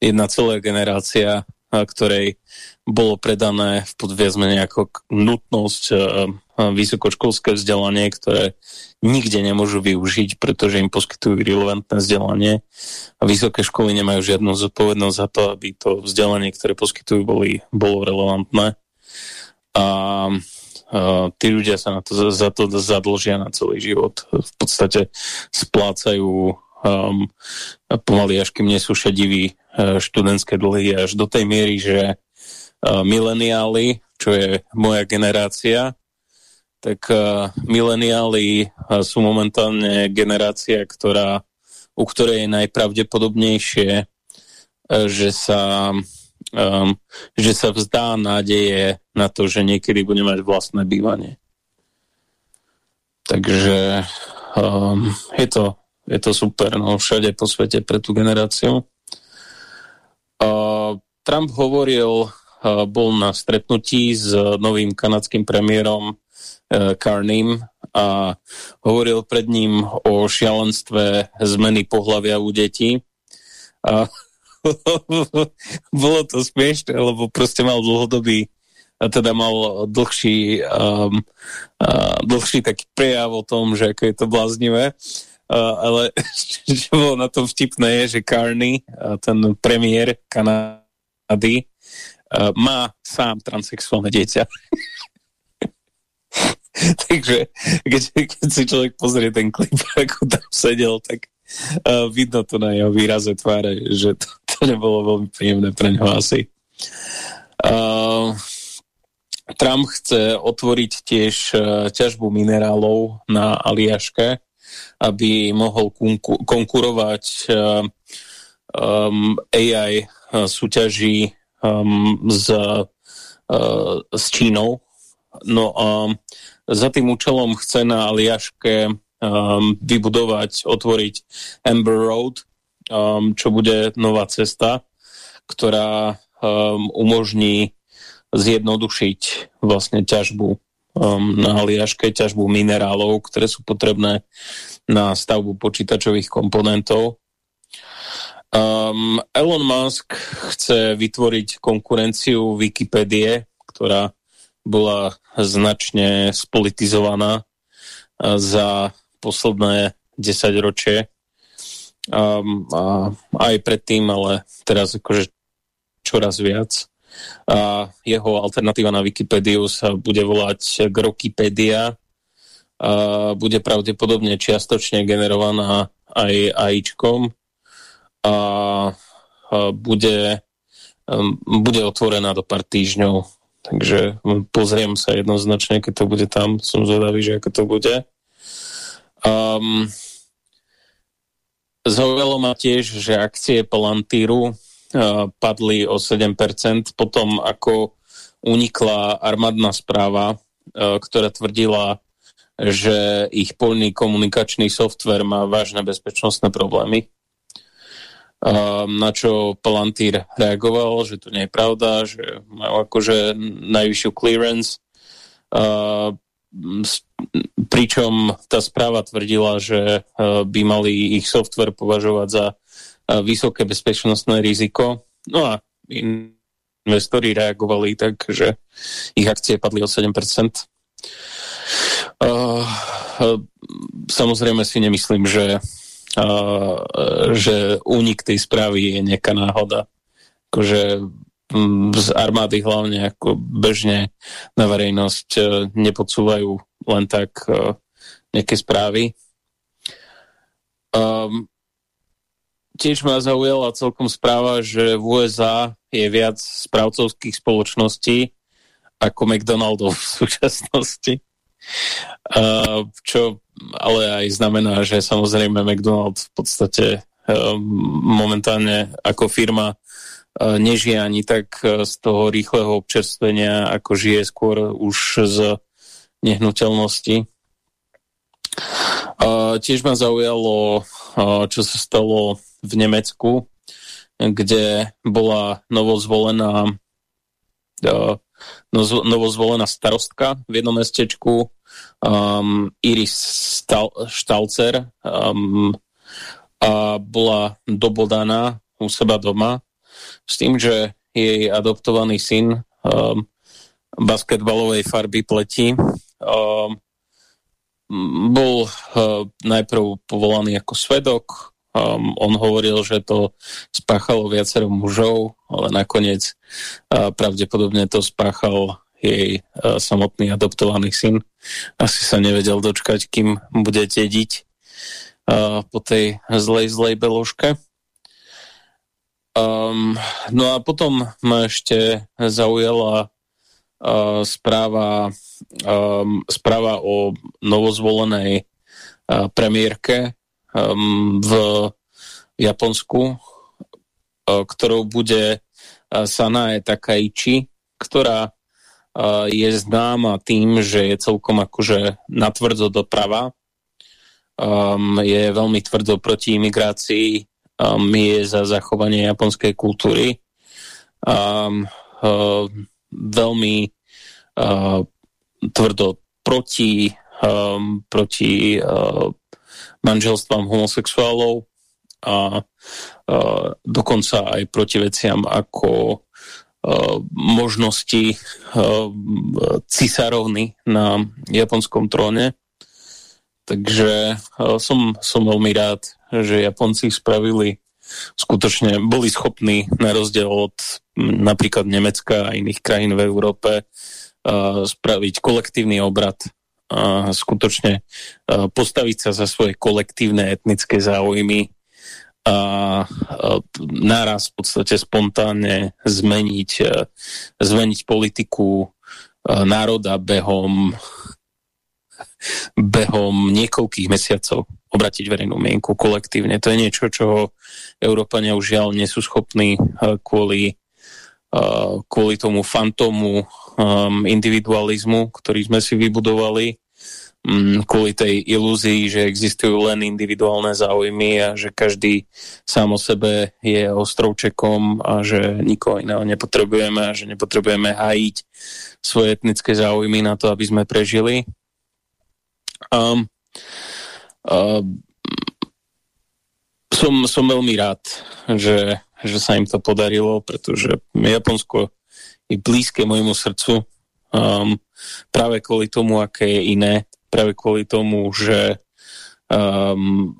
[SPEAKER 4] jedna celá generácia, ktorej bolo predané v podviazme ako nutnosť vysokoškolské vzdelanie, ktoré nikde nemôžu využiť, pretože im poskytujú relevantné vzdelanie a vysoké školy nemajú žiadnu zodpovednosť za to, aby to vzdelanie, ktoré poskytujú, boli, bolo relevantné a tí ľudia sa na to, za to zadlžia na celý život. V podstate splácajú um, pomaly, až kým nie šediví uh, študentské dlhy až do tej miery, že uh, mileniáli, čo je moja generácia, tak uh, mileniáli sú momentálne generácia, ktorá, u ktorej je najpravdepodobnejšie, že sa um, že sa vzdá nádeje na to, že niekedy bude mať vlastné bývanie. Takže um, je, to, je to super, no všade po svete pre tú generáciu. Uh, Trump hovoril, uh, bol na stretnutí s novým kanadským premiérom uh, Carnym a hovoril pred ním o šialenstve zmeny pohľavia u detí. Uh, bolo to smiešne, lebo proste mal dlhodobý teda mal dlhší, um, uh, dlhší taký prejav o tom, že ako je to bláznivé. Uh, ale čo bolo na tom vtipné je, že Carney, uh, ten premiér Kanady, uh, má sám transexuálne dieťa. Takže keď, keď si človek pozrie ten klip, ako tam sedel, tak uh, vidno to na jeho výraze tváre, že to, to nebolo veľmi príjemné pre ňoho asi. Uh, Trump chce otvoriť tiež uh, ťažbu minerálov na Aliaške, aby mohol konkurovať um, AI uh, súťaží um, s, uh, s Čínou. No a za tým účelom chce na Aliaške um, vybudovať, otvoriť Amber Road, um, čo bude nová cesta, ktorá um, umožní zjednodušiť vlastne ťažbu um, na Aliaške, ťažbu minerálov, ktoré sú potrebné na stavbu počítačových komponentov. Um, Elon Musk chce vytvoriť konkurenciu Wikipédie, ktorá bola značne spolitizovaná uh, za posledné 10 ročie um, a aj predtým, ale teraz akože čoraz viac. A jeho alternatíva na Wikipédiu sa bude volať Grokipedia. A bude pravdepodobne čiastočne generovaná aj AIčkom a bude, um, bude otvorená do pár týždňov. Takže pozriem sa jednoznačne, keď to bude tam. Som zvedavý, že ako to bude. Um, Zaujalo ma tiež, že akcie Palantíru uh, padli o 7%, potom ako unikla armádna správa, uh, ktorá tvrdila, že ich polný komunikačný software má vážne bezpečnostné problémy. Uh, na čo Palantír reagoval, že to nie je pravda, že majú akože najvyššiu clearance. Pričom tá správa tvrdila, že e, by mali ich software považovať za e, vysoké bezpečnostné riziko. No a investori reagovali tak, že ich akcie padli o 7%. Uh, samozrejme si nemyslím, že, že únik tej správy je nejaká náhoda. Akože z armády hlavne ako bežne na verejnosť e, nepodsúvajú len tak e, nejaké správy. Um, tiež ma zaujala celkom správa, že v USA je viac správcovských spoločností ako McDonaldov v súčasnosti. Uh, čo ale aj znamená, že samozrejme McDonald v podstate um, momentálne ako firma nežije ani tak e, z toho rýchleho občerstvenia, ako žije skôr už z nehnuteľnosti. Uh, tiež ma zaujalo, čo sa stalo v Nemecku, kde bola novozvolená novozvolená starostka v jednom mestečku um, Iris Stalcer um, a bola dobodaná u seba doma s tým, že jej adoptovaný syn um, basketbalovej farby pleti um, bol uh, najprv povolaný ako svedok. Um, on hovoril, že to spáchalo viacero mužov, ale nakoniec uh, pravdepodobne to spáchal jej uh, samotný adoptovaný syn. Asi sa nevedel dočkať, kým bude dediť uh, po tej zlej, zlej beložke. Um, no a potom ma ešte zaujala uh, správa, um, správa o novozvolenej uh, premiérke um, v Japonsku, uh, ktorou bude uh, Sanae Takaichi, ktorá je známa tým, že je celkom akože natvrdo doprava. Um, je veľmi tvrdo proti imigrácii, um, je za zachovanie japonskej kultúry. Um, uh, veľmi uh, tvrdo proti, um, proti uh, manželstvám homosexuálov a uh, dokonca aj proti veciam ako Uh, možnosti uh, cisárovny na japonskom tróne. Takže uh, som, som veľmi rád, že Japonci spravili skutočne, boli schopní na rozdiel od napríklad Nemecka a iných krajín v Európe spraviť kolektívny obrad a skutočne postaviť sa za svoje kolektívne etnické záujmy a náraz v podstate spontánne zmeniť, zmeniť politiku národa behom behom niekoľkých mesiacov obratiť verejnú mienku kolektívne. To je niečo, čo Európania už žiaľ nie sú schopní e, kvôli, kvôli tomu fantómu individualizmu, ktorý sme si vybudovali Mm, kvôli tej ilúzii, že existujú len individuálne záujmy a že každý sám o sebe je ostrovčekom a že nikoho iného nepotrebujeme a že nepotrebujeme hájiť svoje etnické záujmy na to, aby sme prežili. Um, um, som, som veľmi rád, že, že sa im to podarilo, pretože Japonsko je blízke môjmu srdcu um, práve kvôli tomu, aké je iné práve kvôli tomu, že um,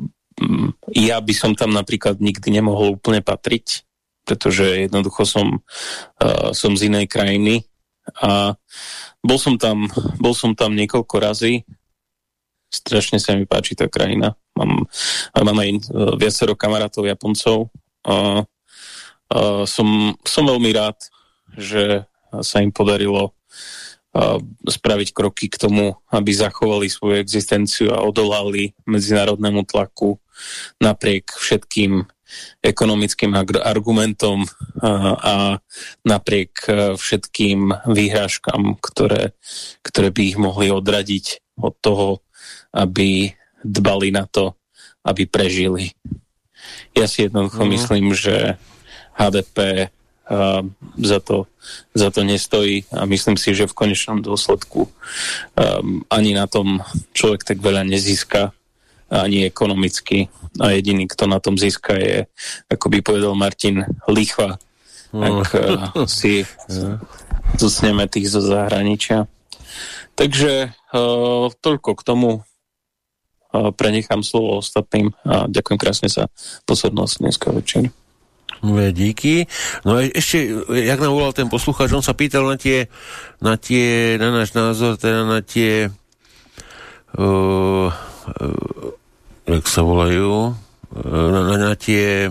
[SPEAKER 4] ja by som tam napríklad nikdy nemohol úplne patriť, pretože jednoducho som, uh, som z inej krajiny a bol som tam, bol som tam niekoľko razy. Strašne sa mi páči tá krajina. Mám, mám aj uh, viacero kamarátov Japoncov a uh, som, som veľmi rád, že sa im podarilo spraviť kroky k tomu, aby zachovali svoju existenciu a odolali medzinárodnému tlaku napriek všetkým ekonomickým argumentom a napriek e, všetkým výhrážkam, ktoré, ktoré by ich mohli odradiť od toho, aby dbali na to, aby prežili. Ja si jednoducho mm. myslím, že HDP za, to, za to nestojí a myslím si, že v konečnom dôsledku um, ani na tom človek tak veľa nezíska ani ekonomicky a jediný, kto na tom získa je, ako by povedal Martin, lichva, ak uh, si zúcneme tých zo zahraničia. Takže uh, toľko k tomu. Prenechám slovo ostatným a ďakujem krásne za pozornosť dneska večer.
[SPEAKER 1] Díky. No a ešte, jak nám volal ten poslucháč, on sa pýtal na tie, na tie, na náš názor, teda na tie uh, uh, jak sa volajú, uh, na, na tie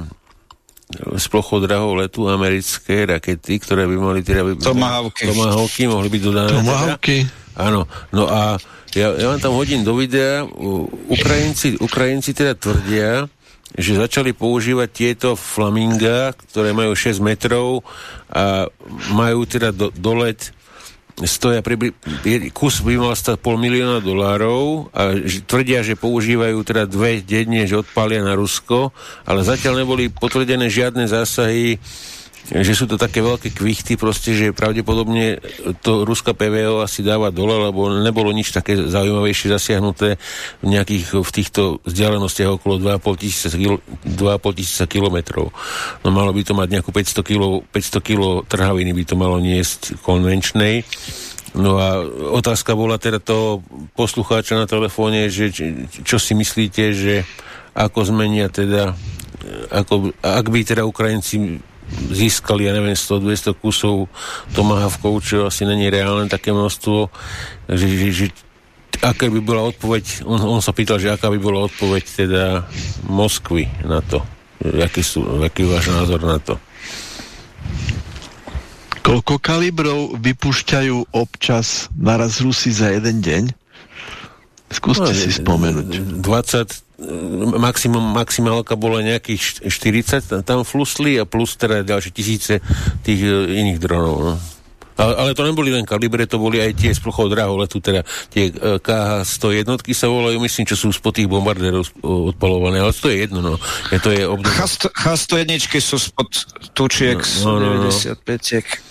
[SPEAKER 1] z plochodrahov letu americké rakety, ktoré by mali teda... By,
[SPEAKER 3] Tomahawky.
[SPEAKER 1] Tomahawky mohli byť dodané.
[SPEAKER 6] Tomahawky.
[SPEAKER 1] Teda. Áno. No a ja, ja vám tam hodím do videa. Ukrajinci, Ukrajinci teda tvrdia, že začali používať tieto flaminga, ktoré majú 6 metrov a majú teda do, dolet stoja pri, kus by mal stať pol milióna dolárov a tvrdia, že používajú teda dve denne, že odpalia na Rusko, ale zatiaľ neboli potvrdené žiadne zásahy že sú to také veľké kvichty, proste, že pravdepodobne to ruská PVO asi dáva dole, lebo nebolo nič také zaujímavejšie zasiahnuté v nejakých v týchto vzdialenostiach okolo 2,5 tisíca, 2,5 tisíca kilometrov. No malo by to mať nejakú 500 kilo, 500 kilo trhaviny by to malo niesť konvenčnej. No a otázka bola teda toho poslucháča na telefóne, že čo si myslíte, že ako zmenia teda ako, ak by teda Ukrajinci získali, ja neviem, 100-200 kusov tomahavkov, čo asi není reálne také množstvo, že, že, že aká by bola odpoveď, on, on sa pýtal, že aká by bola odpoveď teda Moskvy na to. Jaký, sú, aký je váš názor na to?
[SPEAKER 6] Koľko kalibrov vypúšťajú občas naraz Rusi za jeden deň? Skúste no, si spomenúť.
[SPEAKER 1] 20, maximum, maximálka bola nejakých 40, tam flusli a plus teda ďalšie tisíce tých e, iných dronov. No. Ale, ale to neboli len kalibre, to boli aj tie z plochou drahou letu, teda tie e, KH-101 sa volajú, myslím, čo sú spod tých bombardérov odpalované, ale to je jedno, no. Je to je obdobie.
[SPEAKER 3] H-101 sú spod tučiek no, no, no, 95 no.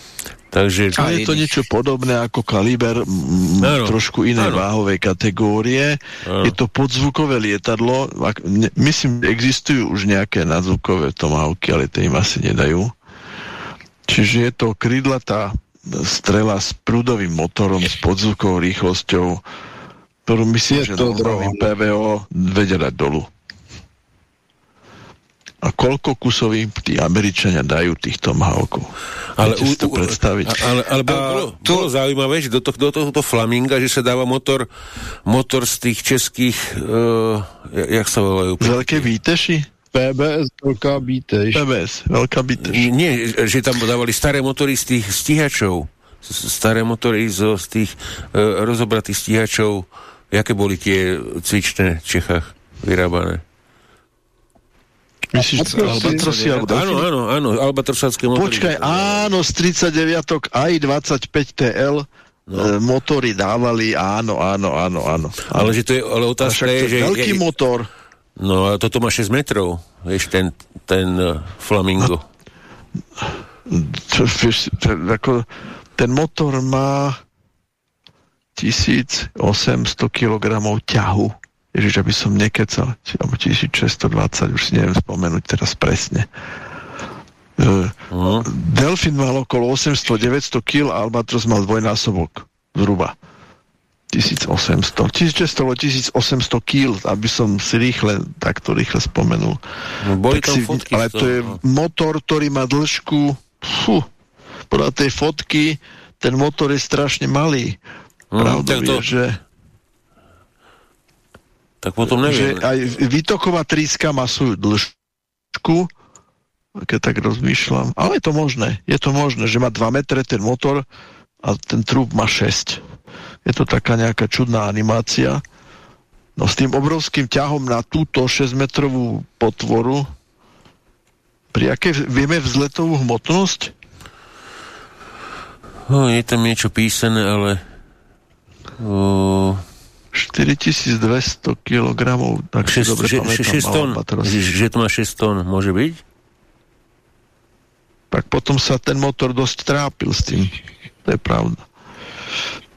[SPEAKER 6] Takže a je to niečo podobné ako kaliber, m, ano, trošku inej ano. váhovej kategórie. Ano. Je to podzvukové lietadlo. Myslím, existujú už nejaké nadzvukové tomahawky, ale tie im asi nedajú. Čiže je to krydlatá strela s prúdovým motorom, s podzvukovou rýchlosťou, ktorú myslím, je že to PVO vedia dať dolu. A koľko kusov im tí Američania dajú týchto Tomahawkov? Ale, u, si to predstaviť?
[SPEAKER 1] Ale, ale bolo, bolo, to... bolo zaujímavé, že do, to, do tohoto Flaminga, že sa dáva motor, motor z tých českých, uh, jak sa volajú?
[SPEAKER 6] Veľké výteši?
[SPEAKER 2] PBS, veľká výtež.
[SPEAKER 6] PBS, veľká výtež.
[SPEAKER 1] Nie, že tam dávali staré motory z tých stíhačov. Staré motory zo, z tých uh, rozobratých stíhačov. Jaké boli tie cvičné v Čechách vyrábané?
[SPEAKER 6] Myslíš, Albatrosy alebo
[SPEAKER 1] Áno, áno, áno, Albatrosácké
[SPEAKER 6] motory. Počkaj, áno, z 39 aj 25 TL no. e, motory dávali, áno, áno, áno, áno.
[SPEAKER 1] Ale, že to je, ale otázka je, že...
[SPEAKER 6] Veľký je, motor.
[SPEAKER 1] No a toto má 6 metrov, vieš, ten, ten uh, Flamingo.
[SPEAKER 6] To, vieš, ten, ako, ten motor má 1800 kg ťahu. Ježiš, aby som nekecal, alebo 1620, už si neviem spomenúť teraz presne. Uh. Delfin mal okolo 800-900 kg a Albatros mal dvojnásobok zhruba. 1800. 1600 1800 kg, aby som si rýchle, takto rýchle spomenul.
[SPEAKER 1] No, boli tak si,
[SPEAKER 6] fotky ale to je no. motor, ktorý má dĺžku fú, podľa tej fotky ten motor je strašne malý. Mm, Pravda je, to... že
[SPEAKER 1] tak potom neviem.
[SPEAKER 6] Že aj výtoková tríska má svoju dĺžku, keď tak rozmýšľam. Ale je to možné. Je to možné, že má 2 metre ten motor a ten trúb má 6. Je to taká nejaká čudná animácia. No s tým obrovským ťahom na túto 6-metrovú potvoru pri aké vieme vzletovú hmotnosť?
[SPEAKER 1] No, je tam niečo písané, ale... O...
[SPEAKER 6] 4200 kg, tak si dobre že, pamätám. 6
[SPEAKER 1] že, že to má 6 tón, môže byť?
[SPEAKER 6] Tak potom sa ten motor dosť trápil s tým. To je pravda.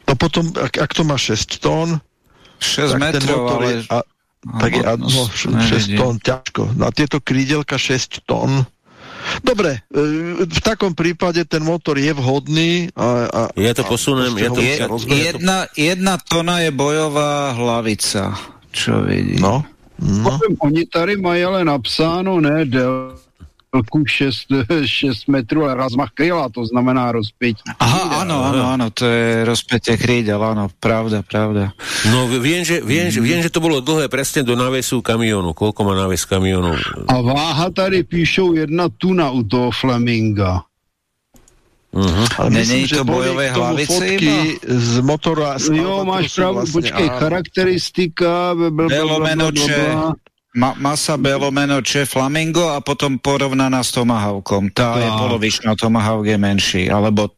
[SPEAKER 6] No potom, ak, ak to má 6 tón,
[SPEAKER 3] 6 tak metrov, ten motor ale... je, a,
[SPEAKER 6] tak je, no, 6 tón, ťažko. No a tieto krídelka 6 tón, Dobre, e, v takom prípade ten motor je vhodný. A, a,
[SPEAKER 1] ja to posuniem. Ja to
[SPEAKER 3] je, jedna, jedna tona je bojová hlavica, čo vidím.
[SPEAKER 6] No. No.
[SPEAKER 2] Oni tady mají ale napsáno ne del velkou 6, 6 metrů, ale rozmach kryla, to znamená rozpětí.
[SPEAKER 3] Aha, áno, áno, áno, to je rozpätie krídel, áno, pravda, pravda.
[SPEAKER 1] No viem že, viem, že, viem, že to bolo dlhé presne do návesu kamionu. Koľko má náves kamionu?
[SPEAKER 2] A váha tady píšou jedna tuna u toho Fleminga.
[SPEAKER 3] Uh -huh. Ale myslím, že to bojové hlavice
[SPEAKER 6] fotky z motora.
[SPEAKER 2] Z jo, máš pravdu, vlastne, počkej, áno. charakteristika,
[SPEAKER 3] Belomenoče, Ma, masa belomeno Č Flamingo a potom porovnaná s Tomahawkom. Tá je polovičná, Tomahawk je menší. Alebo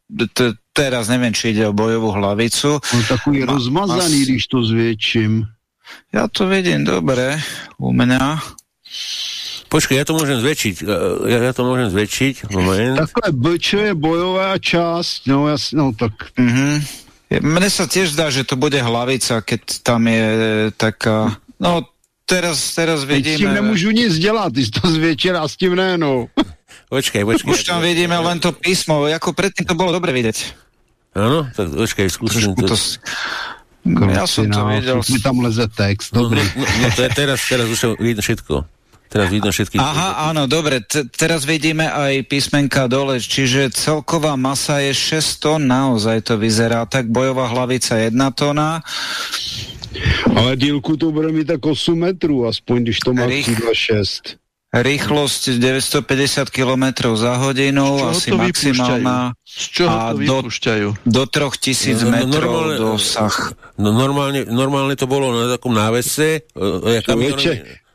[SPEAKER 3] teraz neviem, či ide o bojovú hlavicu.
[SPEAKER 2] On takový Ma rozmazaný, když to zväčším.
[SPEAKER 3] Ja to vidím dobre u mňa.
[SPEAKER 1] Počkej, ja to môžem zväčšiť. Ja, ja to môžem zväčšiť. Moment.
[SPEAKER 2] Takhle BČ je bojová časť. No, jasne, no tak...
[SPEAKER 3] Mm -hmm. Mne sa tiež zdá, že to bude hlavica, keď tam je taká... No, teraz, teraz vidíme...
[SPEAKER 2] s tím nemůžu nic dělat, ty to zvětšil a s tím ne, no.
[SPEAKER 1] Počkej, počkej.
[SPEAKER 3] Už tam vidíme len to písmo, ako predtým to bolo dobre vidieť.
[SPEAKER 1] Áno, tak počkej, skúsim to... to...
[SPEAKER 2] Ja som to videl. Mi tam leze text,
[SPEAKER 1] no, no, no, no, to je teraz, teraz už vidno všetko. Teraz vidno všetky...
[SPEAKER 3] Aha, áno, dobre, teraz vidíme aj písmenka dole, čiže celková masa je 6 tón, naozaj to vyzerá tak, bojová hlavica 1 tóna.
[SPEAKER 2] Ale dílku to bude mít tak 8 metrů, aspoň když to má Rych... 6.
[SPEAKER 3] Rýchlosť 950 km za hodinu, asi maximálna.
[SPEAKER 6] Z čoho a to vypúšťajú?
[SPEAKER 3] Do, do 3000 no, no, metrov normálne, dosah.
[SPEAKER 1] No normálne, normálne to bolo na takom návese.
[SPEAKER 2] E, Člověče,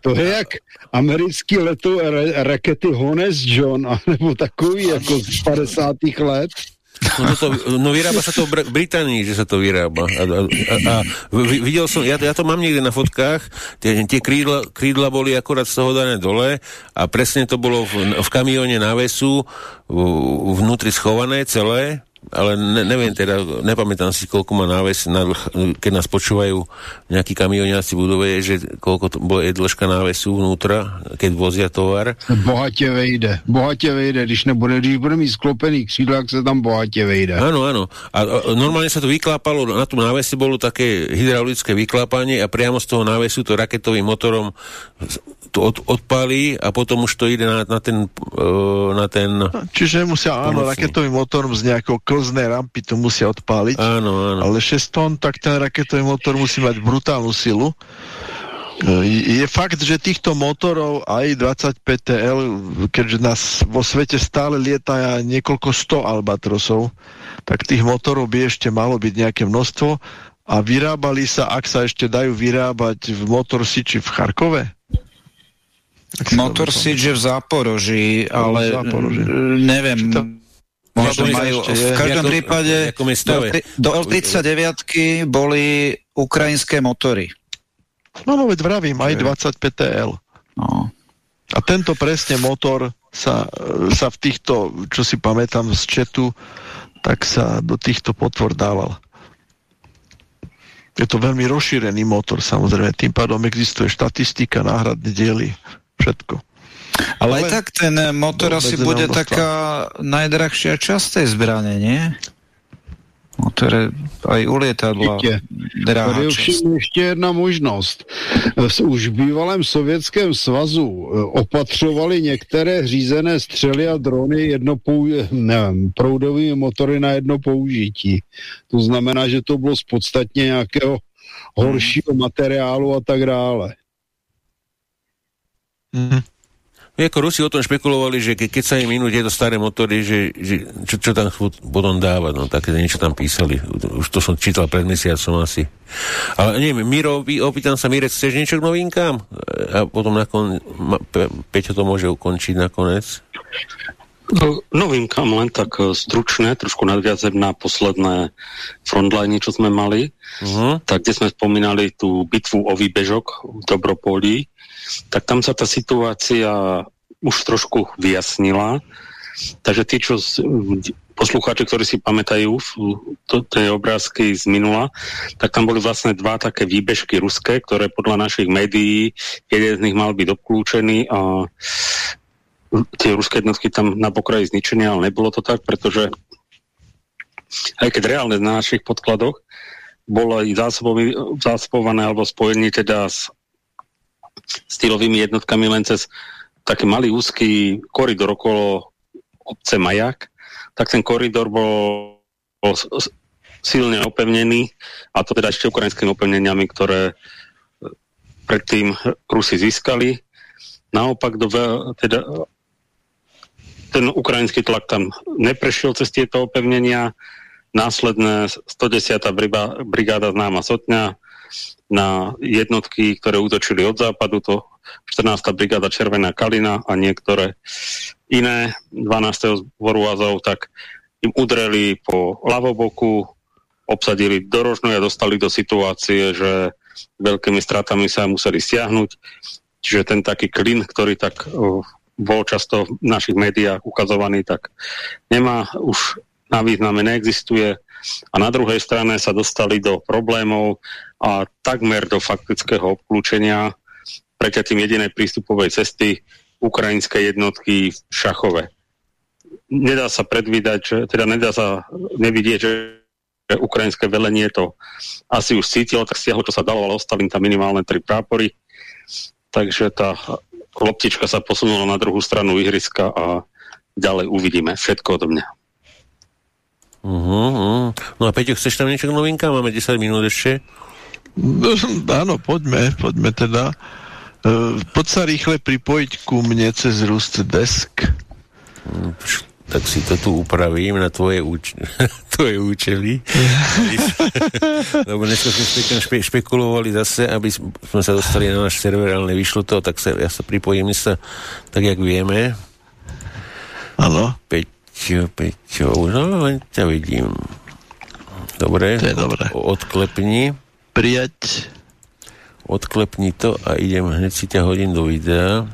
[SPEAKER 2] to je jak americký leto rakety Honest John, alebo takový jako z 50. let.
[SPEAKER 1] No, to, no vyrába sa to v Británii, že sa to vyrába. A, a, a, a videl som, ja, ja to mám niekde na fotkách, tie, tie krídla, krídla boli akorát z toho dané dole a presne to bolo v, v kamióne návesu vnútri schované celé ale ne, neviem teda, nepamätám si, koľko má náves, na, keď nás počúvajú nejakí kamioniaci budove, že koľko to je dĺžka návesu vnútra, keď vozia tovar.
[SPEAKER 2] Bohatě vejde, bohatě vejde, když nebude, když bude mít sklopený křídlo, jak sa tam bohatě vejde.
[SPEAKER 1] Áno, áno. A, a normálne sa to vyklápalo, na tom návese bolo také hydraulické vyklápanie a priamo z toho návesu to raketovým motorom to od, odpálí a potom už to ide na, na ten... Uh, na ten
[SPEAKER 6] Čiže musia, áno, raketovým motorom z nejakého klzné rampy to musia odpáliť.
[SPEAKER 1] Áno, áno.
[SPEAKER 6] Ale 6 tón, tak ten raketový motor musí mať brutálnu silu. Je fakt, že týchto motorov aj 25 TL, keďže nás vo svete stále lieta niekoľko sto albatrosov, tak tých motorov by ešte malo byť nejaké množstvo a vyrábali sa, ak sa ešte dajú vyrábať v Motor City v Charkove?
[SPEAKER 3] Motor City v Záporoží, ale v Záporoží. neviem, Možno majú, v každom ako, prípade do, do L39 boli ukrajinské motory.
[SPEAKER 6] No, no veď vravím, aj 25 TL. No. A tento presne motor sa, sa v týchto, čo si pamätám z četu, tak sa do týchto potvor dával. Je to veľmi rozšírený motor, samozrejme. Tým pádom existuje štatistika, náhradné diely, všetko.
[SPEAKER 3] Ale, Ale aj tak ten motor asi bude taká najdrahšia časť tej zbrane, nie? Motore aj u lietadla
[SPEAKER 2] Tady ovšem ještě jedna možnost. Už v bývalém sovětském svazu eh, opatřovali některé řízené střely a drony jednopou, nevím, proudovými motory na jedno použití. To znamená, že to bylo z podstatně nějakého horšího materiálu a tak dále.
[SPEAKER 1] Mm. Ako Rusi o tom špekulovali, že ke, keď sa im minú tieto staré motory, že, že čo, čo tam chcú potom dávať, no také niečo tam písali. Už to som čítal pred mesiacom asi. Ale neviem, Miro, opýtam sa, Mirec, chceš niečo k novinkám? A potom nakon, Pe, Peťo to môže ukončiť nakoniec.
[SPEAKER 7] No, novinkám len tak e, stručné, trošku nadviazem na posledné frontline, čo sme mali. Uh -huh. Tak kde sme spomínali tú bitvu o výbežok v Dobropolí, tak tam sa tá situácia už trošku vyjasnila. Takže tí, čo poslucháči, ktorí si pamätajú tie obrázky z minula, tak tam boli vlastne dva také výbežky ruské, ktoré podľa našich médií, jeden z nich mal byť obklúčený a tie ruské jednotky tam na pokraji zničenia, ale nebolo to tak, pretože aj keď reálne na našich podkladoch bolo aj zásobované alebo spojenie teda s stylovými jednotkami len cez taký malý úzky koridor okolo obce Majak, tak ten koridor bol, bol silne opevnený a to teda ešte ukrajinskými opevneniami, ktoré predtým Rusi získali. Naopak do, teda, ten ukrajinský tlak tam neprešiel cez tieto opevnenia. Následné 110. brigáda známa Sotňa na jednotky, ktoré útočili od západu, to 14. brigáda Červená Kalina a niektoré iné 12. zboru Azov, tak im udreli po ľavoboku, obsadili dorožnú a dostali do situácie, že veľkými stratami sa museli stiahnuť. Čiže ten taký klin, ktorý tak bol často v našich médiách ukazovaný, tak nemá už na význame, neexistuje. A na druhej strane sa dostali do problémov a takmer do faktického obklúčenia preťatím jedinej prístupovej cesty ukrajinské jednotky v Šachove. Nedá sa predvídať, teda nedá sa nevidieť, že ukrajinské velenie to asi už cítilo, tak stiahlo, čo sa dalo, ale ostali tam minimálne tri prápory. Takže tá loptička sa posunula na druhú stranu ihriska a ďalej uvidíme. Všetko odo mňa.
[SPEAKER 1] Uh-huh, uh. No a Peťo, chceš tam niečo k novinka? Máme 10 minút ešte.
[SPEAKER 6] No, áno, poďme, poďme teda. Uh, poď sa rýchle pripojiť ku mne cez Rust Desk.
[SPEAKER 1] Tak si to tu upravím na tvoje, úč- tvoje účely. Lebo dneska sme špe- špekulovali zase, aby sme sa dostali na náš server, ale nevyšlo to, tak sa, ja sa pripojím sa tak, jak vieme.
[SPEAKER 6] Áno.
[SPEAKER 1] Peťo, Peťo, no len ťa vidím. Dobre,
[SPEAKER 6] to je dobré.
[SPEAKER 1] odklepni.
[SPEAKER 6] Prijať.
[SPEAKER 1] Odklepni to a idem, hneď si ťa hodím do videa.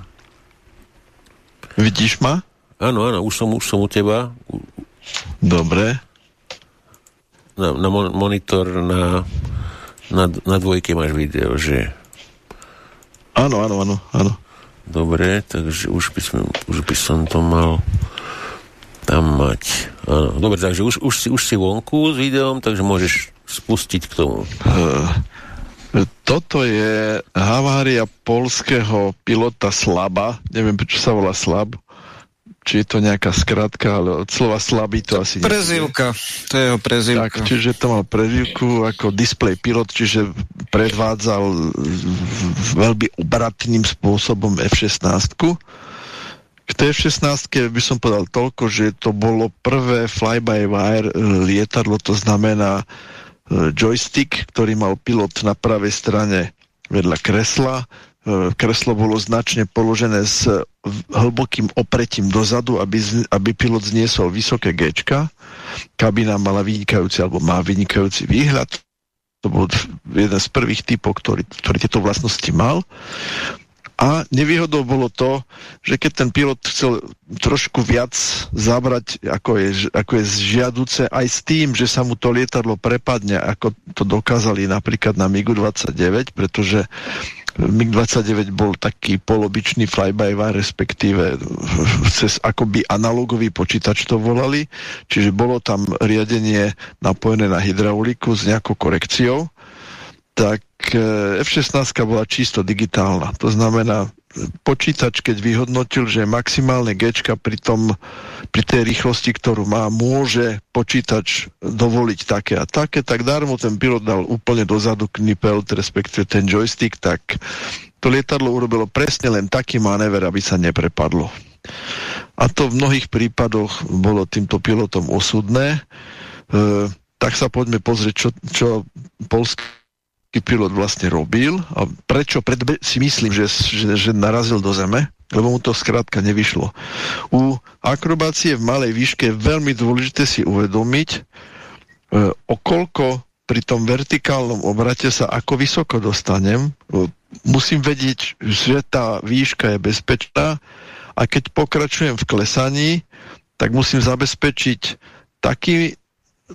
[SPEAKER 6] Vidíš ma?
[SPEAKER 1] Áno, áno, už som, už som u teba.
[SPEAKER 6] Dobre.
[SPEAKER 1] Na, na mon- monitor na, na, na dvojke máš video, že?
[SPEAKER 6] Áno, áno, áno, áno.
[SPEAKER 1] Dobre, takže už by, sme, už by som to mal tam mať. Áno, dobre, takže už, už, si, už si vonku s videom, takže môžeš spustiť k tomu. Uh,
[SPEAKER 6] toto je havária polského pilota Slaba. Neviem, prečo sa volá Slab či je to nejaká skratka, ale od slova slabý to asi...
[SPEAKER 3] Prezivka, to je jeho prezivka.
[SPEAKER 6] Tak, čiže to mal prezivku ako display pilot, čiže predvádzal veľmi obratným spôsobom F-16. K tej F-16 by som povedal toľko, že to bolo prvé fly-by-wire lietadlo, to znamená e, joystick, ktorý mal pilot na pravej strane vedľa kresla, E, kreslo bolo značne položené s hlbokým opretím dozadu, aby, aby pilot zniesol vysoké G. Kabina mala vynikajúci, alebo má vynikajúci výhľad. To bol jeden z prvých typov, ktorý, ktorý tieto vlastnosti mal. A nevýhodou bolo to, že keď ten pilot chcel trošku viac zabrať, ako je, ako je žiaduce, aj s tým, že sa mu to lietadlo prepadne, ako to dokázali napríklad na MiG-29, pretože MiG-29 bol taký polobičný fly-by-wire, respektíve cez akoby analogový počítač to volali, čiže bolo tam riadenie napojené na hydrauliku s nejakou korekciou, tak e, F-16 bola čisto digitálna. To znamená, počítač, keď vyhodnotil, že maximálne G pri, tom, pri tej rýchlosti, ktorú má, môže počítač dovoliť také a také, tak darmo ten pilot dal úplne dozadu knipel, respektíve ten joystick, tak to lietadlo urobilo presne len taký manéver, aby sa neprepadlo. A to v mnohých prípadoch bolo týmto pilotom osudné. E, tak sa poďme pozrieť, čo, čo polský pilot vlastne robil a prečo predbe- si myslím, že, že, že narazil do zeme, lebo mu to skrátka nevyšlo. U akrobácie v malej výške je veľmi dôležité si uvedomiť, e, o koľko pri tom vertikálnom obrate sa ako vysoko dostanem. E, musím vedieť, že tá výška je bezpečná a keď pokračujem v klesaní, tak musím zabezpečiť taký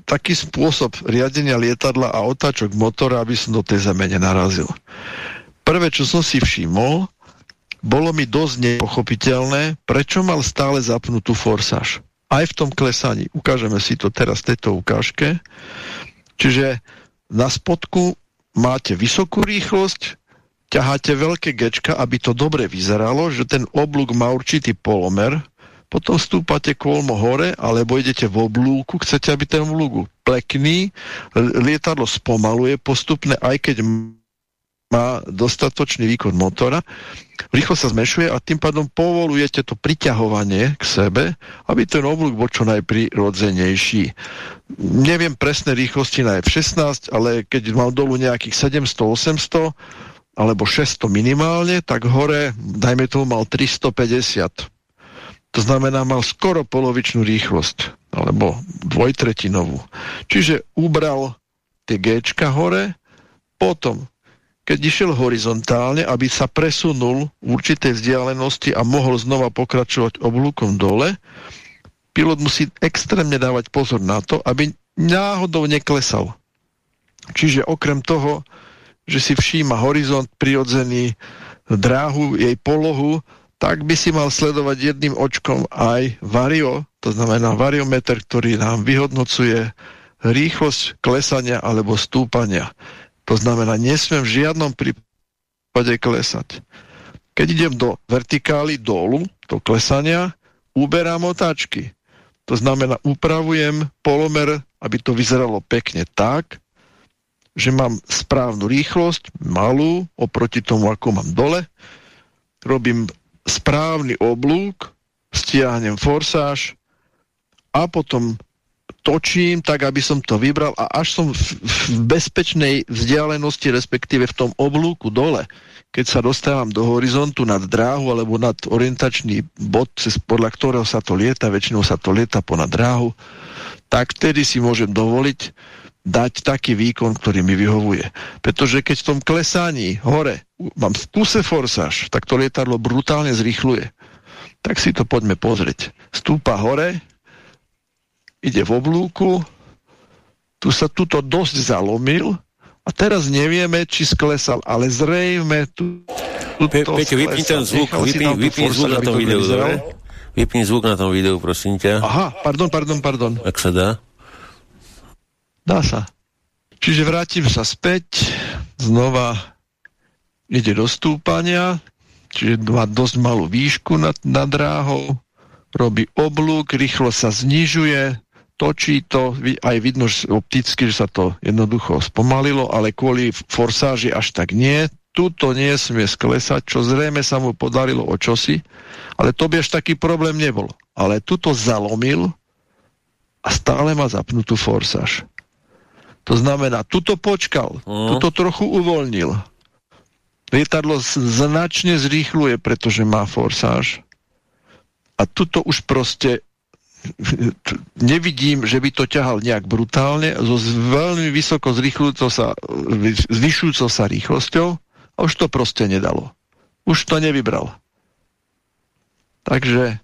[SPEAKER 6] taký spôsob riadenia lietadla a otáčok motora, aby som do tej zeme nenarazil. Prvé, čo som si všimol, bolo mi dosť nepochopiteľné, prečo mal stále zapnutú forsáž. Aj v tom klesaní. Ukážeme si to teraz v tejto ukážke. Čiže na spodku máte vysokú rýchlosť, ťaháte veľké gečka, aby to dobre vyzeralo, že ten oblúk má určitý polomer, potom stúpate kolmo hore, alebo idete v oblúku, chcete, aby ten oblúk plekný, lietadlo spomaluje postupne, aj keď má dostatočný výkon motora, rýchlo sa zmešuje a tým pádom povolujete to priťahovanie k sebe, aby ten oblúk bol čo najprirodzenejší. Neviem presné rýchlosti na F-16, ale keď mám dolu nejakých 700-800 alebo 600 minimálne, tak hore, dajme tomu, mal 350 to znamená, mal skoro polovičnú rýchlosť, alebo dvojtretinovú. Čiže ubral tie G hore, potom, keď išiel horizontálne, aby sa presunul v určitej vzdialenosti a mohol znova pokračovať oblúkom dole, pilot musí extrémne dávať pozor na to, aby náhodou neklesal. Čiže okrem toho, že si všíma horizont prirodzený, dráhu, jej polohu, tak by si mal sledovať jedným očkom aj vario, to znamená variometer, ktorý nám vyhodnocuje rýchlosť klesania alebo stúpania. To znamená, nesmiem v žiadnom prípade klesať. Keď idem do vertikály dolu, do klesania, uberám otáčky. To znamená, upravujem polomer, aby to vyzeralo pekne tak, že mám správnu rýchlosť, malú, oproti tomu, ako mám dole. Robím správny oblúk, stiahnem forsáž a potom točím tak, aby som to vybral a až som v, v bezpečnej vzdialenosti, respektíve v tom oblúku dole, keď sa dostávam do horizontu nad dráhu alebo nad orientačný bod, podľa ktorého sa to lieta, väčšinou sa to lieta ponad dráhu, tak vtedy si môžem dovoliť dať taký výkon, ktorý mi vyhovuje. Pretože keď v tom klesaní hore mám kuse forsáž, tak to lietadlo brutálne zrýchluje. Tak si to poďme pozrieť. Stúpa hore, ide v oblúku, tu sa tuto dosť zalomil a teraz nevieme, či sklesal, ale zrejme tu...
[SPEAKER 1] Pe Peťo, vypni ten zvuk, vypni, vypni zvuk na tom videu, dobre? Vypni zvuk na tom videu, prosím ťa.
[SPEAKER 6] Aha, pardon, pardon, pardon.
[SPEAKER 1] Ak sa dá?
[SPEAKER 6] Dá sa. Čiže vrátim sa späť, znova ide do stúpania, čiže má dosť malú výšku nad, nad dráhou, robí oblúk, rýchlo sa znižuje, točí to, aj vidno že opticky, že sa to jednoducho spomalilo, ale kvôli forsáži až tak nie. Tuto nie smie sklesať, čo zrejme sa mu podarilo o čosi, ale to by až taký problém nebol. Ale tuto zalomil a stále má zapnutú forsáž. To znamená, tuto počkal, mm. tuto trochu uvoľnil. Lietadlo značne zrýchluje, pretože má forsáž a tuto už proste nevidím, že by to ťahal nejak brutálne, so veľmi vysoko zrýchľujúco sa, zvyšujúco sa rýchlosťou a už to proste nedalo. Už to nevybral. Takže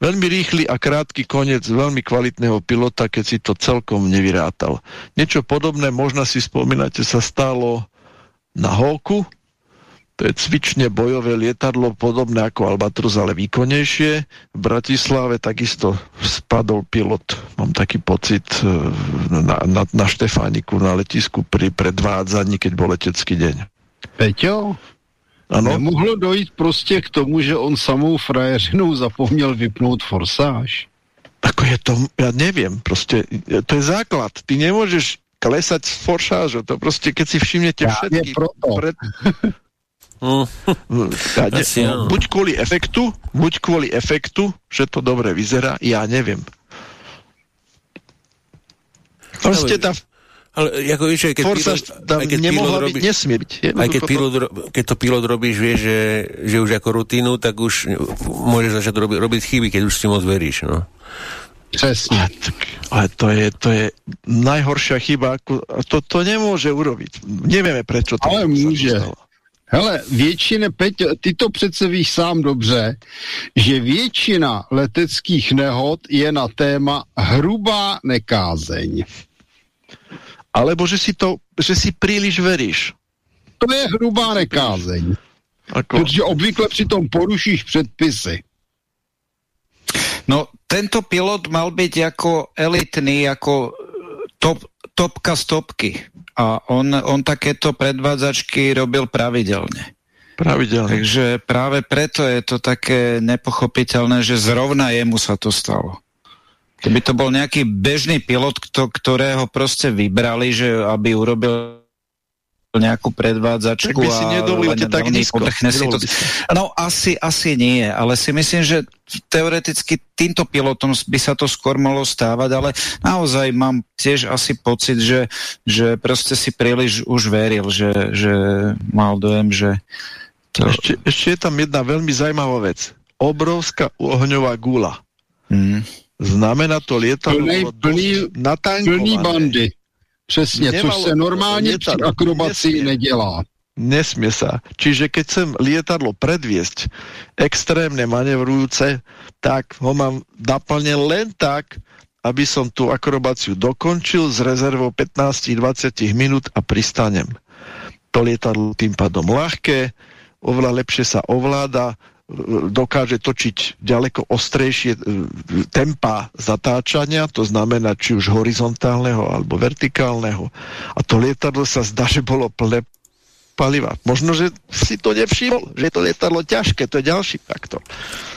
[SPEAKER 6] veľmi rýchly a krátky koniec veľmi kvalitného pilota, keď si to celkom nevyrátal. Niečo podobné, možno si spomínate, sa stalo na Holku, to je cvične bojové lietadlo, podobné ako Albatros, ale výkonnejšie. V Bratislave takisto spadol pilot, mám taký pocit, e, na, na, na Štefániku, na letisku pri predvádzaní, keď bol letecký deň.
[SPEAKER 2] Peťo? Ano? Nemohlo dojít prostě k tomu, že on samou frajeřinou zapomněl vypnout forsáž?
[SPEAKER 6] Ako je to, ja neviem, proste, to je základ. Ty nemôžeš klesať z forsážu, to proste, keď si všimnete všetky... Pred,
[SPEAKER 1] Mm.
[SPEAKER 6] Asi, no, buď kvôli efektu, buď kvôli efektu, že to dobre vyzerá, ja neviem. Proste tá
[SPEAKER 1] ale ako vieš, keď, pilot,
[SPEAKER 6] aj keď pilot robí, byť, nesmie byť.
[SPEAKER 1] Aj keď, pilot, keď to pilot robíš, vieš, že, že už ako rutinu, tak už môžeš začať robiť, robiť chyby, keď už si moc veríš. No.
[SPEAKER 6] Presne. Ale, to, je, to je najhoršia chyba. To, to nemôže urobiť. Nevieme, prečo to
[SPEAKER 2] Ale môže. Hele, většina, Peť, ty to přece víš sám dobře, že většina leteckých nehod je na téma hrubá nekázeň.
[SPEAKER 6] Alebo že si, to, že si príliš veríš.
[SPEAKER 2] To je hrubá nekázeň. Ako? Protože obvykle přitom porušíš předpisy.
[SPEAKER 3] No, tento pilot mal byť ako elitný, ako top, topka stopky a on, on takéto predvádzačky robil pravidelne.
[SPEAKER 6] Pravidelne.
[SPEAKER 3] Takže práve preto je to také nepochopiteľné, že zrovna jemu sa to stalo. Keby to bol nejaký bežný pilot, kto, ktorého proste vybrali, že aby urobil nejakú predvádzačku
[SPEAKER 6] tak by si nedovolíte tak nízko. Si to...
[SPEAKER 3] No asi, asi nie, ale si myslím, že teoreticky týmto pilotom by sa to skôr mohlo stávať, ale naozaj mám tiež asi pocit, že, že proste si príliš už veril, že, že mal dojem, že
[SPEAKER 6] to... ešte, ešte je tam jedna veľmi zaujímavá vec. Obrovská ohňová gula. Hmm. Znamená to lietadlo plný,
[SPEAKER 2] plný, plný bandy. Přesně, Nemalo, což se normálně při akrobaci nesmie, nedělá.
[SPEAKER 6] Nesmie sa. Čiže keď chcem lietadlo predviesť extrémne manevrujúce, tak ho mám naplne len tak, aby som tú akrobáciu dokončil s rezervou 15-20 minút a pristanem. To lietadlo tým pádom ľahké, oveľa lepšie sa ovláda, dokáže točiť ďaleko ostrejšie e, tempa zatáčania, to znamená či už horizontálneho alebo vertikálneho. A to lietadlo sa zdá, že bolo plné paliva. Možno, že si to nevšimol, že to lietadlo ťažké, to je ďalší faktor.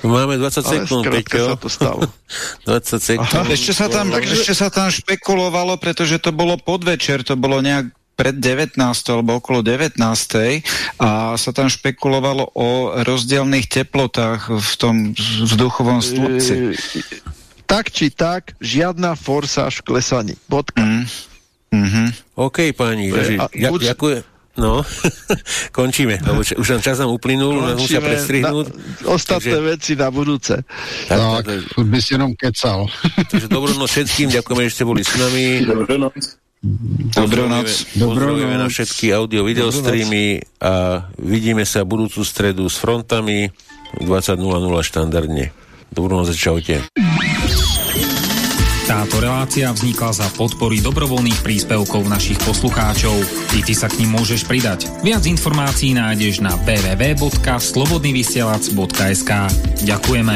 [SPEAKER 1] Máme 20 sekúnd,
[SPEAKER 6] Peťo. sa to stalo.
[SPEAKER 1] 20 sekúnd.
[SPEAKER 3] Ešte sa, tam, takže... ešte sa tam špekulovalo, pretože to bolo podvečer, to bolo nejak pred 19. alebo okolo 19. a sa tam špekulovalo o rozdielných teplotách v tom vzduchovom stĺpci. E,
[SPEAKER 6] tak či tak, žiadna forsáž klesaní. Bodka. Mm.
[SPEAKER 1] Mm-hmm. OK, pani, takže, ja, buď... ďakujem. No, končíme, lebo už nám čas nám uplynul, nás musia prestrihnúť.
[SPEAKER 6] Na, ostatné takže... veci na budúce.
[SPEAKER 2] Tak, tak, tak by si jenom kecal.
[SPEAKER 1] Takže dobrú noc všetkým, ďakujeme, že ste boli s nami. Dobrú noc. Dobrú noc. Pozdravujeme na všetky audio video streamy a vidíme sa budúcu stredu s frontami 20.00 štandardne. Dobrú noc, čaute.
[SPEAKER 10] Táto relácia vznikla za podpory dobrovoľných príspevkov našich poslucháčov. I ty sa k ním môžeš pridať. Viac informácií nájdeš na www.slobodnyvysielac.sk Ďakujeme.